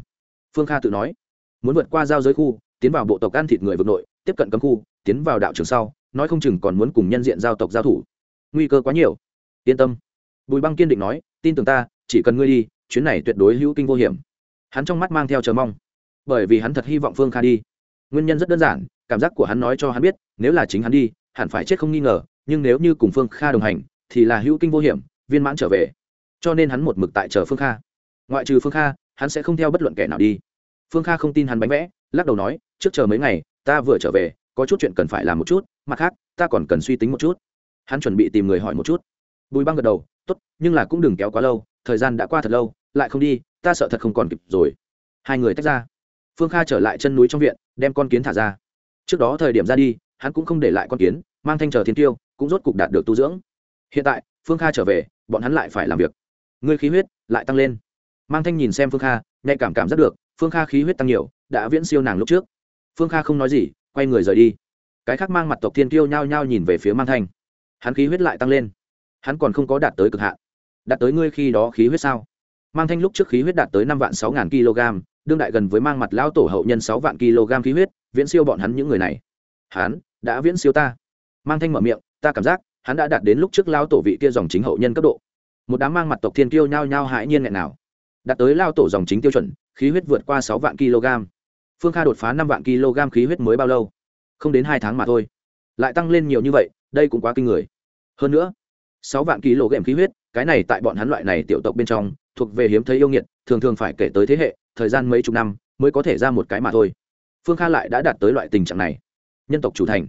Phương kha tự nói, muốn vượt qua giao giới khu, tiến vào bộ tộc ăn thịt người vực nội, tiếp cận cấm khu, tiến vào đạo trường sau, nói không chừng còn muốn cùng nhân diện giao tộc giao thủ. Nguy cơ quá nhiều. Yên tâm. Bùi băng kiên định nói, tin tưởng ta, chỉ cần ngươi đi, chuyến này tuyệt đối hữu kinh vô hiểm. Hắn trong mắt mang theo chờ mong. Bởi vì hắn thật hy vọng phương kha đi. Nguyên nhân rất đơn giản, cảm giác của hắn nói cho hắn biết, nếu là chính hắn đi, hẳn phải chết không nghi ngờ, nhưng nếu như cùng phương kha đồng hành, thì là hữu kinh vô hiểm, viên mãn trở về cho nên hắn một mực tại chờ phương kha. Ngoại trừ phương kha, hắn sẽ không theo bất luận kẻ nào đi. Phương kha không tin hắn bánh vẽ, lắc đầu nói, trước chờ mấy ngày, ta vừa trở về, có chút chuyện cần phải làm một chút, mặt khác, ta còn cần suy tính một chút. Hắn chuẩn bị tìm người hỏi một chút. Bùi băng gật đầu, tốt, nhưng là cũng đừng kéo quá lâu, thời gian đã qua thật lâu, lại không đi, ta sợ thật không còn kịp rồi. Hai người tách ra. Phương kha trở lại chân núi trong viện, đem con kiến thả ra. Trước đó thời điểm ra đi, hắn cũng không để lại con kiến, mang thanh chờ thiên tiêu, cũng rốt cục đạt được tu dưỡng. Hiện tại, phương kha trở về, bọn hắn lại phải làm việc ngươi khí huyết lại tăng lên. Mang thanh nhìn xem phương kha, nhạy cảm cảm rất được, phương kha khí huyết tăng nhiều, đã viễn siêu nàng lúc trước. Phương kha không nói gì, quay người rời đi. Cái khác mang mặt tộc thiên kiêu nhao nhao nhìn về phía mang thanh. Hắn khí huyết lại tăng lên. Hắn còn không có đạt tới cực hạn. Đạt tới ngươi khi đó khí huyết sao? Mang thanh lúc trước khí huyết đạt tới năm vạn sáu ngàn kg, đương đại gần với mang mặt lao tổ hậu nhân sáu vạn kg khí huyết, viễn siêu bọn hắn những người này. Hắn đã viễn siêu ta. Mang thanh mở miệng, ta cảm giác hắn đã đạt đến lúc trước lao tổ vị kia dòng chính hậu nhân cấp độ một đám mang mặt tộc thiên kiêu nhao nhao hãi nhiên nghẹn nào. Đạt tới lao tổ dòng chính tiêu chuẩn, khí huyết vượt qua sáu vạn kg. Phương kha đột phá năm vạn kg khí huyết mới bao lâu? Không đến hai tháng mà thôi. Lại tăng lên nhiều như vậy, đây cũng quá kinh người. Hơn nữa, sáu vạn kg khí huyết, cái này tại bọn hắn loại này tiểu tộc bên trong, thuộc về hiếm thấy yêu nghiệt, thường thường phải kể tới thế hệ, thời gian mấy chục năm mới có thể ra một cái mà thôi. Phương kha lại đã đạt tới loại tình trạng này. Nhân tộc chủ thành.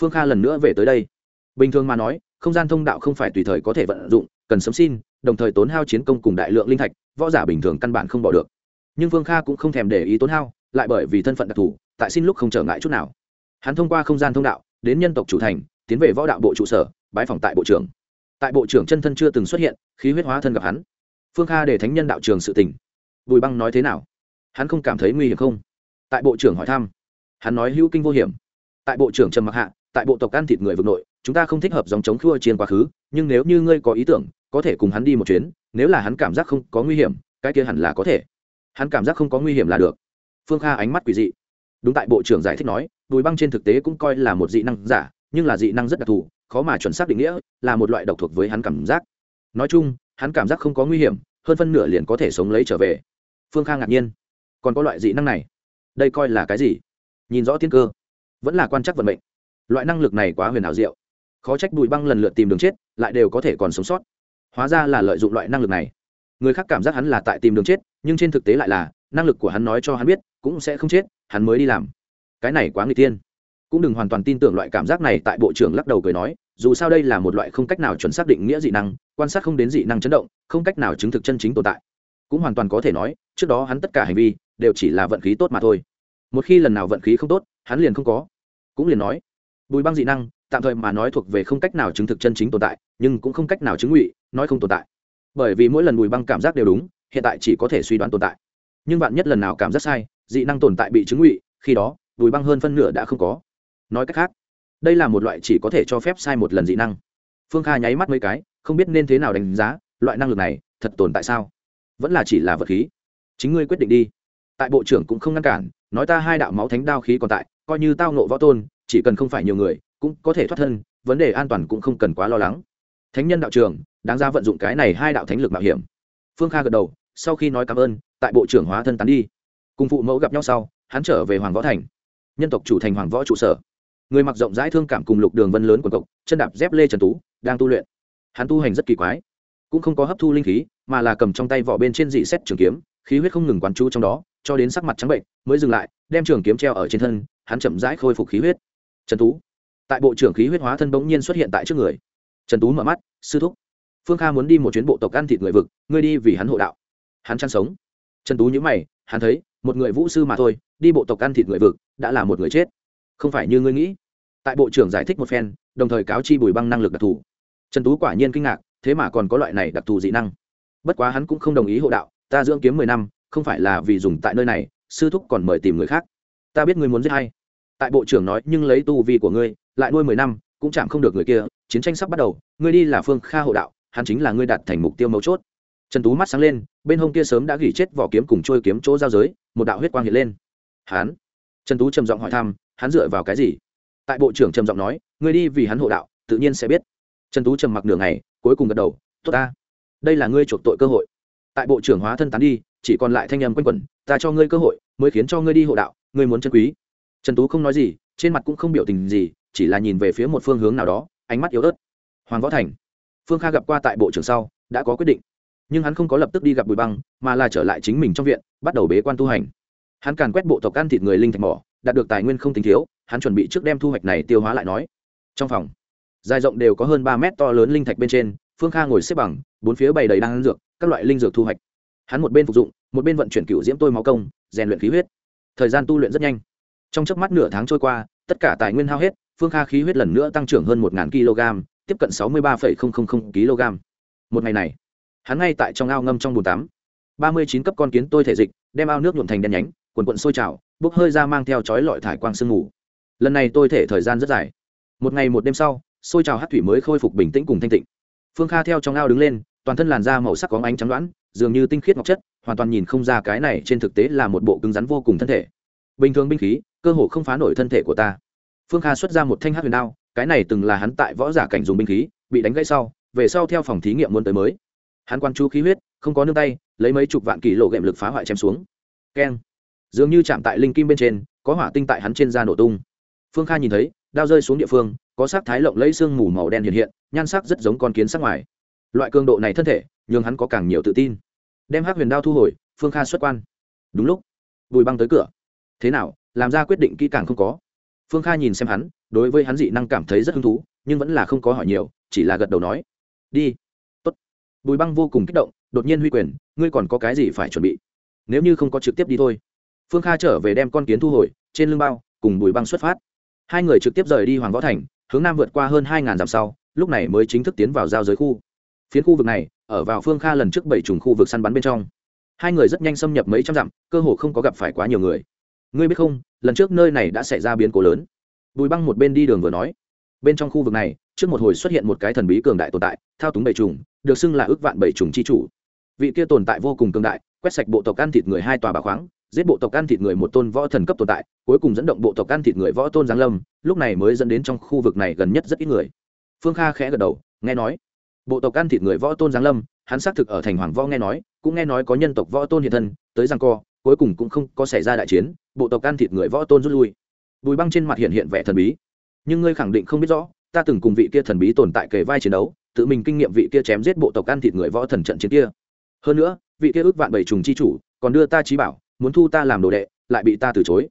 Phương kha lần nữa về tới đây. Bình thường mà nói, không gian thông đạo không phải tùy thời có thể vận dụng cần sớm xin, đồng thời tốn hao chiến công cùng đại lượng linh thạch, võ giả bình thường căn bản không bỏ được. Nhưng vương kha cũng không thèm để ý tốn hao, lại bởi vì thân phận đặc thù, tại xin lúc không trở ngại chút nào. Hắn thông qua không gian thông đạo, đến nhân tộc chủ thành, tiến về võ đạo bộ trụ sở, bái phòng tại bộ trưởng. Tại bộ trưởng chân thân chưa từng xuất hiện, khí huyết hóa thân gặp hắn. Phương kha để thánh nhân đạo trường sự tình bùi băng nói thế nào? Hắn không cảm thấy nguy hiểm không? Tại bộ trưởng hỏi thăm, hắn nói hữu kinh vô hiểm. Tại bộ trưởng trầm mặc hạ, tại bộ tộc ăn thịt người vực nội, chúng ta không thích hợp dòng chống khua chiến quá khứ, nhưng nếu như ngươi có ý tưởng có thể cùng hắn đi một chuyến, nếu là hắn cảm giác không có nguy hiểm, cái kia hẳn là có thể. Hắn cảm giác không có nguy hiểm là được. Phương kha ánh mắt quỷ dị. Đúng tại bộ trưởng giải thích nói bùi băng trên thực tế cũng coi là một dị năng giả, nhưng là dị năng rất đặc thù, khó mà chuẩn xác định nghĩa, là một loại độc thuộc với hắn cảm giác. Nói chung, hắn cảm giác không có nguy hiểm, hơn phân nửa liền có thể sống lấy trở về. Phương kha ngạc nhiên. Còn có loại dị năng này? Đây coi là cái gì? Nhìn rõ tiên cơ. Vẫn là quan chắc vận mệnh. Loại năng lực này quá huyền ảo diệu. Khó trách bùi băng lần lượt tìm đường chết, lại đều có thể còn sống sót hóa ra là lợi dụng loại năng lực này. Người khác cảm giác hắn là tại tìm đường chết, nhưng trên thực tế lại là, năng lực của hắn nói cho hắn biết, cũng sẽ không chết, hắn mới đi làm. Cái này quá người tiên cũng đừng hoàn toàn tin tưởng loại cảm giác này, tại bộ trưởng lắc đầu cười nói, dù sao đây là một loại không cách nào chuẩn xác định nghĩa dị năng, quan sát không đến dị năng chấn động, không cách nào chứng thực chân chính tồn tại. Cũng hoàn toàn có thể nói, trước đó hắn tất cả hành vi, đều chỉ là vận khí tốt mà thôi. Một khi lần nào vận khí không tốt, hắn liền không có. Cũng liền nói, bùi băng dị năng, tạm thời mà nói thuộc về không cách nào chứng thực chân chính tồn tại, nhưng cũng không cách nào chứng ngụy nói không tồn tại. Bởi vì mỗi lần bùi băng cảm giác đều đúng, hiện tại chỉ có thể suy đoán tồn tại. Nhưng bạn nhất lần nào cảm giác sai, dị năng tồn tại bị chứng ngụy, khi đó, bùi băng hơn phân nửa đã không có. Nói cách khác, đây là một loại chỉ có thể cho phép sai một lần dị năng. Phương kha nháy mắt mấy cái, không biết nên thế nào đánh giá, loại năng lực này, thật tồn tại sao? Vẫn là chỉ là vật khí. Chính ngươi quyết định đi. Tại bộ trưởng cũng không ngăn cản, nói ta hai đạo máu thánh đao khí còn tại, coi như tao nộ võ tôn, chỉ cần không phải nhiều người, cũng có thể thoát thân, vấn đề an toàn cũng không cần quá lo lắng. Thánh nhân đạo trường đáng ra vận dụng cái này hai đạo thánh lực mạo hiểm. Phương kha gật đầu, sau khi nói cảm ơn, tại bộ trưởng hóa thân tán đi. Cùng phụ mẫu gặp nhau sau, hắn trở về hoàng võ thành. Nhân tộc chủ thành hoàng võ trụ sở. Người mặc rộng rãi thương cảm cùng lục đường vân lớn quần cộc, chân đạp dép lê trần tú, đang tu luyện. Hắn tu hành rất kỳ quái. Cũng không có hấp thu linh khí, mà là cầm trong tay vỏ bên trên dị xét trường kiếm, khí huyết không ngừng quán chú trong đó, cho đến sắc mặt trắng bệnh, mới dừng lại, đem trường kiếm treo ở trên thân, hắn chậm rãi khôi phục khí huyết. Trần tú. Tại bộ trưởng khí huyết hóa thân bỗng nhiên xuất hiện tại trước người. Trần tú mở mắt, sư thúc phương kha muốn đi một chuyến bộ tộc ăn thịt người vực, ngươi đi vì hắn hộ đạo. Hắn chăn sống. Trần tú nhữ mày, hắn thấy, một người vũ sư mà thôi, đi bộ tộc ăn thịt người vực, đã là một người chết. Không phải như ngươi nghĩ. Tại bộ trưởng giải thích một phen, đồng thời cáo chi bùi băng năng lực đặc thù. Trần tú quả nhiên kinh ngạc, thế mà còn có loại này đặc thù dị năng. Bất quá hắn cũng không đồng ý hộ đạo, ta dưỡng kiếm mười năm, không phải là vì dùng tại nơi này, sư thúc còn mời tìm người khác. Ta biết ngươi muốn giết hay tại bộ trưởng nói, nhưng lấy tu vi của ngươi, lại nuôi mười năm, cũng chạm không được người kia, chiến tranh sắp bắt đầu, ngươi đi là phương kha hộ đạo hắn chính là ngươi đạt thành mục tiêu mấu chốt. Trần tú mắt sáng lên, bên hông kia sớm đã gỉ chết vỏ kiếm cùng trôi kiếm chỗ giao giới, một đạo huyết quang hiện lên. Hắn? Trần tú trầm giọng hỏi thăm, hắn dựa vào cái gì? Tại bộ trưởng trầm giọng nói, ngươi đi vì hắn hộ đạo, tự nhiên sẽ biết. Trần tú trầm mặc nửa ngày, cuối cùng gật đầu, tốt ta. Đây là ngươi chuộc tội cơ hội. Tại bộ trưởng hóa thân tán đi, chỉ còn lại thanh âm quanh quẩn, ta cho ngươi cơ hội, mới khiến cho ngươi đi hộ đạo, ngươi muốn chân quý. Trần tú không nói gì, trên mặt cũng không biểu tình gì, chỉ là nhìn về phía một phương hướng nào đó, ánh mắt yếu ớt. Hoàng võ thành phương kha gặp qua tại bộ trưởng sau, đã có quyết định. Nhưng hắn không có lập tức đi gặp bùi băng, mà là trở lại chính mình trong viện, bắt đầu bế quan tu hành. Hắn càn quét bộ tộc ăn thịt người linh thạch mỏ, đạt được tài nguyên không tính thiếu, hắn chuẩn bị trước đem thu hoạch này tiêu hóa lại nói. Trong phòng, dài rộng đều có hơn ba mét to lớn linh thạch bên trên, phương kha ngồi xếp bằng, bốn phía bày đầy đan dược, các loại linh dược thu hoạch. Hắn một bên phục dụng, một bên vận chuyển cựu diễm tôi máu công, rèn luyện khí huyết. Thời gian tu luyện rất nhanh. Trong chớp mắt nửa tháng trôi qua, tất cả tài nguyên hao hết, phương kha khí huyết lần nữa tăng trưởng hơn một kg tiếp cận sáu mươi ba kg. Một ngày này, hắn ngay tại trong ao ngâm trong bồn tắm. ba mươi chín cấp con kiến tôi thể dịch, đem ao nước nhuộm thành đen nhánh quần quận sôi trào, bốc hơi ra mang theo chói lọi thải quang sương mù. Lần này tôi thể thời gian rất dài. Một ngày một đêm sau, sôi trào hát thủy mới khôi phục bình tĩnh cùng thanh tịnh. Phương kha theo trong ao đứng lên, toàn thân làn da màu sắc có ánh trắng đoán dường như tinh khiết ngọc chất, hoàn toàn nhìn không ra cái này trên thực tế là một bộ cứng rắn vô cùng thân thể. Bình thường binh khí, cơ hồ không phá nổi thân thể của ta. Phương kha xuất ra một thanh hát huyền đao cái này từng là hắn tại võ giả cảnh dùng binh khí, bị đánh gãy sau, về sau theo phòng thí nghiệm muốn tới mới. Hắn quan chú khí huyết, không có nương tay, lấy mấy chục vạn kỷ lộ ghệm lực phá hoại chém xuống. Keng. Dường như chạm tại linh kim bên trên, có hỏa tinh tại hắn trên da nổ tung. Phương kha nhìn thấy, đao rơi xuống địa phương, có sắc thái lộng lấy sương mù màu đen hiện hiện, nhan sắc rất giống con kiến sắc ngoài. Loại cường độ này thân thể, nhường hắn có càng nhiều tự tin. Đem hắc huyền đao thu hồi, phương kha xuất quan. Đúng lúc, bùi băng tới cửa. Thế nào, làm ra quyết định kỹ càng không có phương kha nhìn xem hắn, đối với hắn dị năng cảm thấy rất hứng thú, nhưng vẫn là không có hỏi nhiều, chỉ là gật đầu nói, đi. Tốt. bùi băng vô cùng kích động, đột nhiên huy quyền, ngươi còn có cái gì phải chuẩn bị? Nếu như không có trực tiếp đi thôi. Phương kha trở về đem con kiến thu hồi, trên lưng bao, cùng bùi băng xuất phát. Hai người trực tiếp rời đi hoàng võ thành, hướng nam vượt qua hơn hai ngàn dặm sau, lúc này mới chính thức tiến vào giao giới khu. Phiến khu vực này, ở vào phương kha lần trước bảy trùng khu vực săn bắn bên trong. Hai người rất nhanh xâm nhập mấy trăm dặm, cơ hồ không có gặp phải quá nhiều người. Ngươi biết không lần trước nơi này đã xảy ra biến cố lớn. Bùi băng một bên đi đường vừa nói, bên trong khu vực này, trước một hồi xuất hiện một cái thần bí cường đại tồn tại, thao túng bảy trùng, được xưng là ước vạn bảy trùng chi chủ. Vị kia tồn tại vô cùng cường đại, quét sạch bộ tộc ăn thịt người hai tòa bà khoáng, giết bộ tộc ăn thịt người một tôn võ thần cấp tồn tại, cuối cùng dẫn động bộ tộc ăn thịt người võ tôn giáng lâm, lúc này mới dẫn đến trong khu vực này gần nhất rất ít người. Phương kha khẽ gật đầu, nghe nói, bộ tộc ăn thịt người võ tôn giáng lâm, hắn xác thực ở thành hoàng võ nghe nói, cũng nghe nói có nhân tộc võ tôn hiện thân, tới giang co cuối cùng cũng không có xảy ra đại chiến, bộ tộc ăn thịt người võ tôn rút lui. Bùi băng trên mặt hiện hiện vẻ thần bí. Nhưng ngươi khẳng định không biết rõ, ta từng cùng vị kia thần bí tồn tại kề vai chiến đấu, tự mình kinh nghiệm vị kia chém giết bộ tộc ăn thịt người võ thần trận chiến kia. Hơn nữa, vị kia ước vạn bảy trùng chi chủ, còn đưa ta trí bảo, muốn thu ta làm đồ đệ, lại bị ta từ chối.